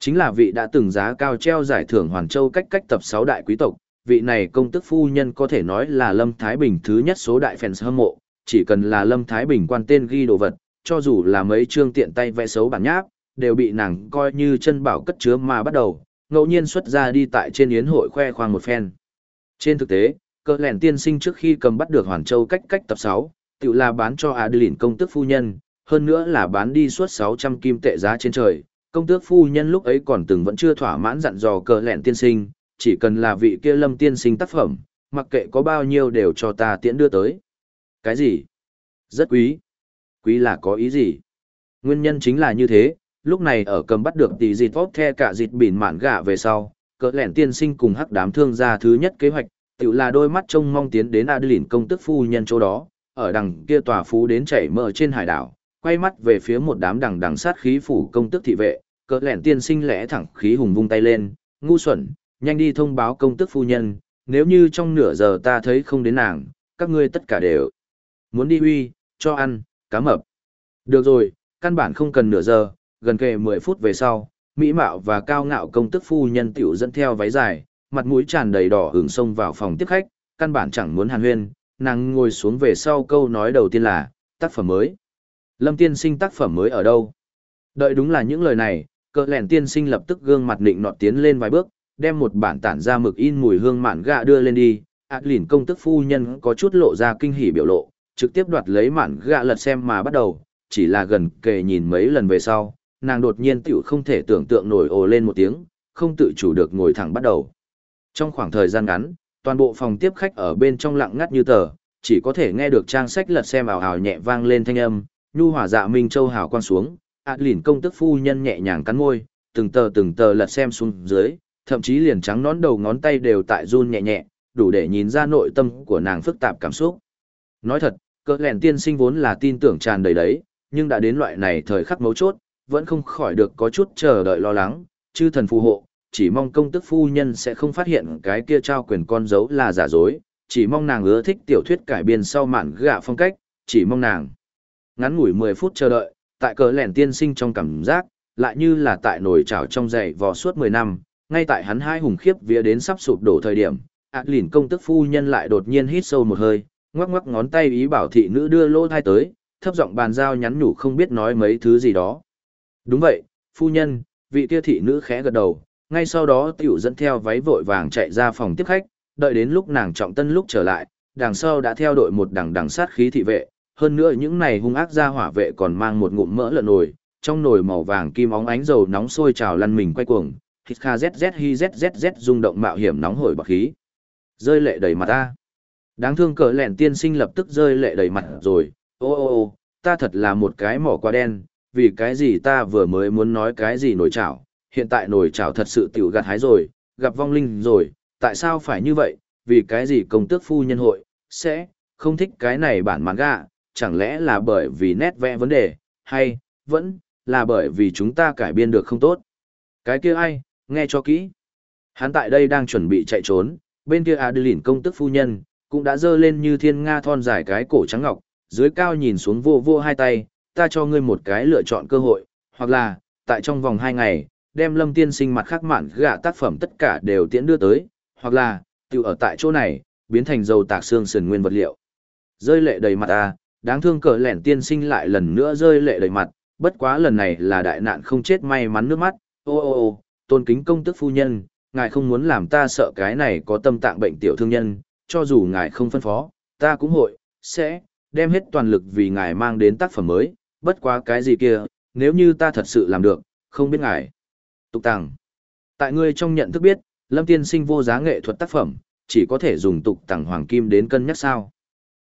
Chính là vị đã từng giá cao treo giải thưởng Hoàn Châu cách cách tập 6 đại quý tộc, vị này công tức phu nhân có thể nói là Lâm Thái Bình thứ nhất số đại fans hâm mộ, chỉ cần là Lâm Thái Bình quan tên ghi đồ vật, cho dù là mấy chương tiện tay vẽ xấu bản nháp, đều bị nàng coi như chân bảo cất chứa mà bắt đầu, ngẫu nhiên xuất ra đi tại trên yến hội khoe khoang một phen. Trên thực tế, cơ lẻn tiên sinh trước khi cầm bắt được Hoàn Châu cách cách tập 6, tự là bán cho Adeline công tước phu nhân, hơn nữa là bán đi suốt 600 kim tệ giá trên trời. Công tước phu nhân lúc ấy còn từng vẫn chưa thỏa mãn dặn dò cờ lẹn tiên sinh, chỉ cần là vị kia lâm tiên sinh tác phẩm, mặc kệ có bao nhiêu đều cho ta tiễn đưa tới. Cái gì? Rất quý. Quý là có ý gì? Nguyên nhân chính là như thế, lúc này ở cầm bắt được tỷ dịt tốt the cả dịt bỉn mạn gạ về sau, cỡ lẹn tiên sinh cùng hắc đám thương gia thứ nhất kế hoạch, tự là đôi mắt trông mong tiến đến Adeline công tức phu nhân chỗ đó, ở đằng kia tòa phú đến chảy mỡ trên hải đảo, quay mắt về phía một đám đằng đằng sát khí phủ công tức thị vệ, cỡ lẻn tiên sinh lẽ thẳng khí hùng vung tay lên, ngu xuẩn, nhanh đi thông báo công tức phu nhân, nếu như trong nửa giờ ta thấy không đến nàng, các ngươi tất cả đều muốn đi huy, cho ăn, cá mập. Được rồi, căn bản không cần nửa giờ, gần kề 10 phút về sau, mỹ mạo và cao ngạo công tức phu nhân tiểu dẫn theo váy dài, mặt mũi tràn đầy đỏ hưởng sông vào phòng tiếp khách, căn bản chẳng muốn hàn huyên, nàng ngồi xuống về sau câu nói đầu tiên là, tác phẩm mới. Lâm tiên sinh tác phẩm mới ở đâu? Đợi đúng là những lời này, cỡ lẻn tiên sinh lập tức gương mặt định nọt tiến lên vài bước, đem một bản tản ra mực in mùi hương mạn gạ đưa lên đi. Ác lìn công tức phu nhân có chút lộ ra kinh hỉ biểu lộ, trực tiếp đoạt lấy mạn gạ lật xem mà bắt đầu, chỉ là gần kề nhìn mấy lần về sau, nàng đột nhiên tiểu không thể tưởng tượng nổi ồ lên một tiếng, không tự chủ được ngồi thẳng bắt đầu. Trong khoảng thời gian ngắn, toàn bộ phòng tiếp khách ở bên trong lặng ngắt như tờ, chỉ có thể nghe được trang sách lật xem ảo ảo nhẹ vang lên thanh âm, nhu hỏa dạ minh châu hào quang xuống, ạt lìn công tức phu nhân nhẹ nhàng cắn môi, từng tờ từng tờ lật xem xuống dưới, thậm chí liền trắng nón đầu ngón tay đều tại run nhẹ nhẹ, đủ để nhìn ra nội tâm của nàng phức tạp cảm xúc. Nói thật, cỡ lẻn tiên sinh vốn là tin tưởng tràn đầy đấy, nhưng đã đến loại này thời khắc mấu chốt, vẫn không khỏi được có chút chờ đợi lo lắng, chư thần phù hộ, chỉ mong công tức phu nhân sẽ không phát hiện cái kia trao quyền con dấu là giả dối, chỉ mong nàng ưa thích tiểu thuyết cải biên sau mạn gạ phong cách, chỉ mong nàng. Ngắn ngủi 10 phút chờ đợi, tại cờ lẻn tiên sinh trong cảm giác, lại như là tại nồi chảo trong dày vò suốt 10 năm, ngay tại hắn hai hùng khiếp vía đến sắp sụp đổ thời điểm, ạt lìn công tức phu nhân lại đột nhiên hít sâu một hơi, ngoắc ngoắc ngón tay ý bảo thị nữ đưa lô thai tới, thấp giọng bàn giao nhắn nhủ không biết nói mấy thứ gì đó. Đúng vậy, phu nhân, vị kia thị nữ khẽ gật đầu, ngay sau đó tiểu dẫn theo váy vội vàng chạy ra phòng tiếp khách, đợi đến lúc nàng trọng tân lúc trở lại, đằng sau đã theo đội một đằng đằng sát khí thị vệ, hơn nữa những này hung ác ra hỏa vệ còn mang một ngụm mỡ lợn nồi, trong nồi màu vàng kim óng ánh dầu nóng sôi trào lăn mình quay cuồng, hít kha zzz hi zzz rung động mạo hiểm nóng hổi bạc khí. Rơi lệ đầy mặt ta. Đáng thương cỡ lẹn tiên sinh lập tức rơi lệ đầy mặt rồi, ô ô ô, ta thật là một cái mỏ quá đen, vì cái gì ta vừa mới muốn nói cái gì nổi trảo, hiện tại nổi chảo thật sự tiểu gạt hái rồi, gặp vong linh rồi, tại sao phải như vậy, vì cái gì công tước phu nhân hội, sẽ, không thích cái này bản manga, gạ, chẳng lẽ là bởi vì nét vẽ vấn đề, hay, vẫn, là bởi vì chúng ta cải biên được không tốt. Cái kia ai, nghe cho kỹ. Hắn tại đây đang chuẩn bị chạy trốn, bên kia Adeline công tức phu nhân, cũng đã dơ lên như thiên nga thon dài cái cổ trắng ngọc, dưới cao nhìn xuống vô vô hai tay, ta cho ngươi một cái lựa chọn cơ hội, hoặc là, tại trong vòng hai ngày, đem lâm tiên sinh mặt khác mạn gạ tác phẩm tất cả đều tiễn đưa tới, hoặc là, tự ở tại chỗ này, biến thành dầu tạc xương sườn nguyên vật liệu. Rơi lệ đầy mặt à, đáng thương cờ lẻn tiên sinh lại lần nữa rơi lệ đầy mặt, bất quá lần này là đại nạn không chết may mắn nước mắt, ô ô ô, tôn kính công tức phu nhân, ngài không muốn làm ta sợ cái này có tâm tạng bệnh tiểu thương nhân, cho dù ngài không phân phó, ta cũng hội, sẽ, đem hết toàn lực vì ngài mang đến tác phẩm mới, bất quá cái gì kia, nếu như ta thật sự làm được, không biết ngài. Tục tàng. Tại ngươi trong nhận thức biết, Lâm Tiên sinh vô giá nghệ thuật tác phẩm, chỉ có thể dùng tục tàng hoàng kim đến cân nhắc sao.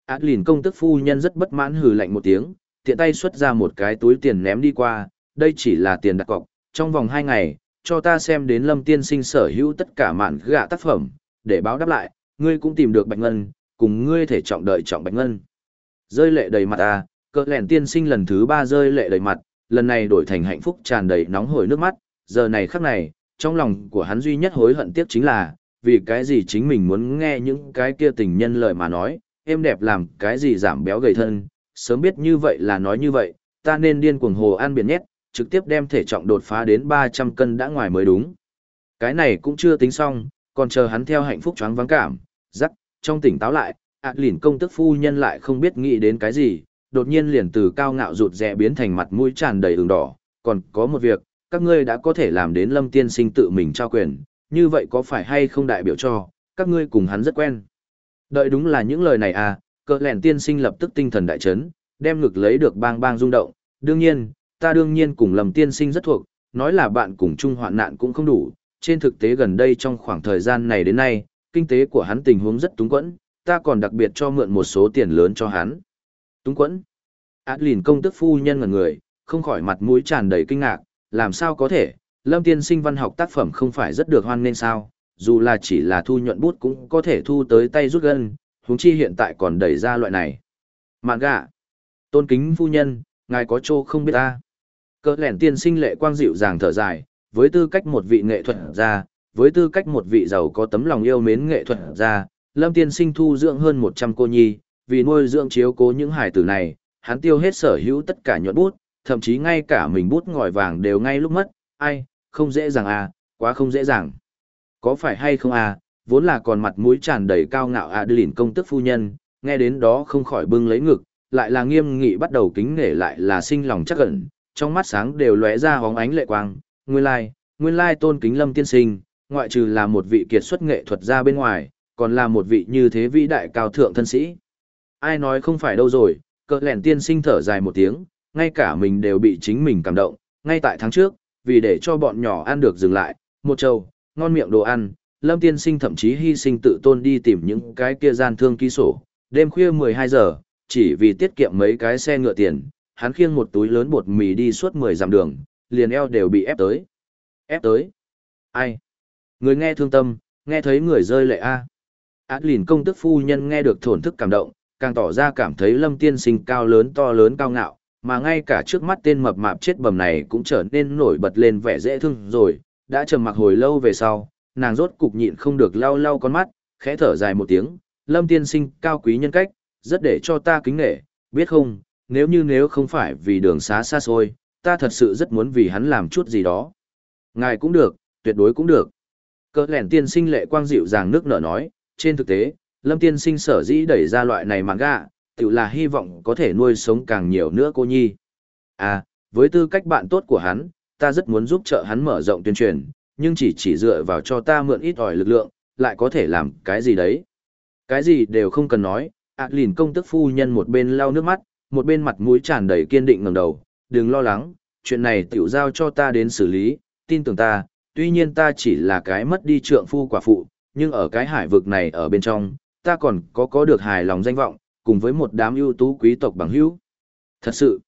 Át lìn công tức phu nhân rất bất mãn hừ lạnh một tiếng, tiện tay xuất ra một cái túi tiền ném đi qua, đây chỉ là tiền đặt cọc, trong vòng hai ngày, cho ta xem đến Lâm Tiên sinh sở hữu tất cả mạn gạ tác phẩm, để báo đáp lại, ngươi cũng tìm được Bạch Ngân, cùng ngươi thể trọng đợi trọng Bạch Ngân. Rơi lệ đầy mặt à, cỡ lẻn tiên sinh lần thứ ba rơi lệ đầy mặt, lần này đổi thành hạnh phúc tràn đầy nóng hổi nước mắt, giờ này khắc này, trong lòng của hắn duy nhất hối hận tiếc chính là, vì cái gì chính mình muốn nghe những cái kia tình nhân lời mà nói, em đẹp làm cái gì giảm béo gầy thân, sớm biết như vậy là nói như vậy, ta nên điên cuồng hồ ăn biển nhét, trực tiếp đem thể trọng đột phá đến 300 cân đã ngoài mới đúng. Cái này cũng chưa tính xong, còn chờ hắn theo hạnh phúc choáng vắng cảm, rắc, trong tỉnh táo lại, ạt lỉn công tức phu nhân lại không biết nghĩ đến cái gì, đột nhiên liền từ cao ngạo rụt rè biến thành mặt mũi tràn đầy ửng đỏ, còn có một việc, các ngươi đã có thể làm đến lâm tiên sinh tự mình trao quyền, như vậy có phải hay không đại biểu cho, các ngươi cùng hắn rất quen. Đợi đúng là những lời này à, cỡ lẻn tiên sinh lập tức tinh thần đại chấn, đem ngực lấy được bang bang rung động, đương nhiên, ta đương nhiên cùng lâm tiên sinh rất thuộc, nói là bạn cùng chung hoạn nạn cũng không đủ, trên thực tế gần đây trong khoảng thời gian này đến nay, kinh tế của hắn tình huống rất túng quẫn, ta còn đặc biệt cho mượn một số tiền lớn cho hắn. Túng quẫn. Át lìn công tức phu nhân ngần người, không khỏi mặt mũi tràn đầy kinh ngạc, làm sao có thể, lâm tiên sinh văn học tác phẩm không phải rất được hoan nên sao, dù là chỉ là thu nhuận bút cũng có thể thu tới tay rút gân, huống chi hiện tại còn đẩy ra loại này. Mạn gạ. Tôn kính phu nhân, ngài có chỗ không biết ta. Cỡ lẻn tiên sinh lệ quang dịu dàng thở dài, với tư cách một vị nghệ thuật gia, với tư cách một vị giàu có tấm lòng yêu mến nghệ thuật gia, Lâm tiên sinh thu dưỡng hơn 100 cô nhi, vì nuôi dưỡng chiếu cố những hài tử này, hắn tiêu hết sở hữu tất cả nhuận bút, thậm chí ngay cả mình bút ngòi vàng đều ngay lúc mất, ai, không dễ dàng à, quá không dễ dàng. Có phải hay không à, vốn là còn mặt mũi tràn đầy cao ngạo à, Adeline công tức phu nhân, nghe đến đó không khỏi bưng lấy ngực, lại là nghiêm nghị bắt đầu kính nể lại là sinh lòng chắc ẩn, trong mắt sáng đều lóe ra hóng ánh lệ quang, nguyên lai, nguyên lai tôn kính lâm tiên sinh, ngoại trừ là một vị kiệt xuất nghệ thuật ra bên ngoài, còn là một vị như thế vĩ đại cao thượng thân sĩ. Ai nói không phải đâu rồi, cỡ lẻn tiên sinh thở dài một tiếng, ngay cả mình đều bị chính mình cảm động, ngay tại tháng trước, vì để cho bọn nhỏ ăn được dừng lại, một trầu, ngon miệng đồ ăn, lâm tiên sinh thậm chí hy sinh tự tôn đi tìm những cái kia gian thương ký sổ, đêm khuya 12 giờ, chỉ vì tiết kiệm mấy cái xe ngựa tiền, hắn khiêng một túi lớn bột mì đi suốt 10 dặm đường, liền eo đều bị ép tới. Ép tới? Ai? Người nghe thương tâm, nghe thấy người rơi lệ a. Át lìn công tức phu nhân nghe được thổn thức cảm động, càng tỏ ra cảm thấy lâm tiên sinh cao lớn to lớn cao ngạo, mà ngay cả trước mắt tên mập mạp chết bầm này cũng trở nên nổi bật lên vẻ dễ thương rồi, đã trầm mặc hồi lâu về sau, nàng rốt cục nhịn không được lau lau con mắt, khẽ thở dài một tiếng, lâm tiên sinh cao quý nhân cách, rất để cho ta kính nghệ, biết không, nếu như nếu không phải vì đường xá xa xôi, ta thật sự rất muốn vì hắn làm chút gì đó. Ngài cũng được, tuyệt đối cũng được. Cơ lẻn tiên sinh lệ quang dịu dàng nước nở nói, trên thực tế, Lâm tiên sinh sở dĩ đẩy ra loại này manga, gạ, tự là hy vọng có thể nuôi sống càng nhiều nữa cô nhi. À, với tư cách bạn tốt của hắn, ta rất muốn giúp trợ hắn mở rộng tuyên truyền, nhưng chỉ chỉ dựa vào cho ta mượn ít ỏi lực lượng, lại có thể làm cái gì đấy. Cái gì đều không cần nói, ạ lìn công tức phu nhân một bên lau nước mắt, một bên mặt mũi tràn đầy kiên định ngẩng đầu, đừng lo lắng, chuyện này tiểu giao cho ta đến xử lý, tin tưởng ta, tuy nhiên ta chỉ là cái mất đi trượng phu quả phụ, nhưng ở cái hải vực này ở bên trong, ta còn có có được hài lòng danh vọng, cùng với một đám ưu tú quý tộc bằng hữu. Thật sự,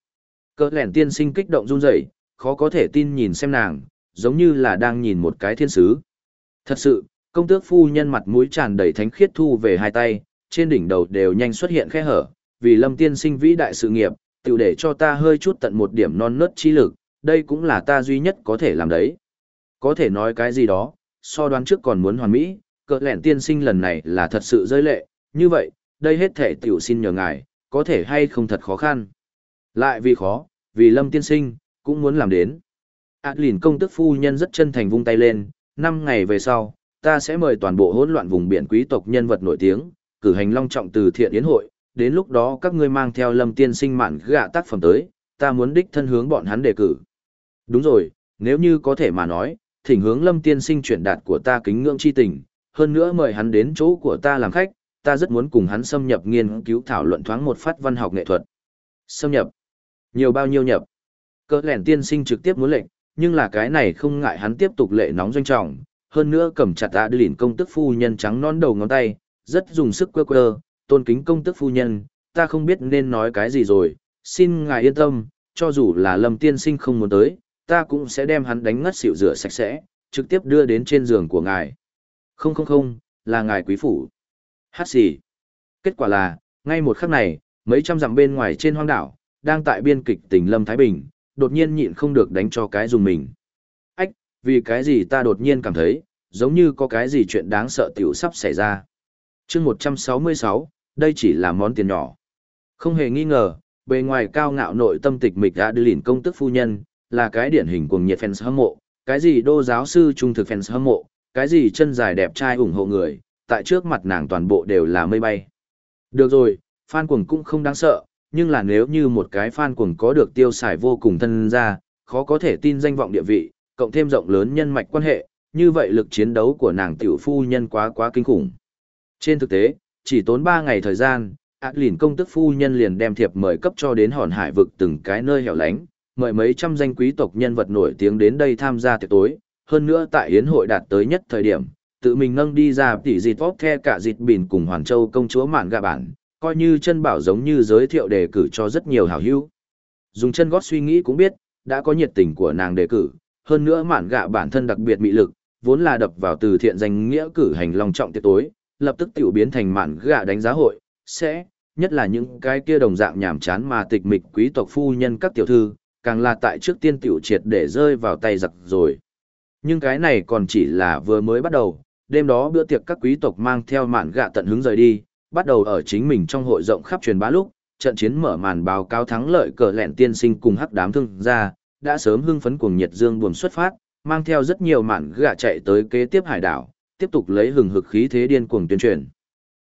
cỡ lẻn tiên sinh kích động run rẩy, khó có thể tin nhìn xem nàng, giống như là đang nhìn một cái thiên sứ. Thật sự, công tước phu nhân mặt mũi tràn đầy thánh khiết thu về hai tay, trên đỉnh đầu đều nhanh xuất hiện khe hở, vì lâm tiên sinh vĩ đại sự nghiệp, tiểu để cho ta hơi chút tận một điểm non nớt chi lực, đây cũng là ta duy nhất có thể làm đấy. Có thể nói cái gì đó, so đoán trước còn muốn hoàn mỹ, cỡ lẹn tiên sinh lần này là thật sự rơi lệ, như vậy, đây hết thể tiểu xin nhờ ngài, có thể hay không thật khó khăn. Lại vì khó, vì lâm tiên sinh, cũng muốn làm đến. Át lìn công tức phu nhân rất chân thành vung tay lên, năm ngày về sau, ta sẽ mời toàn bộ hỗn loạn vùng biển quý tộc nhân vật nổi tiếng, cử hành long trọng từ thiện yến hội, đến lúc đó các ngươi mang theo lâm tiên sinh mạn gạ tác phẩm tới, ta muốn đích thân hướng bọn hắn đề cử. Đúng rồi, nếu như có thể mà nói, thỉnh hướng lâm tiên sinh chuyển đạt của ta kính ngưỡng chi tình, hơn nữa mời hắn đến chỗ của ta làm khách, ta rất muốn cùng hắn xâm nhập nghiên cứu thảo luận thoáng một phát văn học nghệ thuật. Xâm nhập? Nhiều bao nhiêu nhập? Cỡ lẻn tiên sinh trực tiếp muốn lệnh, nhưng là cái này không ngại hắn tiếp tục lệ nóng doanh trọng, hơn nữa cầm chặt ạ lỉn công tức phu nhân trắng non đầu ngón tay, rất dùng sức quơ quơ, tôn kính công tức phu nhân, ta không biết nên nói cái gì rồi, xin ngài yên tâm, cho dù là lâm tiên sinh không muốn tới, ta cũng sẽ đem hắn đánh ngất xỉu rửa sạch sẽ, trực tiếp đưa đến trên giường của ngài. Không không không, là ngài quý phủ. Hát xì. Kết quả là, ngay một khắc này, mấy trăm dặm bên ngoài trên hoang đảo, đang tại biên kịch tỉnh Lâm Thái Bình, đột nhiên nhịn không được đánh cho cái dùng mình. Ách, vì cái gì ta đột nhiên cảm thấy, giống như có cái gì chuyện đáng sợ tiểu sắp xảy ra. chương 166, đây chỉ là món tiền nhỏ. Không hề nghi ngờ, bề ngoài cao ngạo nội tâm tịch mịch đã đưa lìn công tức phu nhân, là cái điển hình cuồng nhiệt fans hâm mộ, cái gì đô giáo sư trung thực fans hâm mộ, cái gì chân dài đẹp trai ủng hộ người, tại trước mặt nàng toàn bộ đều là mây bay. Được rồi, phan cuồng cũng không đáng sợ, nhưng là nếu như một cái phan cuồng có được tiêu xài vô cùng thân ra, khó có thể tin danh vọng địa vị, cộng thêm rộng lớn nhân mạch quan hệ, như vậy lực chiến đấu của nàng tiểu phu nhân quá quá kinh khủng. Trên thực tế, chỉ tốn 3 ngày thời gian, ác lìn công tức phu nhân liền đem thiệp mời cấp cho đến hòn hải vực từng cái nơi hẻo lánh, mời mấy trăm danh quý tộc nhân vật nổi tiếng đến đây tham gia tiệc tối, hơn nữa tại yến hội đạt tới nhất thời điểm, tự mình nâng đi ra tỉ dịt vóc the cả dịt bỉn cùng Hoàn Châu công chúa mạn gạ bản, coi như chân bảo giống như giới thiệu đề cử cho rất nhiều hảo hữu. Dùng chân gót suy nghĩ cũng biết, đã có nhiệt tình của nàng đề cử, hơn nữa mạn gạ bản thân đặc biệt mị lực, vốn là đập vào từ thiện danh nghĩa cử hành long trọng tiệc tối, lập tức tiểu biến thành mạn gạ đánh giá hội, sẽ, nhất là những cái kia đồng dạng nhảm chán mà tịch mịch quý tộc phu nhân các tiểu thư, càng là tại trước tiên tiểu triệt để rơi vào tay giặc rồi. Nhưng cái này còn chỉ là vừa mới bắt đầu, đêm đó bữa tiệc các quý tộc mang theo mạn gạ tận hứng rời đi, bắt đầu ở chính mình trong hội rộng khắp truyền bá lúc, trận chiến mở màn báo cáo thắng lợi cờ lẹn tiên sinh cùng hắc đám thương gia, đã sớm hưng phấn cuồng nhiệt dương buồn xuất phát, mang theo rất nhiều mạn gạ chạy tới kế tiếp hải đảo, tiếp tục lấy hừng hực khí thế điên cuồng tuyên truyền.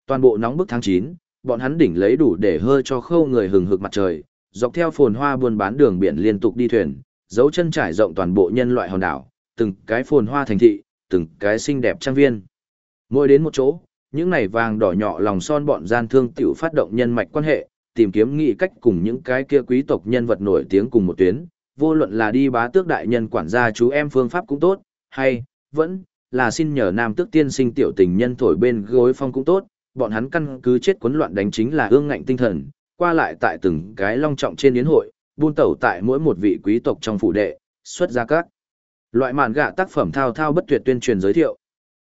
Toàn bộ nóng bức tháng chín bọn hắn đỉnh lấy đủ để hơi cho khâu người hừng hực mặt trời, dọc theo phồn hoa buôn bán đường biển liên tục đi thuyền, dấu chân trải rộng toàn bộ nhân loại hòn đảo, từng cái phồn hoa thành thị, từng cái xinh đẹp trang viên. Mỗi đến một chỗ, những này vàng đỏ nhỏ lòng son bọn gian thương tiểu phát động nhân mạch quan hệ, tìm kiếm nghị cách cùng những cái kia quý tộc nhân vật nổi tiếng cùng một tuyến, vô luận là đi bá tước đại nhân quản gia chú em phương pháp cũng tốt, hay, vẫn, là xin nhờ nam tước tiên sinh tiểu tình nhân thổi bên gối phong cũng tốt, bọn hắn căn cứ chết quấn loạn đánh chính là ương ngạnh tinh thần, qua lại tại từng cái long trọng trên yến hội, buôn tẩu tại mỗi một vị quý tộc trong phủ đệ, xuất ra các loại màn gạ tác phẩm thao thao bất tuyệt tuyên truyền giới thiệu.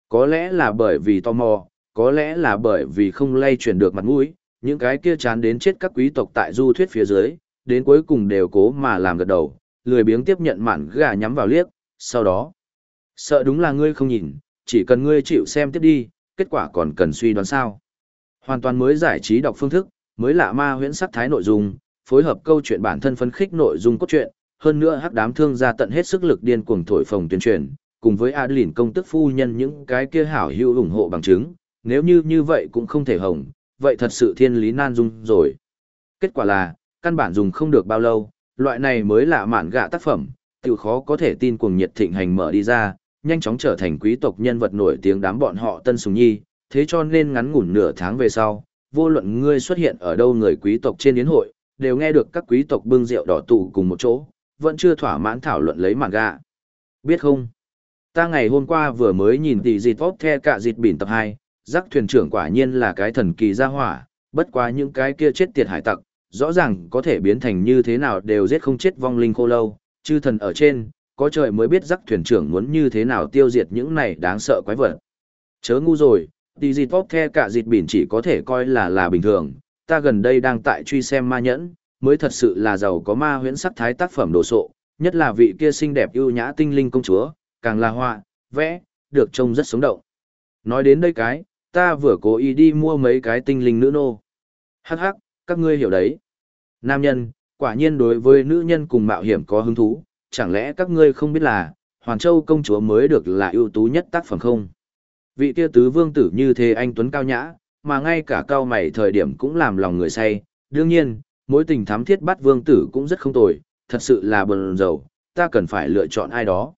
Có lẽ là bởi vì tò mò, có lẽ là bởi vì không lay chuyển được mặt mũi, những cái kia chán đến chết các quý tộc tại du thuyết phía dưới, đến cuối cùng đều cố mà làm gật đầu, lười biếng tiếp nhận mạn gà nhắm vào liếc, sau đó. Sợ đúng là ngươi không nhìn, chỉ cần ngươi chịu xem tiếp đi, kết quả còn cần suy đoán sao. Hoàn toàn mới giải trí đọc phương thức, mới lạ ma huyễn sắc thái nội dung, phối hợp câu chuyện bản thân phấn khích nội dung cốt truyện, hơn nữa hắc đám thương gia tận hết sức lực điên cuồng thổi phồng tuyên truyền, cùng với Adeline công tức phu nhân những cái kia hảo hữu ủng hộ bằng chứng, nếu như như vậy cũng không thể hồng, vậy thật sự thiên lý nan dung rồi. Kết quả là, căn bản dùng không được bao lâu, loại này mới lạ mạn gạ tác phẩm, tự khó có thể tin cuồng nhiệt thịnh hành mở đi ra, nhanh chóng trở thành quý tộc nhân vật nổi tiếng đám bọn họ tân sùng nhi, thế cho nên ngắn ngủn nửa tháng về sau, vô luận ngươi xuất hiện ở đâu người quý tộc trên yến hội, đều nghe được các quý tộc bưng rượu đỏ tụ cùng một chỗ, vẫn chưa thỏa mãn thảo luận lấy mạn gạ. Biết không? Ta ngày hôm qua vừa mới nhìn tỷ dịt vót the cả dịt bỉn tập 2, giác thuyền trưởng quả nhiên là cái thần kỳ gia hỏa, bất quá những cái kia chết tiệt hải tặc, rõ ràng có thể biến thành như thế nào đều giết không chết vong linh khô lâu, chư thần ở trên, có trời mới biết giác thuyền trưởng muốn như thế nào tiêu diệt những này đáng sợ quái vật. Chớ ngu rồi, tỷ dịt vót the cả dịt bỉn chỉ có thể coi là là bình thường, ta gần đây đang tại truy xem ma nhẫn, mới thật sự là giàu có ma huyễn sắc thái tác phẩm đồ sộ, nhất là vị kia xinh đẹp ưu nhã tinh linh công chúa, càng là họa, vẽ, được trông rất sống động. Nói đến đây cái, ta vừa cố ý đi mua mấy cái tinh linh nữ nô. Hắc hắc, các ngươi hiểu đấy. Nam nhân, quả nhiên đối với nữ nhân cùng mạo hiểm có hứng thú, chẳng lẽ các ngươi không biết là, Hoàn Châu công chúa mới được là ưu tú nhất tác phẩm không? Vị kia tứ vương tử như thế anh Tuấn cao nhã, mà ngay cả cao mày thời điểm cũng làm lòng người say. Đương nhiên, mối tình thám thiết bắt vương tử cũng rất không tồi, thật sự là bần dầu, ta cần phải lựa chọn ai đó.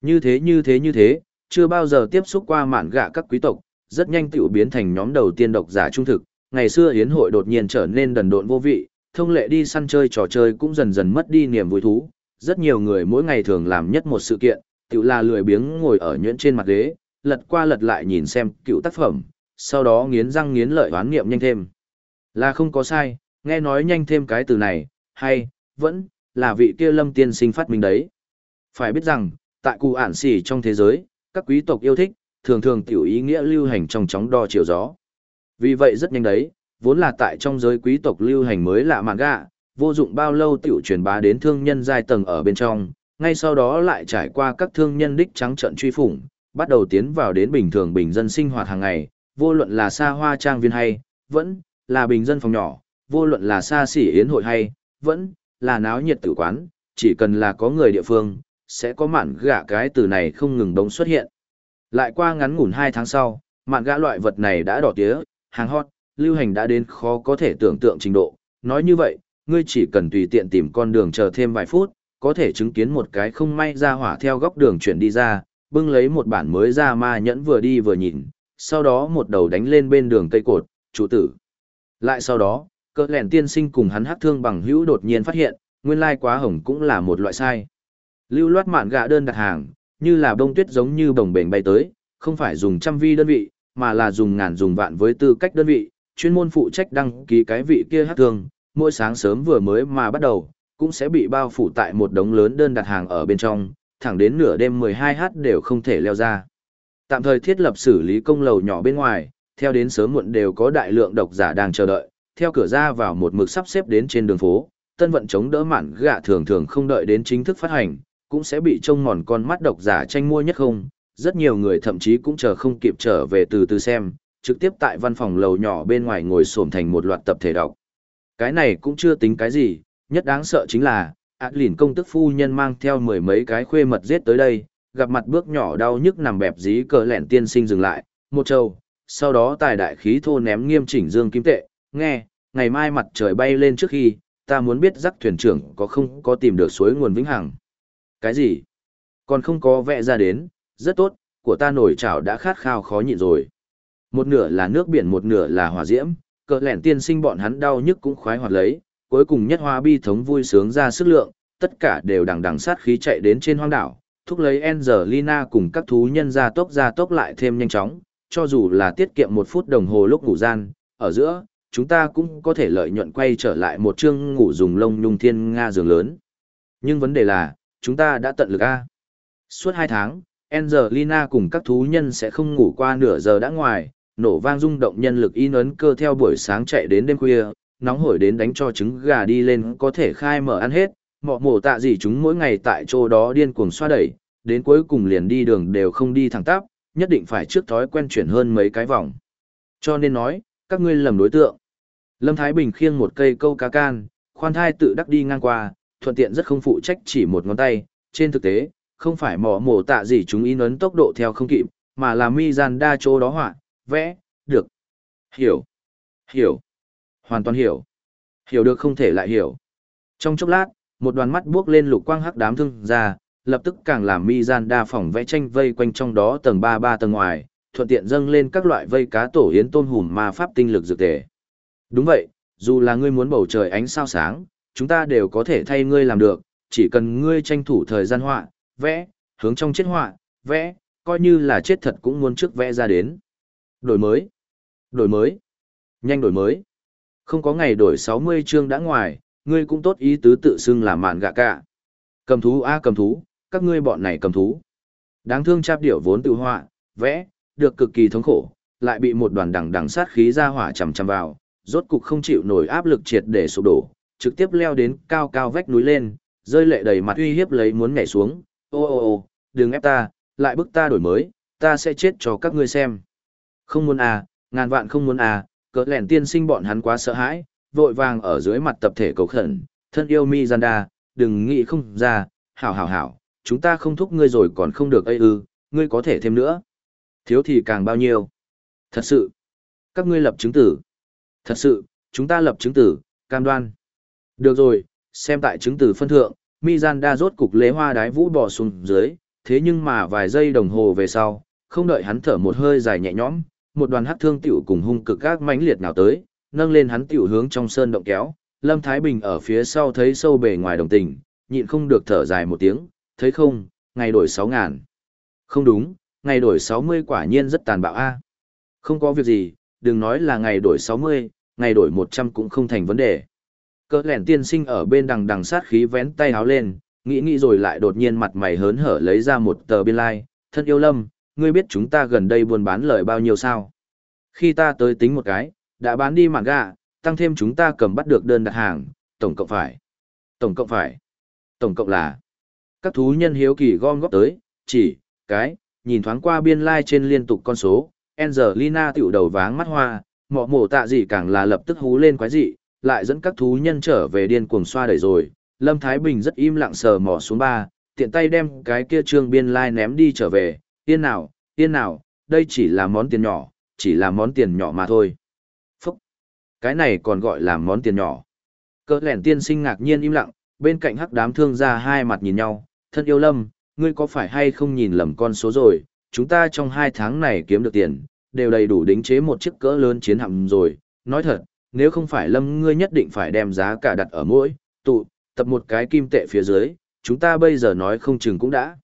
Như thế như thế như thế, chưa bao giờ tiếp xúc qua mạn gạ các quý tộc, rất nhanh tiểu biến thành nhóm đầu tiên độc giả trung thực. Ngày xưa yến hội đột nhiên trở nên đần độn vô vị, thông lệ đi săn chơi trò chơi cũng dần dần mất đi niềm vui thú. Rất nhiều người mỗi ngày thường làm nhất một sự kiện, tiểu là lười biếng ngồi ở nhuyễn trên mặt ghế, lật qua lật lại nhìn xem cựu tác phẩm, sau đó nghiến răng nghiến lợi oán niệm nhanh thêm. Là không có sai, nghe nói nhanh thêm cái từ này, hay, vẫn, là vị kia lâm tiên sinh phát minh đấy. Phải biết rằng, tại cụ ản xỉ trong thế giới, các quý tộc yêu thích, thường thường tiểu ý nghĩa lưu hành trong chóng đo chiều gió. Vì vậy rất nhanh đấy, vốn là tại trong giới quý tộc lưu hành mới lạ mạn gạ, vô dụng bao lâu tiểu truyền bá đến thương nhân giai tầng ở bên trong, ngay sau đó lại trải qua các thương nhân đích trắng trận truy phủng, bắt đầu tiến vào đến bình thường bình dân sinh hoạt hàng ngày, vô luận là xa hoa trang viên hay, vẫn là bình dân phòng nhỏ, vô luận là xa xỉ yến hội hay, vẫn là náo nhiệt tử quán, chỉ cần là có người địa phương, sẽ có mạn gạ cái từ này không ngừng đống xuất hiện. Lại qua ngắn ngủn 2 tháng sau, mạn gạ loại vật này đã đỏ tía, hàng hot, lưu hành đã đến khó có thể tưởng tượng trình độ. Nói như vậy, ngươi chỉ cần tùy tiện tìm con đường chờ thêm vài phút, có thể chứng kiến một cái không may ra hỏa theo góc đường chuyển đi ra, bưng lấy một bản mới ra ma nhẫn vừa đi vừa nhìn, sau đó một đầu đánh lên bên đường cây cột, chủ tử. Lại sau đó, cỡ lẻn tiên sinh cùng hắn hát thương bằng hữu đột nhiên phát hiện, nguyên lai quá hồng cũng là một loại sai. Lưu loát mạn gạ đơn đặt hàng, như là bông tuyết giống như bồng bềnh bay tới, không phải dùng trăm vi đơn vị, mà là dùng ngàn dùng vạn với tư cách đơn vị, chuyên môn phụ trách đăng ký cái vị kia hát thương, mỗi sáng sớm vừa mới mà bắt đầu, cũng sẽ bị bao phủ tại một đống lớn đơn đặt hàng ở bên trong, thẳng đến nửa đêm 12h đều không thể leo ra. Tạm thời thiết lập xử lý công lầu nhỏ bên ngoài, theo đến sớm muộn đều có đại lượng độc giả đang chờ đợi, theo cửa ra vào một mực sắp xếp đến trên đường phố, tân vận chống đỡ mạn gạ thường thường không đợi đến chính thức phát hành, cũng sẽ bị trông mòn con mắt độc giả tranh mua nhất không. Rất nhiều người thậm chí cũng chờ không kịp trở về từ từ xem, trực tiếp tại văn phòng lầu nhỏ bên ngoài ngồi xổm thành một loạt tập thể đọc. Cái này cũng chưa tính cái gì, nhất đáng sợ chính là, ác lìn công tức phu nhân mang theo mười mấy cái khuê mật giết tới đây, gặp mặt bước nhỏ đau nhức nằm bẹp dí cờ lẹn tiên sinh dừng lại, một trâu, sau đó tài đại khí thô ném nghiêm chỉnh dương kim tệ, nghe, ngày mai mặt trời bay lên trước khi, ta muốn biết rắc thuyền trưởng có không có tìm được suối nguồn vĩnh hằng. Cái gì? Còn không có vẽ ra đến, rất tốt, của ta nổi chảo đã khát khao khó nhịn rồi. Một nửa là nước biển một nửa là hỏa diễm, cờ lẹn tiên sinh bọn hắn đau nhức cũng khoái hoạt lấy, cuối cùng nhất hoa bi thống vui sướng ra sức lượng, tất cả đều đằng đằng sát khí chạy đến trên hoang đảo, thúc lấy Angelina cùng các thú nhân ra tốc ra tốc lại thêm nhanh chóng, cho dù là tiết kiệm một phút đồng hồ lúc ngủ gian, ở giữa, chúng ta cũng có thể lợi nhuận quay trở lại một chương ngủ dùng lông nhung thiên Nga giường lớn. Nhưng vấn đề là, chúng ta đã tận lực A. Suốt hai tháng, Angelina cùng các thú nhân sẽ không ngủ qua nửa giờ đã ngoài, nổ vang rung động nhân lực in ấn cơ theo buổi sáng chạy đến đêm khuya, nóng hổi đến đánh cho trứng gà đi lên có thể khai mở ăn hết, mọ mổ tạ gì chúng mỗi ngày tại chỗ đó điên cuồng xoa đẩy, đến cuối cùng liền đi đường đều không đi thẳng tắp, nhất định phải trước thói quen chuyển hơn mấy cái vòng. Cho nên nói, các ngươi lầm đối tượng. Lâm Thái Bình khiêng một cây câu cá can, khoan thai tự đắc đi ngang qua, thuận tiện rất không phụ trách chỉ một ngón tay, trên thực tế, không phải mỏ mổ tạ gì chúng ý nấn tốc độ theo không kịp, mà là mi gian đa chỗ đó họa, vẽ, được. Hiểu. Hiểu. Hoàn toàn hiểu. Hiểu được không thể lại hiểu. Trong chốc lát, một đoàn mắt buốc lên lục quang hắc đám thương ra, lập tức càng làm mi gian đa phòng vẽ tranh vây quanh trong đó tầng ba ba tầng ngoài, thuận tiện dâng lên các loại vây cá tổ yến tôm hùm ma pháp tinh lực dược tề. Đúng vậy, dù là ngươi muốn bầu trời ánh sao sáng, chúng ta đều có thể thay ngươi làm được, chỉ cần ngươi tranh thủ thời gian họa, vẽ, hướng trong chết họa, vẽ, coi như là chết thật cũng muốn trước vẽ ra đến. Đổi mới, đổi mới, nhanh đổi mới. Không có ngày đổi 60 chương đã ngoài, ngươi cũng tốt ý tứ tự xưng là mạn gạ cả. Cầm thú a cầm thú, các ngươi bọn này cầm thú. Đáng thương chạp điểu vốn tự họa, vẽ, được cực kỳ thống khổ, lại bị một đoàn đằng đằng sát khí ra hỏa chầm chầm vào, rốt cục không chịu nổi áp lực triệt để sụp đổ, trực tiếp leo đến cao cao vách núi lên, rơi lệ đầy mặt uy hiếp lấy muốn nhảy xuống. Ô ô ô, đừng ép ta, lại bức ta đổi mới, ta sẽ chết cho các ngươi xem. Không muốn à, ngàn vạn không muốn à, cỡ lẻn tiên sinh bọn hắn quá sợ hãi, vội vàng ở dưới mặt tập thể cầu khẩn, thân yêu mi Mizanda, đừng nghĩ không ra, hảo hảo hảo, chúng ta không thúc ngươi rồi còn không được ây ư, ngươi có thể thêm nữa. Thiếu thì càng bao nhiêu. Thật sự, các ngươi lập chứng tử. Thật sự, chúng ta lập chứng tử, cam đoan. Được rồi, xem tại chứng tử phân thượng, Mizanda rốt cục lễ hoa đái vũ bò xuống dưới, thế nhưng mà vài giây đồng hồ về sau, không đợi hắn thở một hơi dài nhẹ nhõm, một đoàn hắc thương tiểu cùng hung cực các mãnh liệt nào tới, nâng lên hắn tiểu hướng trong sơn động kéo. Lâm Thái Bình ở phía sau thấy sâu bề ngoài đồng tình, nhịn không được thở dài một tiếng, thấy không, ngày đổi sáu ngàn. Không đúng, ngày đổi sáu mươi quả nhiên rất tàn bạo a. Không có việc gì, đừng nói là ngày đổi sáu mươi, ngày đổi một trăm cũng không thành vấn đề. Cỡ lẻn tiên sinh ở bên đằng đằng sát khí vén tay háo lên, nghĩ nghĩ rồi lại đột nhiên mặt mày hớn hở lấy ra một tờ biên lai, like. thân yêu lâm, ngươi biết chúng ta gần đây buôn bán lời bao nhiêu sao? Khi ta tới tính một cái, đã bán đi mảng gà, tăng thêm chúng ta cầm bắt được đơn đặt hàng, tổng cộng phải. Tổng cộng phải. Tổng cộng là. Các thú nhân hiếu kỳ gom góp tới, chỉ, cái, nhìn thoáng qua biên lai like trên liên tục con số, Angelina tiểu đầu váng mắt hoa, mọ mổ tạ gì càng là lập tức hú lên quái dị, lại dẫn các thú nhân trở về điên cuồng xoa đẩy rồi. Lâm Thái Bình rất im lặng sờ mỏ xuống ba, tiện tay đem cái kia trương biên lai like ném đi trở về, yên nào, yên nào, đây chỉ là món tiền nhỏ, chỉ là món tiền nhỏ mà thôi. Phúc! Cái này còn gọi là món tiền nhỏ. Cỡ lẻn tiên sinh ngạc nhiên im lặng, bên cạnh hắc đám thương ra hai mặt nhìn nhau, thân yêu lâm, ngươi có phải hay không nhìn lầm con số rồi, chúng ta trong hai tháng này kiếm được tiền, đều đầy đủ đính chế một chiếc cỡ lớn chiến hạm rồi, nói thật, nếu không phải lâm ngươi nhất định phải đem giá cả đặt ở mỗi, tụ, tập một cái kim tệ phía dưới, chúng ta bây giờ nói không chừng cũng đã.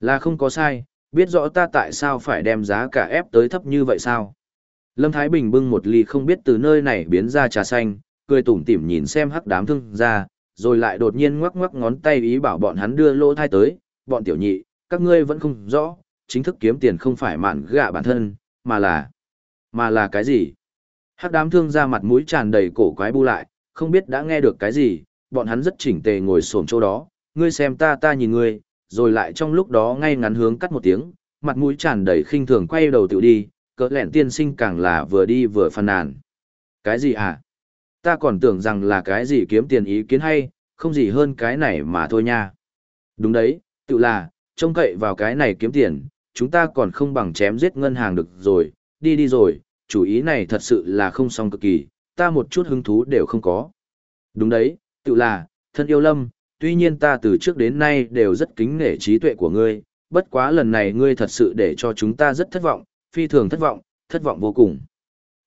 Là không có sai, biết rõ ta tại sao phải đem giá cả ép tới thấp như vậy sao? Lâm Thái Bình bưng một ly không biết từ nơi này biến ra trà xanh, cười tủm tỉm nhìn xem hắc đám thương ra, rồi lại đột nhiên ngoắc ngoắc ngón tay ý bảo bọn hắn đưa lô thai tới, bọn tiểu nhị, các ngươi vẫn không rõ, chính thức kiếm tiền không phải mạn gạ bản thân, mà là... Mà là cái gì? Hắc đám thương ra mặt mũi tràn đầy cổ quái bu lại, không biết đã nghe được cái gì, bọn hắn rất chỉnh tề ngồi xổm chỗ đó, ngươi xem ta ta nhìn ngươi, rồi lại trong lúc đó ngay ngắn hướng cắt một tiếng, mặt mũi tràn đầy khinh thường quay đầu tiểu đi, cỡ lẹn tiên sinh càng là vừa đi vừa phàn nàn. Cái gì à? Ta còn tưởng rằng là cái gì kiếm tiền ý kiến hay, không gì hơn cái này mà thôi nha. Đúng đấy, tự là, trông cậy vào cái này kiếm tiền, chúng ta còn không bằng chém giết ngân hàng được rồi, đi đi rồi, chủ ý này thật sự là không xong cực kỳ, ta một chút hứng thú đều không có. Đúng đấy, tự là, thân yêu lâm, tuy nhiên ta từ trước đến nay đều rất kính nể trí tuệ của ngươi, bất quá lần này ngươi thật sự để cho chúng ta rất thất vọng, phi thường thất vọng, thất vọng vô cùng.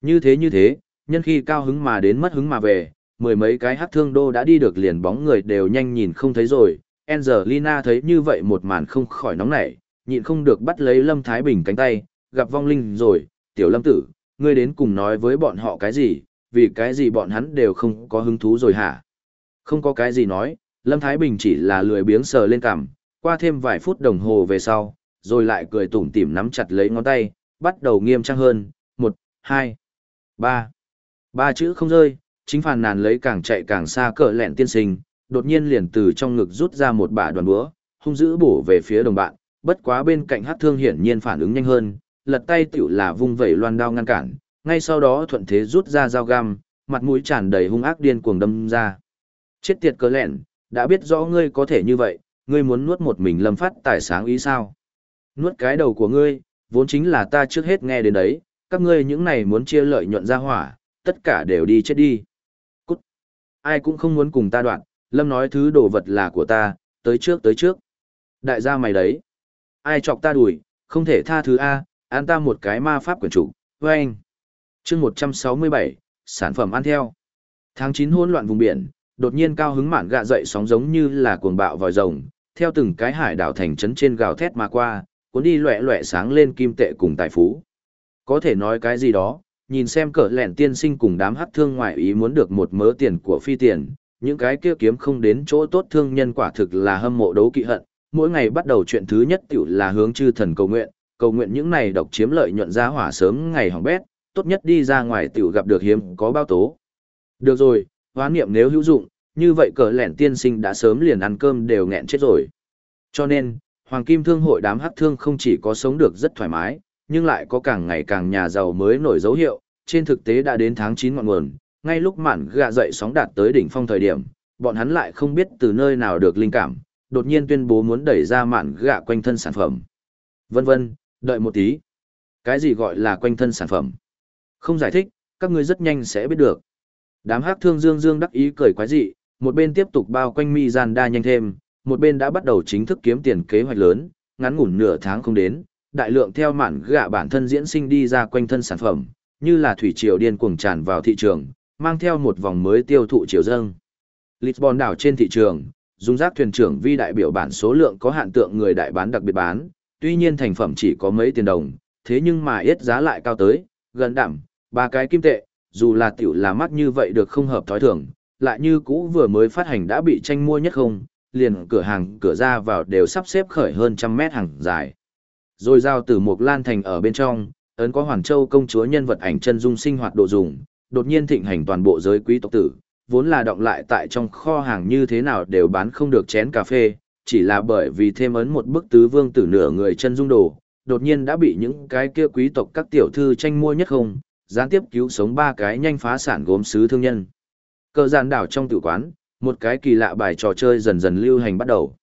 Như thế như thế, nhân khi cao hứng mà đến mất hứng mà về, mười mấy cái hát thương đô đã đi được liền bóng người đều nhanh nhìn không thấy rồi. Angelina thấy như vậy một màn không khỏi nóng nảy, nhịn không được bắt lấy Lâm Thái Bình cánh tay, gặp vong linh rồi, tiểu lâm tử, ngươi đến cùng nói với bọn họ cái gì, vì cái gì bọn hắn đều không có hứng thú rồi hả? Không có cái gì nói, Lâm Thái Bình chỉ là lười biếng sờ lên cằm, qua thêm vài phút đồng hồ về sau, rồi lại cười tủm tỉm nắm chặt lấy ngón tay, bắt đầu nghiêm trang hơn, một, hai, ba. Ba chữ không rơi, chính phàn nàn lấy càng chạy càng xa cỡ lẹn tiên sinh, đột nhiên liền từ trong ngực rút ra một bả đoàn búa, hung dữ bổ về phía đồng bạn, bất quá bên cạnh hát thương hiển nhiên phản ứng nhanh hơn, lật tay tiểu là vung vẩy loan đao ngăn cản, ngay sau đó thuận thế rút ra dao găm, mặt mũi tràn đầy hung ác điên cuồng đâm ra. Chết tiệt cớ lẹn, đã biết rõ ngươi có thể như vậy, ngươi muốn nuốt một mình lâm phát tài sáng ý sao? Nuốt cái đầu của ngươi, vốn chính là ta trước hết nghe đến đấy, các ngươi những này muốn chia lợi nhuận ra hỏa, tất cả đều đi chết đi. Cút! Ai cũng không muốn cùng ta đoạn, lâm nói thứ đồ vật là của ta, tới trước tới trước. Đại gia mày đấy. Ai chọc ta đuổi, không thể tha thứ A, an ta một cái ma pháp quyển chủ, với anh. chương 167, sản phẩm ăn theo. Tháng 9 hỗn loạn vùng biển, đột nhiên cao hứng mạn gạ dậy sóng giống như là cuồng bạo vòi rồng, theo từng cái hải đảo thành trấn trên gào thét mà qua, cuốn đi loẹ loẹ sáng lên kim tệ cùng tài phú. Có thể nói cái gì đó, nhìn xem cỡ lẹn tiên sinh cùng đám hắc thương ngoại ý muốn được một mớ tiền của phi tiền, những cái kia kiếm không đến chỗ tốt thương nhân quả thực là hâm mộ đấu kỵ hận, mỗi ngày bắt đầu chuyện thứ nhất tiểu là hướng chư thần cầu nguyện, cầu nguyện những này độc chiếm lợi nhuận ra hỏa sớm ngày hỏng bét, tốt nhất đi ra ngoài tiểu gặp được hiếm có bao tố. Được rồi, hóa niệm nếu hữu dụng, như vậy cờ lẻn tiên sinh đã sớm liền ăn cơm đều nghẹn chết rồi. Cho nên, Hoàng Kim Thương hội đám hắc thương không chỉ có sống được rất thoải mái, nhưng lại có càng ngày càng nhà giàu mới nổi dấu hiệu, trên thực tế đã đến tháng 9 ngọn nguồn, ngay lúc mạn gạ dậy sóng đạt tới đỉnh phong thời điểm, bọn hắn lại không biết từ nơi nào được linh cảm, đột nhiên tuyên bố muốn đẩy ra mạn gạ quanh thân sản phẩm. Vân vân, đợi một tí. Cái gì gọi là quanh thân sản phẩm? Không giải thích, các ngươi rất nhanh sẽ biết được. Đám hắc thương dương dương đắc ý cười quái dị, một bên tiếp tục bao quanh mi gian đa nhanh thêm, một bên đã bắt đầu chính thức kiếm tiền kế hoạch lớn, ngắn ngủn nửa tháng không đến, đại lượng theo mạn gạ bản thân diễn sinh đi ra quanh thân sản phẩm, như là thủy triều điên cuồng tràn vào thị trường, mang theo một vòng mới tiêu thụ triều dâng. Lisbon đảo trên thị trường, dùng rác thuyền trưởng vi đại biểu bản số lượng có hạn tượng người đại bán đặc biệt bán, tuy nhiên thành phẩm chỉ có mấy tiền đồng, thế nhưng mà ít giá lại cao tới, gần đảm, ba cái kim tệ, dù là tiểu là mắt như vậy được không hợp thói thường, lại như cũ vừa mới phát hành đã bị tranh mua nhất không, liền cửa hàng cửa ra vào đều sắp xếp khởi hơn trăm mét hàng dài. Rồi giao từ một lan thành ở bên trong, ấn có Hoàn Châu công chúa nhân vật ảnh chân dung sinh hoạt độ dùng, đột nhiên thịnh hành toàn bộ giới quý tộc tử, vốn là động lại tại trong kho hàng như thế nào đều bán không được chén cà phê, chỉ là bởi vì thêm ấn một bức tứ vương tử nửa người chân dung đồ, đột nhiên đã bị những cái kia quý tộc các tiểu thư tranh mua nhất không, gián tiếp cứu sống ba cái nhanh phá sản gốm sứ thương nhân. Cờ giàn đảo trong tử quán, một cái kỳ lạ bài trò chơi dần dần lưu hành bắt đầu.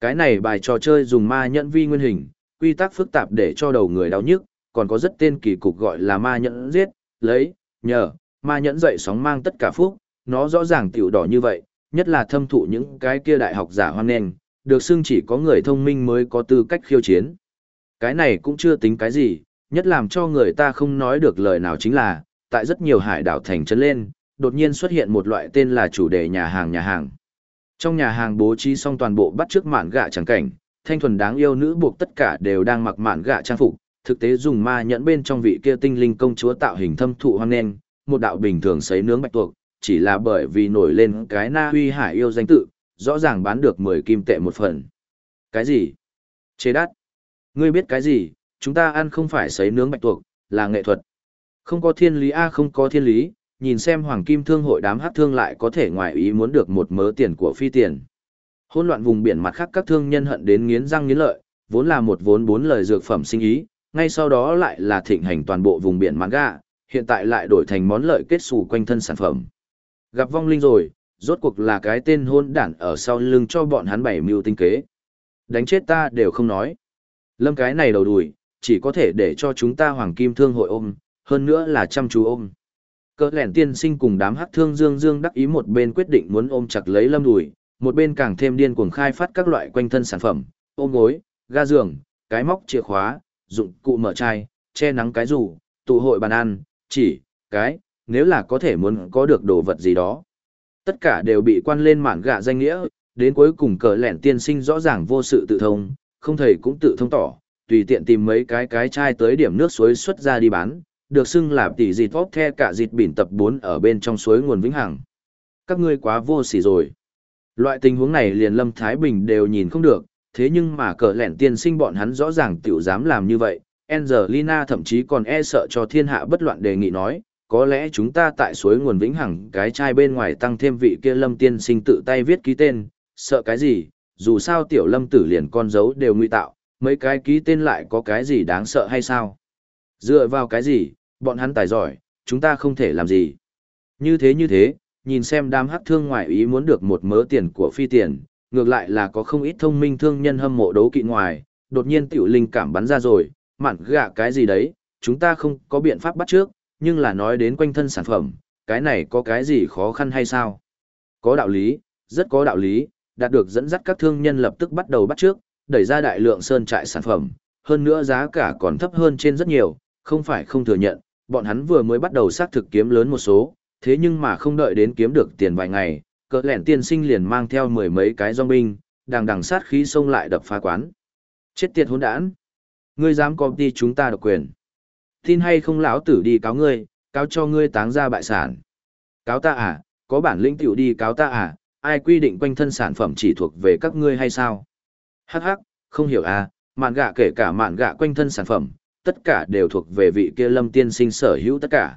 Cái này bài trò chơi dùng ma nhẫn vi nguyên hình, quy tắc phức tạp để cho đầu người đau nhức, còn có rất tên kỳ cục gọi là ma nhẫn giết, lấy, nhờ, ma nhẫn dậy sóng mang tất cả phúc, nó rõ ràng tiểu đỏ như vậy, nhất là thâm thụ những cái kia đại học giả hoan nghênh, được xưng chỉ có người thông minh mới có tư cách khiêu chiến. Cái này cũng chưa tính cái gì, nhất làm cho người ta không nói được lời nào chính là, tại rất nhiều hải đảo thành trấn lên, đột nhiên xuất hiện một loại tên là chủ đề nhà hàng nhà hàng. Trong nhà hàng bố trí xong toàn bộ bắt trước mạn gạ trắng cảnh, thanh thuần đáng yêu nữ buộc tất cả đều đang mặc mạn gạ trang phục, thực tế dùng ma nhẫn bên trong vị kia tinh linh công chúa tạo hình thâm thụ hoang nen, một đạo bình thường sấy nướng bạch tuộc, chỉ là bởi vì nổi lên cái na huy hải yêu danh tự, rõ ràng bán được 10 kim tệ một phần. Cái gì? Chế đắt. Ngươi biết cái gì? Chúng ta ăn không phải sấy nướng bạch tuộc, là nghệ thuật. Không có thiên lý a không có thiên lý, nhìn xem hoàng kim thương hội đám hát thương lại có thể ngoài ý muốn được một mớ tiền của phi tiền. Hôn loạn vùng biển mặt khác các thương nhân hận đến nghiến răng nghiến lợi, vốn là một vốn bốn lời dược phẩm sinh ý, ngay sau đó lại là thịnh hành toàn bộ vùng biển manga, hiện tại lại đổi thành món lợi kết xù quanh thân sản phẩm. Gặp vong linh rồi, rốt cuộc là cái tên hôn đản ở sau lưng cho bọn hắn bảy mưu tinh kế. Đánh chết ta đều không nói. Lâm cái này đầu đùi, chỉ có thể để cho chúng ta hoàng kim thương hội ôm, hơn nữa là chăm chú ôm. Cỡ lẻn tiên sinh cùng đám hắc thương dương dương đắc ý một bên quyết định muốn ôm chặt lấy lâm đùi, một bên càng thêm điên cuồng khai phát các loại quanh thân sản phẩm, ôm gối, ga giường, cái móc chìa khóa, dụng cụ mở chai, che nắng cái rủ, tụ hội bàn ăn, chỉ, cái, nếu là có thể muốn có được đồ vật gì đó. Tất cả đều bị quan lên mảng gạ danh nghĩa, đến cuối cùng cờ lẻn tiên sinh rõ ràng vô sự tự thông, không thầy cũng tự thông tỏ, tùy tiện tìm mấy cái cái chai tới điểm nước suối xuất ra đi bán, được xưng là tỷ dịt vóc the cả dịt bỉn tập 4 ở bên trong suối nguồn vĩnh hằng. Các ngươi quá vô sỉ rồi. Loại tình huống này liền Lâm Thái Bình đều nhìn không được, thế nhưng mà cờ lẻn tiên sinh bọn hắn rõ ràng tiểu dám làm như vậy. Angelina thậm chí còn e sợ cho thiên hạ bất loạn đề nghị nói, có lẽ chúng ta tại suối nguồn vĩnh hằng cái chai bên ngoài tăng thêm vị kia Lâm tiên sinh tự tay viết ký tên, sợ cái gì, dù sao tiểu Lâm tử liền con dấu đều nguy tạo, mấy cái ký tên lại có cái gì đáng sợ hay sao? Dựa vào cái gì, bọn hắn tài giỏi, chúng ta không thể làm gì. Như thế như thế, nhìn xem đám hắc thương ngoại ý muốn được một mớ tiền của phi tiền, ngược lại là có không ít thông minh thương nhân hâm mộ đấu kỵ ngoài, đột nhiên tiểu linh cảm bắn ra rồi, mặn gạ cái gì đấy, chúng ta không có biện pháp bắt trước, nhưng là nói đến quanh thân sản phẩm, cái này có cái gì khó khăn hay sao? Có đạo lý, rất có đạo lý, đạt được dẫn dắt các thương nhân lập tức bắt đầu bắt trước, đẩy ra đại lượng sơn trại sản phẩm, hơn nữa giá cả còn thấp hơn trên rất nhiều, không phải không thừa nhận, bọn hắn vừa mới bắt đầu xác thực kiếm lớn một số, thế nhưng mà không đợi đến kiếm được tiền vài ngày, cỡ lẻn tiên sinh liền mang theo mười mấy cái dòng binh, đang đằng sát khí xông lại đập phá quán. Chết tiệt hỗn đản! Ngươi dám công ty chúng ta độc quyền. Tin hay không lão tử đi cáo ngươi, cáo cho ngươi táng ra bại sản. Cáo ta à, có bản lĩnh tiểu đi cáo ta à, ai quy định quanh thân sản phẩm chỉ thuộc về các ngươi hay sao? Hắc hắc, không hiểu à, mạn gạ kể cả mạn gạ quanh thân sản phẩm, tất cả đều thuộc về vị kia lâm tiên sinh sở hữu tất cả.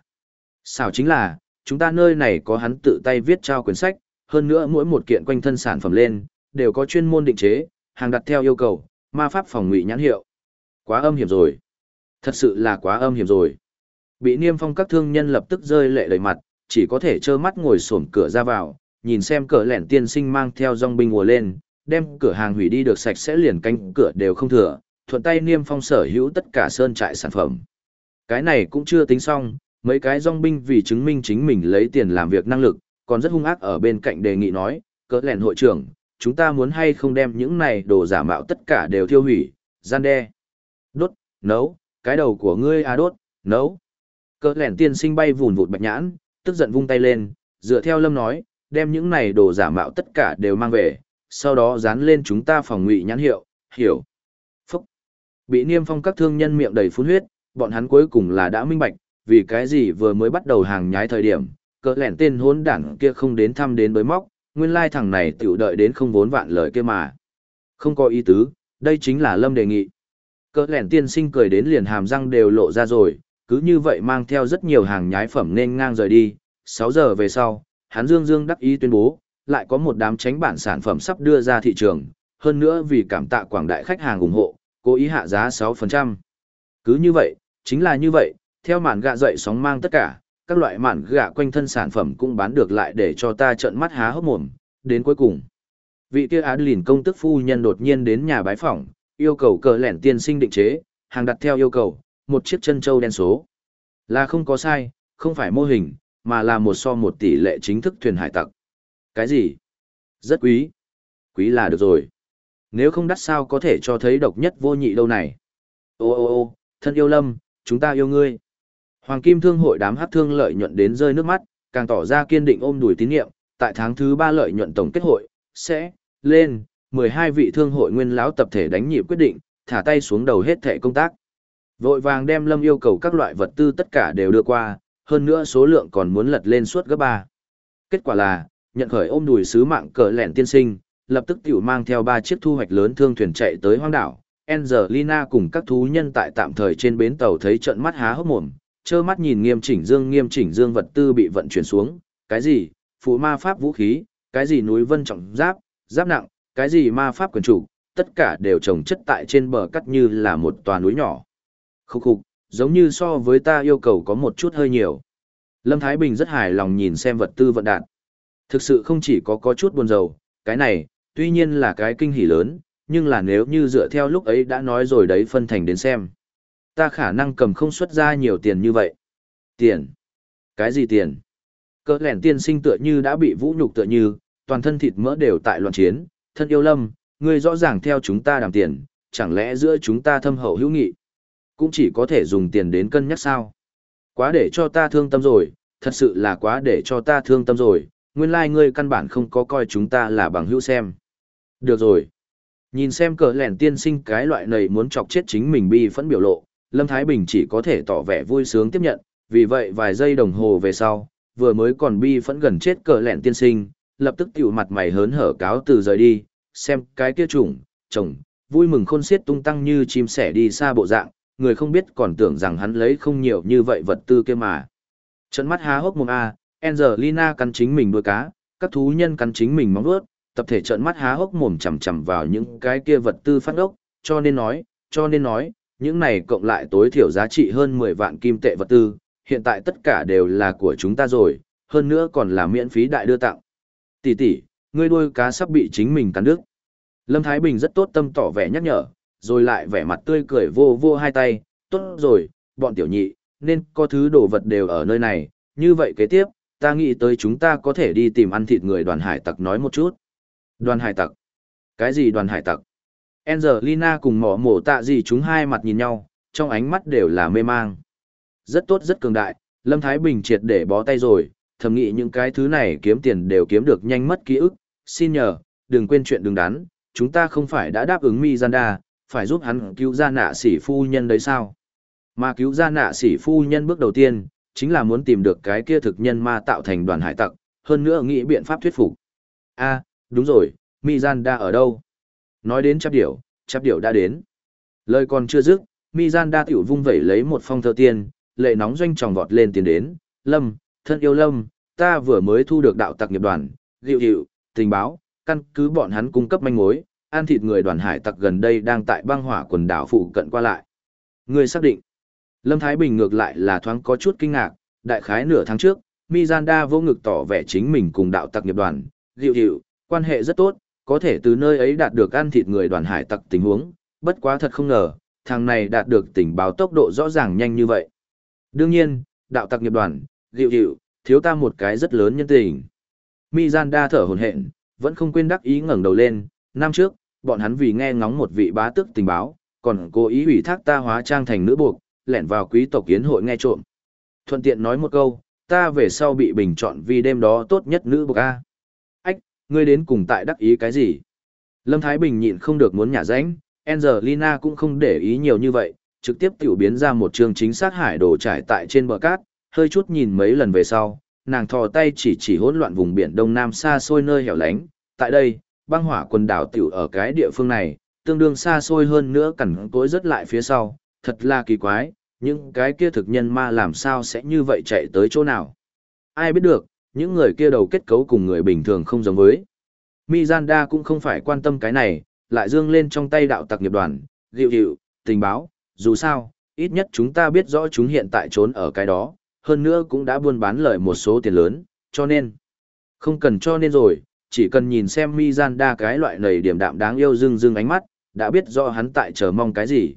Sao chính là, chúng ta nơi này có hắn tự tay viết trao quyển sách, hơn nữa mỗi một kiện quanh thân sản phẩm lên, đều có chuyên môn định chế, hàng đặt theo yêu cầu, ma pháp phòng ngụy nhãn hiệu. Quá âm hiểm rồi. Thật sự là quá âm hiểm rồi. Bị niêm phong các thương nhân lập tức rơi lệ đầy mặt, chỉ có thể trơ mắt ngồi xổm cửa ra vào, nhìn xem cỡ lẻn tiên sinh mang theo dòng binh ùa lên, đem cửa hàng hủy đi được sạch sẽ liền canh cửa đều không thừa, thuận tay niêm phong sở hữu tất cả sơn trại sản phẩm. Cái này cũng chưa tính xong, mấy cái dòng binh vì chứng minh chính mình lấy tiền làm việc năng lực, còn rất hung ác ở bên cạnh đề nghị nói, cỡ lẻn hội trưởng, chúng ta muốn hay không đem những này đồ giả mạo tất cả đều thiêu hủy, gian đe, đốt, nấu, cái đầu của ngươi à đốt, nấu. Cỡ lẻn tiên sinh bay vùn vụt bạch nhãn, tức giận vung tay lên, dựa theo lâm nói, đem những này đồ giả mạo tất cả đều mang về, sau đó dán lên chúng ta phòng ngụy nhãn hiệu, hiểu. Phúc. Bị niêm phong các thương nhân miệng đầy phun huyết, bọn hắn cuối cùng là đã minh bạch, vì cái gì vừa mới bắt đầu hàng nhái thời điểm, cỡ lẻn tên hốn đảng kia không đến thăm đến bới móc, nguyên lai thằng này tiểu đợi đến không vốn vạn lời kia mà. Không có ý tứ, đây chính là lâm đề nghị. Cỡ lẻn tiên sinh cười đến liền hàm răng đều lộ ra rồi, cứ như vậy mang theo rất nhiều hàng nhái phẩm nên ngang rời đi. 6 giờ về sau, hắn dương dương đắc ý tuyên bố, lại có một đám tránh bản sản phẩm sắp đưa ra thị trường, hơn nữa vì cảm tạ quảng đại khách hàng ủng hộ, cố ý hạ giá 6%. Cứ như vậy, chính là như vậy, theo màn gạ dậy sóng mang tất cả, các loại màn gạ quanh thân sản phẩm cũng bán được lại để cho ta trợn mắt há hốc mồm, đến cuối cùng. Vị kia Adeline công tức phu nhân đột nhiên đến nhà bái phỏng, yêu cầu cờ lẻn tiên sinh định chế, hàng đặt theo yêu cầu, một chiếc chân châu đen số. Là không có sai, không phải mô hình, mà là một so một tỷ lệ chính thức thuyền hải tặc. Cái gì? Rất quý. Quý là được rồi. Nếu không đắt sao có thể cho thấy độc nhất vô nhị đâu này. Ô ô ô, thân yêu lâm, chúng ta yêu ngươi. Hoàng Kim Thương hội đám hát thương lợi nhuận đến rơi nước mắt, càng tỏ ra kiên định ôm đùi tín nhiệm, tại tháng thứ ba lợi nhuận tổng kết hội, sẽ, lên, 12 vị thương hội nguyên lão tập thể đánh nhịp quyết định, thả tay xuống đầu hết thẻ công tác. Vội vàng đem lâm yêu cầu các loại vật tư tất cả đều đưa qua, hơn nữa số lượng còn muốn lật lên suốt gấp ba. Kết quả là, nhận khởi ôm đùi sứ mạng cờ lẻn tiên sinh, lập tức tiểu mang theo ba chiếc thu hoạch lớn thương thuyền chạy tới hoang đảo. Angelina cùng các thú nhân tại tạm thời trên bến tàu thấy trận mắt há hốc mồm, trơ mắt nhìn nghiêm chỉnh dương nghiêm chỉnh dương vật tư bị vận chuyển xuống, cái gì, phụ ma pháp vũ khí, cái gì núi vân trọng giáp, giáp nặng, cái gì ma pháp quyền chủ, tất cả đều trồng chất tại trên bờ cắt như là một tòa núi nhỏ. Khúc khục, giống như so với ta yêu cầu có một chút hơi nhiều. Lâm Thái Bình rất hài lòng nhìn xem vật tư vận đạn. Thực sự không chỉ có có chút buồn rầu, cái này, tuy nhiên là cái kinh hỉ lớn, nhưng là nếu như dựa theo lúc ấy đã nói rồi đấy phân thành đến xem. Ta khả năng cầm không xuất ra nhiều tiền như vậy. Tiền? Cái gì tiền? Cỡ lẻn tiên sinh tựa như đã bị vũ nhục tựa như, toàn thân thịt mỡ đều tại loạn chiến, thân yêu lâm, ngươi rõ ràng theo chúng ta đàm tiền, chẳng lẽ giữa chúng ta thâm hậu hữu nghị, cũng chỉ có thể dùng tiền đến cân nhắc sao? Quá để cho ta thương tâm rồi, thật sự là quá để cho ta thương tâm rồi, nguyên lai like ngươi căn bản không có coi chúng ta là bằng hữu xem. Được rồi. Nhìn xem cờ lẻn tiên sinh cái loại này muốn chọc chết chính mình bi phẫn biểu lộ, Lâm Thái Bình chỉ có thể tỏ vẻ vui sướng tiếp nhận, vì vậy vài giây đồng hồ về sau, vừa mới còn bi phẫn gần chết cờ lẻn tiên sinh, lập tức tiểu mặt mày hớn hở cáo từ rời đi, xem cái kia trùng, chồng, vui mừng khôn xiết tung tăng như chim sẻ đi xa bộ dạng, người không biết còn tưởng rằng hắn lấy không nhiều như vậy vật tư kia mà. Trận mắt há hốc mồm a, Angelina cắn chính mình đuôi cá, các thú nhân cắn chính mình móng vuốt, tập thể trận mắt há hốc mồm chằm chằm vào những cái kia vật tư phát ốc, cho nên nói, cho nên nói, những này cộng lại tối thiểu giá trị hơn 10 vạn kim tệ vật tư, hiện tại tất cả đều là của chúng ta rồi, hơn nữa còn là miễn phí đại đưa tặng. Tỷ tỷ, ngươi đuôi cá sắp bị chính mình cắn đứt. Lâm Thái Bình rất tốt tâm tỏ vẻ nhắc nhở, rồi lại vẻ mặt tươi cười vô vô hai tay, tốt rồi, bọn tiểu nhị, nên có thứ đồ vật đều ở nơi này, như vậy kế tiếp, ta nghĩ tới chúng ta có thể đi tìm ăn thịt người đoàn hải tặc nói một chút. Đoàn hải tặc? Cái gì đoàn hải tặc? Angelina cùng mỏ mổ tạ gì chúng hai mặt nhìn nhau, trong ánh mắt đều là mê mang. Rất tốt rất cường đại, Lâm Thái Bình triệt để bó tay rồi, thầm nghĩ những cái thứ này kiếm tiền đều kiếm được nhanh mất ký ức. Xin nhờ, đừng quên chuyện đừng đắn, chúng ta không phải đã đáp ứng Mizanda, phải giúp hắn cứu ra nạ sĩ phu nhân đấy sao? Mà cứu ra nạ sĩ phu nhân bước đầu tiên, chính là muốn tìm được cái kia thực nhân ma tạo thành đoàn hải tặc, hơn nữa nghĩ biện pháp thuyết phục. a đúng rồi, Mizanda ở đâu? Nói đến chắp điểu, chắp điểu đã đến. Lời còn chưa dứt, Mizanda tiểu vung vẩy lấy một phong thơ tiên, lệ nóng doanh tròng vọt lên tiền đến. Lâm, thân yêu Lâm, ta vừa mới thu được đạo tặc nghiệp đoàn, dịu dịu, tình báo, căn cứ bọn hắn cung cấp manh mối, ăn thịt người đoàn hải tặc gần đây đang tại băng hỏa quần đảo phụ cận qua lại. Người xác định. Lâm Thái Bình ngược lại là thoáng có chút kinh ngạc, đại khái nửa tháng trước, Mizanda vô ngực tỏ vẻ chính mình cùng đạo tặc nghiệp đoàn, dịu dịu, quan hệ rất tốt, có thể từ nơi ấy đạt được ăn thịt người đoàn hải tặc tình huống, bất quá thật không ngờ, thằng này đạt được tình báo tốc độ rõ ràng nhanh như vậy. Đương nhiên, đạo tặc nghiệp đoàn, dịu dịu, thiếu ta một cái rất lớn nhân tình. Mizanda thở hồn hện, vẫn không quên đắc ý ngẩng đầu lên, năm trước, bọn hắn vì nghe ngóng một vị bá tước tình báo, còn cố ý ủy thác ta hóa trang thành nữ buộc, lẻn vào quý tộc kiến hội nghe trộm. Thuận tiện nói một câu, ta về sau bị bình chọn vì đêm đó tốt nhất nữ buộc A. Ách, ngươi đến cùng tại đắc ý cái gì? Lâm Thái Bình nhịn không được muốn nhả ránh, Angelina cũng không để ý nhiều như vậy, trực tiếp tiểu biến ra một trường chính xác hải đồ trải tại trên bờ cát, hơi chút nhìn mấy lần về sau, nàng thò tay chỉ chỉ hỗn loạn vùng biển đông nam xa xôi nơi hẻo lánh, tại đây, băng hỏa quần đảo tiểu ở cái địa phương này, tương đương xa xôi hơn nữa cẩn tối rất lại phía sau, thật là kỳ quái, những cái kia thực nhân ma làm sao sẽ như vậy chạy tới chỗ nào. Ai biết được, những người kia đầu kết cấu cùng người bình thường không giống với. Mizanda cũng không phải quan tâm cái này, lại dương lên trong tay đạo tặc nghiệp đoàn, dịu dịu, tình báo, dù sao, ít nhất chúng ta biết rõ chúng hiện tại trốn ở cái đó, hơn nữa cũng đã buôn bán lợi một số tiền lớn, cho nên, không cần cho nên rồi, chỉ cần nhìn xem Mizanda cái loại nầy điểm đạm đáng yêu dưng dưng ánh mắt, đã biết rõ hắn tại chờ mong cái gì.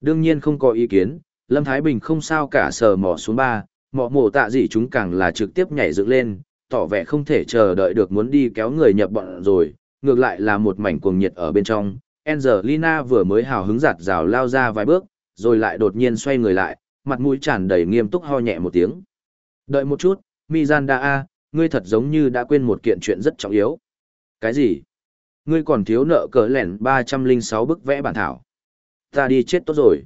Đương nhiên không có ý kiến, Lâm Thái Bình không sao cả sờ mỏ xuống ba, mỏ mổ tạ gì chúng càng là trực tiếp nhảy dựng lên, tỏ vẻ không thể chờ đợi được muốn đi kéo người nhập bọn rồi, ngược lại là một mảnh cuồng nhiệt ở bên trong. Angelina vừa mới hào hứng giặt rào lao ra vài bước, rồi lại đột nhiên xoay người lại, mặt mũi tràn đầy nghiêm túc ho nhẹ một tiếng. Đợi một chút, Mizanda A, ngươi thật giống như đã quên một kiện chuyện rất trọng yếu. Cái gì? Ngươi còn thiếu nợ cỡ lẻn 306 bức vẽ bản thảo. Ta đi chết tốt rồi.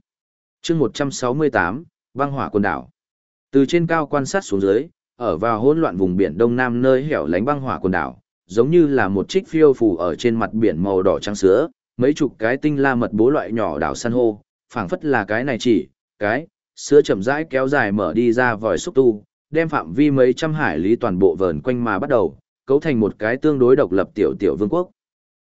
chương 168, băng hỏa quần đảo. Từ trên cao quan sát xuống dưới, ở vào hỗn loạn vùng biển đông nam nơi hẻo lánh băng hỏa quần đảo, giống như là một chiếc phiêu phù ở trên mặt biển màu đỏ trắng sữa, mấy chục cái tinh la mật bố loại nhỏ đảo san hô, phảng phất là cái này chỉ, cái, sữa chậm rãi kéo dài mở đi ra vòi xúc tu, đem phạm vi mấy trăm hải lý toàn bộ vờn quanh mà bắt đầu, cấu thành một cái tương đối độc lập tiểu tiểu vương quốc.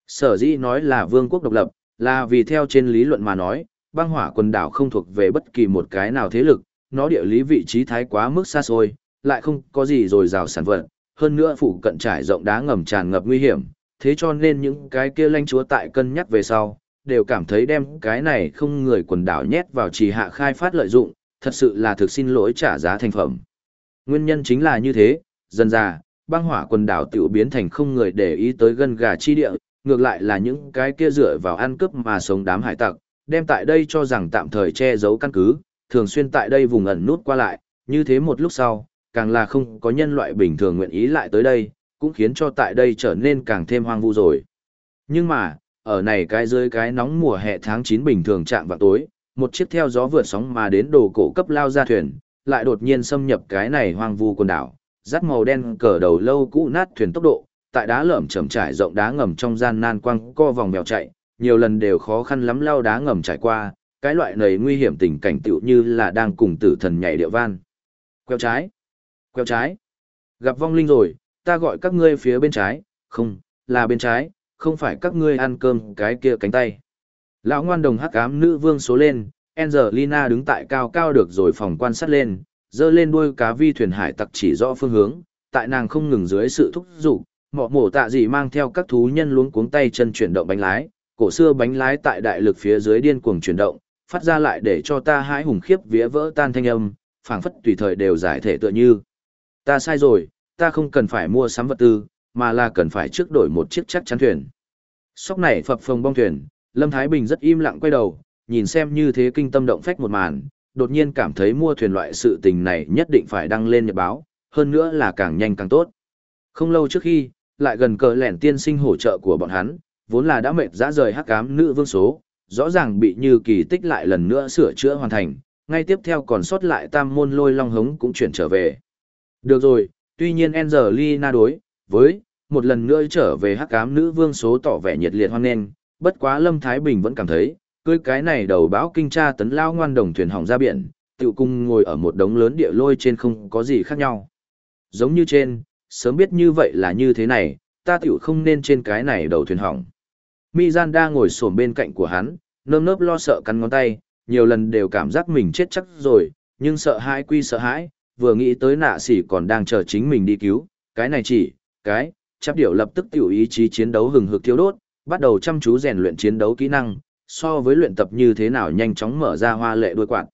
Sở dĩ nói là vương quốc độc lập, là vì theo trên lý luận mà nói, băng hỏa quần đảo không thuộc về bất kỳ một cái nào thế lực, nó địa lý vị trí thái quá mức xa xôi, lại không có gì rồi rào sản vật, hơn nữa phụ cận trải rộng đá ngầm tràn ngập nguy hiểm, thế cho nên những cái kia lãnh chúa tại cân nhắc về sau, đều cảm thấy đem cái này không người quần đảo nhét vào trì hạ khai phát lợi dụng, thật sự là thực xin lỗi trả giá thành phẩm. Nguyên nhân chính là như thế, dần ra, băng hỏa quần đảo tiểu biến thành không người để ý tới gân gà chi địa, ngược lại là những cái kia dựa vào ăn cướp mà sống đám hải tặc, đem tại đây cho rằng tạm thời che giấu căn cứ, thường xuyên tại đây vùng ẩn nút qua lại, như thế một lúc sau, càng là không có nhân loại bình thường nguyện ý lại tới đây, cũng khiến cho tại đây trở nên càng thêm hoang vu rồi. Nhưng mà, ở này cái dưới cái nóng mùa hè tháng 9 bình thường chạm vào tối, một chiếc theo gió vượt sóng mà đến đồ cổ cấp lao ra thuyền, lại đột nhiên xâm nhập cái này hoang vu quần đảo, dắt màu đen cờ đầu lâu cũ nát thuyền tốc độ, tại đá lởm chởm trải rộng đá ngầm trong gian nan quăng co vòng mèo chạy, nhiều lần đều khó khăn lắm lao đá ngầm trải qua, cái loại này nguy hiểm tình cảnh tựu như là đang cùng tử thần nhảy địa van. queo trái, queo trái, gặp vong linh rồi, ta gọi các ngươi phía bên trái, không, là bên trái, không phải các ngươi ăn cơm cái kia cánh tay. Lão ngoan đồng hắc ám nữ vương số lên, Angelina đứng tại cao cao được rồi phòng quan sát lên, dơ lên đuôi cá vi thuyền hải tặc chỉ rõ phương hướng, tại nàng không ngừng dưới sự thúc giục, mọ mổ tạ gì mang theo các thú nhân luống cuống tay chân chuyển động bánh lái, cổ xưa bánh lái tại đại lực phía dưới điên cuồng chuyển động, phát ra lại để cho ta hãi hùng khiếp vía vỡ tan thanh âm, phảng phất tùy thời đều giải thể tựa như. Ta sai rồi, ta không cần phải mua sắm vật tư, mà là cần phải trước đổi một chiếc chắc chắn thuyền. Sóc này phập phồng bong thuyền, Lâm Thái Bình rất im lặng quay đầu, nhìn xem như thế kinh tâm động phách một màn, đột nhiên cảm thấy mua thuyền loại sự tình này nhất định phải đăng lên nhật báo, hơn nữa là càng nhanh càng tốt. Không lâu trước khi, lại gần cờ lẻn tiên sinh hỗ trợ của bọn hắn, vốn là đã mệt dã rời hắc ám nữ vương số, rõ ràng bị như kỳ tích lại lần nữa sửa chữa hoàn thành, ngay tiếp theo còn sót lại tam môn lôi long hống cũng chuyển trở về. Được rồi, tuy nhiên Angelina đối với một lần nữa trở về hắc ám nữ vương số tỏ vẻ nhiệt liệt hoan nghênh, bất quá Lâm Thái Bình vẫn cảm thấy, cưới cái này đầu bão kinh tra tấn lao ngoan đồng thuyền hỏng ra biển, tự cung ngồi ở một đống lớn địa lôi trên không có gì khác nhau. Giống như trên, sớm biết như vậy là như thế này, ta tiểu không nên trên cái này đầu thuyền hỏng. Mizanda ngồi xổm bên cạnh của hắn, nơm nớp lo sợ cắn ngón tay, nhiều lần đều cảm giác mình chết chắc rồi, nhưng sợ hãi quy sợ hãi, vừa nghĩ tới nạ sỉ còn đang chờ chính mình đi cứu, cái này chỉ, cái, chấp điểu lập tức tiểu ý chí chiến đấu hừng hực thiêu đốt, bắt đầu chăm chú rèn luyện chiến đấu kỹ năng, so với luyện tập như thế nào nhanh chóng mở ra hoa lệ đuôi quạt.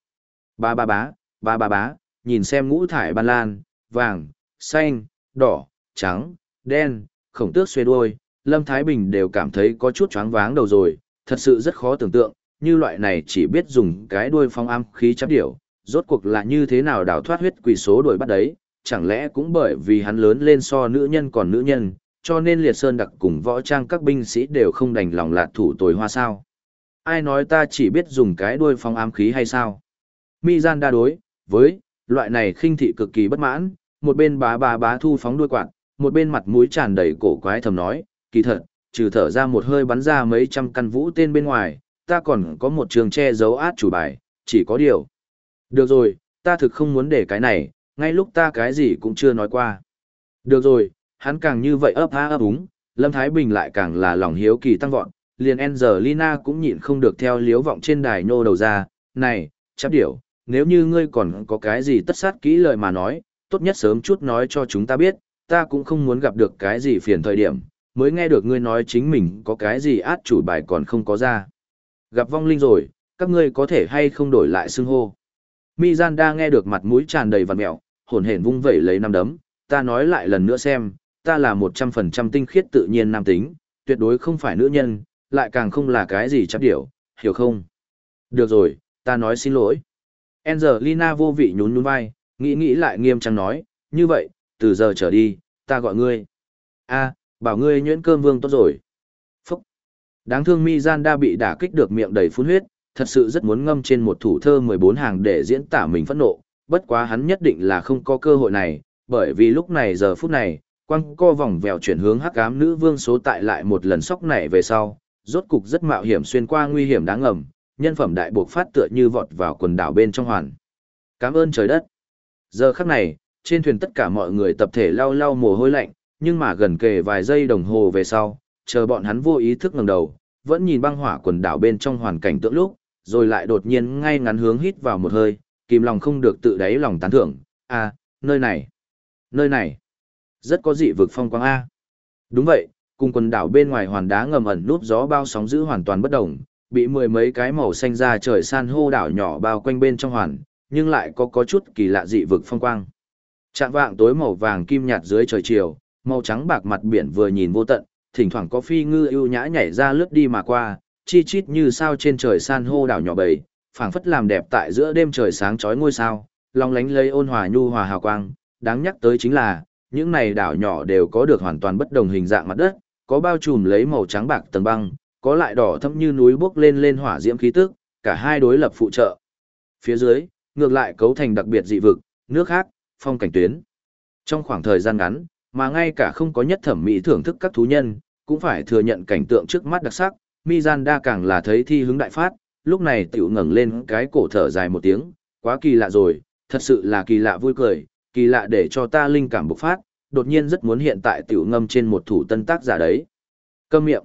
Ba ba bá, ba ba bá, nhìn xem ngũ thải ban lan, vàng, xanh, đỏ, trắng, đen, khổng tước xuê đuôi, Lâm Thái Bình đều cảm thấy có chút choáng váng đầu rồi, thật sự rất khó tưởng tượng, như loại này chỉ biết dùng cái đuôi phong am khí chấp điểu, rốt cuộc là như thế nào đào thoát huyết quỷ số đuổi bắt đấy, chẳng lẽ cũng bởi vì hắn lớn lên so nữ nhân còn nữ nhân, cho nên liệt sơn đặc cùng võ trang các binh sĩ đều không đành lòng lạt thủ tồi hoa sao. Ai nói ta chỉ biết dùng cái đuôi phong ám khí hay sao? Mi gian đa đối, với, loại này khinh thị cực kỳ bất mãn, một bên bá bá bá thu phóng đuôi quạt, một bên mặt mũi tràn đầy cổ quái thầm nói, kỳ thật, trừ thở ra một hơi bắn ra mấy trăm căn vũ tên bên ngoài, ta còn có một trường che giấu át chủ bài, chỉ có điều. Được rồi, ta thực không muốn để cái này, ngay lúc ta cái gì cũng chưa nói qua. Được rồi, hắn càng như vậy ấp há ấp úng, Lâm Thái Bình lại càng là lòng hiếu kỳ tăng vọt, liền Angelina cũng nhịn không được theo liếu vọng trên đài nô đầu ra, này, chấp điểu, nếu như ngươi còn có cái gì tất sát kỹ lời mà nói, tốt nhất sớm chút nói cho chúng ta biết, ta cũng không muốn gặp được cái gì phiền thời điểm, mới nghe được ngươi nói chính mình có cái gì át chủ bài còn không có ra. Gặp vong linh rồi, các ngươi có thể hay không đổi lại xưng hô. Mizanda nghe được mặt mũi tràn đầy vằn mẹo, hồn hển vung vẩy lấy năm đấm, ta nói lại lần nữa xem, ta là một trăm phần trăm tinh khiết tự nhiên nam tính, tuyệt đối không phải nữ nhân, lại càng không là cái gì chấp điểu, hiểu không? Được rồi, ta nói xin lỗi. Angelina vô vị nhún nhún vai, nghĩ nghĩ lại nghiêm trang nói, như vậy, từ giờ trở đi, ta gọi ngươi. a bảo ngươi nhuyễn cơm vương tốt rồi. Phúc. Đáng thương mi gian đa bị đả kích được miệng đầy phun huyết, thật sự rất muốn ngâm trên một thủ thơ 14 hàng để diễn tả mình phẫn nộ, bất quá hắn nhất định là không có cơ hội này, bởi vì lúc này giờ phút này, quăng co vòng vèo chuyển hướng hắc ám nữ vương số tại lại một lần sóc này về sau, rốt cục rất mạo hiểm xuyên qua nguy hiểm đáng ngầm, nhân phẩm đại buộc phát tựa như vọt vào quần đảo bên trong hoàn. Cảm ơn trời đất. Giờ khắc này, trên thuyền tất cả mọi người tập thể lau lau mồ hôi lạnh, nhưng mà gần kề vài giây đồng hồ về sau, chờ bọn hắn vô ý thức ngẩng đầu, vẫn nhìn băng hỏa quần đảo bên trong hoàn cảnh tượng lúc, rồi lại đột nhiên ngay ngắn hướng hít vào một hơi, kìm lòng không được tự đáy lòng tán thưởng, à, nơi này, nơi này, rất có dị vực phong quang A. Đúng vậy, cùng quần đảo bên ngoài hoàn đá ngầm ẩn núp gió bao sóng giữ hoàn toàn bất động, bị mười mấy cái màu xanh ra trời san hô đảo nhỏ bao quanh bên trong hoàn, nhưng lại có có chút kỳ lạ dị vực phong quang. Trạng vạng tối màu vàng kim nhạt dưới trời chiều, màu trắng bạc mặt biển vừa nhìn vô tận, thỉnh thoảng có phi ngư ưu nhã nhảy ra lướt đi mà qua, chi chít như sao trên trời san hô đảo nhỏ bầy, phảng phất làm đẹp tại giữa đêm trời sáng chói ngôi sao, long lánh lấy ôn hòa nhu hòa hào quang, đáng nhắc tới chính là, những này đảo nhỏ đều có được hoàn toàn bất đồng hình dạng mặt đất, có bao trùm lấy màu trắng bạc tầng băng, có lại đỏ thẫm như núi bốc lên lên hỏa diễm khí tức, cả hai đối lập phụ trợ. Phía dưới, ngược lại cấu thành đặc biệt dị vực, nước khác, phong cảnh tuyến. Trong khoảng thời gian ngắn, mà ngay cả không có nhất thẩm mỹ thưởng thức các thú nhân, cũng phải thừa nhận cảnh tượng trước mắt đặc sắc, Mizanda càng là thấy thi hứng đại phát, lúc này tiểu ngẩng lên cái cổ thở dài một tiếng, quá kỳ lạ rồi, thật sự là kỳ lạ vui cười, kỳ lạ để cho ta linh cảm bộc phát, đột nhiên rất muốn hiện tại tiểu ngâm trên một thủ tân tác giả đấy. Câm miệng.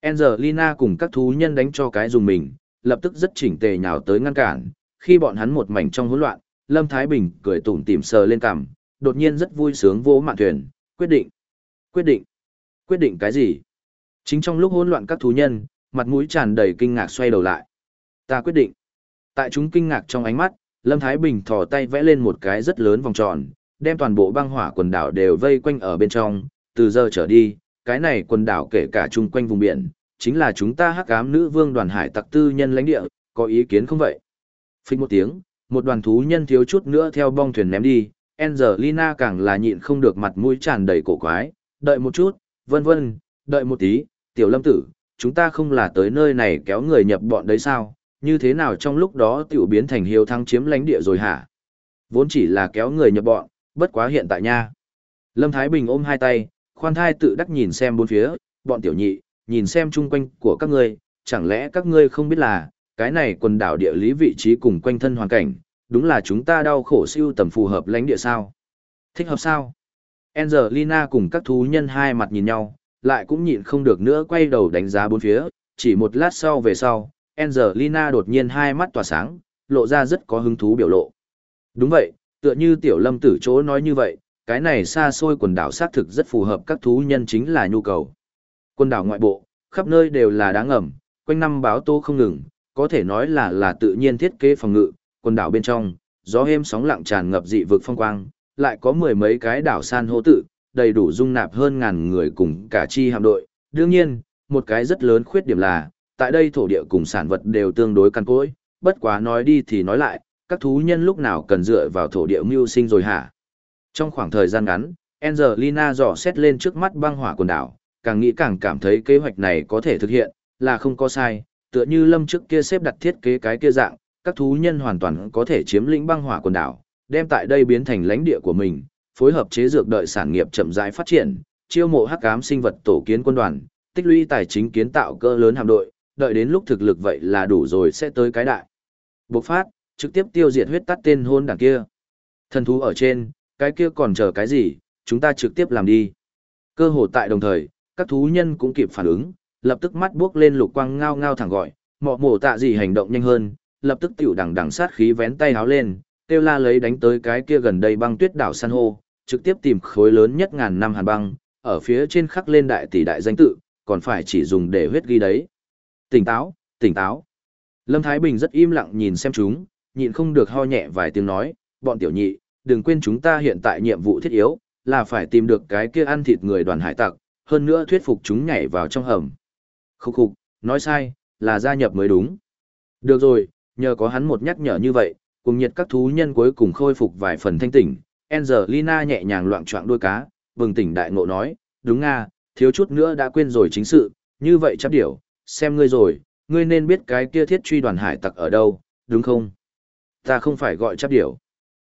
Angelina cùng các thú nhân đánh cho cái dùng mình, lập tức rất chỉnh tề nhào tới ngăn cản, khi bọn hắn một mảnh trong hỗn loạn, Lâm Thái Bình cười tủm tỉm sờ lên cằm, đột nhiên rất vui sướng vỗ mạn thuyền, quyết định. Quyết định. Quyết định cái gì? Chính trong lúc hỗn loạn các thú nhân, mặt mũi tràn đầy kinh ngạc xoay đầu lại. Ta quyết định. Tại chúng kinh ngạc trong ánh mắt, Lâm Thái Bình thò tay vẽ lên một cái rất lớn vòng tròn, đem toàn bộ băng hỏa quần đảo đều vây quanh ở bên trong, từ giờ trở đi, cái này quần đảo kể cả chung quanh vùng biển, chính là chúng ta hắc ám nữ vương đoàn hải tặc tư nhân lãnh địa, có ý kiến không vậy? Phích một tiếng, một đoàn thú nhân thiếu chút nữa theo bong thuyền ném đi, Angelina càng là nhịn không được mặt mũi tràn đầy cổ quái, đợi một chút, vân vân, đợi một tí, tiểu lâm tử, chúng ta không là tới nơi này kéo người nhập bọn đấy sao, như thế nào trong lúc đó tiểu biến thành hiếu thắng chiếm lãnh địa rồi hả? Vốn chỉ là kéo người nhập bọn, bất quá hiện tại nha. Lâm Thái Bình ôm hai tay, khoan thai tự đắc nhìn xem bốn phía, bọn tiểu nhị, nhìn xem chung quanh của các ngươi, chẳng lẽ các ngươi không biết là, cái này quần đảo địa lý vị trí cùng quanh thân hoàn cảnh, đúng là chúng ta đau khổ siêu tầm phù hợp lãnh địa sao? Thích hợp sao? Angelina cùng các thú nhân hai mặt nhìn nhau, lại cũng nhịn không được nữa quay đầu đánh giá bốn phía, chỉ một lát sau về sau, Angelina đột nhiên hai mắt tỏa sáng, lộ ra rất có hứng thú biểu lộ. Đúng vậy, tựa như tiểu lâm tử chỗ nói như vậy, cái này xa xôi quần đảo xác thực rất phù hợp các thú nhân chính là nhu cầu. Quần đảo ngoại bộ, khắp nơi đều là đá ngầm, quanh năm báo tô không ngừng, có thể nói là là tự nhiên thiết kế phòng ngự, quần đảo bên trong, gió êm sóng lặng tràn ngập dị vực phong quang, lại có mười mấy cái đảo san hô tự, đầy đủ dung nạp hơn ngàn người cùng cả chi hạm đội. Đương nhiên, một cái rất lớn khuyết điểm là, tại đây thổ địa cùng sản vật đều tương đối căn cối, bất quá nói đi thì nói lại, các thú nhân lúc nào cần dựa vào thổ địa mưu sinh rồi hả? Trong khoảng thời gian ngắn, Angelina dò xét lên trước mắt băng hỏa quần đảo, càng nghĩ càng cảm thấy kế hoạch này có thể thực hiện, là không có sai, tựa như lâm trước kia xếp đặt thiết kế cái kia dạng, các thú nhân hoàn toàn có thể chiếm lĩnh băng hỏa quần đảo, đem tại đây biến thành lãnh địa của mình, phối hợp chế dược đợi sản nghiệp chậm rãi phát triển, chiêu mộ hắc ám sinh vật tổ kiến quân đoàn, tích lũy tài chính kiến tạo cơ lớn hạm đội, đợi đến lúc thực lực vậy là đủ rồi sẽ tới cái đại. Bộc phát, trực tiếp tiêu diệt huyết tắt tên hôn đảng kia. Thần thú ở trên, cái kia còn chờ cái gì, chúng ta trực tiếp làm đi. Cơ hồ tại đồng thời, các thú nhân cũng kịp phản ứng, lập tức mắt buốc lên lục quang ngao ngao thẳng gọi, mọ mổ tạ gì hành động nhanh hơn, lập tức tiểu đằng đằng sát khí vén tay háo lên, tiêu la lấy đánh tới cái kia gần đây băng tuyết đảo san hô, trực tiếp tìm khối lớn nhất ngàn năm hàn băng, ở phía trên khắc lên đại tỷ đại danh tự, còn phải chỉ dùng để huyết ghi đấy. Tỉnh táo, tỉnh táo. Lâm Thái Bình rất im lặng nhìn xem chúng, nhịn không được ho nhẹ vài tiếng nói, bọn tiểu nhị, đừng quên chúng ta hiện tại nhiệm vụ thiết yếu, là phải tìm được cái kia ăn thịt người đoàn hải tặc, hơn nữa thuyết phục chúng nhảy vào trong hầm. Khúc khục, nói sai, là gia nhập mới đúng. Được rồi, nhờ có hắn một nhắc nhở như vậy, cùng nhiệt các thú nhân cuối cùng khôi phục vài phần thanh tỉnh. Angelina nhẹ nhàng loạn trọng đuôi cá, bừng tỉnh đại ngộ nói, đúng nga, thiếu chút nữa đã quên rồi chính sự, như vậy chấp điểu, xem ngươi rồi, ngươi nên biết cái kia thiết truy đoàn hải tặc ở đâu, đúng không? Ta không phải gọi chấp điểu.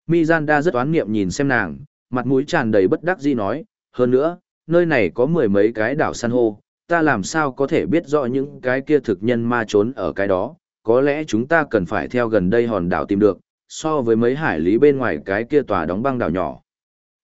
Mizanda rất oán nghiệm nhìn xem nàng, mặt mũi tràn đầy bất đắc dĩ nói, hơn nữa, nơi này có mười mấy cái đảo san hô, ta làm sao có thể biết rõ những cái kia thực nhân ma trốn ở cái đó, có lẽ chúng ta cần phải theo gần đây hòn đảo tìm được, so với mấy hải lý bên ngoài cái kia tòa đóng băng đảo nhỏ.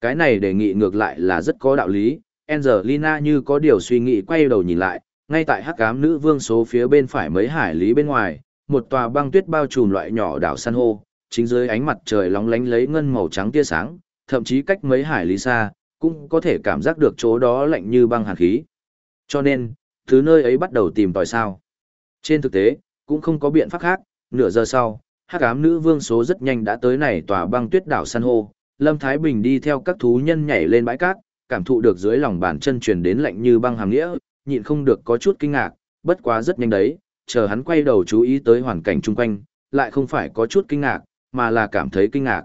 Cái này đề nghị ngược lại là rất có đạo lý, Angelina như có điều suy nghĩ quay đầu nhìn lại, ngay tại hắc ám nữ vương số phía bên phải mấy hải lý bên ngoài, một tòa băng tuyết bao trùm loại nhỏ đảo san hô, chính dưới ánh mặt trời lóng lánh lấy ngân màu trắng tia sáng, thậm chí cách mấy hải lý xa, cũng có thể cảm giác được chỗ đó lạnh như băng hàn khí. Cho nên, thứ nơi ấy bắt đầu tìm tòi sao. Trên thực tế, cũng không có biện pháp khác, nửa giờ sau, hắc ám nữ vương số rất nhanh đã tới này tòa băng tuyết đảo san hô, Lâm Thái Bình đi theo các thú nhân nhảy lên bãi cát, cảm thụ được dưới lòng bàn chân truyền đến lạnh như băng hàm nghĩa, nhịn không được có chút kinh ngạc, bất quá rất nhanh đấy, chờ hắn quay đầu chú ý tới hoàn cảnh chung quanh, lại không phải có chút kinh ngạc, mà là cảm thấy kinh ngạc.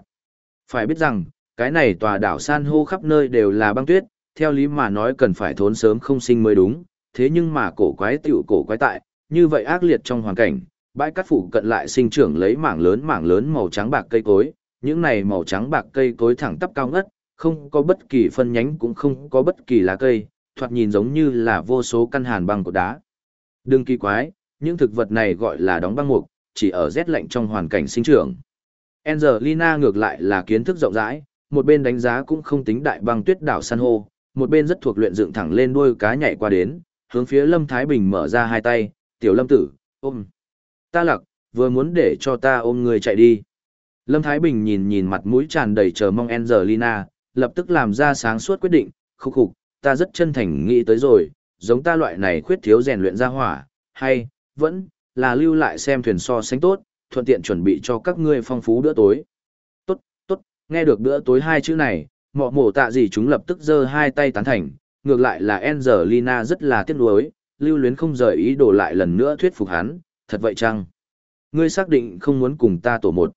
Phải biết rằng, cái này tòa đảo san hô khắp nơi đều là băng tuyết, theo lý mà nói cần phải thốn sớm không sinh mới đúng, thế nhưng mà cổ quái tiểu cổ quái tại, như vậy ác liệt trong hoàn cảnh, bãi cát phủ cận lại sinh trưởng lấy mảng lớn mảng lớn màu trắng bạc cây cối, những này màu trắng bạc cây cối thẳng tắp cao ngất, không có bất kỳ phân nhánh cũng không có bất kỳ lá cây, thoạt nhìn giống như là vô số căn hàn băng của đá. Đừng kỳ quái, những thực vật này gọi là đóng băng mục, chỉ ở rét lạnh trong hoàn cảnh sinh trưởng. Angelina ngược lại là kiến thức rộng rãi, một bên đánh giá cũng không tính đại băng tuyết đảo san hô, một bên rất thuộc luyện dựng thẳng lên đuôi cá nhảy qua đến, hướng phía Lâm Thái Bình mở ra hai tay, "Tiểu Lâm tử, ôm." Ta lặc, vừa muốn để cho ta ôm người chạy đi. Lâm Thái Bình nhìn nhìn mặt mũi tràn đầy chờ mong Angelina, lập tức làm ra sáng suốt quyết định, khúc khục, ta rất chân thành nghĩ tới rồi, giống ta loại này khuyết thiếu rèn luyện ra hỏa, hay, vẫn, là lưu lại xem thuyền so sánh tốt, thuận tiện chuẩn bị cho các ngươi phong phú bữa tối. Tốt, tốt, nghe được bữa tối hai chữ này, mọ mổ tạ gì chúng lập tức giơ hai tay tán thành, ngược lại là Angelina rất là tiếc nuối, lưu luyến không rời ý đồ lại lần nữa thuyết phục hắn, thật vậy chăng? Ngươi xác định không muốn cùng ta tổ một.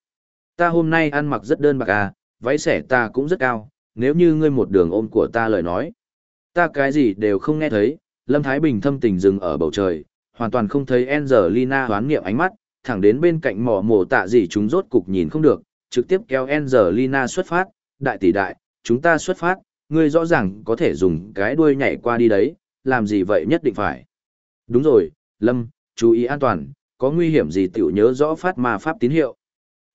Ta hôm nay ăn mặc rất đơn bạc à, váy xẻ ta cũng rất cao, nếu như ngươi một đường ôm của ta lời nói. Ta cái gì đều không nghe thấy, Lâm Thái Bình thâm tình dừng ở bầu trời, hoàn toàn không thấy Angelina hoán nghiệm ánh mắt, thẳng đến bên cạnh mỏ mổ tạ gì chúng rốt cục nhìn không được, trực tiếp kéo Angelina xuất phát, đại tỷ đại, chúng ta xuất phát, ngươi rõ ràng có thể dùng cái đuôi nhảy qua đi đấy, làm gì vậy nhất định phải. Đúng rồi, Lâm, chú ý an toàn, có nguy hiểm gì tiểu nhớ rõ phát ma pháp tín hiệu.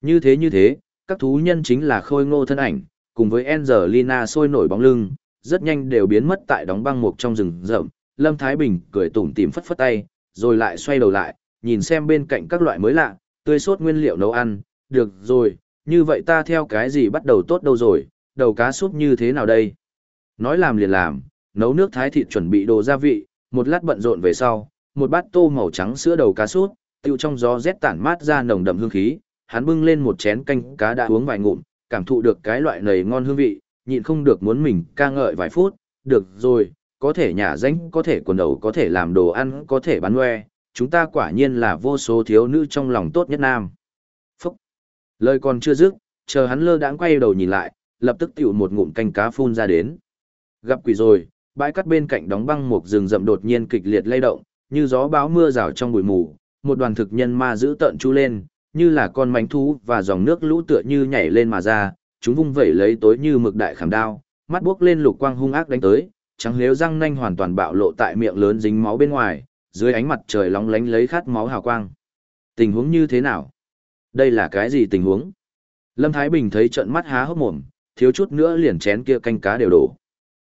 Như thế như thế, các thú nhân chính là khôi ngô thân ảnh, cùng với Angelina sôi nổi bóng lưng, rất nhanh đều biến mất tại đóng băng mục trong rừng rậm. Lâm Thái Bình cười tủm tỉm phất phất tay, rồi lại xoay đầu lại, nhìn xem bên cạnh các loại mới lạ, tươi sốt nguyên liệu nấu ăn, được rồi, như vậy ta theo cái gì bắt đầu tốt đâu rồi, đầu cá súp như thế nào đây? Nói làm liền làm, nấu nước thái thịt chuẩn bị đồ gia vị, một lát bận rộn về sau, một bát tô màu trắng sữa đầu cá súp, tiêu trong gió rét tản mát ra nồng đậm hương khí, hắn bưng lên một chén canh cá đã uống vài ngụm, cảm thụ được cái loại nầy ngon hương vị, nhịn không được muốn mình ca ngợi vài phút, được rồi, có thể nhà danh, có thể quần đầu, có thể làm đồ ăn, có thể bán ngoe, chúng ta quả nhiên là vô số thiếu nữ trong lòng tốt nhất nam. Phúc! Lời còn chưa dứt, chờ hắn lơ đãng quay đầu nhìn lại, lập tức tiểu một ngụm canh cá phun ra đến. Gặp quỷ rồi, bãi cắt bên cạnh đóng băng một rừng rậm đột nhiên kịch liệt lay động, như gió báo mưa rào trong bụi mù, một đoàn thực nhân ma giữ tợn chu lên, như là con mánh thú và dòng nước lũ tựa như nhảy lên mà ra, chúng vung vẩy lấy tối như mực đại khảm đao, mắt buốc lên lục quang hung ác đánh tới, trắng nếu răng nanh hoàn toàn bạo lộ tại miệng lớn dính máu bên ngoài, dưới ánh mặt trời lóng lánh lấy khát máu hào quang. Tình huống như thế nào? Đây là cái gì tình huống? Lâm Thái Bình thấy trận mắt há hốc mồm, thiếu chút nữa liền chén kia canh cá đều đổ.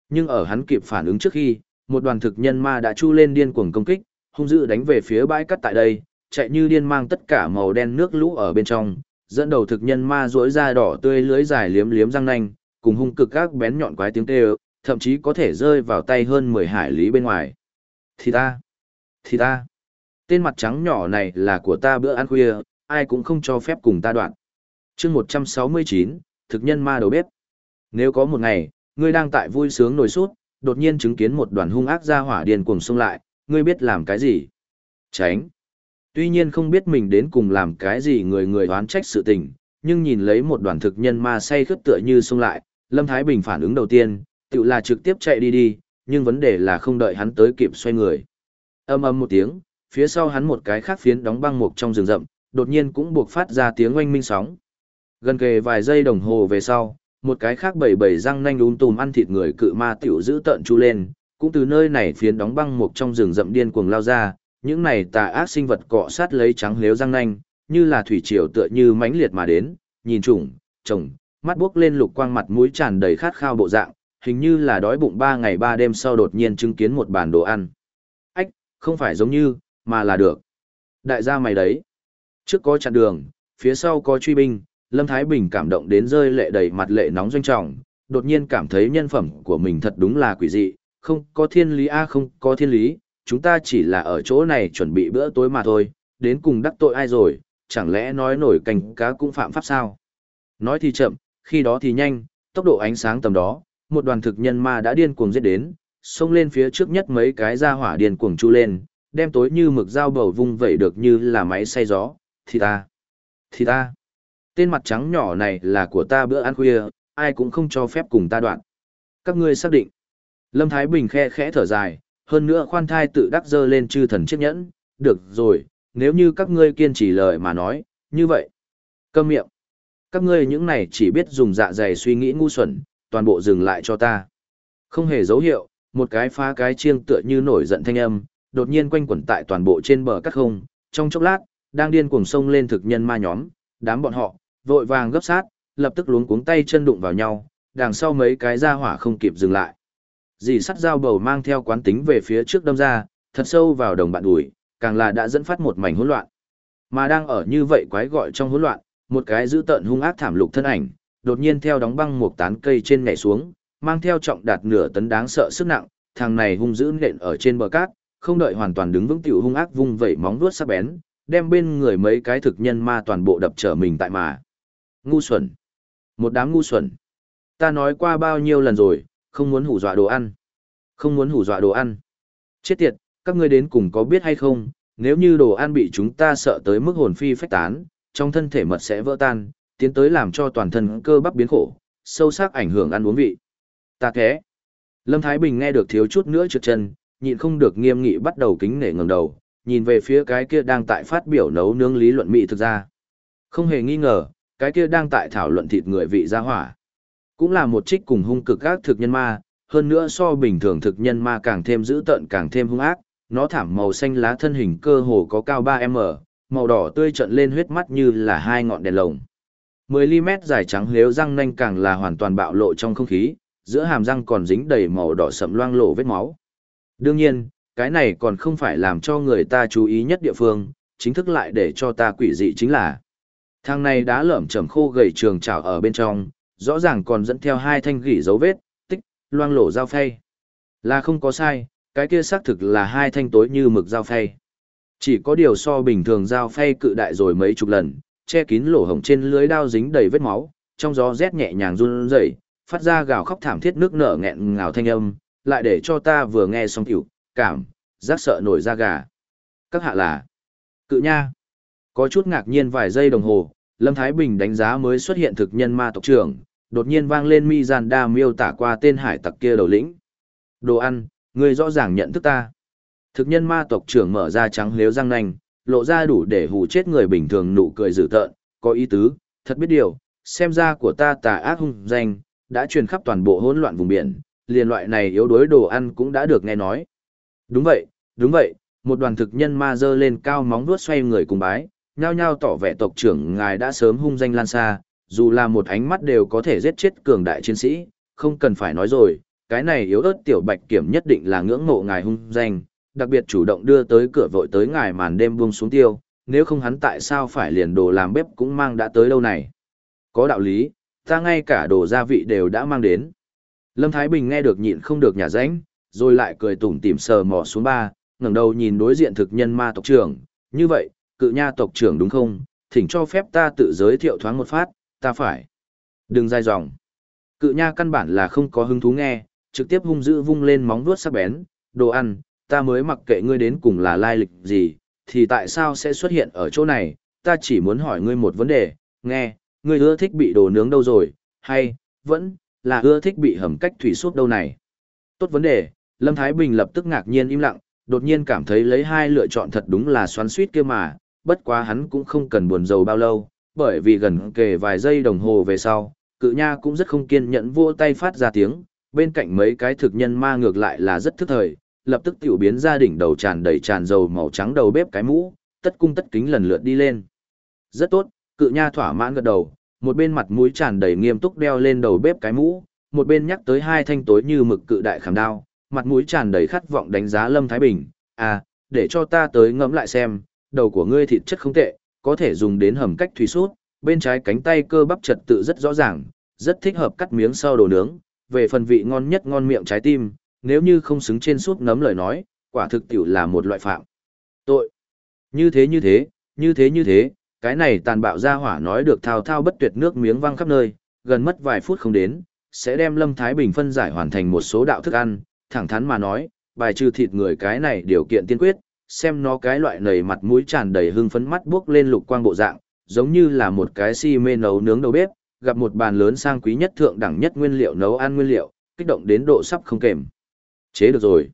Nhưng ở hắn kịp phản ứng trước khi, một đoàn thực nhân ma đã chu lên điên cuồng công kích, hung dữ đánh về phía bãi cắt tại đây, chạy như điên mang tất cả màu đen nước lũ ở bên trong, dẫn đầu thực nhân ma rỗi da đỏ tươi lưới dài liếm liếm răng nanh, cùng hung cực các bén nhọn quái tiếng kêu, thậm chí có thể rơi vào tay hơn 10 hải lý bên ngoài. Thì ta, thì ta, tên mặt trắng nhỏ này là của ta bữa ăn khuya, ai cũng không cho phép cùng ta đoạn. chương 169, thực nhân ma đầu bếp. Nếu có một ngày, ngươi đang tại vui sướng nổi sút, đột nhiên chứng kiến một đoàn hung ác ra hỏa điền cuồng xông lại, ngươi biết làm cái gì? Tránh. Tuy nhiên không biết mình đến cùng làm cái gì người người oán trách sự tình, nhưng nhìn lấy một đoàn thực nhân ma say khướt tựa như xông lại, Lâm Thái Bình phản ứng đầu tiên, tự là trực tiếp chạy đi đi, nhưng vấn đề là không đợi hắn tới kịp xoay người. Âm âm một tiếng, phía sau hắn một cái khác phiến đóng băng mục trong rừng rậm, đột nhiên cũng buộc phát ra tiếng oanh minh sóng. Gần kề vài giây đồng hồ về sau, một cái khác bảy bảy răng nanh ún tùm ăn thịt người cự ma tiểu giữ tận chu lên, cũng từ nơi này phiến đóng băng mục trong rừng rậm điên cuồng lao ra, những này tà ác sinh vật cọ sát lấy trắng lếu răng nanh, như là thủy triều tựa như mãnh liệt mà đến, nhìn trùng, trồng, mắt buốc lên lục quang mặt mũi tràn đầy khát khao bộ dạng, hình như là đói bụng ba ngày ba đêm sau đột nhiên chứng kiến một bàn đồ ăn. Ách, không phải giống như, mà là được. Đại gia mày đấy. Trước có chặn đường, phía sau có truy binh, Lâm Thái Bình cảm động đến rơi lệ đầy mặt lệ nóng doanh trọng, đột nhiên cảm thấy nhân phẩm của mình thật đúng là quỷ dị, không có thiên lý a không có thiên lý, chúng ta chỉ là ở chỗ này chuẩn bị bữa tối mà thôi, đến cùng đắc tội ai rồi, chẳng lẽ nói nổi cành cá cũng phạm pháp sao? Nói thì chậm, khi đó thì nhanh, tốc độ ánh sáng tầm đó, một đoàn thực nhân ma đã điên cuồng giết đến, xông lên phía trước nhất mấy cái ra hỏa điên cuồng chu lên, đem tối như mực dao bầu vung vẩy được như là máy xay gió, thì ta, thì ta, tên mặt trắng nhỏ này là của ta bữa ăn khuya, ai cũng không cho phép cùng ta đoạn. Các ngươi xác định. Lâm Thái Bình khe khẽ thở dài, hơn nữa khoan thai tự đắc dơ lên chư thần chiếc nhẫn, được rồi, nếu như các ngươi kiên trì lời mà nói, như vậy. Câm miệng. Các ngươi những này chỉ biết dùng dạ dày suy nghĩ ngu xuẩn, toàn bộ dừng lại cho ta. Không hề dấu hiệu, một cái phá cái chiêng tựa như nổi giận thanh âm, đột nhiên quanh quẩn tại toàn bộ trên bờ cắt không, trong chốc lát, đang điên cuồng sông lên thực nhân ma nhóm, đám bọn họ, vội vàng gấp sát, lập tức luống cuống tay chân đụng vào nhau, đằng sau mấy cái ra hỏa không kịp dừng lại. Dì sắt dao bầu mang theo quán tính về phía trước đâm ra, thật sâu vào đồng bạn đùi, càng là đã dẫn phát một mảnh hỗn loạn. Mà đang ở như vậy quái gọi trong hỗn loạn, một cái dữ tợn hung ác thảm lục thân ảnh, đột nhiên theo đóng băng một tán cây trên nhảy xuống, mang theo trọng đạt nửa tấn đáng sợ sức nặng, thằng này hung dữ nện ở trên bờ cát, không đợi hoàn toàn đứng vững tiểu hung ác vung vẩy móng vuốt sắc bén, đem bên người mấy cái thực nhân ma toàn bộ đập trở mình tại mà. Ngu xuẩn. Một đám ngu xuẩn. Ta nói qua bao nhiêu lần rồi, không muốn hủ dọa đồ ăn. Không muốn hủ dọa đồ ăn. Chết tiệt, các ngươi đến cùng có biết hay không, nếu như đồ ăn bị chúng ta sợ tới mức hồn phi phách tán, trong thân thể mật sẽ vỡ tan, tiến tới làm cho toàn thân cơ bắp biến khổ, sâu sắc ảnh hưởng ăn uống vị. Ta thế. Lâm Thái Bình nghe được thiếu chút nữa trượt chân, nhịn không được nghiêm nghị bắt đầu kính nể ngẩng đầu, nhìn về phía cái kia đang tại phát biểu nấu nướng lý luận mỹ thực ra. Không hề nghi ngờ, cái kia đang tại thảo luận thịt người vị gia hỏa. Cũng là một trích cùng hung cực các thực nhân ma, hơn nữa so bình thường thực nhân ma càng thêm dữ tợn càng thêm hung ác, nó thảm màu xanh lá thân hình cơ hồ có cao 3m, màu đỏ tươi trận lên huyết mắt như là hai ngọn đèn lồng. 10mm dài trắng lếu răng nanh càng là hoàn toàn bạo lộ trong không khí, giữa hàm răng còn dính đầy màu đỏ sậm loang lổ vết máu. Đương nhiên, cái này còn không phải làm cho người ta chú ý nhất địa phương, chính thức lại để cho ta quỷ dị chính là Thằng này đã lởm chởm khô gầy trường trào ở bên trong, rõ ràng còn dẫn theo hai thanh gỉ dấu vết, tích, loang lổ dao phay. Là không có sai, cái kia xác thực là hai thanh tối như mực dao phay. Chỉ có điều so bình thường dao phay cự đại rồi mấy chục lần, che kín lỗ hổng trên lưới đao dính đầy vết máu, trong gió rét nhẹ nhàng run rẩy, phát ra gào khóc thảm thiết nước nở nghẹn ngào thanh âm, lại để cho ta vừa nghe xong kiểu, cảm, giác sợ nổi da gà. Các hạ là cự nha. Có chút ngạc nhiên vài giây đồng hồ, Lâm Thái Bình đánh giá mới xuất hiện thực nhân ma tộc trưởng, đột nhiên vang lên mi gian đa miêu tả qua tên hải tặc kia đầu lĩnh. Đồ ăn, người rõ ràng nhận thức ta. Thực nhân ma tộc trưởng mở ra trắng lếu răng nanh, lộ ra đủ để hù chết người bình thường nụ cười dữ tợn, có ý tứ, thật biết điều, xem ra của ta tà ác hung danh, đã truyền khắp toàn bộ hỗn loạn vùng biển, liền loại này yếu đuối đồ ăn cũng đã được nghe nói. Đúng vậy, đúng vậy, một đoàn thực nhân ma dơ lên cao móng vuốt xoay người cùng bái, nhao nhao tỏ vẻ tộc trưởng ngài đã sớm hung danh lan xa, dù là một ánh mắt đều có thể giết chết cường đại chiến sĩ, không cần phải nói rồi, cái này yếu ớt tiểu bạch kiểm nhất định là ngưỡng mộ ngài hung danh, đặc biệt chủ động đưa tới cửa vội tới ngài màn đêm buông xuống tiêu, nếu không hắn tại sao phải liền đồ làm bếp cũng mang đã tới lâu này. Có đạo lý, ta ngay cả đồ gia vị đều đã mang đến. Lâm Thái Bình nghe được nhịn không được nhà ránh, rồi lại cười tủm tỉm sờ mò xuống ba, ngẩng đầu nhìn đối diện thực nhân ma tộc trưởng, như vậy, cự nha tộc trưởng đúng không, thỉnh cho phép ta tự giới thiệu thoáng một phát, ta phải. Đừng dai dòng. Cự nha căn bản là không có hứng thú nghe, trực tiếp hung dữ vung lên móng vuốt sắc bén, đồ ăn, ta mới mặc kệ ngươi đến cùng là lai lịch gì, thì tại sao sẽ xuất hiện ở chỗ này, ta chỉ muốn hỏi ngươi một vấn đề, nghe, ngươi ưa thích bị đồ nướng đâu rồi, hay, vẫn, là ưa thích bị hầm cách thủy suốt đâu này. Tốt vấn đề, Lâm Thái Bình lập tức ngạc nhiên im lặng, đột nhiên cảm thấy lấy hai lựa chọn thật đúng là xoắn suýt kia mà, bất quá hắn cũng không cần buồn rầu bao lâu, bởi vì gần kề vài giây đồng hồ về sau, cự nha cũng rất không kiên nhẫn vỗ tay phát ra tiếng, bên cạnh mấy cái thực nhân ma ngược lại là rất thức thời, lập tức tiểu biến ra đỉnh đầu tràn đầy tràn dầu màu trắng đầu bếp cái mũ, tất cung tất kính lần lượt đi lên. Rất tốt, cự nha thỏa mãn gật đầu, một bên mặt mũi tràn đầy nghiêm túc đeo lên đầu bếp cái mũ, một bên nhắc tới hai thanh tối như mực cự đại khảm đao, mặt mũi tràn đầy khát vọng đánh giá Lâm Thái Bình, à, để cho ta tới ngẫm lại xem, đầu của ngươi thịt chất không tệ, có thể dùng đến hầm cách thủy sút, bên trái cánh tay cơ bắp trật tự rất rõ ràng, rất thích hợp cắt miếng sau đồ nướng, về phần vị ngon nhất ngon miệng trái tim, nếu như không xứng trên sút nấm lời nói, quả thực tiểu là một loại phạm. Tội. Như thế như thế, như thế như thế, cái này tàn bạo ra hỏa nói được thao thao bất tuyệt nước miếng văng khắp nơi, gần mất vài phút không đến, sẽ đem Lâm Thái Bình phân giải hoàn thành một số đạo thức ăn, thẳng thắn mà nói, bài trừ thịt người cái này điều kiện tiên quyết, xem nó cái loại nầy mặt mũi tràn đầy hưng phấn mắt buốc lên lục quang bộ dạng, giống như là một cái si mê nấu nướng đầu bếp, gặp một bàn lớn sang quý nhất thượng đẳng nhất nguyên liệu nấu ăn nguyên liệu, kích động đến độ sắp không kềm. Chế được rồi.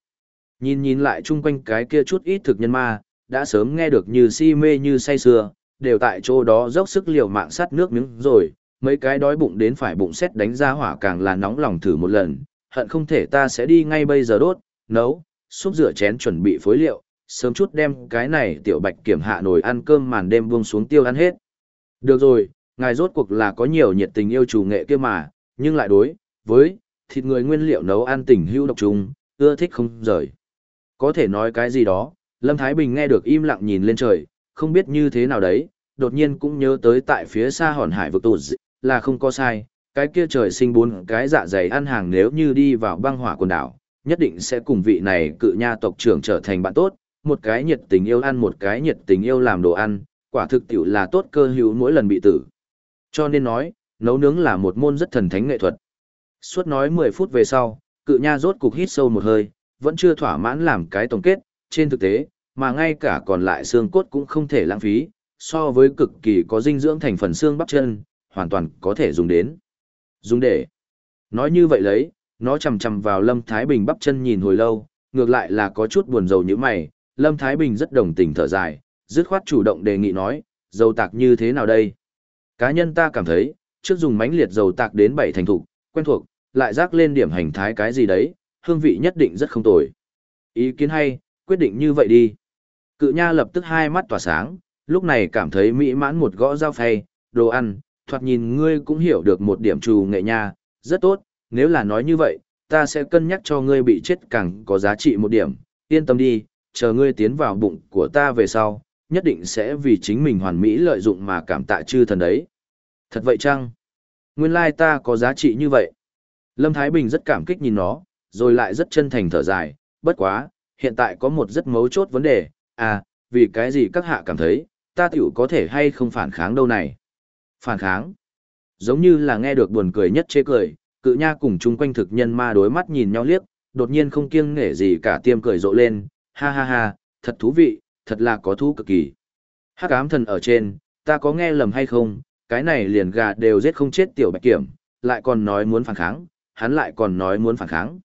Nhìn nhìn lại chung quanh cái kia chút ít thực nhân ma, đã sớm nghe được như si mê như say sưa, đều tại chỗ đó dốc sức liều mạng sắt nước miếng rồi, mấy cái đói bụng đến phải bụng xét đánh ra hỏa càng là nóng lòng thử một lần, hận không thể ta sẽ đi ngay bây giờ đốt, nấu, xúc rửa chén chuẩn bị phối liệu, sớm chút đem cái này tiểu bạch kiểm hạ nồi ăn cơm màn đêm buông xuống tiêu ăn hết. Được rồi, ngài rốt cuộc là có nhiều nhiệt tình yêu chủ nghệ kia mà, nhưng lại đối, với, thịt người nguyên liệu nấu ăn tình hữu độc trùng, ưa thích không rời. Có thể nói cái gì đó, Lâm Thái Bình nghe được im lặng nhìn lên trời, không biết như thế nào đấy, đột nhiên cũng nhớ tới tại phía xa hòn hải vực tụt là không có sai, cái kia trời sinh bốn cái dạ dày ăn hàng nếu như đi vào băng hỏa quần đảo, nhất định sẽ cùng vị này cự nha tộc trưởng trở thành bạn tốt, một cái nhiệt tình yêu ăn một cái nhiệt tình yêu làm đồ ăn, quả thực tiểu là tốt cơ hữu mỗi lần bị tử. Cho nên nói, nấu nướng là một môn rất thần thánh nghệ thuật. Suốt nói 10 phút về sau, cự nha rốt cục hít sâu một hơi, vẫn chưa thỏa mãn làm cái tổng kết, trên thực tế, mà ngay cả còn lại xương cốt cũng không thể lãng phí, so với cực kỳ có dinh dưỡng thành phần xương bắp chân, hoàn toàn có thể dùng đến. Dùng để. Nói như vậy lấy, nó chầm chầm vào Lâm Thái Bình bắp chân nhìn hồi lâu, ngược lại là có chút buồn rầu như mày, Lâm Thái Bình rất đồng tình thở dài, dứt khoát chủ động đề nghị nói, dầu tạc như thế nào đây? Cá nhân ta cảm thấy, trước dùng mánh liệt dầu tạc đến bảy thành thục, quen thuộc, lại rác lên điểm hành thái cái gì đấy, hương vị nhất định rất không tồi. Ý kiến hay, quyết định như vậy đi. Cự nha lập tức hai mắt tỏa sáng, lúc này cảm thấy mỹ mãn một gõ dao phay, đồ ăn, thoạt nhìn ngươi cũng hiểu được một điểm trù nghệ nha, rất tốt, nếu là nói như vậy, ta sẽ cân nhắc cho ngươi bị chết càng có giá trị một điểm, yên tâm đi, chờ ngươi tiến vào bụng của ta về sau, nhất định sẽ vì chính mình hoàn mỹ lợi dụng mà cảm tạ chư thần đấy. Thật vậy chăng? Nguyên lai ta có giá trị như vậy. Lâm Thái Bình rất cảm kích nhìn nó, rồi lại rất chân thành thở dài, bất quá, hiện tại có một rất mấu chốt vấn đề, à, vì cái gì các hạ cảm thấy, ta tiểu có thể hay không phản kháng đâu này. Phản kháng. Giống như là nghe được buồn cười nhất chế cười, cự nha cùng chung quanh thực nhân ma đối mắt nhìn nhau liếc, đột nhiên không kiêng nể gì cả tiêm cười rộ lên, ha ha ha, thật thú vị, thật là có thú cực kỳ. Hắc ám thần ở trên, ta có nghe lầm hay không, cái này liền gà đều giết không chết tiểu bạch kiểm, lại còn nói muốn phản kháng, hắn lại còn nói muốn phản kháng.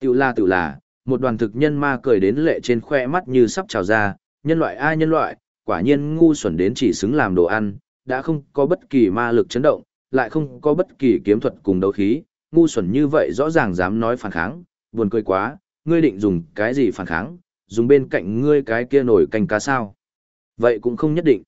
Tiểu la tiểu là, một đoàn thực nhân ma cười đến lệ trên khoe mắt như sắp trào ra, nhân loại ai nhân loại, quả nhiên ngu xuẩn đến chỉ xứng làm đồ ăn, đã không có bất kỳ ma lực chấn động, lại không có bất kỳ kiếm thuật cùng đấu khí, ngu xuẩn như vậy rõ ràng dám nói phản kháng, buồn cười quá, ngươi định dùng cái gì phản kháng, dùng bên cạnh ngươi cái kia nổi canh cá sao. Vậy cũng không nhất định.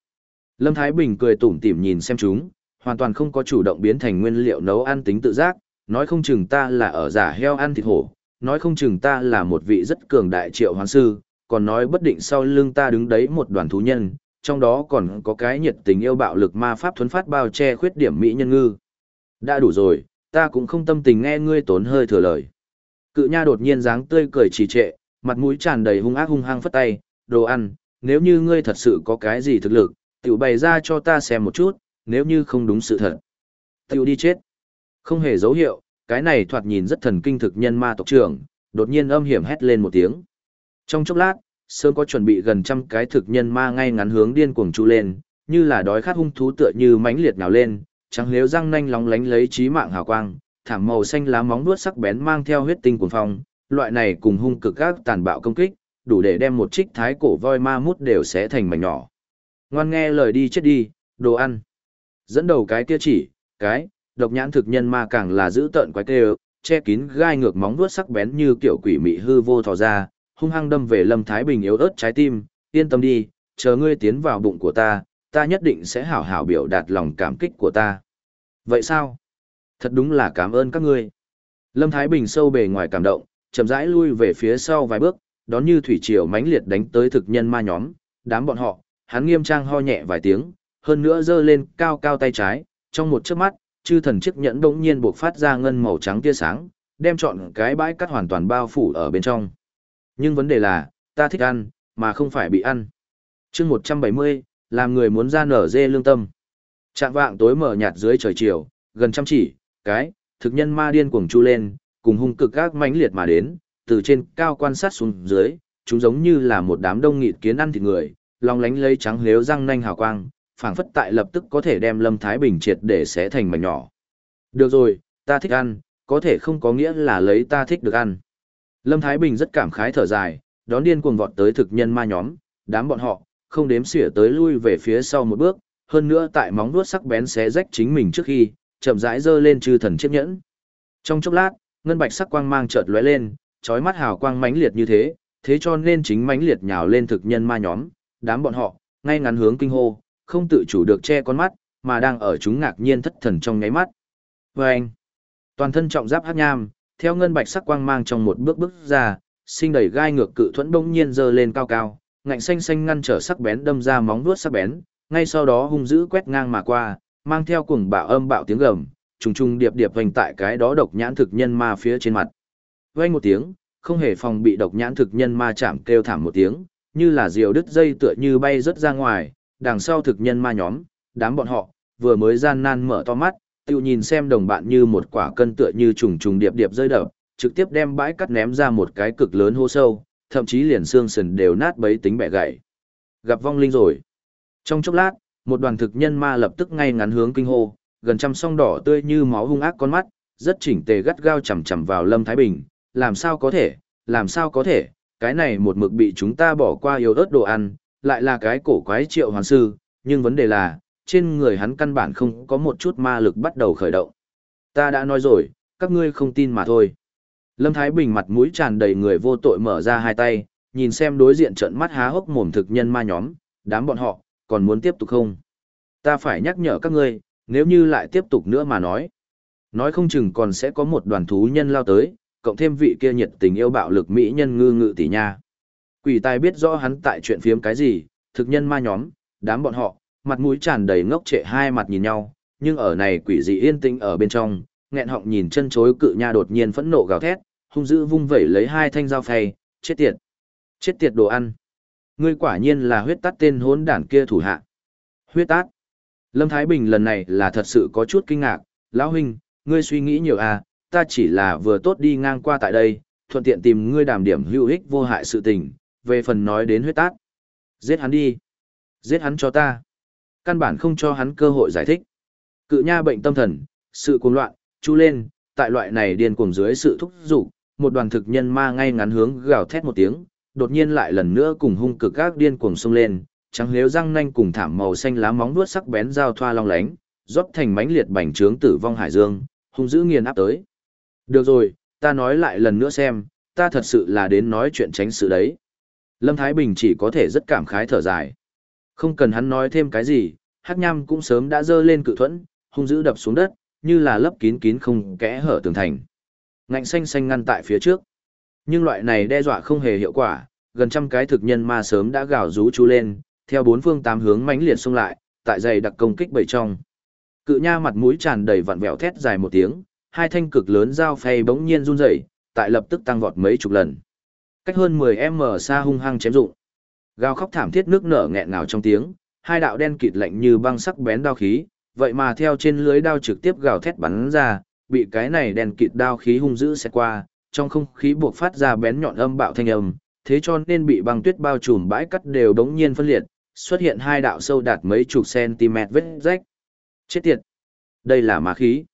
Lâm Thái Bình cười tủm tỉm nhìn xem chúng, hoàn toàn không có chủ động biến thành nguyên liệu nấu ăn tính tự giác, nói không chừng ta là ở giả heo ăn thịt hổ, nói không chừng ta là một vị rất cường đại triệu hoán sư, còn nói bất định sau lưng ta đứng đấy một đoàn thú nhân, trong đó còn có cái nhiệt tình yêu bạo lực ma pháp thuấn phát bao che khuyết điểm mỹ nhân ngư. Đã đủ rồi, ta cũng không tâm tình nghe ngươi tốn hơi thừa lời. Cự nha đột nhiên dáng tươi cười trì trệ, mặt mũi tràn đầy hung ác hung hăng phất tay, đồ ăn, nếu như ngươi thật sự có cái gì thực lực, tiểu bày ra cho ta xem một chút, nếu như không đúng sự thật. Tiểu đi chết. Không hề dấu hiệu, cái này thoạt nhìn rất thần kinh thực nhân ma tộc trưởng, đột nhiên âm hiểm hét lên một tiếng. Trong chốc lát, sớm có chuẩn bị gần trăm cái thực nhân ma ngay ngắn hướng điên cuồng chu lên, như là đói khát hung thú tựa như mãnh liệt nào lên, trắng liếu răng nanh lóng lánh lấy trí mạng hào quang, thảm màu xanh lá móng vuốt sắc bén mang theo huyết tinh cuồng phong, loại này cùng hung cực các tàn bạo công kích, đủ để đem một trích thái cổ voi ma mút đều xé thành mảnh nhỏ. Ngoan nghe lời đi chết đi, đồ ăn. Dẫn đầu cái kia chỉ, cái, độc nhãn thực nhân ma càng là giữ tợn quái tê che kín gai ngược móng vuốt sắc bén như kiểu quỷ mị hư vô thò ra, hung hăng đâm về Lâm Thái Bình yếu ớt trái tim, yên tâm đi, chờ ngươi tiến vào bụng của ta, ta nhất định sẽ hảo hảo biểu đạt lòng cảm kích của ta. Vậy sao? Thật đúng là cảm ơn các ngươi. Lâm Thái Bình sâu bề ngoài cảm động, chậm rãi lui về phía sau vài bước, đón như thủy triều mãnh liệt đánh tới thực nhân ma nhóm, đám bọn họ, hắn nghiêm trang ho nhẹ vài tiếng, hơn nữa giơ lên cao cao tay trái, trong một chớp mắt, chư thần chiếc nhẫn bỗng nhiên buộc phát ra ngân màu trắng tia sáng, đem trọn cái bãi cắt hoàn toàn bao phủ ở bên trong. Nhưng vấn đề là, ta thích ăn, mà không phải bị ăn. chương 170, làm người muốn ra nở dê lương tâm. Trạng vạng tối mở nhạt dưới trời chiều, gần trăm chỉ, cái, thực nhân ma điên cuồng chu lên, cùng hung cực các mãnh liệt mà đến, từ trên cao quan sát xuống dưới, chúng giống như là một đám đông nghịt kiến ăn thịt người, long lánh lấy trắng lếu răng nanh hào quang, phảng phất tại lập tức có thể đem Lâm Thái Bình triệt để xé thành mảnh nhỏ. Được rồi, ta thích ăn, có thể không có nghĩa là lấy ta thích được ăn. Lâm Thái Bình rất cảm khái thở dài, đón điên cuồng vọt tới thực nhân ma nhóm, đám bọn họ, không đếm xỉa tới lui về phía sau một bước, hơn nữa tại móng vuốt sắc bén xé rách chính mình trước khi, chậm rãi giơ lên chư thần chiếc nhẫn. Trong chốc lát, ngân bạch sắc quang mang chợt lóe lên, chói mắt hào quang mãnh liệt như thế, thế cho nên chính mãnh liệt nhào lên thực nhân ma nhóm, đám bọn họ, ngay ngắn hướng kinh hô, không tự chủ được che con mắt, mà đang ở chúng ngạc nhiên thất thần trong nháy mắt. Vâng! Toàn thân trọng giáp hát nham, theo ngân bạch sắc quang mang trong một bước bước ra, sinh đầy gai ngược cự thuẫn đông nhiên dơ lên cao cao, ngạnh xanh xanh ngăn trở sắc bén đâm ra móng vuốt sắc bén, ngay sau đó hung dữ quét ngang mà qua, mang theo cuồng bạo âm bạo tiếng gầm, trùng trùng điệp điệp vành tại cái đó độc nhãn thực nhân ma phía trên mặt. Vang một tiếng, không hề phòng bị độc nhãn thực nhân ma chạm kêu thảm một tiếng, như là diều đứt dây tựa như bay rất ra ngoài, đằng sau thực nhân ma nhóm, đám bọn họ, vừa mới gian nan mở to mắt, tiêu nhìn xem đồng bạn như một quả cân tựa như trùng trùng điệp điệp rơi đập, trực tiếp đem bãi cắt ném ra một cái cực lớn hô sâu, thậm chí liền xương sườn đều nát bấy tính bẻ gãy. Gặp vong linh rồi. Trong chốc lát, một đoàn thực nhân ma lập tức ngay ngắn hướng kinh hô, gần trăm song đỏ tươi như máu hung ác con mắt, rất chỉnh tề gắt gao chằm chằm vào Lâm Thái Bình, làm sao có thể, làm sao có thể, cái này một mực bị chúng ta bỏ qua yếu ớt đồ ăn, lại là cái cổ quái triệu hoàn sư, nhưng vấn đề là, trên người hắn căn bản không có một chút ma lực bắt đầu khởi động. Ta đã nói rồi, các ngươi không tin mà thôi. Lâm Thái Bình mặt mũi tràn đầy người vô tội mở ra hai tay, nhìn xem đối diện trận mắt há hốc mồm thực nhân ma nhóm, đám bọn họ, còn muốn tiếp tục không? Ta phải nhắc nhở các ngươi, nếu như lại tiếp tục nữa mà nói. Nói không chừng còn sẽ có một đoàn thú nhân lao tới, cộng thêm vị kia nhiệt tình yêu bạo lực mỹ nhân ngư ngự tỷ nha. Quỷ tài biết rõ hắn tại chuyện phiếm cái gì, thực nhân ma nhóm, đám bọn họ, mặt mũi tràn đầy ngốc trệ hai mặt nhìn nhau, nhưng ở này quỷ dị yên tĩnh ở bên trong, nghẹn họng nhìn chân chối cự nha đột nhiên phẫn nộ gào thét, hung dữ vung vẩy lấy hai thanh dao phay, chết tiệt. Chết tiệt đồ ăn. Ngươi quả nhiên là huyết tát tên hốn đản kia thủ hạ. Huyết tát. Lâm Thái Bình lần này là thật sự có chút kinh ngạc, lão huynh, ngươi suy nghĩ nhiều à, ta chỉ là vừa tốt đi ngang qua tại đây, thuận tiện tìm ngươi đàm điểm hữu ích vô hại sự tình, về phần nói đến huyết tát. Giết hắn đi. Giết hắn cho ta. Căn bản không cho hắn cơ hội giải thích. Cự nha bệnh tâm thần, sự cuồng loạn, chu lên, tại loại này điên cuồng dưới sự thúc giục, một đoàn thực nhân ma ngay ngắn hướng gào thét một tiếng, đột nhiên lại lần nữa cùng hung cực các điên cuồng xông lên, trắng nếu răng nanh cùng thảm màu xanh lá móng vuốt sắc bén giao thoa long lánh, rót thành mãnh liệt bành trướng tử vong hải dương, hung dữ nghiền áp tới. Được rồi, ta nói lại lần nữa xem, ta thật sự là đến nói chuyện tránh sự đấy. Lâm Thái Bình chỉ có thể rất cảm khái thở dài. Không cần hắn nói thêm cái gì, Hắc Nham cũng sớm đã dơ lên cự thuẫn, hung dữ đập xuống đất, như là lấp kín kín không kẽ hở tường thành. Ngạnh xanh xanh ngăn tại phía trước. Nhưng loại này đe dọa không hề hiệu quả, gần trăm cái thực nhân ma sớm đã gào rú chú lên, theo bốn phương tám hướng mãnh liệt xông lại, tại dày đặc công kích bảy trong. Cự nha mặt mũi tràn đầy vặn vẹo thét dài một tiếng, hai thanh cực lớn dao phay bỗng nhiên run rẩy, tại lập tức tăng vọt mấy chục lần. Cách hơn 10m xa hung hăng chém dụng. Gào khóc thảm thiết nước nở nghẹn ngào trong tiếng, hai đạo đen kịt lạnh như băng sắc bén đao khí, vậy mà theo trên lưới đao trực tiếp gào thét bắn ra, bị cái này đen kịt đao khí hung dữ xẹt qua, trong không khí buộc phát ra bén nhọn âm bạo thanh âm, thế cho nên bị băng tuyết bao trùm bãi cắt đều đống nhiên phân liệt, xuất hiện hai đạo sâu đạt mấy chục cm vết rách. Chết tiệt! Đây là ma khí.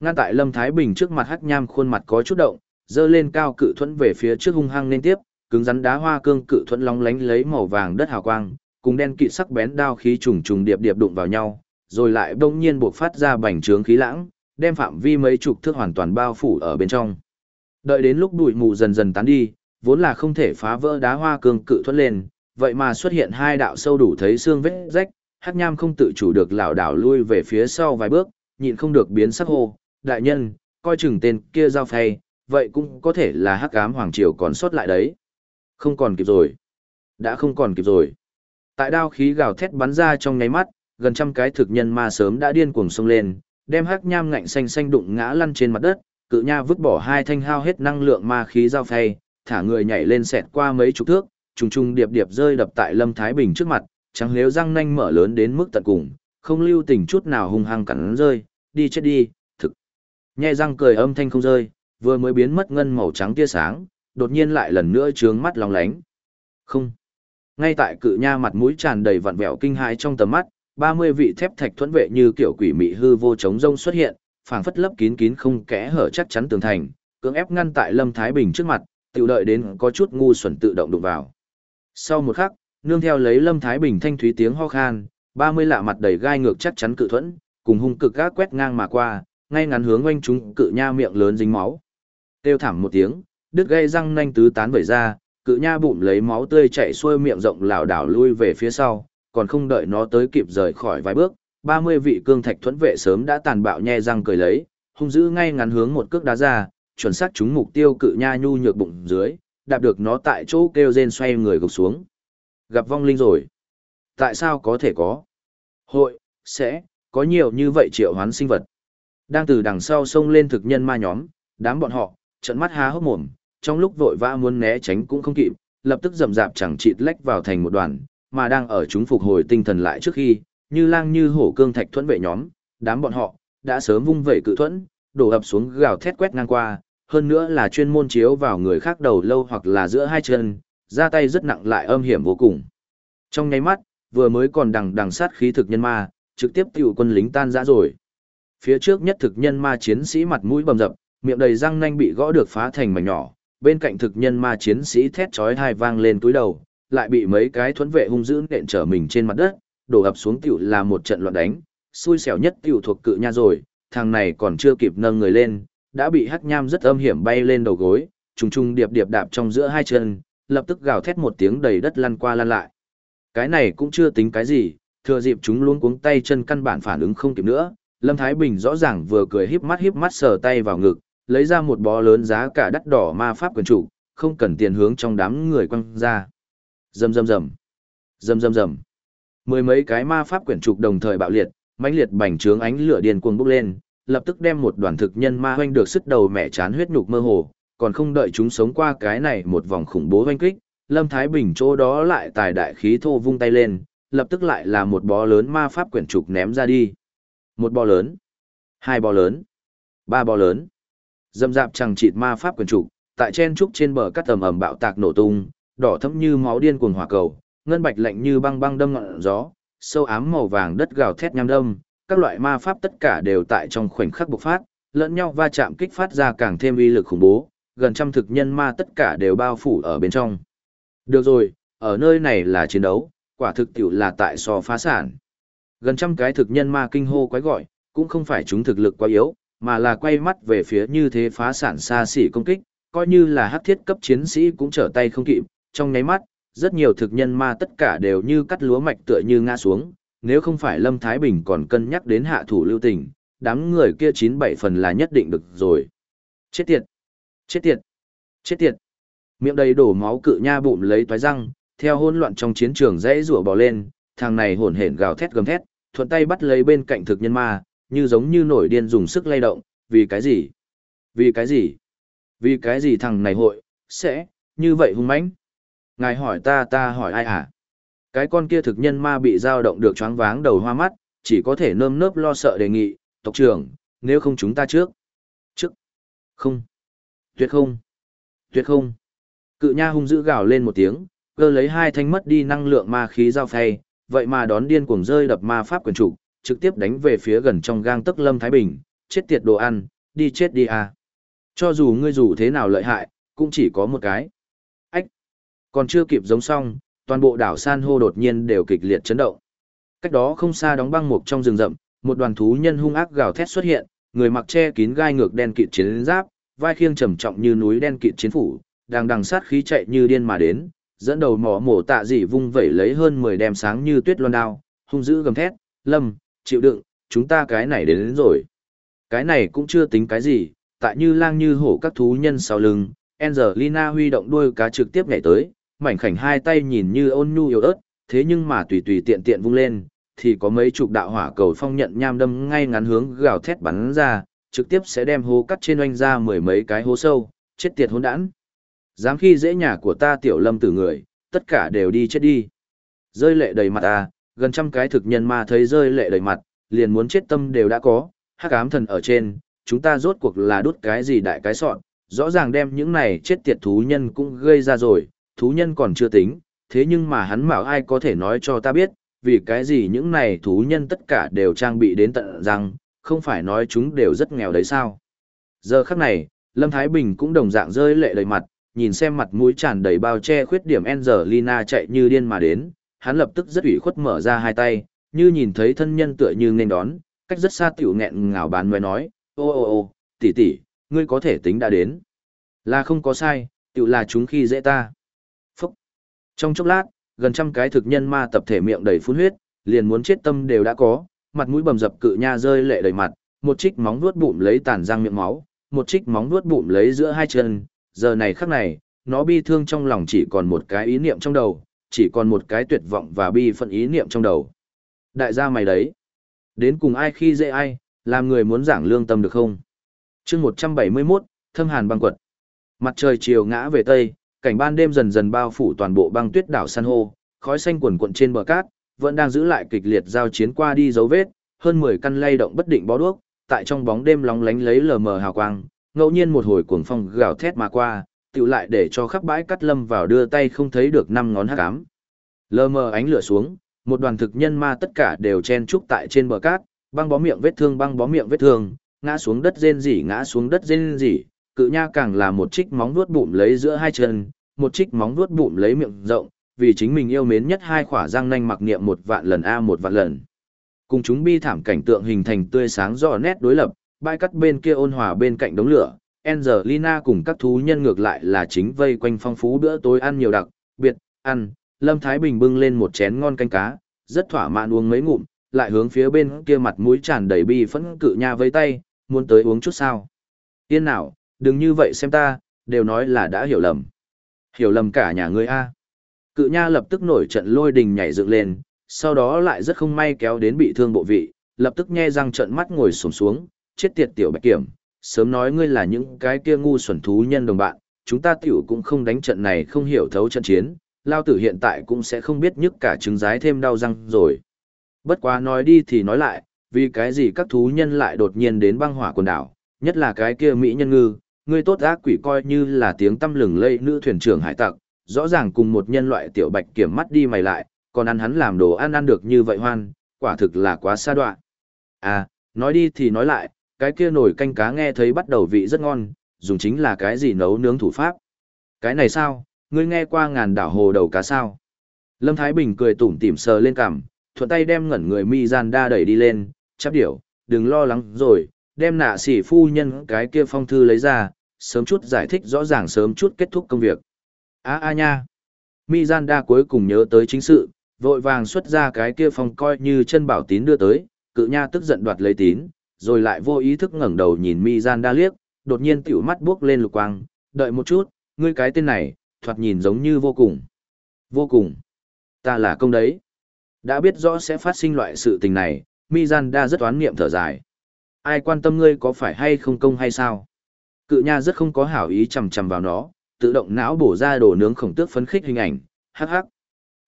Ngăn tại Lâm Thái Bình trước mặt hắc nham khuôn mặt có chút động, dơ lên cao cự thuẫn về phía trước hung hăng lên tiếp, cứng rắn đá hoa cương cự thuẫn long lánh lấy màu vàng đất hào quang, cùng đen kịt sắc bén đao khí trùng trùng điệp điệp đụng vào nhau, rồi lại bỗng nhiên buộc phát ra bành trướng khí lãng, đem phạm vi mấy chục thước hoàn toàn bao phủ ở bên trong. Đợi đến lúc bụi mù dần dần tán đi, vốn là không thể phá vỡ đá hoa cương cự thuẫn lên, vậy mà xuất hiện hai đạo sâu đủ thấy xương vết rách, hắc nham không tự chủ được lảo đảo lui về phía sau vài bước, nhịn không được biến sắc hô, đại nhân, coi chừng tên kia giao phay, vậy cũng có thể là hắc ám hoàng triều còn sót lại đấy. Không còn kịp rồi. Đã không còn kịp rồi. Tại đao khí gào thét bắn ra trong nháy mắt, gần trăm cái thực nhân ma sớm đã điên cuồng xông lên, đem hắc nham ngạnh xanh xanh đụng ngã lăn trên mặt đất, cự nha vứt bỏ hai thanh hao hết năng lượng ma khí giao phay, thả người nhảy lên xẹt qua mấy chục thước, trùng trùng điệp điệp rơi đập tại Lâm Thái Bình trước mặt, trắng liếu răng nanh mở lớn đến mức tận cùng, không lưu tình chút nào hung hăng cắn rơi, đi chết đi, thực. Nhẹ răng cười âm thanh không rơi, vừa mới biến mất ngân màu trắng tia sáng, đột nhiên lại lần nữa trướng mắt long lánh. Không. Ngay tại cự nha mặt mũi tràn đầy vặn vẹo kinh hãi trong tầm mắt, 30 vị thép thạch thuẫn vệ như kiểu quỷ mị hư vô chống rông xuất hiện, phảng phất lấp kín kín không kẽ hở chắc chắn tường thành, cưỡng ép ngăn tại Lâm Thái Bình trước mặt, tiểu đợi đến có chút ngu xuẩn tự động đụng vào. Sau một khắc, nương theo lấy Lâm Thái Bình thanh thúy tiếng ho khan, 30 lạ mặt đầy gai ngược chắc chắn cự thuẫn, cùng hung cực gác quét ngang mà qua, ngay ngắn hướng quanh chúng cự nha miệng lớn dính máu. Tiêu thảm một tiếng, đứt gây răng nanh tứ tán vẩy ra, cự nha bụng lấy máu tươi chảy xuôi miệng rộng lảo đảo lui về phía sau, còn không đợi nó tới kịp rời khỏi vài bước, 30 vị cương thạch thuẫn vệ sớm đã tàn bạo nhe răng cười lấy, hung dữ ngay ngắn hướng một cước đá ra, chuẩn xác trúng mục tiêu cự nha nhu nhược bụng dưới, đạp được nó tại chỗ kêu rên xoay người gục xuống. Gặp vong linh rồi. Tại sao có thể có? Hội, sẽ, có nhiều như vậy triệu hoán sinh vật. Đang từ đằng sau xông lên thực nhân ma nhóm, đám bọn họ, trận mắt há hốc mồm, trong lúc vội vã muốn né tránh cũng không kịp, lập tức rầm rạp chẳng chịt lách vào thành một đoàn, mà đang ở chúng phục hồi tinh thần lại trước khi, như lang như hổ cương thạch thuẫn vệ nhóm, đám bọn họ, đã sớm vung vẩy cự thuẫn, đổ ập xuống gào thét quét ngang qua, hơn nữa là chuyên môn chiếu vào người khác đầu lâu hoặc là giữa hai chân, ra tay rất nặng lại âm hiểm vô cùng. Trong nháy mắt, vừa mới còn đằng đằng sát khí thực nhân ma, trực tiếp tiểu quân lính tan rã rồi. Phía trước nhất thực nhân ma chiến sĩ mặt mũi bầm dập, miệng đầy răng nanh bị gõ được phá thành mảnh nhỏ, bên cạnh thực nhân ma chiến sĩ thét chói tai vang lên túi đầu, lại bị mấy cái thuẫn vệ hung dữ nện trở mình trên mặt đất, đổ ập xuống tiểu là một trận loạn đánh, xui xẻo nhất tiểu thuộc cự nha rồi, thằng này còn chưa kịp nâng người lên, đã bị hắc nham rất âm hiểm bay lên đầu gối, trùng trùng điệp điệp đạp trong giữa hai chân, lập tức gào thét một tiếng đầy đất lăn qua lăn lại. Cái này cũng chưa tính cái gì, thừa dịp chúng luôn cuống tay chân căn bản phản ứng không kịp nữa, Lâm Thái Bình rõ ràng vừa cười híp mắt híp mắt sờ tay vào ngực, lấy ra một bó lớn giá cả đắt đỏ ma pháp quyền trụ, không cần tiền hướng trong đám người quăng ra. Rầm rầm rầm. Rầm rầm rầm. Mười mấy cái ma pháp quyển trục đồng thời bạo liệt, mãnh liệt bành trướng ánh lửa điên cuồng bốc lên, lập tức đem một đoàn thực nhân ma hoanh được sức đầu mẹ chán huyết nhục mơ hồ, còn không đợi chúng sống qua cái này một vòng khủng bố hoanh kích, Lâm Thái Bình chỗ đó lại tài đại khí thô vung tay lên, lập tức lại là một bó lớn ma pháp quyển trục ném ra đi. Một bó lớn, hai bó lớn, ba bó lớn. Dâm dạp chẳng chịt ma pháp quyển trục, tại chen trúc trên bờ cắt tầm ầm bạo tạc nổ tung, đỏ thẫm như máu điên cuồng hỏa cầu, ngân bạch lạnh như băng băng đâm ngọn gió, sâu ám màu vàng đất gào thét nham đâm, các loại ma pháp tất cả đều tại trong khoảnh khắc bộc phát, lẫn nhau va chạm kích phát ra càng thêm uy lực khủng bố, gần trăm thực nhân ma tất cả đều bao phủ ở bên trong. Được rồi, ở nơi này là chiến đấu, quả thực tiểu là tại so phá sản. Gần trăm cái thực nhân ma kinh hô quái gọi, cũng không phải chúng thực lực quá yếu, mà là quay mắt về phía như thế phá sản xa xỉ công kích, coi như là hắc thiết cấp chiến sĩ cũng trở tay không kịp, trong nháy mắt, rất nhiều thực nhân ma tất cả đều như cắt lúa mạch tựa như ngã xuống, nếu không phải Lâm Thái Bình còn cân nhắc đến hạ thủ lưu tình, đám người kia chín bảy phần là nhất định được rồi. Chết tiệt! Chết tiệt! Chết tiệt! Miệng đầy đổ máu cự nha bụng lấy toái răng, theo hỗn loạn trong chiến trường dãy rủa bò lên, thằng này hổn hển gào thét gầm thét, thuận tay bắt lấy bên cạnh thực nhân ma, như giống như nổi điên dùng sức lay động, vì cái gì? Vì cái gì? Vì cái gì thằng này hội, sẽ, như vậy hung mãnh? Ngài hỏi ta ta hỏi ai à? Cái con kia thực nhân ma bị dao động được choáng váng đầu hoa mắt, chỉ có thể nơm nớp lo sợ đề nghị, tộc trưởng, nếu không chúng ta trước. Trước. Không. Tuyệt không. Tuyệt không. Cự nha hung dữ gào lên một tiếng, cơ lấy hai thanh mất đi năng lượng ma khí giao phay, vậy mà đón điên cuồng rơi đập ma pháp quyền trụ, trực tiếp đánh về phía gần trong gang tấc Lâm Thái Bình, chết tiệt đồ ăn, đi chết đi à. Cho dù ngươi dù thế nào lợi hại, cũng chỉ có một cái. Ách! Còn chưa kịp giống xong, toàn bộ đảo san hô đột nhiên đều kịch liệt chấn động. Cách đó không xa đóng băng mục trong rừng rậm, một đoàn thú nhân hung ác gào thét xuất hiện, người mặc che kín gai ngược đen kịt chiến giáp, vai khiêng trầm trọng như núi đen kịt chiến phủ, đang đằng sát khí chạy như điên mà đến, dẫn đầu mỏ mổ tạ dị vung vẩy lấy hơn 10 đem sáng như tuyết loan đao, hung dữ gầm thét, "Lâm, chịu đựng, chúng ta cái này đến, đến rồi. Cái này cũng chưa tính cái gì, tại như lang như hổ các thú nhân sau lưng, Angelina huy động đuôi cá trực tiếp nhảy tới, mảnh khảnh hai tay nhìn như ôn nhu yếu ớt, thế nhưng mà tùy tùy tiện tiện vung lên, thì có mấy chục đạo hỏa cầu phong nhận nham đâm ngay ngắn hướng gào thét bắn ra, trực tiếp sẽ đem hố cắt trên oanh ra mười mấy cái hố sâu, chết tiệt hỗn đản. Dám khi dễ nhà của ta tiểu lâm tử người, tất cả đều đi chết đi. Rơi lệ đầy mặt à, gần trăm cái thực nhân ma thấy rơi lệ đầy mặt, liền muốn chết tâm đều đã có, hắc ám thần ở trên, chúng ta rốt cuộc là đốt cái gì đại cái sọn, rõ ràng đem những này chết tiệt thú nhân cũng gây ra rồi, thú nhân còn chưa tính, thế nhưng mà hắn bảo ai có thể nói cho ta biết, vì cái gì những này thú nhân tất cả đều trang bị đến tận răng, không phải nói chúng đều rất nghèo đấy sao. Giờ khắc này, Lâm Thái Bình cũng đồng dạng rơi lệ đầy mặt, nhìn xem mặt mũi tràn đầy bao che khuyết điểm Angelina chạy như điên mà đến, hắn lập tức rất ủy khuất mở ra hai tay, như nhìn thấy thân nhân tựa như nên đón, cách rất xa tiểu nghẹn ngào bán mới nói, ô ô ô, tỷ tỷ, ngươi có thể tính đã đến. Là không có sai, tiểu là chúng khi dễ ta. Trong chốc lát, gần trăm cái thực nhân ma tập thể miệng đầy phun huyết, liền muốn chết tâm đều đã có, mặt mũi bầm dập cự nha rơi lệ đầy mặt, một trích móng vuốt bụng lấy tàn răng miệng máu, một trích móng vuốt bụng lấy giữa hai chân, giờ này khắc này, nó bi thương trong lòng chỉ còn một cái ý niệm trong đầu, chỉ còn một cái tuyệt vọng và bi phận ý niệm trong đầu. Đại gia mày đấy, đến cùng ai khi dễ ai, làm người muốn giảng lương tâm được không? chương 171, Thâm Hàn băng quật. Mặt trời chiều ngã về Tây, cảnh ban đêm dần dần bao phủ toàn bộ băng tuyết đảo san hô, khói xanh quần quận trên bờ cát, vẫn đang giữ lại kịch liệt giao chiến qua đi dấu vết, hơn 10 căn lay động bất định bó đuốc, tại trong bóng đêm lóng lánh lấy lờ mờ hào quang, ngẫu nhiên một hồi cuồng phong gào thét mà qua, tựu lại để cho khắp bãi cắt lâm vào đưa tay không thấy được năm ngón hắc ám. Lờ mờ ánh lửa xuống, một đoàn thực nhân ma tất cả đều chen trúc tại trên bờ cát, băng bó miệng vết thương băng bó miệng vết thương, ngã xuống đất rên rỉ ngã xuống đất rên rỉ, cự nha càng là một trích móng vuốt bụng lấy giữa hai chân, một trích móng vuốt bụng lấy miệng rộng, vì chính mình yêu mến nhất hai khỏa răng nanh mặc niệm một vạn lần a một vạn lần. Cùng chúng bi thảm cảnh tượng hình thành tươi sáng rõ nét đối lập, bãi cắt bên kia ôn hòa bên cạnh đống lửa, Angelina cùng các thú nhân ngược lại là chính vây quanh phong phú bữa tối ăn nhiều đặc, biệt, ăn, Lâm Thái Bình bưng lên một chén ngon canh cá, rất thỏa mãn uống mấy ngụm, lại hướng phía bên kia mặt mũi tràn đầy bi phẫn cự nha với tay, muốn tới uống chút sao. Yên nào, đừng như vậy xem ta, đều nói là đã hiểu lầm. Hiểu lầm cả nhà ngươi a. Cự nha lập tức nổi trận lôi đình nhảy dựng lên, sau đó lại rất không may kéo đến bị thương bộ vị, lập tức nhe răng trận mắt ngồi xổm xuống, chết tiệt tiểu bạch kiểm, sớm nói ngươi là những cái kia ngu xuẩn thú nhân đồng bạn, chúng ta tiểu cũng không đánh trận này không hiểu thấu trận chiến, lao tử hiện tại cũng sẽ không biết nhức cả trứng rái thêm đau răng rồi. Bất quá nói đi thì nói lại, vì cái gì các thú nhân lại đột nhiên đến băng hỏa quần đảo, nhất là cái kia Mỹ nhân ngư, ngươi tốt ác quỷ coi như là tiếng tâm lừng lây nữ thuyền trưởng hải tặc, rõ ràng cùng một nhân loại tiểu bạch kiểm mắt đi mày lại, còn ăn hắn làm đồ ăn ăn được như vậy hoan, quả thực là quá xa đoạn. À, nói đi thì nói lại, cái kia nổi canh cá nghe thấy bắt đầu vị rất ngon, dùng chính là cái gì nấu nướng thủ pháp. Cái này sao, ngươi nghe qua ngàn đảo hồ đầu cá sao? Lâm Thái Bình cười tủm tỉm sờ lên cằm, thuận tay đem ngẩn người mi gian đa đẩy đi lên, chắp điểu, đừng lo lắng rồi, đem nạ sĩ phu nhân cái kia phong thư lấy ra, sớm chút giải thích rõ ràng sớm chút kết thúc công việc. a a nha. Mi cuối cùng nhớ tới chính sự, vội vàng xuất ra cái kia phong coi như chân bảo tín đưa tới, cự nha tức giận đoạt lấy tín, rồi lại vô ý thức ngẩng đầu nhìn mi liếc, đột nhiên tiểu mắt buốc lên lục quang, đợi một chút, ngươi cái tên này, thoạt nhìn giống như vô cùng. Vô cùng. Ta là công đấy. Đã biết rõ sẽ phát sinh loại sự tình này, Mizanda rất oán niệm thở dài. Ai quan tâm ngươi có phải hay không công hay sao? Cự nha rất không có hảo ý chầm chầm vào nó, tự động não bổ ra đồ nướng khổng tước phấn khích hình ảnh, hắc hắc.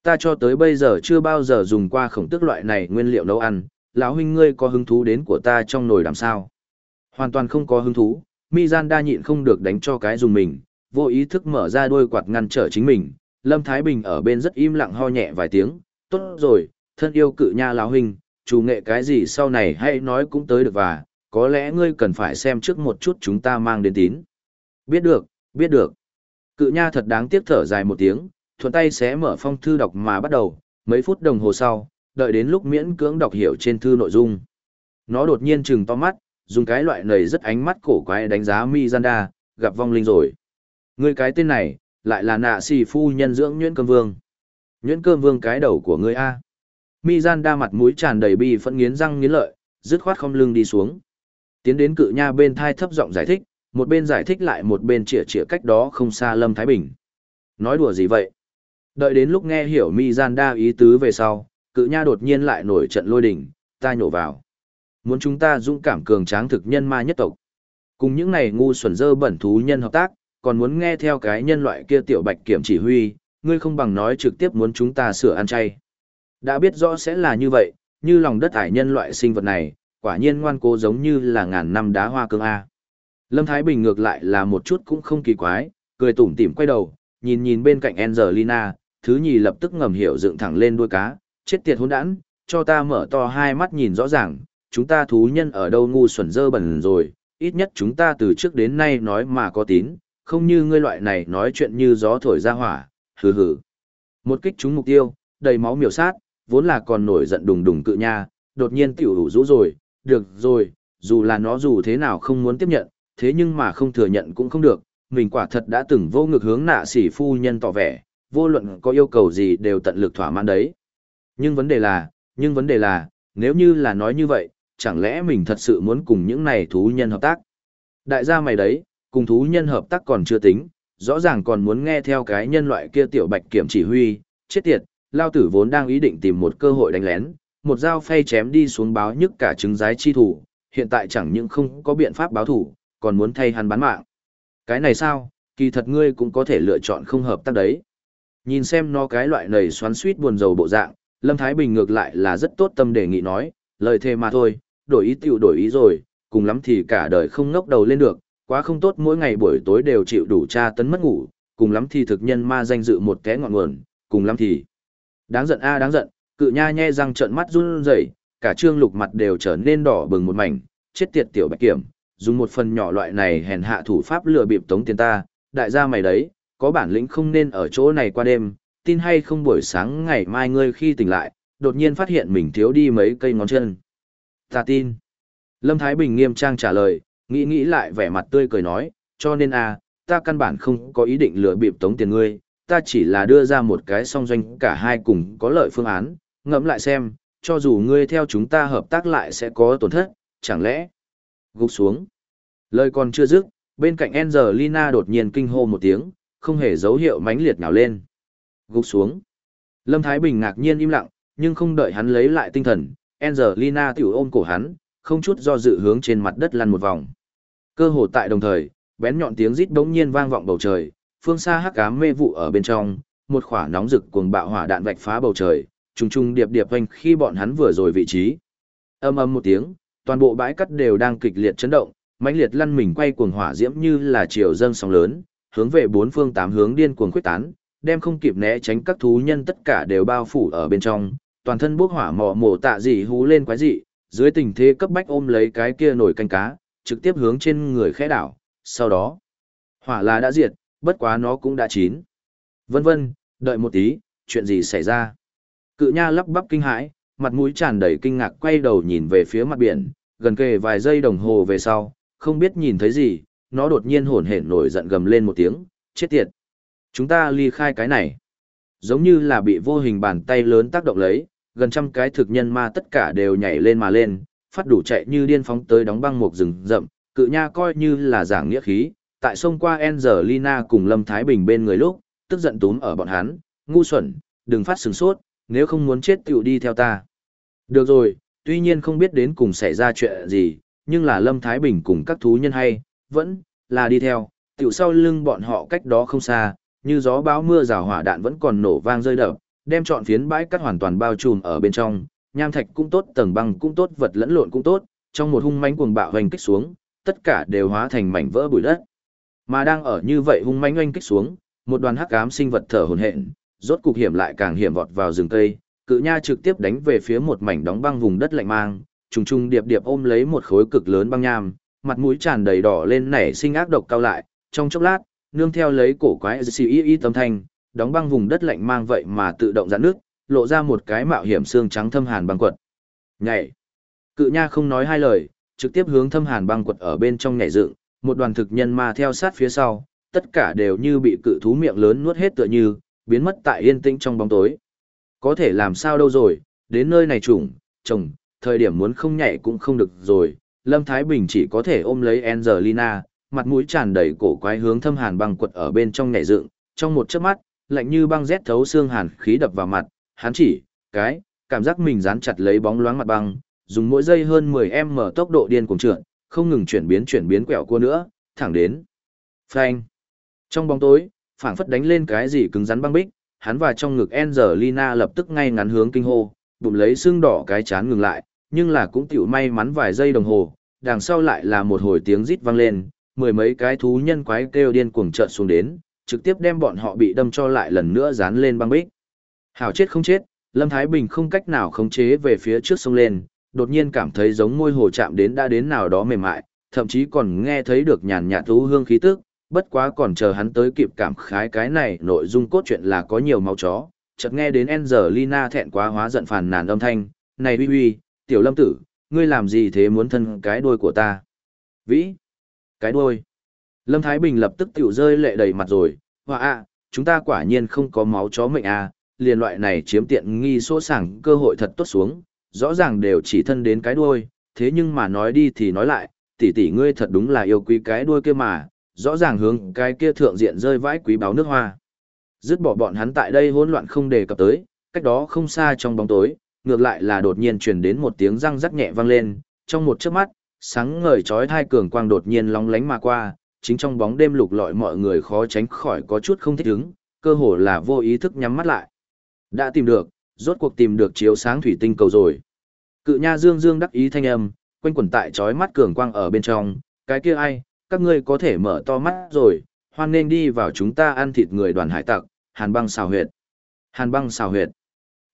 Ta cho tới bây giờ chưa bao giờ dùng qua khổng tước loại này nguyên liệu nấu ăn, lão huynh ngươi có hứng thú đến của ta trong nồi làm sao? Hoàn toàn không có hứng thú, Mizanda nhịn không được đánh cho cái dùng mình, vô ý thức mở ra đôi quạt ngăn trở chính mình. Lâm Thái Bình ở bên rất im lặng ho nhẹ vài tiếng, tốt rồi, thân yêu cự nha lão huynh, chủ nghệ cái gì sau này hãy nói cũng tới được và, có lẽ ngươi cần phải xem trước một chút chúng ta mang đến tín. Biết được, biết được. Cự nha thật đáng tiếc thở dài một tiếng, thuận tay sẽ mở phong thư đọc mà bắt đầu, mấy phút đồng hồ sau, đợi đến lúc miễn cưỡng đọc hiểu trên thư nội dung. Nó đột nhiên trừng to mắt, dùng cái loại này rất ánh mắt cổ quái đánh giá Mizanda, gặp vong linh rồi. Ngươi cái tên này, lại là nạ xì phu nhân dưỡng nhuyễn cơm vương. Nhuyễn cơm vương cái đầu của ngươi A. Mizanda mặt mũi tràn đầy bi phẫn nghiến răng nghiến lợi, dứt khoát không lưng đi xuống. Tiến đến cự nha bên thai thấp giọng giải thích, một bên giải thích lại một bên chĩa chĩa cách đó không xa Lâm Thái Bình. Nói đùa gì vậy? Đợi đến lúc nghe hiểu mi gian đa ý tứ về sau, cự nha đột nhiên lại nổi trận lôi đình ta nhổ vào. Muốn chúng ta dũng cảm cường tráng thực nhân ma nhất tộc. Cùng những này ngu xuẩn dơ bẩn thú nhân hợp tác, còn muốn nghe theo cái nhân loại kia tiểu bạch kiểm chỉ huy, ngươi không bằng nói trực tiếp muốn chúng ta sửa ăn chay. Đã biết rõ sẽ là như vậy, như lòng đất ải nhân loại sinh vật này, quả nhiên ngoan cố giống như là ngàn năm đá hoa cương A. Lâm Thái Bình ngược lại là một chút cũng không kỳ quái, cười tủm tỉm quay đầu, nhìn nhìn bên cạnh Angelina, thứ nhì lập tức ngầm hiểu dựng thẳng lên đuôi cá, chết tiệt hỗn đản, cho ta mở to hai mắt nhìn rõ ràng, chúng ta thú nhân ở đâu ngu xuẩn dơ bẩn rồi, ít nhất chúng ta từ trước đến nay nói mà có tín, không như ngươi loại này nói chuyện như gió thổi ra hỏa, hừ hừ. Một kích trúng mục tiêu, đầy máu miểu sát, vốn là còn nổi giận đùng đùng cự nha, đột nhiên tiểu đủ rũ rồi, được rồi, dù là nó dù thế nào không muốn tiếp nhận, thế nhưng mà không thừa nhận cũng không được, mình quả thật đã từng vô ngực hướng nạ sỉ phu nhân tỏ vẻ, vô luận có yêu cầu gì đều tận lực thỏa mãn đấy. Nhưng vấn đề là, nhưng vấn đề là, nếu như là nói như vậy, chẳng lẽ mình thật sự muốn cùng những này thú nhân hợp tác? Đại gia mày đấy, cùng thú nhân hợp tác còn chưa tính, rõ ràng còn muốn nghe theo cái nhân loại kia tiểu bạch kiểm chỉ huy, chết tiệt, lao tử vốn đang ý định tìm một cơ hội đánh lén, một dao phay chém đi xuống báo nhức cả trứng giái chi thủ, hiện tại chẳng những không có biện pháp báo thủ, còn muốn thay hắn bán mạng. Cái này sao, kỳ thật ngươi cũng có thể lựa chọn không hợp tác đấy. Nhìn xem nó cái loại này xoắn suýt buồn rầu bộ dạng, Lâm Thái Bình ngược lại là rất tốt tâm đề nghị nói, lời thề mà thôi, đổi ý tiểu đổi ý rồi, cùng lắm thì cả đời không ngốc đầu lên được, quá không tốt mỗi ngày buổi tối đều chịu đủ tra tấn mất ngủ, cùng lắm thì thực nhân ma danh dự một té ngọn nguồn, cùng lắm thì. Đáng giận a đáng giận, cự nha nhe răng trợn mắt run rẩy, cả trương lục mặt đều trở nên đỏ bừng một mảnh, chết tiệt tiểu bạch kiểm, dùng một phần nhỏ loại này hèn hạ thủ pháp lừa bịp tống tiền ta, đại gia mày đấy, có bản lĩnh không nên ở chỗ này qua đêm, tin hay không buổi sáng ngày mai ngươi khi tỉnh lại, đột nhiên phát hiện mình thiếu đi mấy cây ngón chân. Ta tin. Lâm Thái Bình nghiêm trang trả lời, nghĩ nghĩ lại vẻ mặt tươi cười nói, cho nên à, ta căn bản không có ý định lừa bịp tống tiền ngươi, ta chỉ là đưa ra một cái song doanh cả hai cùng có lợi phương án, ngẫm lại xem, cho dù ngươi theo chúng ta hợp tác lại sẽ có tổn thất, chẳng lẽ gục xuống. Lời còn chưa dứt, bên cạnh Angelina đột nhiên kinh hô một tiếng, không hề dấu hiệu mãnh liệt nhào lên. Gục xuống. Lâm Thái Bình ngạc nhiên im lặng, nhưng không đợi hắn lấy lại tinh thần, Angelina tiểu ôm cổ hắn, không chút do dự hướng trên mặt đất lăn một vòng. Cơ hồ tại đồng thời, bén nhọn tiếng rít bỗng nhiên vang vọng bầu trời, phương xa hắc ám mê vụ ở bên trong, một quả nóng rực cuồng bạo hỏa đạn vạch phá bầu trời, trùng trùng điệp điệp hoành khi bọn hắn vừa rồi vị trí. Âm ầm một tiếng, toàn bộ bãi cắt đều đang kịch liệt chấn động, mãnh liệt lăn mình quay cuồng hỏa diễm như là chiều dâng sóng lớn, hướng về bốn phương tám hướng điên cuồng khuếch tán, đem không kịp né tránh các thú nhân tất cả đều bao phủ ở bên trong, toàn thân bốc hỏa mò mổ tạ dị hú lên quái dị, dưới tình thế cấp bách ôm lấy cái kia nổi canh cá, trực tiếp hướng trên người khẽ đảo, sau đó, hỏa là đã diệt, bất quá nó cũng đã chín. Vân vân, đợi một tí, chuyện gì xảy ra? Cự nha lắp bắp kinh hãi, mặt mũi tràn đầy kinh ngạc quay đầu nhìn về phía mặt biển, gần kề vài giây đồng hồ về sau, không biết nhìn thấy gì, nó đột nhiên hổn hển nổi giận gầm lên một tiếng, chết tiệt. Chúng ta ly khai cái này. Giống như là bị vô hình bàn tay lớn tác động lấy, gần trăm cái thực nhân ma tất cả đều nhảy lên mà lên, phát đủ chạy như điên phóng tới đóng băng một rừng rậm, cự nha coi như là giảng nghĩa khí, tại sông qua Angelina cùng Lâm Thái Bình bên người lúc, tức giận túm ở bọn hắn, ngu xuẩn, đừng phát sừng sốt, nếu không muốn chết tiểu đi theo ta. Được rồi, tuy nhiên không biết đến cùng xảy ra chuyện gì, nhưng là Lâm Thái Bình cùng các thú nhân hay, vẫn là đi theo, tiểu sau lưng bọn họ cách đó không xa, như gió bão mưa rào hỏa đạn vẫn còn nổ vang rơi đập, đem trọn phiến bãi cắt hoàn toàn bao trùm ở bên trong, nham thạch cũng tốt, tầng băng cũng tốt, vật lẫn lộn cũng tốt, trong một hung mãnh cuồng bạo hoành kích xuống, tất cả đều hóa thành mảnh vỡ bụi đất. Mà đang ở như vậy hung mãnh oanh kích xuống, một đoàn hắc ám sinh vật thở hổn hển, rốt cục hiểm lại càng hiểm vọt vào rừng cây, cự nha trực tiếp đánh về phía một mảnh đóng băng vùng đất lạnh mang, trùng trùng điệp điệp ôm lấy một khối cực lớn băng nham, mặt mũi tràn đầy đỏ lên nảy sinh ác độc cao lại, trong chốc lát, nương theo lấy cổ quái xì y y tâm thanh, đóng băng vùng đất lạnh mang vậy mà tự động giãn nước, lộ ra một cái mạo hiểm xương trắng thâm hàn băng quật. Nhảy. Cự nha không nói hai lời, trực tiếp hướng thâm hàn băng quật ở bên trong nhảy dựng, một đoàn thực nhân ma theo sát phía sau, tất cả đều như bị cự thú miệng lớn nuốt hết tựa như, biến mất tại yên tĩnh trong bóng tối. Có thể làm sao đâu rồi, đến nơi này trùng, trùng, thời điểm muốn không nhảy cũng không được rồi, Lâm Thái Bình chỉ có thể ôm lấy Angelina, mặt mũi tràn đầy cổ quái hướng thâm hàn băng quật ở bên trong nhảy dựng, trong một chớp mắt, lạnh như băng rét thấu xương hàn khí đập vào mặt, hắn chỉ, cái, cảm giác mình dán chặt lấy bóng loáng mặt băng, dùng mỗi giây hơn 10m tốc độ điên cuồng trượt, không ngừng chuyển biến chuyển biến quẹo cua nữa, thẳng đến. Phanh. Trong bóng tối, phảng phất đánh lên cái gì cứng rắn băng bích, hắn và trong ngực Angelina lập tức ngay ngắn hướng kinh hô, bụng lấy xương đỏ cái chán ngừng lại, nhưng là cũng tiểu may mắn vài giây đồng hồ, đằng sau lại là một hồi tiếng rít vang lên, mười mấy cái thú nhân quái kêu điên cuồng trợn xuống đến, trực tiếp đem bọn họ bị đâm cho lại lần nữa dán lên băng bích. Hảo chết không chết, Lâm Thái Bình không cách nào khống chế về phía trước sông lên, đột nhiên cảm thấy giống môi hồ chạm đến đã đến nào đó mềm mại, thậm chí còn nghe thấy được nhàn nhạt thú hương khí tức, bất quá còn chờ hắn tới kịp cảm khái cái này nội dung cốt truyện là có nhiều máu chó, chợt nghe đến Angelina thẹn quá hóa giận phàn nàn âm thanh, "Này uy uy, tiểu Lâm tử, ngươi làm gì thế muốn thân cái đuôi của ta?" "Vĩ, cái đuôi?" Lâm Thái Bình lập tức tiểu rơi lệ đầy mặt rồi, "Hoa a, chúng ta quả nhiên không có máu chó mệnh a, à, liền loại này chiếm tiện nghi số sảng cơ hội thật tốt xuống, rõ ràng đều chỉ thân đến cái đuôi, thế nhưng mà nói đi thì nói lại, tỷ tỷ ngươi thật đúng là yêu quý cái đuôi kia mà, rõ ràng hướng cái kia thượng diện rơi vãi quý báo nước hoa. Dứt bỏ bọn hắn tại đây hỗn loạn không đề cập tới, cách đó không xa trong bóng tối, ngược lại là đột nhiên truyền đến một tiếng răng rắc nhẹ vang lên, trong một chớp mắt, sáng ngời chói hai cường quang đột nhiên lóng lánh mà qua, chính trong bóng đêm lục lọi mọi người khó tránh khỏi có chút không thích ứng, cơ hồ là vô ý thức nhắm mắt lại. Đã tìm được, rốt cuộc tìm được chiếu sáng thủy tinh cầu rồi. Cự nha dương dương đắc ý thanh âm, quanh quẩn tại chói mắt cường quang ở bên trong, cái kia ai, các ngươi có thể mở to mắt rồi, hoan nên đi vào chúng ta ăn thịt người đoàn hải tặc, hàn băng xào huyệt. Hàn băng xào huyệt.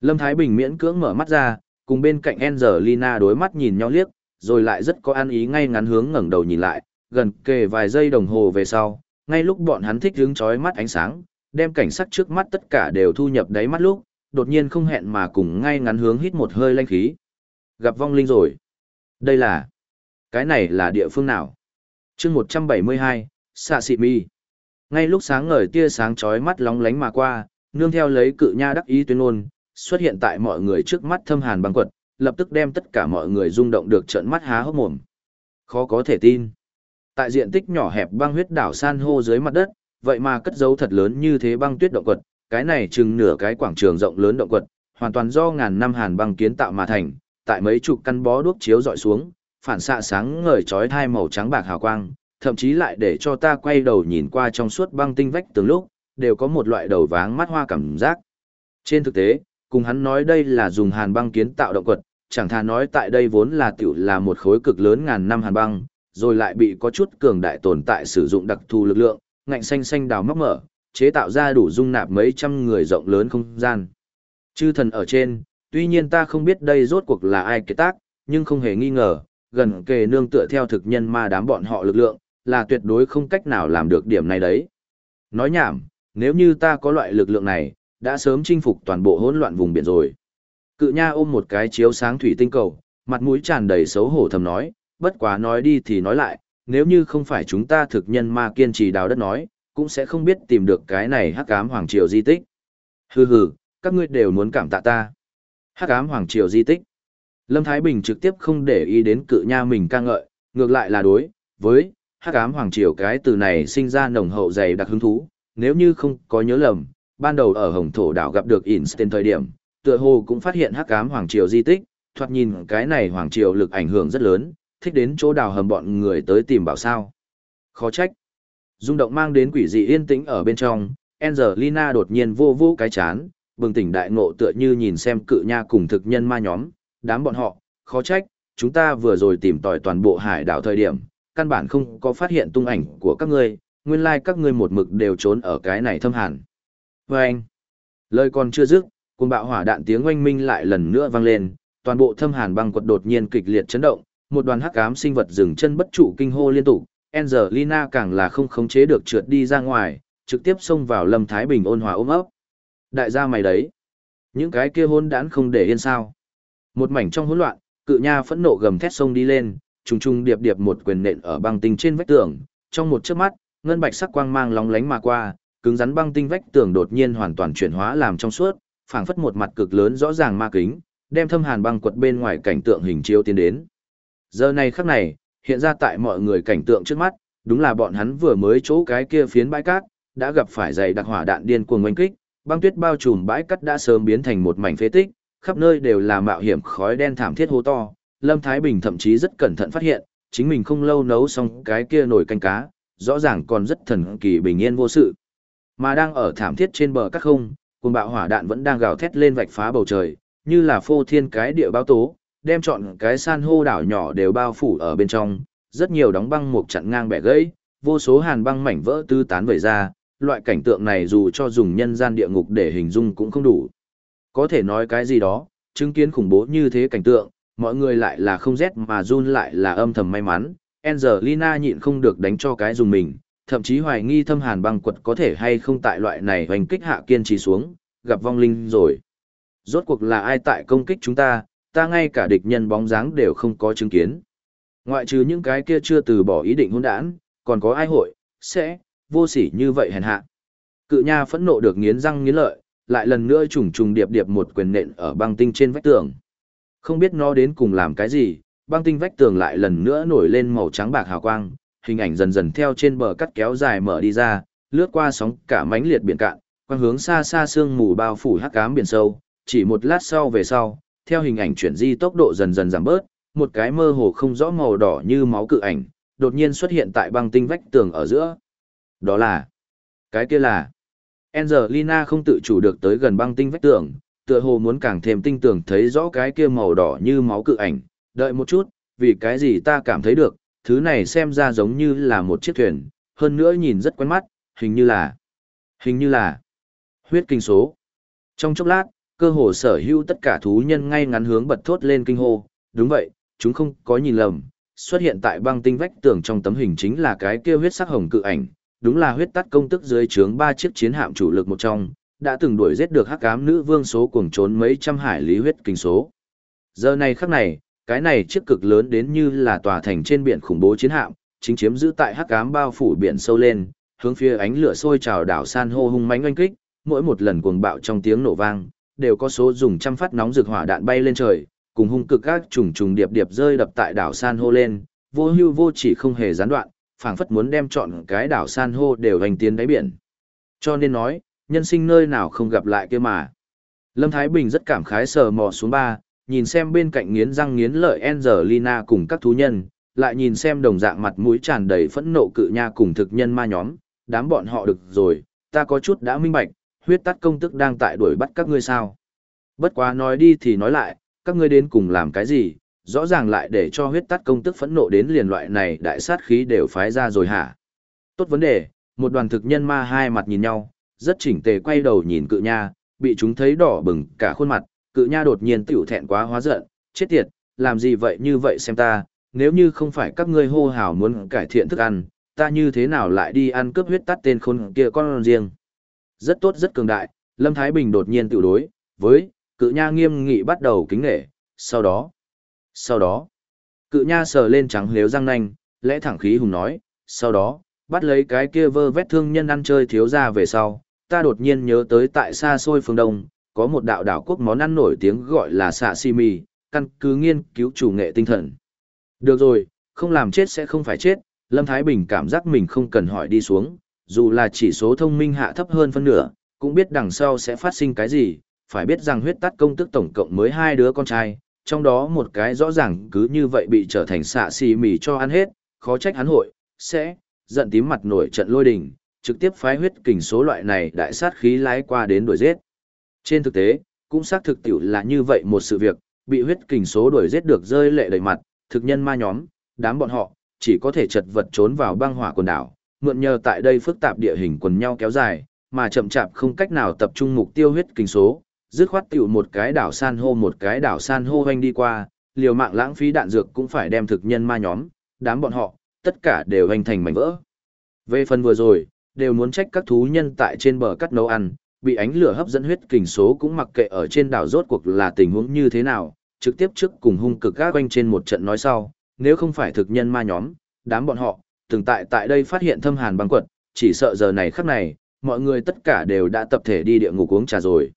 Lâm Thái Bình miễn cưỡng mở mắt ra, cùng bên cạnh Angelina đối mắt nhìn nhau liếc, rồi lại rất có ăn ý ngay ngắn hướng ngẩng đầu nhìn lại, gần kề vài giây đồng hồ về sau, ngay lúc bọn hắn thích hướng chói mắt ánh sáng, đem cảnh sắc trước mắt tất cả đều thu nhập đáy mắt lúc, đột nhiên không hẹn mà cùng ngay ngắn hướng hít một hơi lanh khí. Gặp vong linh rồi. Đây là... Cái này là địa phương nào? Chương 172, xạ xị mi. Ngay lúc sáng ngời tia sáng chói mắt lóng lánh mà qua, nương theo lấy cự nha đắc ý tuyên ngôn, xuất hiện tại mọi người trước mắt thâm hàn băng quật, lập tức đem tất cả mọi người rung động được trợn mắt há hốc mồm. Khó có thể tin. Tại diện tích nhỏ hẹp băng huyết đảo san hô dưới mặt đất, vậy mà cất dấu thật lớn như thế băng tuyết động quật, cái này chừng nửa cái quảng trường rộng lớn động quật, hoàn toàn do ngàn năm hàn băng kiến tạo mà thành, tại mấy chục căn bó đuốc chiếu dọi xuống, phản xạ sáng ngời chói thai màu trắng bạc hào quang, thậm chí lại để cho ta quay đầu nhìn qua trong suốt băng tinh vách từng lúc, đều có một loại đầu váng mắt hoa cảm giác. Trên thực tế, cùng hắn nói đây là dùng hàn băng kiến tạo động quật, chẳng thà nói tại đây vốn là tiểu là một khối cực lớn ngàn năm hàn băng, rồi lại bị có chút cường đại tồn tại sử dụng đặc thù lực lượng, ngạnh xanh xanh đào móc mở, chế tạo ra đủ dung nạp mấy trăm người rộng lớn không gian. Chư thần ở trên, tuy nhiên ta không biết đây rốt cuộc là ai kế tác, nhưng không hề nghi ngờ, gần kề nương tựa theo thực nhân ma đám bọn họ lực lượng, là tuyệt đối không cách nào làm được điểm này đấy. Nói nhảm, nếu như ta có loại lực lượng này, đã sớm chinh phục toàn bộ hỗn loạn vùng biển rồi. Cự nha ôm một cái chiếu sáng thủy tinh cầu, mặt mũi tràn đầy xấu hổ thầm nói, bất quá nói đi thì nói lại, nếu như không phải chúng ta thực nhân ma kiên trì đào đất nói, cũng sẽ không biết tìm được cái này hắc ám hoàng triều di tích. Hừ hừ, các ngươi đều muốn cảm tạ ta. Hắc ám hoàng triều di tích. Lâm Thái Bình trực tiếp không để ý đến cự nha mình ca ngợi, ngược lại là đối, với, hắc ám hoàng triều cái từ này sinh ra nồng hậu dày đặc hứng thú, nếu như không có nhớ lầm, ban đầu ở Hồng Thổ đảo gặp được Einstein thời điểm, tựa hồ cũng phát hiện hắc ám hoàng triều di tích, thoạt nhìn cái này hoàng triều lực ảnh hưởng rất lớn, thích đến chỗ đào hầm bọn người tới tìm bảo sao. Khó trách. Dung động mang đến quỷ dị yên tĩnh ở bên trong, Angelina đột nhiên vô vô cái chán, bừng tỉnh đại ngộ tựa như nhìn xem cự nha cùng thực nhân ma nhóm, đám bọn họ, khó trách, chúng ta vừa rồi tìm tòi toàn bộ hải đảo thời điểm, căn bản không có phát hiện tung ảnh của các ngươi, nguyên lai like các ngươi một mực đều trốn ở cái này thâm hàn. Và anh, lời còn chưa dứt, cùng bạo hỏa đạn tiếng oanh minh lại lần nữa vang lên, toàn bộ thâm hàn băng quật đột nhiên kịch liệt chấn động, một đoàn hắc ám sinh vật dừng chân bất trụ kinh hô liên tục, Angelina càng là không khống chế được trượt đi ra ngoài, trực tiếp xông vào Lâm Thái Bình ôn hòa ôm ấp. Đại gia mày đấy, những cái kia hôn đản không để yên sao? Một mảnh trong hỗn loạn, cự nha phẫn nộ gầm thét sông đi lên, trùng trùng điệp điệp một quyền nện ở băng tinh trên vách tường, trong một chớp mắt, ngân bạch sắc quang mang lóng lánh mà qua, cứng rắn băng tinh vách tường đột nhiên hoàn toàn chuyển hóa làm trong suốt, phảng phất một mặt cực lớn rõ ràng ma kính, đem thâm hàn băng quật bên ngoài cảnh tượng hình chiếu tiến đến. Giờ này khắc này, hiện ra tại mọi người cảnh tượng trước mắt, đúng là bọn hắn vừa mới chỗ cái kia phiến bãi cát, đã gặp phải dày đặc hỏa đạn điên cuồng oanh kích, băng tuyết bao trùm bãi cát đã sớm biến thành một mảnh phế tích, khắp nơi đều là mạo hiểm khói đen thảm thiết hố to. Lâm Thái Bình thậm chí rất cẩn thận phát hiện, chính mình không lâu nấu xong cái kia nồi canh cá, rõ ràng còn rất thần kỳ bình yên vô sự. Mà đang ở thảm thiết trên bờ các không, cùng bạo hỏa đạn vẫn đang gào thét lên vạch phá bầu trời, như là phô thiên cái địa báo tố, đem chọn cái san hô đảo nhỏ đều bao phủ ở bên trong, rất nhiều đóng băng mục chặn ngang bẻ gãy, vô số hàn băng mảnh vỡ tư tán vẩy ra, loại cảnh tượng này dù cho dùng nhân gian địa ngục để hình dung cũng không đủ. Có thể nói cái gì đó, chứng kiến khủng bố như thế cảnh tượng, mọi người lại là không rét mà run lại là âm thầm may mắn, Angelina nhịn không được đánh cho cái dùng mình, thậm chí hoài nghi thâm hàn băng quật có thể hay không tại loại này hoành kích hạ kiên trì xuống, gặp vong linh rồi. Rốt cuộc là ai tại công kích chúng ta, ta ngay cả địch nhân bóng dáng đều không có chứng kiến. Ngoại trừ những cái kia chưa từ bỏ ý định hôn đản, còn có ai hội, sẽ, vô sỉ như vậy hèn hạ. Cự nha phẫn nộ được nghiến răng nghiến lợi, lại lần nữa trùng trùng điệp điệp một quyền nện ở băng tinh trên vách tường. Không biết nó đến cùng làm cái gì, băng tinh vách tường lại lần nữa nổi lên màu trắng bạc hào quang, hình ảnh dần dần theo trên bờ cắt kéo dài mở đi ra, lướt qua sóng cả mánh liệt biển cạn, quang hướng xa xa sương mù bao phủ hắc ám biển sâu, chỉ một lát sau về sau, theo hình ảnh chuyển di tốc độ dần dần giảm bớt, một cái mơ hồ không rõ màu đỏ như máu cự ảnh, đột nhiên xuất hiện tại băng tinh vách tường ở giữa. Đó là... Cái kia là... Angelina không tự chủ được tới gần băng tinh vách tường, tựa hồ muốn càng thêm tinh tường thấy rõ cái kia màu đỏ như máu cự ảnh. Đợi một chút, vì cái gì ta cảm thấy được, thứ này xem ra giống như là một chiếc thuyền, hơn nữa nhìn rất quen mắt, hình như là... Hình như là... Huyết kinh số. Trong chốc lát, cơ hồ sở hữu tất cả thú nhân ngay ngắn hướng bật thốt lên kinh hô, đúng vậy, chúng không có nhìn lầm, xuất hiện tại băng tinh vách tường trong tấm hình chính là cái kia huyết sắc hồng cự ảnh, đúng là huyết tắt công tức dưới trướng ba chiếc chiến hạm chủ lực một trong, đã từng đuổi giết được hắc ám nữ vương số cuồng trốn mấy trăm hải lý huyết kinh số. Giờ này khắc này, cái này chiếc cực lớn đến như là tòa thành trên biển khủng bố chiến hạm, chính chiếm giữ tại hắc ám bao phủ biển sâu lên, hướng phía ánh lửa sôi trào đảo san hô hung mãnh oanh kích, mỗi một lần cuồng bạo trong tiếng nổ vang, đều có số dùng trăm phát nóng rực hỏa đạn bay lên trời, cùng hung cực các trùng trùng điệp điệp rơi đập tại đảo san hô lên, vô hưu vô chỉ không hề gián đoạn, phảng phất muốn đem chọn cái đảo san hô đều hành tiến đáy biển. Cho nên nói, nhân sinh nơi nào không gặp lại kia mà. Lâm Thái Bình rất cảm khái sờ mò xuống ba, nhìn xem bên cạnh nghiến răng nghiến lợi Angelina cùng các thú nhân, lại nhìn xem đồng dạng mặt mũi tràn đầy phẫn nộ cự nha cùng thực nhân ma nhóm, đám bọn họ được rồi, ta có chút đã minh bạch, huyết tắt công tức đang tại đuổi bắt các ngươi sao. Bất quá nói đi thì nói lại, các ngươi đến cùng làm cái gì, rõ ràng lại để cho huyết tắt công tức phẫn nộ đến liền loại này đại sát khí đều phái ra rồi hả? Tốt vấn đề, một đoàn thực nhân ma hai mặt nhìn nhau, rất chỉnh tề quay đầu nhìn cự nha, bị chúng thấy đỏ bừng cả khuôn mặt, cự nha đột nhiên tiểu thẹn quá hóa giận, chết tiệt, làm gì vậy như vậy xem ta, nếu như không phải các ngươi hô hào muốn cải thiện thức ăn, ta như thế nào lại đi ăn cướp huyết tắt tên khôn kia con riêng. Rất tốt rất cường đại, Lâm Thái Bình đột nhiên tiểu đối, với, cự nha nghiêm nghị bắt đầu kính nghệ, sau đó, sau đó, cự nha sờ lên trắng nếu răng nanh, lẽ thẳng khí hùng nói, sau đó, bắt lấy cái kia vơ vét thương nhân ăn chơi thiếu ra về sau, ta đột nhiên nhớ tới tại xa xôi phương Đông, có một đạo đảo quốc món ăn nổi tiếng gọi là xạ si mì, căn cứ nghiên cứu chủ nghệ tinh thần. Được rồi, không làm chết sẽ không phải chết, Lâm Thái Bình cảm giác mình không cần hỏi đi xuống, dù là chỉ số thông minh hạ thấp hơn phân nửa, cũng biết đằng sau sẽ phát sinh cái gì, phải biết rằng huyết tắt công tức tổng cộng mới hai đứa con trai, trong đó một cái rõ ràng cứ như vậy bị trở thành xạ xì mì cho ăn hết, khó trách hắn hội, sẽ, giận tím mặt nổi trận lôi đình, trực tiếp phái huyết kình số loại này đại sát khí lái qua đến đuổi giết. Trên thực tế, cũng xác thực tiểu là như vậy một sự việc, bị huyết kình số đuổi giết được rơi lệ đầy mặt, thực nhân ma nhóm, đám bọn họ, chỉ có thể chật vật trốn vào băng hỏa quần đảo, mượn nhờ tại đây phức tạp địa hình quần nhau kéo dài, mà chậm chạp không cách nào tập trung mục tiêu huyết kình số, dứt khoát tiểu một cái đảo san hô một cái đảo san hô hoanh đi qua, liều mạng lãng phí đạn dược cũng phải đem thực nhân ma nhóm, đám bọn họ, tất cả đều hoanh thành mảnh vỡ. Về phần vừa rồi, đều muốn trách các thú nhân tại trên bờ cắt nấu ăn, bị ánh lửa hấp dẫn huyết kình số cũng mặc kệ ở trên đảo rốt cuộc là tình huống như thế nào, trực tiếp trước cùng hung cực gác quanh trên một trận nói sau, nếu không phải thực nhân ma nhóm, đám bọn họ, từng tại tại đây phát hiện thâm hàn băng quật, chỉ sợ giờ này khắc này, mọi người tất cả đều đã tập thể đi địa ngục uống trà rồi.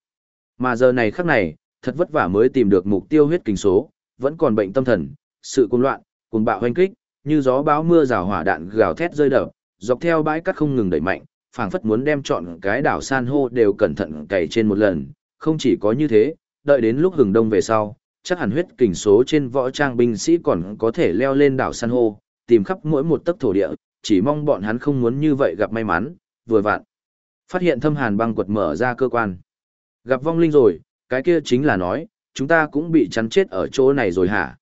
Mà giờ này khắc này, thật vất vả mới tìm được mục tiêu huyết kình số, vẫn còn bệnh tâm thần, sự cuồng loạn, cuồng bạo hoanh kích, như gió bão mưa rào hỏa đạn gào thét rơi đập, dọc theo bãi cát không ngừng đẩy mạnh, phảng phất muốn đem chọn cái đảo san hô đều cẩn thận cày trên một lần, không chỉ có như thế, đợi đến lúc hừng đông về sau, chắc hẳn huyết kình số trên võ trang binh sĩ còn có thể leo lên đảo san hô, tìm khắp mỗi một tấc thổ địa, chỉ mong bọn hắn không muốn như vậy gặp may mắn, vừa vặn. Phát hiện thâm hàn băng quật mở ra cơ quan. Gặp vong linh rồi, cái kia chính là nói, chúng ta cũng bị chắn chết ở chỗ này rồi hả?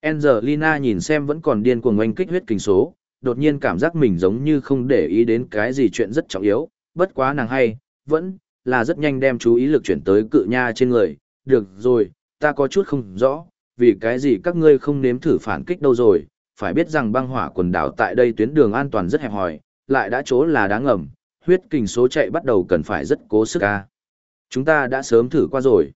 Angelina nhìn xem vẫn còn điên cuồng oanh kích huyết kình số, đột nhiên cảm giác mình giống như không để ý đến cái gì chuyện rất trọng yếu, bất quá nàng hay, vẫn là rất nhanh đem chú ý lực chuyển tới cự nha trên người. Được rồi, ta có chút không rõ, vì cái gì các ngươi không nếm thử phản kích đâu rồi, phải biết rằng băng hỏa quần đảo tại đây tuyến đường an toàn rất hẹp hòi, lại đã chỗ là đáng ngầm, huyết kình số chạy bắt đầu cần phải rất cố sức ca. Chúng ta đã sớm thử qua rồi.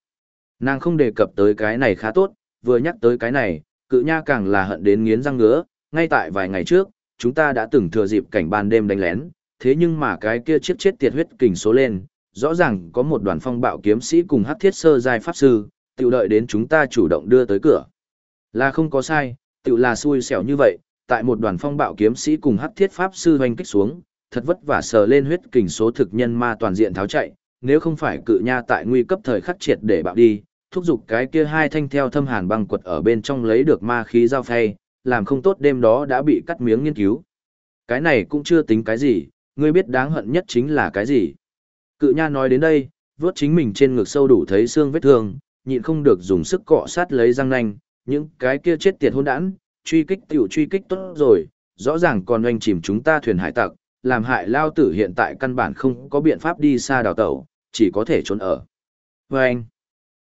Nàng không đề cập tới cái này khá tốt, vừa nhắc tới cái này, cự nha càng là hận đến nghiến răng ngứa, ngay tại vài ngày trước, chúng ta đã từng thừa dịp cảnh ban đêm đánh lén, thế nhưng mà cái kia chiếc chết tiệt huyết kình số lên, rõ ràng có một đoàn phong bạo kiếm sĩ cùng hắc thiết sơ giai pháp sư, tiểu đợi đến chúng ta chủ động đưa tới cửa. Là không có sai, tiểu là xui xẻo như vậy, tại một đoàn phong bạo kiếm sĩ cùng hắc thiết pháp sư hoành kích xuống, thật vất vả sờ lên huyết kình số thực nhân ma toàn diện tháo chạy, nếu không phải cự nha tại nguy cấp thời khắc triệt để bạo đi, thúc giục cái kia hai thanh theo thâm hàn băng quật ở bên trong lấy được ma khí giao phay, làm không tốt đêm đó đã bị cắt miếng nghiên cứu. Cái này cũng chưa tính cái gì, ngươi biết đáng hận nhất chính là cái gì. Cự nha nói đến đây, vớt chính mình trên ngực sâu đủ thấy xương vết thương, nhịn không được dùng sức cọ sát lấy răng nanh, những cái kia chết tiệt hôn đản, truy kích tiểu truy kích tốt rồi, rõ ràng còn oanh chìm chúng ta thuyền hải tặc, làm hại lao tử hiện tại căn bản không có biện pháp đi xa đào tẩu, chỉ có thể trốn ở. Và anh,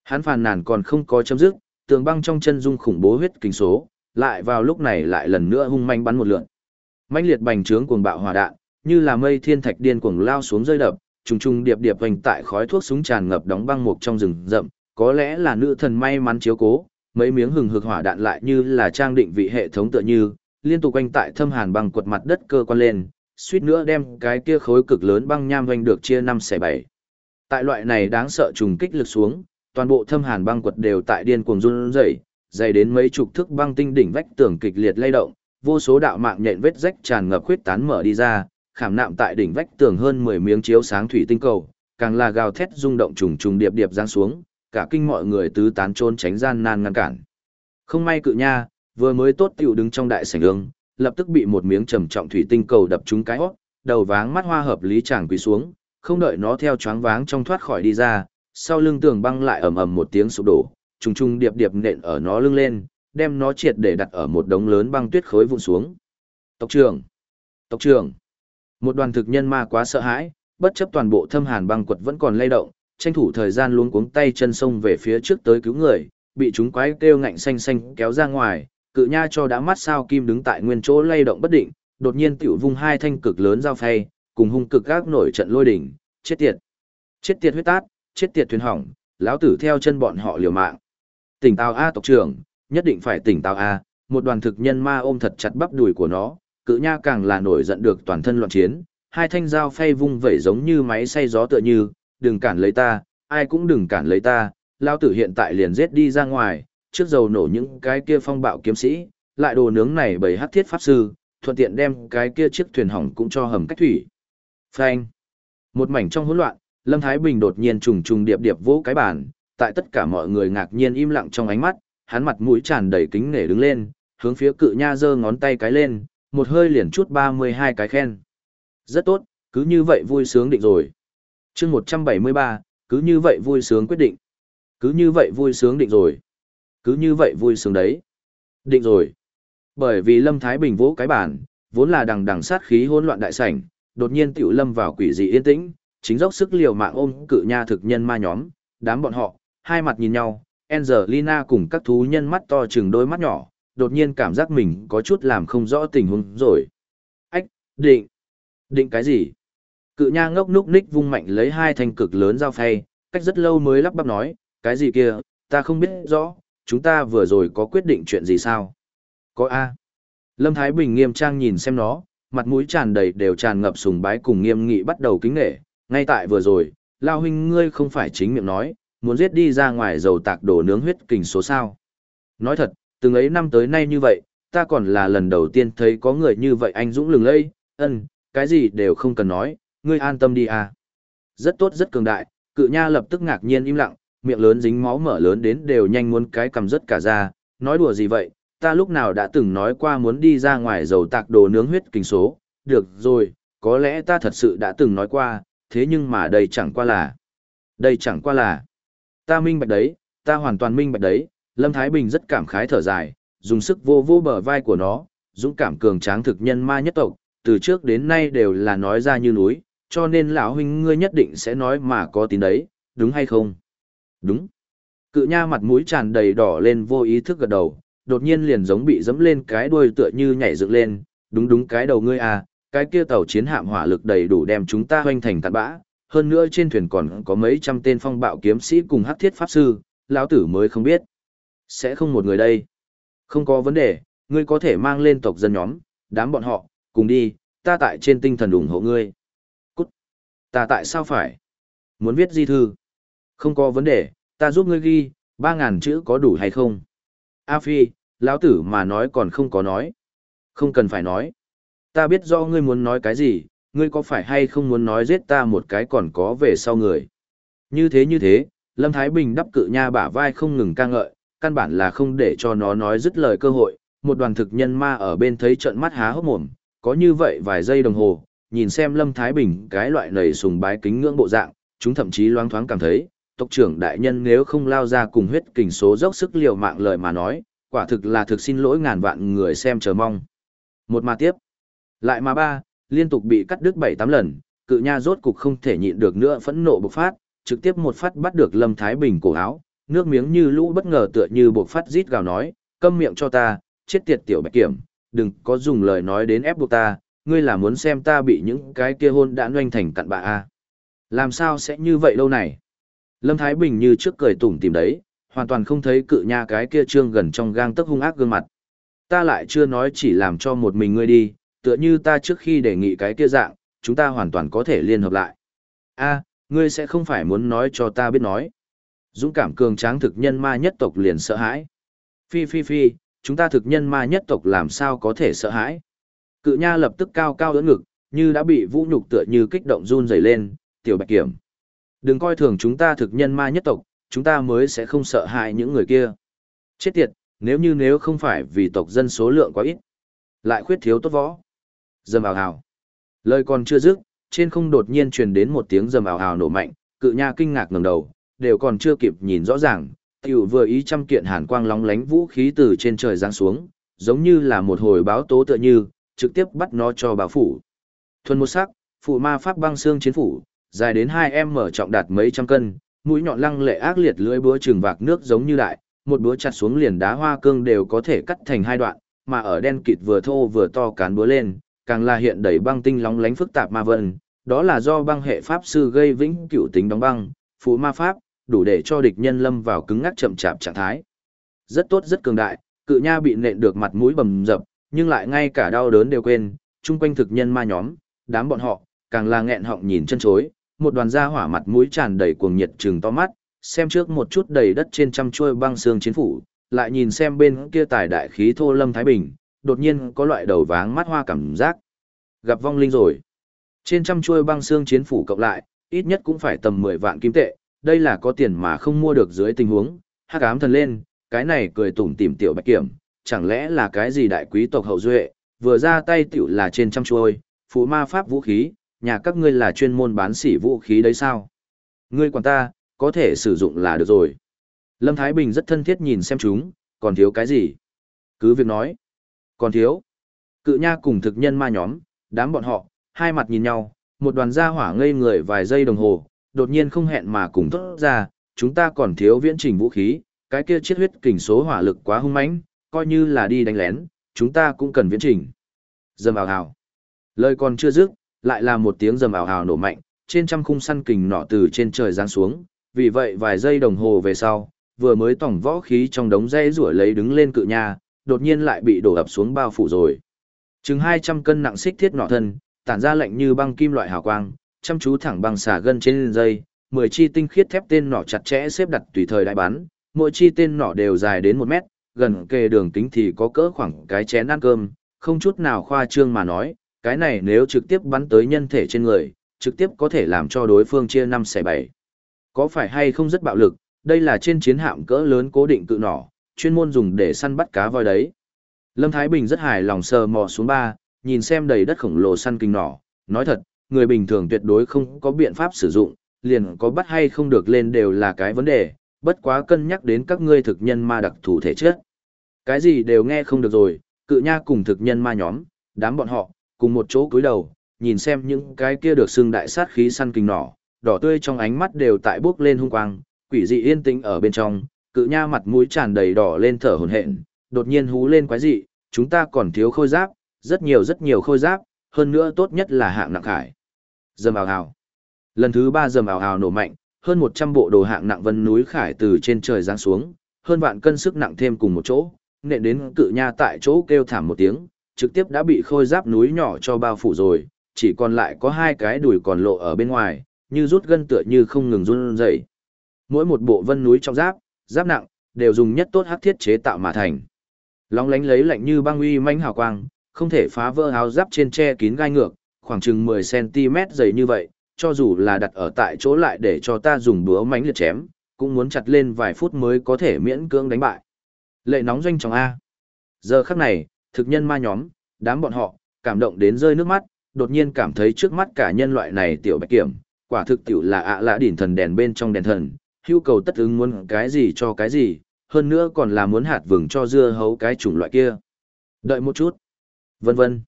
hắn phàn nàn còn không có chấm dứt, tường băng trong chân dung khủng bố huyết kinh số, lại vào lúc này lại lần nữa hung manh bắn một lượn. Mãnh liệt bành trướng cuồng bạo hỏa đạn, như là mây thiên thạch điên cuồng lao xuống rơi đập, trùng trùng điệp điệp vành tại khói thuốc súng tràn ngập đóng băng mục trong rừng rậm, có lẽ là nữ thần may mắn chiếu cố, mấy miếng hừng hực hỏa đạn lại như là trang định vị hệ thống tựa như, liên tục quanh tại thâm hàn băng quật mặt đất cơ quan lên, suýt nữa đem cái kia khối cực lớn băng nham vành được chia năm xẻ bảy. Tại loại này đáng sợ trùng kích lực xuống, toàn bộ thâm hàn băng quật đều tại điên cuồng run rẩy, dày đến mấy chục thước băng tinh đỉnh vách tường kịch liệt lay động, vô số đạo mạng nhện vết rách tràn ngập khuyết tán mở đi ra, khảm nạm tại đỉnh vách tường hơn 10 miếng chiếu sáng thủy tinh cầu, càng là gào thét rung động trùng trùng điệp điệp giáng xuống, cả kinh mọi người tứ tán trốn tránh gian nan ngăn cản. Không may cự nha, vừa mới tốt tiểu đứng trong đại sảnh ương, lập tức bị một miếng trầm trọng thủy tinh cầu đập trúng cái hót, đầu váng mắt hoa hợp lý chàng quỳ xuống, không đợi nó theo choáng váng trong thoát khỏi đi ra, sau lưng tường băng lại ầm ầm một tiếng sụp đổ, trùng trùng điệp điệp nện ở nó lưng lên, đem nó triệt để đặt ở một đống lớn băng tuyết khối vụn xuống. Tộc trưởng! Tộc trưởng! Một đoàn thực nhân ma quá sợ hãi, bất chấp toàn bộ thâm hàn băng quật vẫn còn lay động, tranh thủ thời gian luống cuống tay chân sông về phía trước tới cứu người, bị chúng quái kêu ngạnh xanh xanh kéo ra ngoài, cự nha cho đã mắt sao kim đứng tại nguyên chỗ lay động bất định, đột nhiên tiểu vung hai thanh cực lớn dao phay, cùng hung cực gác nổi trận lôi đỉnh, chết tiệt. Chết tiệt huyết tát, chết tiệt thuyền hỏng, lão tử theo chân bọn họ liều mạng. Tỉnh táo A tộc trưởng, nhất định phải tỉnh táo A, một đoàn thực nhân ma ôm thật chặt bắp đùi của nó, cự nha càng là nổi giận được toàn thân loạn chiến, hai thanh dao phay vung vẩy giống như máy xay gió tựa như, đừng cản lấy ta, ai cũng đừng cản lấy ta, lão tử hiện tại liền giết đi ra ngoài, trước dầu nổ những cái kia phong bạo kiếm sĩ, lại đồ nướng này bởi hắc thiết pháp sư, thuận tiện đem cái kia chiếc thuyền hỏng cũng cho hầm cách thủy. Phanh. Một mảnh trong hỗn loạn, Lâm Thái Bình đột nhiên trùng trùng điệp điệp vỗ cái bàn, tại tất cả mọi người ngạc nhiên im lặng trong ánh mắt, hắn mặt mũi tràn đầy kính nể đứng lên, hướng phía cự nha giơ ngón tay cái lên, một hơi liền chút 32 cái khen. Rất tốt, cứ như vậy vui sướng định rồi. chương 173, cứ như vậy vui sướng quyết định. Cứ như vậy vui sướng định rồi. Cứ như vậy vui sướng đấy. Định rồi. Bởi vì Lâm Thái Bình vỗ cái bàn vốn là đằng đằng sát khí hỗn loạn đại sảnh, đột nhiên tiểu lâm vào quỷ dị yên tĩnh, chính dốc sức liều mạng ôm cự nha thực nhân ma nhóm, đám bọn họ, hai mặt nhìn nhau, Angelina cùng các thú nhân mắt to chừng đôi mắt nhỏ, đột nhiên cảm giác mình có chút làm không rõ tình huống rồi. Ách, định. Định cái gì? Cự nha ngốc núc ních vung mạnh lấy hai thanh cực lớn dao phay, cách rất lâu mới lắp bắp nói, cái gì kia, ta không biết rõ, chúng ta vừa rồi có quyết định chuyện gì sao? Có A. Lâm Thái Bình nghiêm trang nhìn xem nó, mặt mũi tràn đầy đều tràn ngập sùng bái cùng nghiêm nghị bắt đầu kính nghệ, ngay tại vừa rồi, Lao huynh ngươi không phải chính miệng nói, muốn giết đi ra ngoài dầu tạc đổ nướng huyết kình số sao. Nói thật, từng ấy năm tới nay như vậy, ta còn là lần đầu tiên thấy có người như vậy anh dũng lừng lây, ân, cái gì đều không cần nói, ngươi an tâm đi à. Rất tốt rất cường đại, cự nha lập tức ngạc nhiên im lặng, miệng lớn dính máu mở lớn đến đều nhanh muốn cái cầm rất cả ra, nói đùa gì vậy, ta lúc nào đã từng nói qua muốn đi ra ngoài dầu tạc đồ nướng huyết kinh số, được rồi, có lẽ ta thật sự đã từng nói qua, thế nhưng mà đây chẳng qua là, đây chẳng qua là, ta minh bạch đấy, ta hoàn toàn minh bạch đấy, Lâm Thái Bình rất cảm khái thở dài, dùng sức vô vô bờ vai của nó, dũng cảm cường tráng thực nhân ma nhất tộc, từ trước đến nay đều là nói ra như núi, cho nên lão huynh ngươi nhất định sẽ nói mà có tín đấy, đúng hay không? Đúng. Cự nha mặt mũi tràn đầy đỏ lên vô ý thức gật đầu, đột nhiên liền giống bị dẫm lên cái đuôi tựa như nhảy dựng lên, đúng đúng cái đầu ngươi à, cái kia tàu chiến hạm hỏa lực đầy đủ đem chúng ta hoành thành tạt bã, hơn nữa trên thuyền còn có mấy trăm tên phong bạo kiếm sĩ cùng hắc thiết pháp sư, lão tử mới không biết. Sẽ không một người đây. Không có vấn đề, ngươi có thể mang lên tộc dân nhóm, đám bọn họ, cùng đi, ta tại trên tinh thần ủng hộ ngươi. Cút. Ta tại sao phải? Muốn viết di thư? Không có vấn đề, ta giúp ngươi ghi, ba ngàn chữ có đủ hay không? A Phi, lão tử mà nói còn không có nói. Không cần phải nói. Ta biết do ngươi muốn nói cái gì, ngươi có phải hay không muốn nói giết ta một cái còn có về sau người. Như thế như thế, Lâm Thái Bình đắp cự nha bả vai không ngừng ca ngợi, căn bản là không để cho nó nói dứt lời cơ hội, một đoàn thực nhân ma ở bên thấy trận mắt há hốc mồm, có như vậy vài giây đồng hồ, nhìn xem Lâm Thái Bình cái loại nầy sùng bái kính ngưỡng bộ dạng, chúng thậm chí loáng thoáng cảm thấy, tộc trưởng đại nhân nếu không lao ra cùng huyết kình số dốc sức liều mạng lời mà nói, quả thực là thực xin lỗi ngàn vạn người xem chờ mong. Một mà tiếp, lại mà ba, liên tục bị cắt đứt bảy tám lần, cự nha rốt cục không thể nhịn được nữa phẫn nộ bộc phát, trực tiếp một phát bắt được Lâm Thái Bình cổ áo, nước miếng như lũ bất ngờ tựa như bộc phát rít gào nói, câm miệng cho ta, chết tiệt tiểu bạch kiểm, đừng có dùng lời nói đến ép buộc ta, ngươi là muốn xem ta bị những cái kia hôn đã doanh thành cặn bạ a à. Làm sao sẽ như vậy lâu này? Lâm Thái Bình như trước cười tủm tìm đấy, hoàn toàn không thấy cự nha cái kia trương gần trong gang tấc hung ác gương mặt. Ta lại chưa nói chỉ làm cho một mình ngươi đi, tựa như ta trước khi đề nghị cái kia dạng, chúng ta hoàn toàn có thể liên hợp lại. A, ngươi sẽ không phải muốn nói cho ta biết nói. Dũng cảm cường tráng thực nhân ma nhất tộc liền sợ hãi. Phi phi phi, chúng ta thực nhân ma nhất tộc làm sao có thể sợ hãi. Cự nha lập tức cao cao đỡ ngực, như đã bị vũ nhục tựa như kích động run rẩy lên, tiểu bạch kiểm. Đừng coi thường chúng ta thực nhân ma nhất tộc, chúng ta mới sẽ không sợ hãi những người kia. Chết tiệt, nếu như nếu không phải vì tộc dân số lượng quá ít, lại khuyết thiếu tốt võ. Dầm ào hào. Lời còn chưa dứt, trên không đột nhiên truyền đến một tiếng dầm ào hào nổ mạnh, cự nha kinh ngạc ngẩng đầu, đều còn chưa kịp nhìn rõ ràng, tiểu vừa ý trăm kiện hàn quang lóng lánh vũ khí từ trên trời giáng xuống, giống như là một hồi báo tố tựa như, trực tiếp bắt nó cho bà phủ. Thuần một sắc, phụ ma pháp băng xương chiến phủ, dài đến hai em mở trọng đạt mấy trăm cân, mũi nhọn lăng lệ ác liệt lưỡi búa trừng vạc nước giống như đại, một búa chặt xuống liền đá hoa cương đều có thể cắt thành hai đoạn, mà ở đen kịt vừa thô vừa to cán búa lên, càng là hiện đầy băng tinh lóng lánh phức tạp ma vân, đó là do băng hệ pháp sư gây vĩnh cửu tính đóng băng, phụ ma pháp, đủ để cho địch nhân lâm vào cứng ngắc chậm chạp trạng thái. Rất tốt rất cường đại, cự nha bị nện được mặt mũi bầm dập, nhưng lại ngay cả đau đớn đều quên, chung quanh thực nhân ma nhóm, đám bọn họ, càng là nghẹn họng nhìn chân chối, một đoàn da hỏa mặt mũi tràn đầy cuồng nhiệt trừng to mắt, xem trước một chút đầy đất trên trăm chuôi băng xương chiến phủ, lại nhìn xem bên kia tài đại khí thô lâm thái bình, đột nhiên có loại đầu váng mắt hoa cảm giác. Gặp vong linh rồi. Trên trăm chuôi băng xương chiến phủ cộng lại, ít nhất cũng phải tầm 10 vạn kim tệ, đây là có tiền mà không mua được dưới tình huống, hắc ám thần lên, cái này cười tủm tỉm tiểu bạch kiểm, chẳng lẽ là cái gì đại quý tộc hậu duệ, vừa ra tay tiểu là trên trăm chuôi, phụ ma pháp vũ khí, nhà các ngươi là chuyên môn bán sỉ vũ khí đấy sao? Ngươi quản ta, có thể sử dụng là được rồi. Lâm Thái Bình rất thân thiết nhìn xem chúng, còn thiếu cái gì? Cứ việc nói. Còn thiếu. Cự nha cùng thực nhân ma nhóm, đám bọn họ, hai mặt nhìn nhau, một đoàn gia hỏa ngây người vài giây đồng hồ, đột nhiên không hẹn mà cùng thốt ra, chúng ta còn thiếu viễn trình vũ khí, cái kia chiết huyết kình số hỏa lực quá hung mãnh, coi như là đi đánh lén, chúng ta cũng cần viễn trình. Dâm vào hào. Lời còn chưa dứt, lại là một tiếng rầm ảo hào nổ mạnh, trên trăm khung săn kình nọ từ trên trời giáng xuống, vì vậy vài giây đồng hồ về sau, vừa mới tổng võ khí trong đống dây rủa lấy đứng lên cự nhà, đột nhiên lại bị đổ ập xuống bao phủ rồi. Chừng 200 cân nặng xích thiết nọ thân, tản ra lạnh như băng kim loại hào quang, chăm chú thẳng băng xả gân trên dây, 10 chi tinh khiết thép tên nỏ chặt chẽ xếp đặt tùy thời đại bắn, mỗi chi tên nỏ đều dài đến 1 mét, gần kề đường kính thì có cỡ khoảng cái chén ăn cơm, không chút nào khoa trương mà nói, cái này nếu trực tiếp bắn tới nhân thể trên người, trực tiếp có thể làm cho đối phương chia 5 xẻ 7. Có phải hay không rất bạo lực, đây là trên chiến hạm cỡ lớn cố định cự nỏ, chuyên môn dùng để săn bắt cá voi đấy. Lâm Thái Bình rất hài lòng sờ mò xuống ba, nhìn xem đầy đất khổng lồ săn kinh nỏ, nói thật, người bình thường tuyệt đối không có biện pháp sử dụng, liền có bắt hay không được lên đều là cái vấn đề, bất quá cân nhắc đến các ngươi thực nhân ma đặc thù thể chất. Cái gì đều nghe không được rồi, cự nha cùng thực nhân ma nhóm, đám bọn họ, cùng một chỗ cúi đầu, nhìn xem những cái kia được xưng đại sát khí săn kinh nỏ, đỏ tươi trong ánh mắt đều tại bước lên hung quang, quỷ dị yên tĩnh ở bên trong, cự nha mặt mũi tràn đầy đỏ lên thở hổn hển, đột nhiên hú lên quái dị, chúng ta còn thiếu khôi giáp, rất nhiều rất nhiều khôi giáp, hơn nữa tốt nhất là hạng nặng khải. Dầm ào ào. Lần thứ ba dầm ào ào nổ mạnh, hơn 100 bộ đồ hạng nặng vân núi khải từ trên trời giáng xuống, hơn vạn cân sức nặng thêm cùng một chỗ, nện đến cự nha tại chỗ kêu thảm một tiếng, trực tiếp đã bị khôi giáp núi nhỏ cho bao phủ rồi, chỉ còn lại có hai cái đùi còn lộ ở bên ngoài, như rút gân tựa như không ngừng run rẩy. Mỗi một bộ vân núi trong giáp, giáp nặng, đều dùng nhất tốt hắc thiết chế tạo mà thành. Lóng lánh lấy lạnh như băng uy manh hào quang, không thể phá vỡ áo giáp trên che kín gai ngược, khoảng chừng 10cm dày như vậy, cho dù là đặt ở tại chỗ lại để cho ta dùng búa mánh liệt chém, cũng muốn chặt lên vài phút mới có thể miễn cưỡng đánh bại. Lệ nóng doanh trong A. Giờ khắc này, thực nhân ma nhóm, đám bọn họ, cảm động đến rơi nước mắt, đột nhiên cảm thấy trước mắt cả nhân loại này tiểu bạch kiểm, quả thực tiểu là ạ lạ đỉnh thần đèn bên trong đèn thần, hưu cầu tất ứng muốn cái gì cho cái gì, hơn nữa còn là muốn hạt vừng cho dưa hấu cái chủng loại kia. Đợi một chút. Vân vân.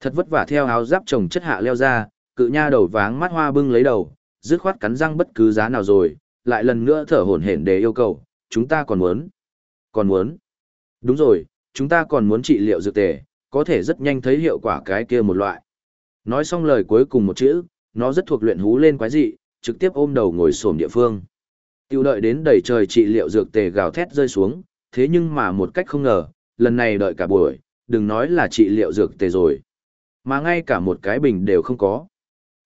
Thật vất vả theo áo giáp chồng chất hạ leo ra, cự nha đầu váng mắt hoa bưng lấy đầu, dứt khoát cắn răng bất cứ giá nào rồi, lại lần nữa thở hổn hển để yêu cầu, chúng ta còn muốn. Còn muốn. Đúng rồi, chúng ta còn muốn trị liệu dược tề, có thể rất nhanh thấy hiệu quả cái kia một loại. Nói xong lời cuối cùng một chữ, nó rất thuộc luyện hú lên quái dị, trực tiếp ôm đầu ngồi xổm địa phương. Tiêu đợi đến đầy trời trị liệu dược tề gào thét rơi xuống, thế nhưng mà một cách không ngờ, lần này đợi cả buổi, đừng nói là trị liệu dược tề rồi. Mà ngay cả một cái bình đều không có.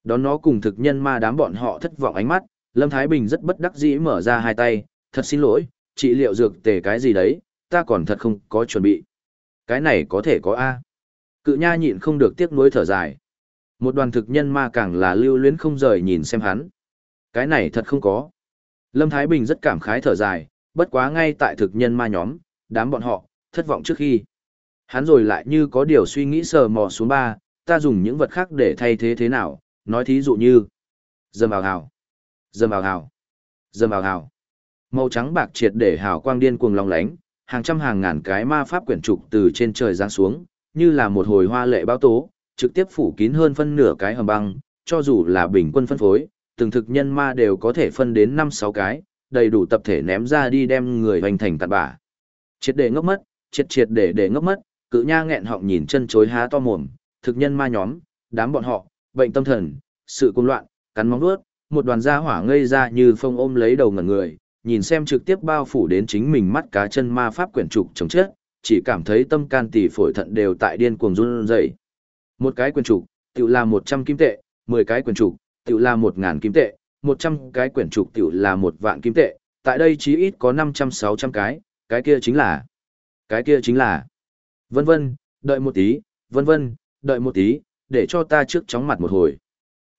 Đón nó cùng thực nhân ma đám bọn họ thất vọng ánh mắt, Lâm Thái Bình rất bất đắc dĩ mở ra hai tay, thật xin lỗi, trị liệu dược tề cái gì đấy, ta còn thật không có chuẩn bị. Cái này có thể có A. Cự nha nhịn không được tiếc nuối thở dài. Một đoàn thực nhân ma càng là lưu luyến không rời nhìn xem hắn. Cái này thật không có. Lâm Thái Bình rất cảm khái thở dài, bất quá ngay tại thực nhân ma nhóm, đám bọn họ, thất vọng trước khi. Hắn rồi lại như có điều suy nghĩ sờ mò xuống ba, ta dùng những vật khác để thay thế thế nào, nói thí dụ như dầm vào hào, dầm vào hào, dầm vào hào. Màu trắng bạc triệt để hào quang điên cuồng long lánh, hàng trăm hàng ngàn cái ma pháp quyển trục từ trên trời giáng xuống, như là một hồi hoa lệ báo tố, trực tiếp phủ kín hơn phân nửa cái hầm băng, cho dù là bình quân phân phối, từng thực nhân ma đều có thể phân đến 5-6 cái, đầy đủ tập thể ném ra đi đem người hoành thành tạt bả. Triệt để ngốc mất, triệt triệt để để ngốc mất, cự nha nghẹn họng nhìn chân chối há to mồm, thực nhân ma nhóm, đám bọn họ, bệnh tâm thần, sự cuồng loạn, cắn móng vuốt, một đoàn da hỏa ngây ra như phong ôm lấy đầu ngẩn người, nhìn xem trực tiếp bao phủ đến chính mình mắt cá chân ma pháp quyển trục chống chết, chỉ cảm thấy tâm can tỷ phổi thận đều tại điên cuồng run rẩy. Một cái quyển trục, tiểu là 100 kim tệ, 10 cái quyển trục, tiểu là 1000 kim tệ, 100 cái quyển trục tiểu là một vạn kim tệ, tại đây chí ít có 500-600 cái, cái kia chính là, cái kia chính là, vân vân, đợi một tí, vân vân, đợi một tí, để cho ta trước chóng mặt một hồi.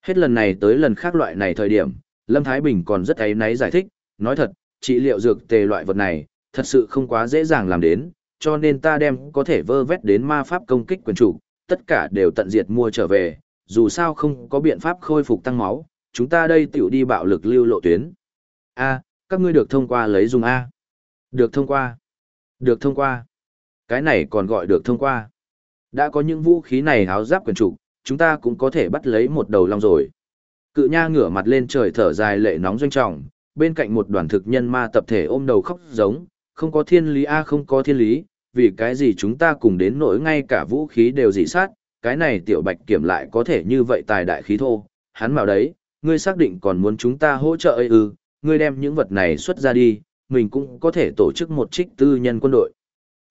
Hết lần này tới lần khác loại này thời điểm, Lâm Thái Bình còn rất ấy náy giải thích, nói thật, trị liệu dược tề loại vật này, thật sự không quá dễ dàng làm đến, cho nên ta đem có thể vơ vét đến ma pháp công kích quyền chủ, tất cả đều tận diệt mua trở về, dù sao không có biện pháp khôi phục tăng máu, chúng ta đây tiểu đi bạo lực lưu lộ tuyến. A, các ngươi được thông qua lấy dùng A. Được thông qua. Được thông qua. Cái này còn gọi được thông qua. Đã có những vũ khí này háo giáp quyền chủ, chúng ta cũng có thể bắt lấy một đầu long rồi. Cự nha ngửa mặt lên trời thở dài lệ nóng doanh trọng, bên cạnh một đoàn thực nhân ma tập thể ôm đầu khóc giống, không có thiên lý a không có thiên lý, vì cái gì chúng ta cùng đến nỗi ngay cả vũ khí đều dị sát, cái này tiểu bạch kiểm lại có thể như vậy tài đại khí thô, hắn bảo đấy, ngươi xác định còn muốn chúng ta hỗ trợ ấy ư, ngươi đem những vật này xuất ra đi, mình cũng có thể tổ chức một trích tư nhân quân đội.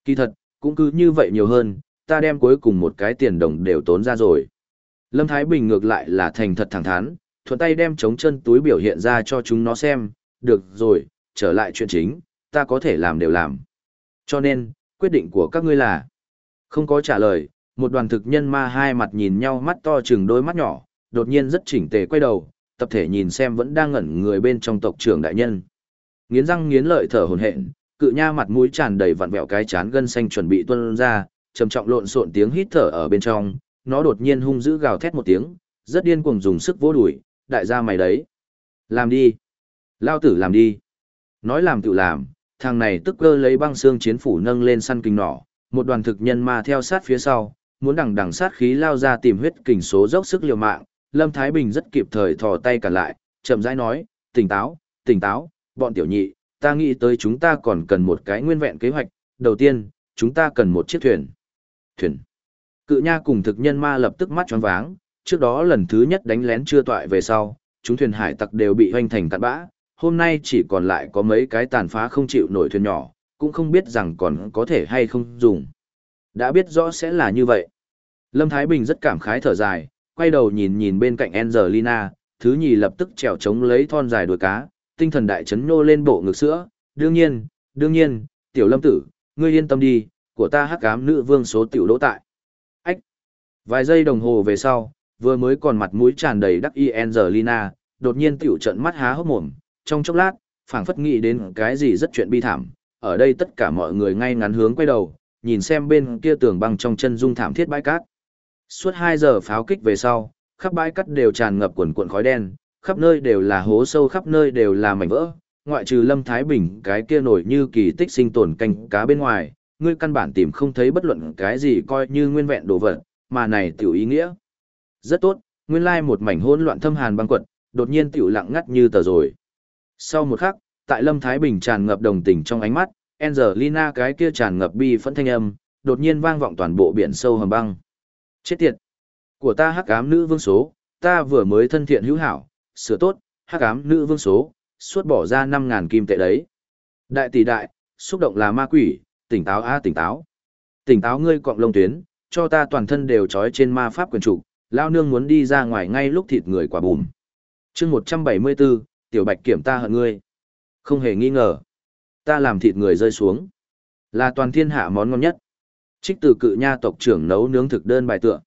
Kỳ thật, cũng cứ như vậy nhiều hơn, ta đem cuối cùng một cái tiền đồng đều tốn ra rồi. Lâm Thái Bình ngược lại là thành thật thẳng thắn, thuận tay đem trống chân túi biểu hiện ra cho chúng nó xem, được rồi, trở lại chuyện chính, ta có thể làm đều làm. Cho nên, quyết định của các ngươi là không có trả lời, một đoàn thực nhân ma hai mặt nhìn nhau mắt to chừng đôi mắt nhỏ, đột nhiên rất chỉnh tề quay đầu, tập thể nhìn xem vẫn đang ngẩn người bên trong tộc trưởng đại nhân. Nghiến răng nghiến lợi thở hổn hển, cự nha mặt mũi tràn đầy vặn vẹo cái chán gân xanh chuẩn bị tuôn ra, trầm trọng lộn xộn tiếng hít thở ở bên trong, nó đột nhiên hung dữ gào thét một tiếng, rất điên cuồng dùng sức vỗ đuổi, đại gia mày đấy. Làm đi. Lao tử làm đi. Nói làm tự làm, thằng này tức cơ lấy băng xương chiến phủ nâng lên săn kinh nỏ, một đoàn thực nhân ma theo sát phía sau, muốn đằng đằng sát khí lao ra tìm huyết kình số dốc sức liều mạng, Lâm Thái Bình rất kịp thời thò tay cả lại, chậm rãi nói, tỉnh táo, tỉnh táo, bọn tiểu nhị, ta nghĩ tới chúng ta còn cần một cái nguyên vẹn kế hoạch, đầu tiên, chúng ta cần một chiếc thuyền. Thuyền. Cự nha cùng thực nhân ma lập tức mắt tròn váng, trước đó lần thứ nhất đánh lén chưa toại về sau, chúng thuyền hải tặc đều bị hoành thành cạn bã, hôm nay chỉ còn lại có mấy cái tàn phá không chịu nổi thuyền nhỏ, cũng không biết rằng còn có thể hay không dùng. Đã biết rõ sẽ là như vậy. Lâm Thái Bình rất cảm khái thở dài, quay đầu nhìn nhìn bên cạnh Angelina, thứ nhì lập tức trèo trống lấy thon dài đuôi cá, tinh thần đại chấn nô lên bộ ngực sữa, đương nhiên, đương nhiên, tiểu lâm tử, ngươi yên tâm đi, của ta hắc ám nữ vương số tiểu đỗ tại. Ách! Vài giây đồng hồ về sau, vừa mới còn mặt mũi tràn đầy đắc y Angelina, đột nhiên tiểu trận mắt há hốc mồm, trong chốc lát, phảng phất nghĩ đến cái gì rất chuyện bi thảm, ở đây tất cả mọi người ngay ngắn hướng quay đầu, nhìn xem bên kia tường băng trong chân dung thảm thiết bãi cát. Suốt 2 giờ pháo kích về sau, khắp bãi cát đều tràn ngập quần cuộn khói đen, khắp nơi đều là hố sâu khắp nơi đều là mảnh vỡ, ngoại trừ Lâm Thái Bình cái kia nổi như kỳ tích sinh tồn canh cá bên ngoài, ngươi căn bản tìm không thấy bất luận cái gì coi như nguyên vẹn đồ vật, mà này tiểu ý nghĩa. Rất tốt, nguyên lai một mảnh hỗn loạn thâm hàn băng quật, đột nhiên tiểu lặng ngắt như tờ rồi. Sau một khắc, tại Lâm Thái Bình tràn ngập đồng tình trong ánh mắt, Angelina cái kia tràn ngập bi phẫn thanh âm, đột nhiên vang vọng toàn bộ biển sâu hầm băng. Chết tiệt! Của ta hắc ám nữ vương số, ta vừa mới thân thiện hữu hảo, sửa tốt, hắc ám nữ vương số, suốt bỏ ra 5.000 kim tệ đấy. Đại tỷ đại, xúc động là ma quỷ, tỉnh táo a tỉnh táo. Tỉnh táo ngươi cọng lông tuyến, cho ta toàn thân đều trói trên ma pháp quyền trụ, lao nương muốn đi ra ngoài ngay lúc thịt người quả bùm. chương 174, tiểu bạch kiểm ta hận ngươi. Không hề nghi ngờ. Ta làm thịt người rơi xuống. Là toàn thiên hạ món ngon nhất. Trích từ cự nha tộc trưởng nấu nướng thực đơn bài tựa.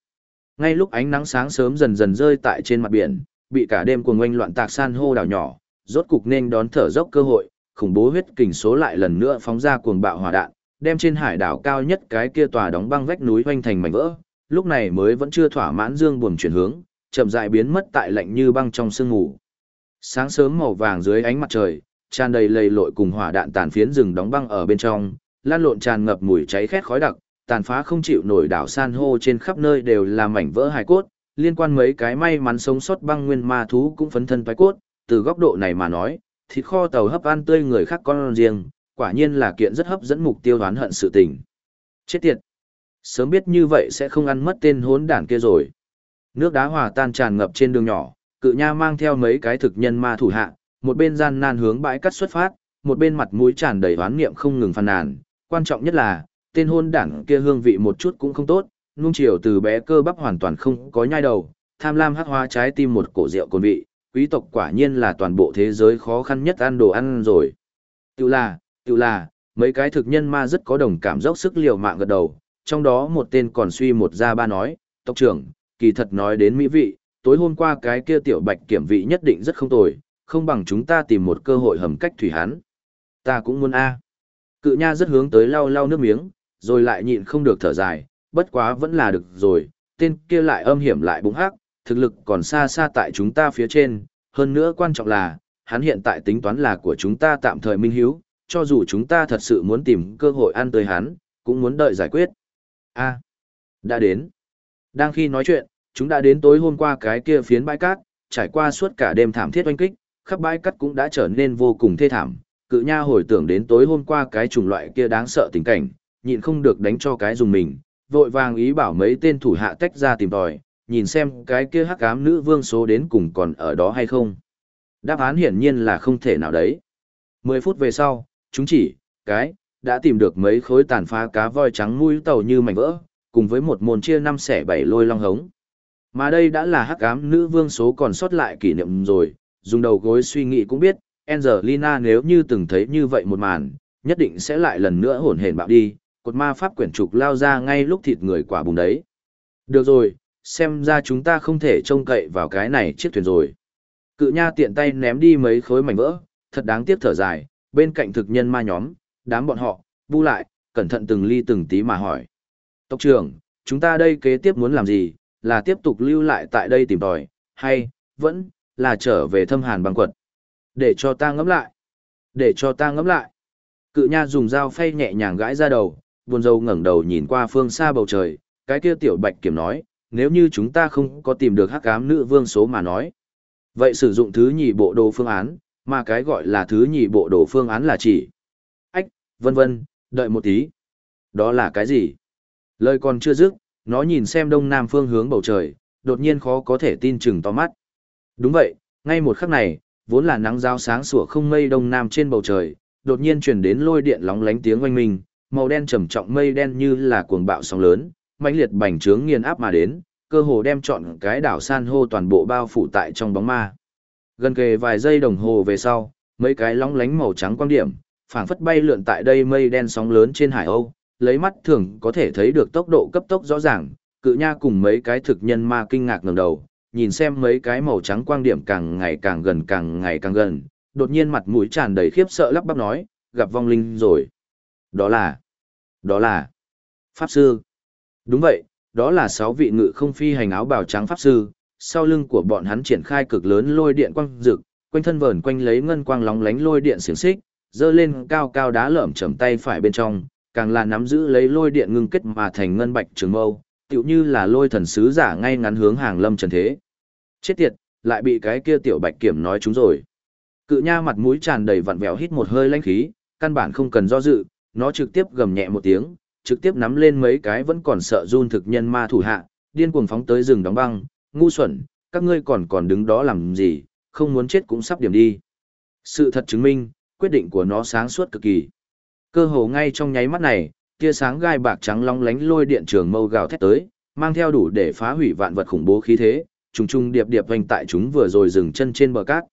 Ngay lúc ánh nắng sáng sớm dần dần rơi tại trên mặt biển, bị cả đêm cuồng oanh loạn tạc san hô đảo nhỏ, rốt cục nên đón thở dốc cơ hội, khủng bố huyết kình số lại lần nữa phóng ra cuồng bạo hỏa đạn, đem trên hải đảo cao nhất cái kia tòa đóng băng vách núi hoành thành mảnh vỡ, lúc này mới vẫn chưa thỏa mãn dương buồm chuyển hướng, chậm rãi biến mất tại lạnh như băng trong sương ngủ. Sáng sớm màu vàng dưới ánh mặt trời, tràn đầy lầy lội cùng hỏa đạn tàn phiến rừng đóng băng ở bên trong, lan lộn tràn ngập mùi cháy khét khói đặc, tàn phá không chịu nổi đảo san hô trên khắp nơi đều là mảnh vỡ hài cốt, liên quan mấy cái may mắn sống sót băng nguyên ma thú cũng phấn thân toái cốt, từ góc độ này mà nói, thịt kho tàu hấp ăn tươi người khác con riêng, quả nhiên là kiện rất hấp dẫn mục tiêu đoán hận sự tình. Chết tiệt! Sớm biết như vậy sẽ không ăn mất tên hốn đản kia rồi. Nước đá hòa tan tràn ngập trên đường nhỏ, cự nha mang theo mấy cái thực nhân ma thủ hạ, một bên gian nan hướng bãi cắt xuất phát, một bên mặt mũi tràn đầy oán niệm không ngừng phàn nàn, quan trọng nhất là, tên hôn đản kia hương vị một chút cũng không tốt, nuông chiều từ bé cơ bắp hoàn toàn không có nhai đầu, tham lam hắc hoa trái tim một cổ rượu cồn vị, quý tộc quả nhiên là toàn bộ thế giới khó khăn nhất ăn đồ ăn rồi. Tiểu là, tiểu là, mấy cái thực nhân ma rất có đồng cảm dốc sức liều mạng gật đầu, trong đó một tên còn suy một ra ba nói, tộc trưởng, kỳ thật nói đến mỹ vị, tối hôm qua cái kia tiểu bạch kiểm vị nhất định rất không tồi, không bằng chúng ta tìm một cơ hội hầm cách thủy hắn. Ta cũng muốn a. Cự nha rất hướng tới lau lau nước miếng, rồi lại nhịn không được thở dài, bất quá vẫn là được rồi, tên kia lại âm hiểm lại bụng hắc, thực lực còn xa xa tại chúng ta phía trên, hơn nữa quan trọng là, hắn hiện tại tính toán là của chúng ta tạm thời minh hiếu, cho dù chúng ta thật sự muốn tìm cơ hội ăn tới hắn, cũng muốn đợi giải quyết. A, đã đến. Đang khi nói chuyện, chúng đã đến tối hôm qua cái kia phiến bãi cát, trải qua suốt cả đêm thảm thiết oanh kích, khắp bãi cát cũng đã trở nên vô cùng thê thảm. Cự nha hồi tưởng đến tối hôm qua cái chủng loại kia đáng sợ tình cảnh, nhịn không được đánh cho cái dùng mình, vội vàng ý bảo mấy tên thủ hạ tách ra tìm tòi, nhìn xem cái kia hắc ám nữ vương số đến cùng còn ở đó hay không. Đáp án hiển nhiên là không thể nào đấy. 10 phút về sau, chúng chỉ, cái, đã tìm được mấy khối tàn phá cá voi trắng mũi tàu như mảnh vỡ, cùng với một môn chia năm xẻ bảy lôi long hống. Mà đây đã là hắc ám nữ vương số còn sót lại kỷ niệm rồi, dùng đầu gối suy nghĩ cũng biết, Angelina nếu như từng thấy như vậy một màn, nhất định sẽ lại lần nữa hồn hển bạo đi, cột ma pháp quyển trục lao ra ngay lúc thịt người quả bùng đấy. Được rồi, xem ra chúng ta không thể trông cậy vào cái này chiếc thuyền rồi. Cự nha tiện tay ném đi mấy khối mảnh vỡ, thật đáng tiếc thở dài, bên cạnh thực nhân ma nhóm, đám bọn họ, bu lại, cẩn thận từng ly từng tí mà hỏi. Tộc trưởng, chúng ta đây kế tiếp muốn làm gì, là tiếp tục lưu lại tại đây tìm tòi, hay, vẫn, là trở về thâm hàn băng quật. Để cho ta ngẫm lại. Để cho ta ngẫm lại. Cự nha dùng dao phay nhẹ nhàng gãi ra đầu, buồn rầu ngẩng đầu nhìn qua phương xa bầu trời, cái kia tiểu bạch kiểm nói, nếu như chúng ta không có tìm được hắc ám nữ vương số mà nói. Vậy sử dụng thứ nhì bộ đồ phương án, mà cái gọi là thứ nhì bộ đồ phương án là chỉ. Vân vân, đợi một tí. Đó là cái gì? Lời còn chưa dứt, nó nhìn xem đông nam phương hướng bầu trời, đột nhiên khó có thể tin chừng to mắt. Đúng vậy, ngay một khắc này, vốn là nắng giáo sáng sủa không mây đông nam trên bầu trời, đột nhiên truyền đến lôi điện lóng lánh tiếng oanh minh, màu đen trầm trọng mây đen như là cuồng bạo sóng lớn, mãnh liệt bành trướng nghiền áp mà đến, cơ hồ đem trọn cái đảo san hô toàn bộ bao phủ tại trong bóng ma. Gần kề vài giây đồng hồ về sau, mấy cái lóng lánh màu trắng quang điểm, phảng phất bay lượn tại đây mây đen sóng lớn trên hải âu, lấy mắt thường có thể thấy được tốc độ cấp tốc rõ ràng, cự nha cùng mấy cái thực nhân ma kinh ngạc ngẩng đầu, nhìn xem mấy cái màu trắng quang điểm càng ngày càng gần càng ngày càng gần, đột nhiên mặt mũi tràn đầy khiếp sợ lắp bắp nói, gặp vong linh rồi. Đó là, đó là, Pháp Sư. Đúng vậy, đó là sáu vị ngự không phi hành áo bào trắng Pháp Sư, sau lưng của bọn hắn triển khai cực lớn lôi điện quang rực, quanh thân vờn quanh lấy ngân quang lóng lánh lôi điện xiềng xích, dơ lên cao cao đá lởm chầm tay phải bên trong, càng là nắm giữ lấy lôi điện ngưng kết mà thành ngân bạch trường mâu, tựu như là lôi thần sứ giả ngay ngắn hướng hàng lâm trần thế. Chết tiệt, lại bị cái kia tiểu bạch kiểm nói chúng rồi. Cự nha mặt mũi tràn đầy vặn vẹo hít một hơi lãnh khí, căn bản không cần do dự, nó trực tiếp gầm nhẹ một tiếng, trực tiếp nắm lên mấy cái vẫn còn sợ run thực nhân ma thủ hạ, điên cuồng phóng tới rừng đóng băng, ngu xuẩn, các ngươi còn còn đứng đó làm gì, không muốn chết cũng sắp điểm đi. Sự thật chứng minh, quyết định của nó sáng suốt cực kỳ. Cơ hồ ngay trong nháy mắt này, tia sáng gai bạc trắng long lánh lôi điện trường mâu gào thét tới, mang theo đủ để phá hủy vạn vật khủng bố khí thế, trùng trùng điệp điệp vành tại chúng vừa rồi dừng chân trên bờ cát.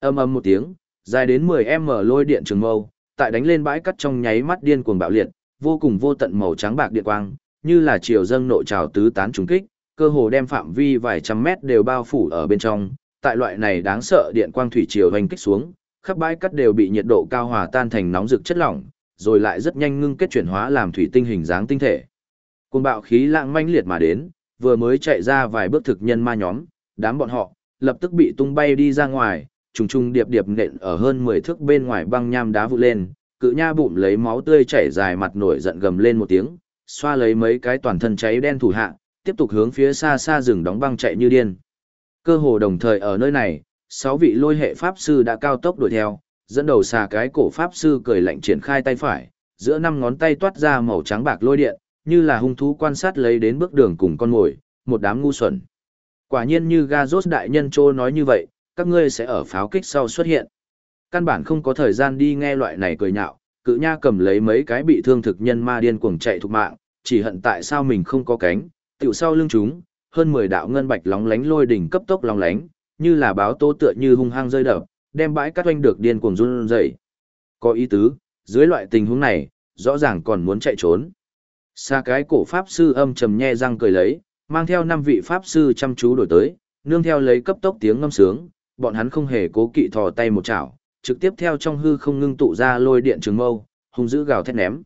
Âm âm một tiếng, dài đến 10m lôi điện trường mâu, tại đánh lên bãi cát trong nháy mắt điên cuồng bạo liệt, vô cùng vô tận màu trắng bạc điện quang, như là chiều dâng nộ trào tứ tán trùng kích, cơ hồ đem phạm vi vài trăm mét đều bao phủ ở bên trong. Tại loại này đáng sợ điện quang thủy chiều hành kích xuống, khắp bãi cát đều bị nhiệt độ cao hòa tan thành nóng rực chất lỏng, rồi lại rất nhanh ngưng kết chuyển hóa làm thủy tinh hình dáng tinh thể. Cơn bạo khí lạng manh liệt mà đến, vừa mới chạy ra vài bước thực nhân ma nhóm, đám bọn họ lập tức bị tung bay đi ra ngoài, trùng trùng điệp điệp nện ở hơn 10 thước bên ngoài băng nham đá vụ lên, cự nha bụng lấy máu tươi chảy dài mặt nổi giận gầm lên một tiếng, xoa lấy mấy cái toàn thân cháy đen thủ hạ, tiếp tục hướng phía xa xa rừng đóng băng chạy như điên. Cơ hồ đồng thời ở nơi này, sáu vị lôi hệ pháp sư đã cao tốc đuổi theo, dẫn đầu xà cái cổ pháp sư cười lạnh triển khai tay phải, giữa năm ngón tay toát ra màu trắng bạc lôi điện, như là hung thú quan sát lấy đến bước đường cùng con mồi, một đám ngu xuẩn. Quả nhiên như Gazos đại nhân trô nói như vậy, các ngươi sẽ ở pháo kích sau xuất hiện. Căn bản không có thời gian đi nghe loại này cười nhạo, cự nha cầm lấy mấy cái bị thương thực nhân ma điên cuồng chạy thục mạng, chỉ hận tại sao mình không có cánh, tiểu sau lưng chúng, hơn 10 đạo ngân bạch lóng lánh lôi đỉnh cấp tốc lóng lánh, như là báo tố tựa như hung hăng rơi đập, đem bãi cát oanh được điên cuồng run rẩy. Có ý tứ, dưới loại tình huống này, rõ ràng còn muốn chạy trốn. Xa cái cổ pháp sư âm trầm nhe răng cười lấy, mang theo năm vị pháp sư chăm chú đổi tới, nương theo lấy cấp tốc tiếng ngâm sướng, bọn hắn không hề cố kỵ thò tay một chảo, trực tiếp theo trong hư không ngưng tụ ra lôi điện trường mâu, hung dữ gào thét ném.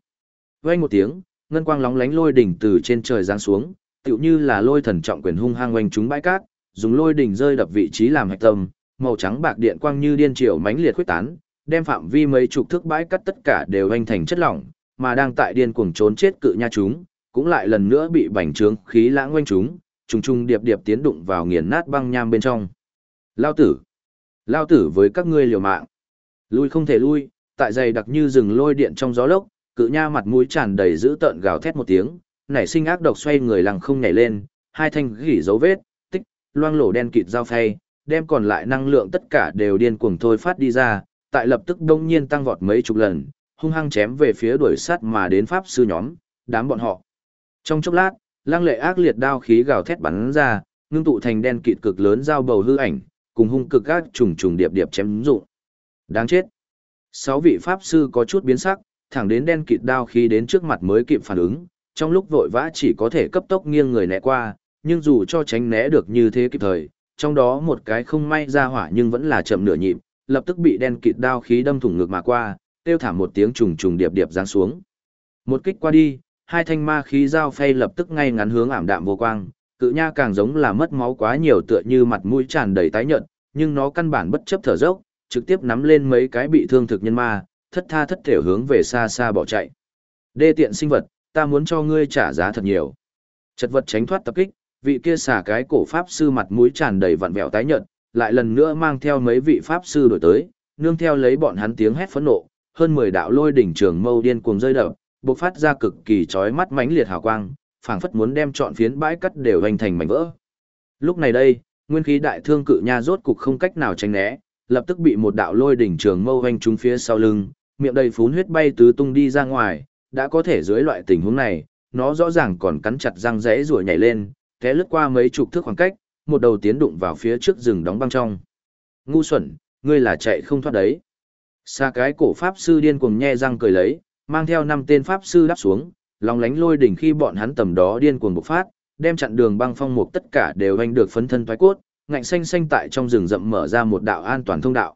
Vang một tiếng, ngân quang lóng lánh lôi đỉnh từ trên trời giáng xuống, tựu như là lôi thần trọng quyền hung hăng oanh chúng bãi cát, dùng lôi đỉnh rơi đập vị trí làm hạch tâm, màu trắng bạc điện quang như điên triều mãnh liệt khuếch tán, đem phạm vi mấy chục thước bãi cát tất cả đều anh thành chất lỏng, mà đang tại điên cuồng trốn chết cự nha chúng, cũng lại lần nữa bị bành trướng khí lãng quanh chúng, trùng trùng điệp điệp tiến đụng vào nghiền nát băng nham bên trong. Lao tử! Lao tử với các ngươi liều mạng! Lui không thể lui, tại dày đặc như rừng lôi điện trong gió lốc, cự nha mặt mũi tràn đầy dữ tợn gào thét một tiếng, nảy sinh ác độc xoay người lằng không nhảy lên, hai thanh gỉ dấu vết, loang lổ đen kịt dao phay, đem còn lại năng lượng tất cả đều điên cuồng thôi phát đi ra, tại lập tức đông nhiên tăng vọt mấy chục lần, hung hăng chém về phía đuổi sát mà đến pháp sư nhóm, đám bọn họ. Trong chốc lát, Lang lệ ác liệt đao khí gào thét bắn ra, ngưng tụ thành đen kịt cực lớn giao bầu hư ảnh, cùng hung cực các trùng trùng điệp điệp chém dụng. Đáng chết. Sáu vị pháp sư có chút biến sắc, thẳng đến đen kịt đao khí đến trước mặt mới kịp phản ứng, trong lúc vội vã chỉ có thể cấp tốc nghiêng người né qua, nhưng dù cho tránh né được như thế kịp thời, trong đó một cái không may ra hỏa nhưng vẫn là chậm nửa nhịp, lập tức bị đen kịt đao khí đâm thủng ngực mà qua, tiêu thảm một tiếng trùng trùng điệp điệp giáng xuống. Một kích qua đi, hai thanh ma khí dao phay lập tức ngay ngắn hướng ảm đạm vô quang, cự nha càng giống là mất máu quá nhiều tựa như mặt mũi tràn đầy tái nhợt, nhưng nó căn bản bất chấp thở dốc, trực tiếp nắm lên mấy cái bị thương thực nhân ma, thất tha thất thể hướng về xa xa bỏ chạy. Đê tiện sinh vật, ta muốn cho ngươi trả giá thật nhiều. Chật vật tránh thoát tập kích, vị kia xả cái cổ pháp sư mặt mũi tràn đầy vặn vẹo tái nhợt, lại lần nữa mang theo mấy vị pháp sư đổi tới, nương theo lấy bọn hắn tiếng hét phẫn nộ, hơn 10 đạo lôi đỉnh trường mâu điên cuồng rơi đập, bộc phát ra cực kỳ chói mắt mãnh liệt hào quang, phảng phất muốn đem trọn phiến bãi cắt đều hành thành mảnh vỡ. Lúc này đây, nguyên khí đại thương cự nha rốt cục không cách nào tránh né, lập tức bị một đạo lôi đỉnh trường mâu hoành trúng phía sau lưng, miệng đầy phún huyết bay tứ tung đi ra ngoài, đã có thể dưới loại tình huống này, nó rõ ràng còn cắn chặt răng rẽ rủa nhảy lên, té lướt qua mấy chục thước khoảng cách, một đầu tiến đụng vào phía trước rừng đóng băng trong. Ngu xuẩn, ngươi là chạy không thoát đấy. Xa cái cổ pháp sư điên cuồng nhe răng cười lấy, mang theo năm tên pháp sư đáp xuống, lòng lánh lôi đỉnh khi bọn hắn tầm đó điên cuồng bộc phát, đem chặn đường băng phong mục tất cả đều anh được phấn thân thoái cốt, ngạnh xanh xanh tại trong rừng rậm mở ra một đạo an toàn thông đạo.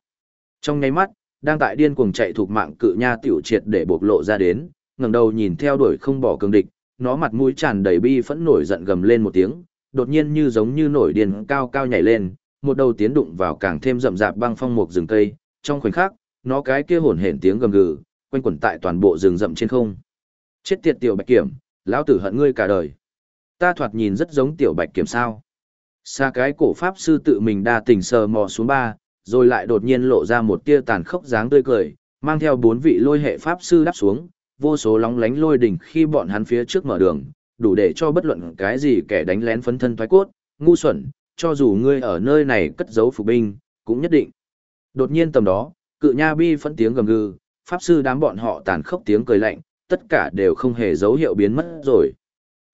Trong nháy mắt, đang tại điên cuồng chạy thuộc mạng cự nha tiểu triệt để bộc lộ ra đến, ngẩng đầu nhìn theo đuổi không bỏ cường địch, nó mặt mũi tràn đầy bi phẫn nổi giận gầm lên một tiếng, đột nhiên như giống như nổi điên cao cao nhảy lên, một đầu tiến đụng vào càng thêm rậm rạp băng phong mục rừng cây, trong khoảnh khắc, nó cái kia hồn hển tiếng gầm gừ, quanh quẩn tại toàn bộ rừng rậm trên không. Chết tiệt tiểu bạch kiểm, lão tử hận ngươi cả đời. Ta thoạt nhìn rất giống tiểu bạch kiểm sao. Xa cái cổ pháp sư tự mình đa tình sờ mò xuống ba, rồi lại đột nhiên lộ ra một tia tàn khốc dáng tươi cười, mang theo bốn vị lôi hệ pháp sư đáp xuống, vô số lóng lánh lôi đỉnh khi bọn hắn phía trước mở đường, đủ để cho bất luận cái gì kẻ đánh lén phấn thân thoái cốt, ngu xuẩn, cho dù ngươi ở nơi này cất giấu phục binh, cũng nhất định. Đột nhiên tầm đó, cự nha bi phẫn tiếng gầm gừ, pháp sư đám bọn họ tàn khốc tiếng cười lạnh, tất cả đều không hề dấu hiệu biến mất rồi.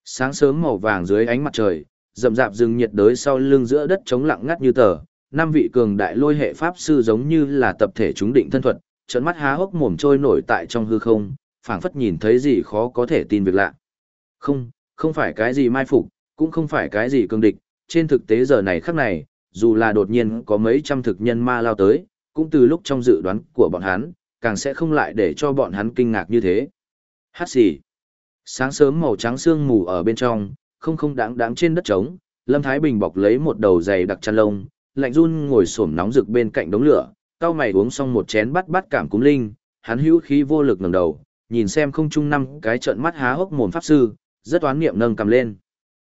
Sáng sớm màu vàng dưới ánh mặt trời, rậm rạp rừng nhiệt đới sau lưng giữa đất trống lặng ngắt như tờ, năm vị cường đại lôi hệ pháp sư giống như là tập thể chúng định thân thuật, trợn mắt há hốc mồm trôi nổi tại trong hư không, phảng phất nhìn thấy gì khó có thể tin việc lạ. Không, không phải cái gì mai phục, cũng không phải cái gì cường địch, trên thực tế giờ này khắc này, dù là đột nhiên có mấy trăm thực nhân ma lao tới, cũng từ lúc trong dự đoán của bọn hắn, càng sẽ không lại để cho bọn hắn kinh ngạc như thế. Hát gì? Sáng sớm màu trắng sương mù ở bên trong, không không đáng đáng trên đất trống, Lâm Thái Bình bọc lấy một đầu giày đặc chăn lông, lạnh run ngồi xổm nóng rực bên cạnh đống lửa, cao mày uống xong một chén bắt bắt cảm cúng linh, hắn hữu khí vô lực ngẩng đầu, nhìn xem không trung năm cái trợn mắt há hốc mồm pháp sư, rất oán niệm nâng cầm lên.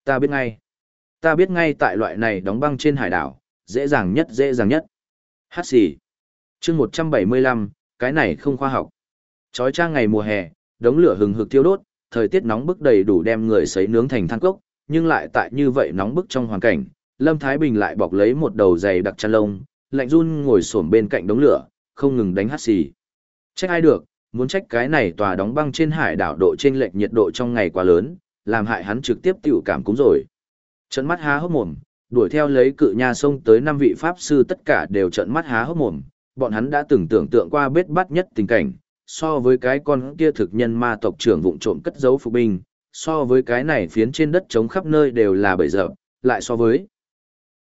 Ta biết ngay. Ta biết ngay tại loại này đóng băng trên hải đảo, dễ dàng nhất dễ dàng nhất. Hát xì. chương 175, cái này không khoa học. Chói trang ngày mùa hè, đống lửa hừng hực thiêu đốt, thời tiết nóng bức đầy đủ đem người sấy nướng thành than cốc, nhưng lại tại như vậy nóng bức trong hoàn cảnh, Lâm Thái Bình lại bọc lấy một đầu giày đặc chăn lông, lạnh run ngồi xổm bên cạnh đống lửa, không ngừng đánh hát xì. Trách ai được, muốn trách cái này tòa đóng băng trên hải đảo độ trên lệch nhiệt độ trong ngày quá lớn, làm hại hắn trực tiếp tiểu cảm cúng rồi. Trận mắt há hốc mồm, đuổi theo lấy cự nha sông tới năm vị pháp sư tất cả đều trận mắt há hốc mồm, bọn hắn đã từng tưởng tượng qua bết bắt nhất tình cảnh, so với cái con kia thực nhân ma tộc trưởng vụng trộm cất giấu phục binh, so với cái này phiến trên đất trống khắp nơi đều là bầy dập, lại so với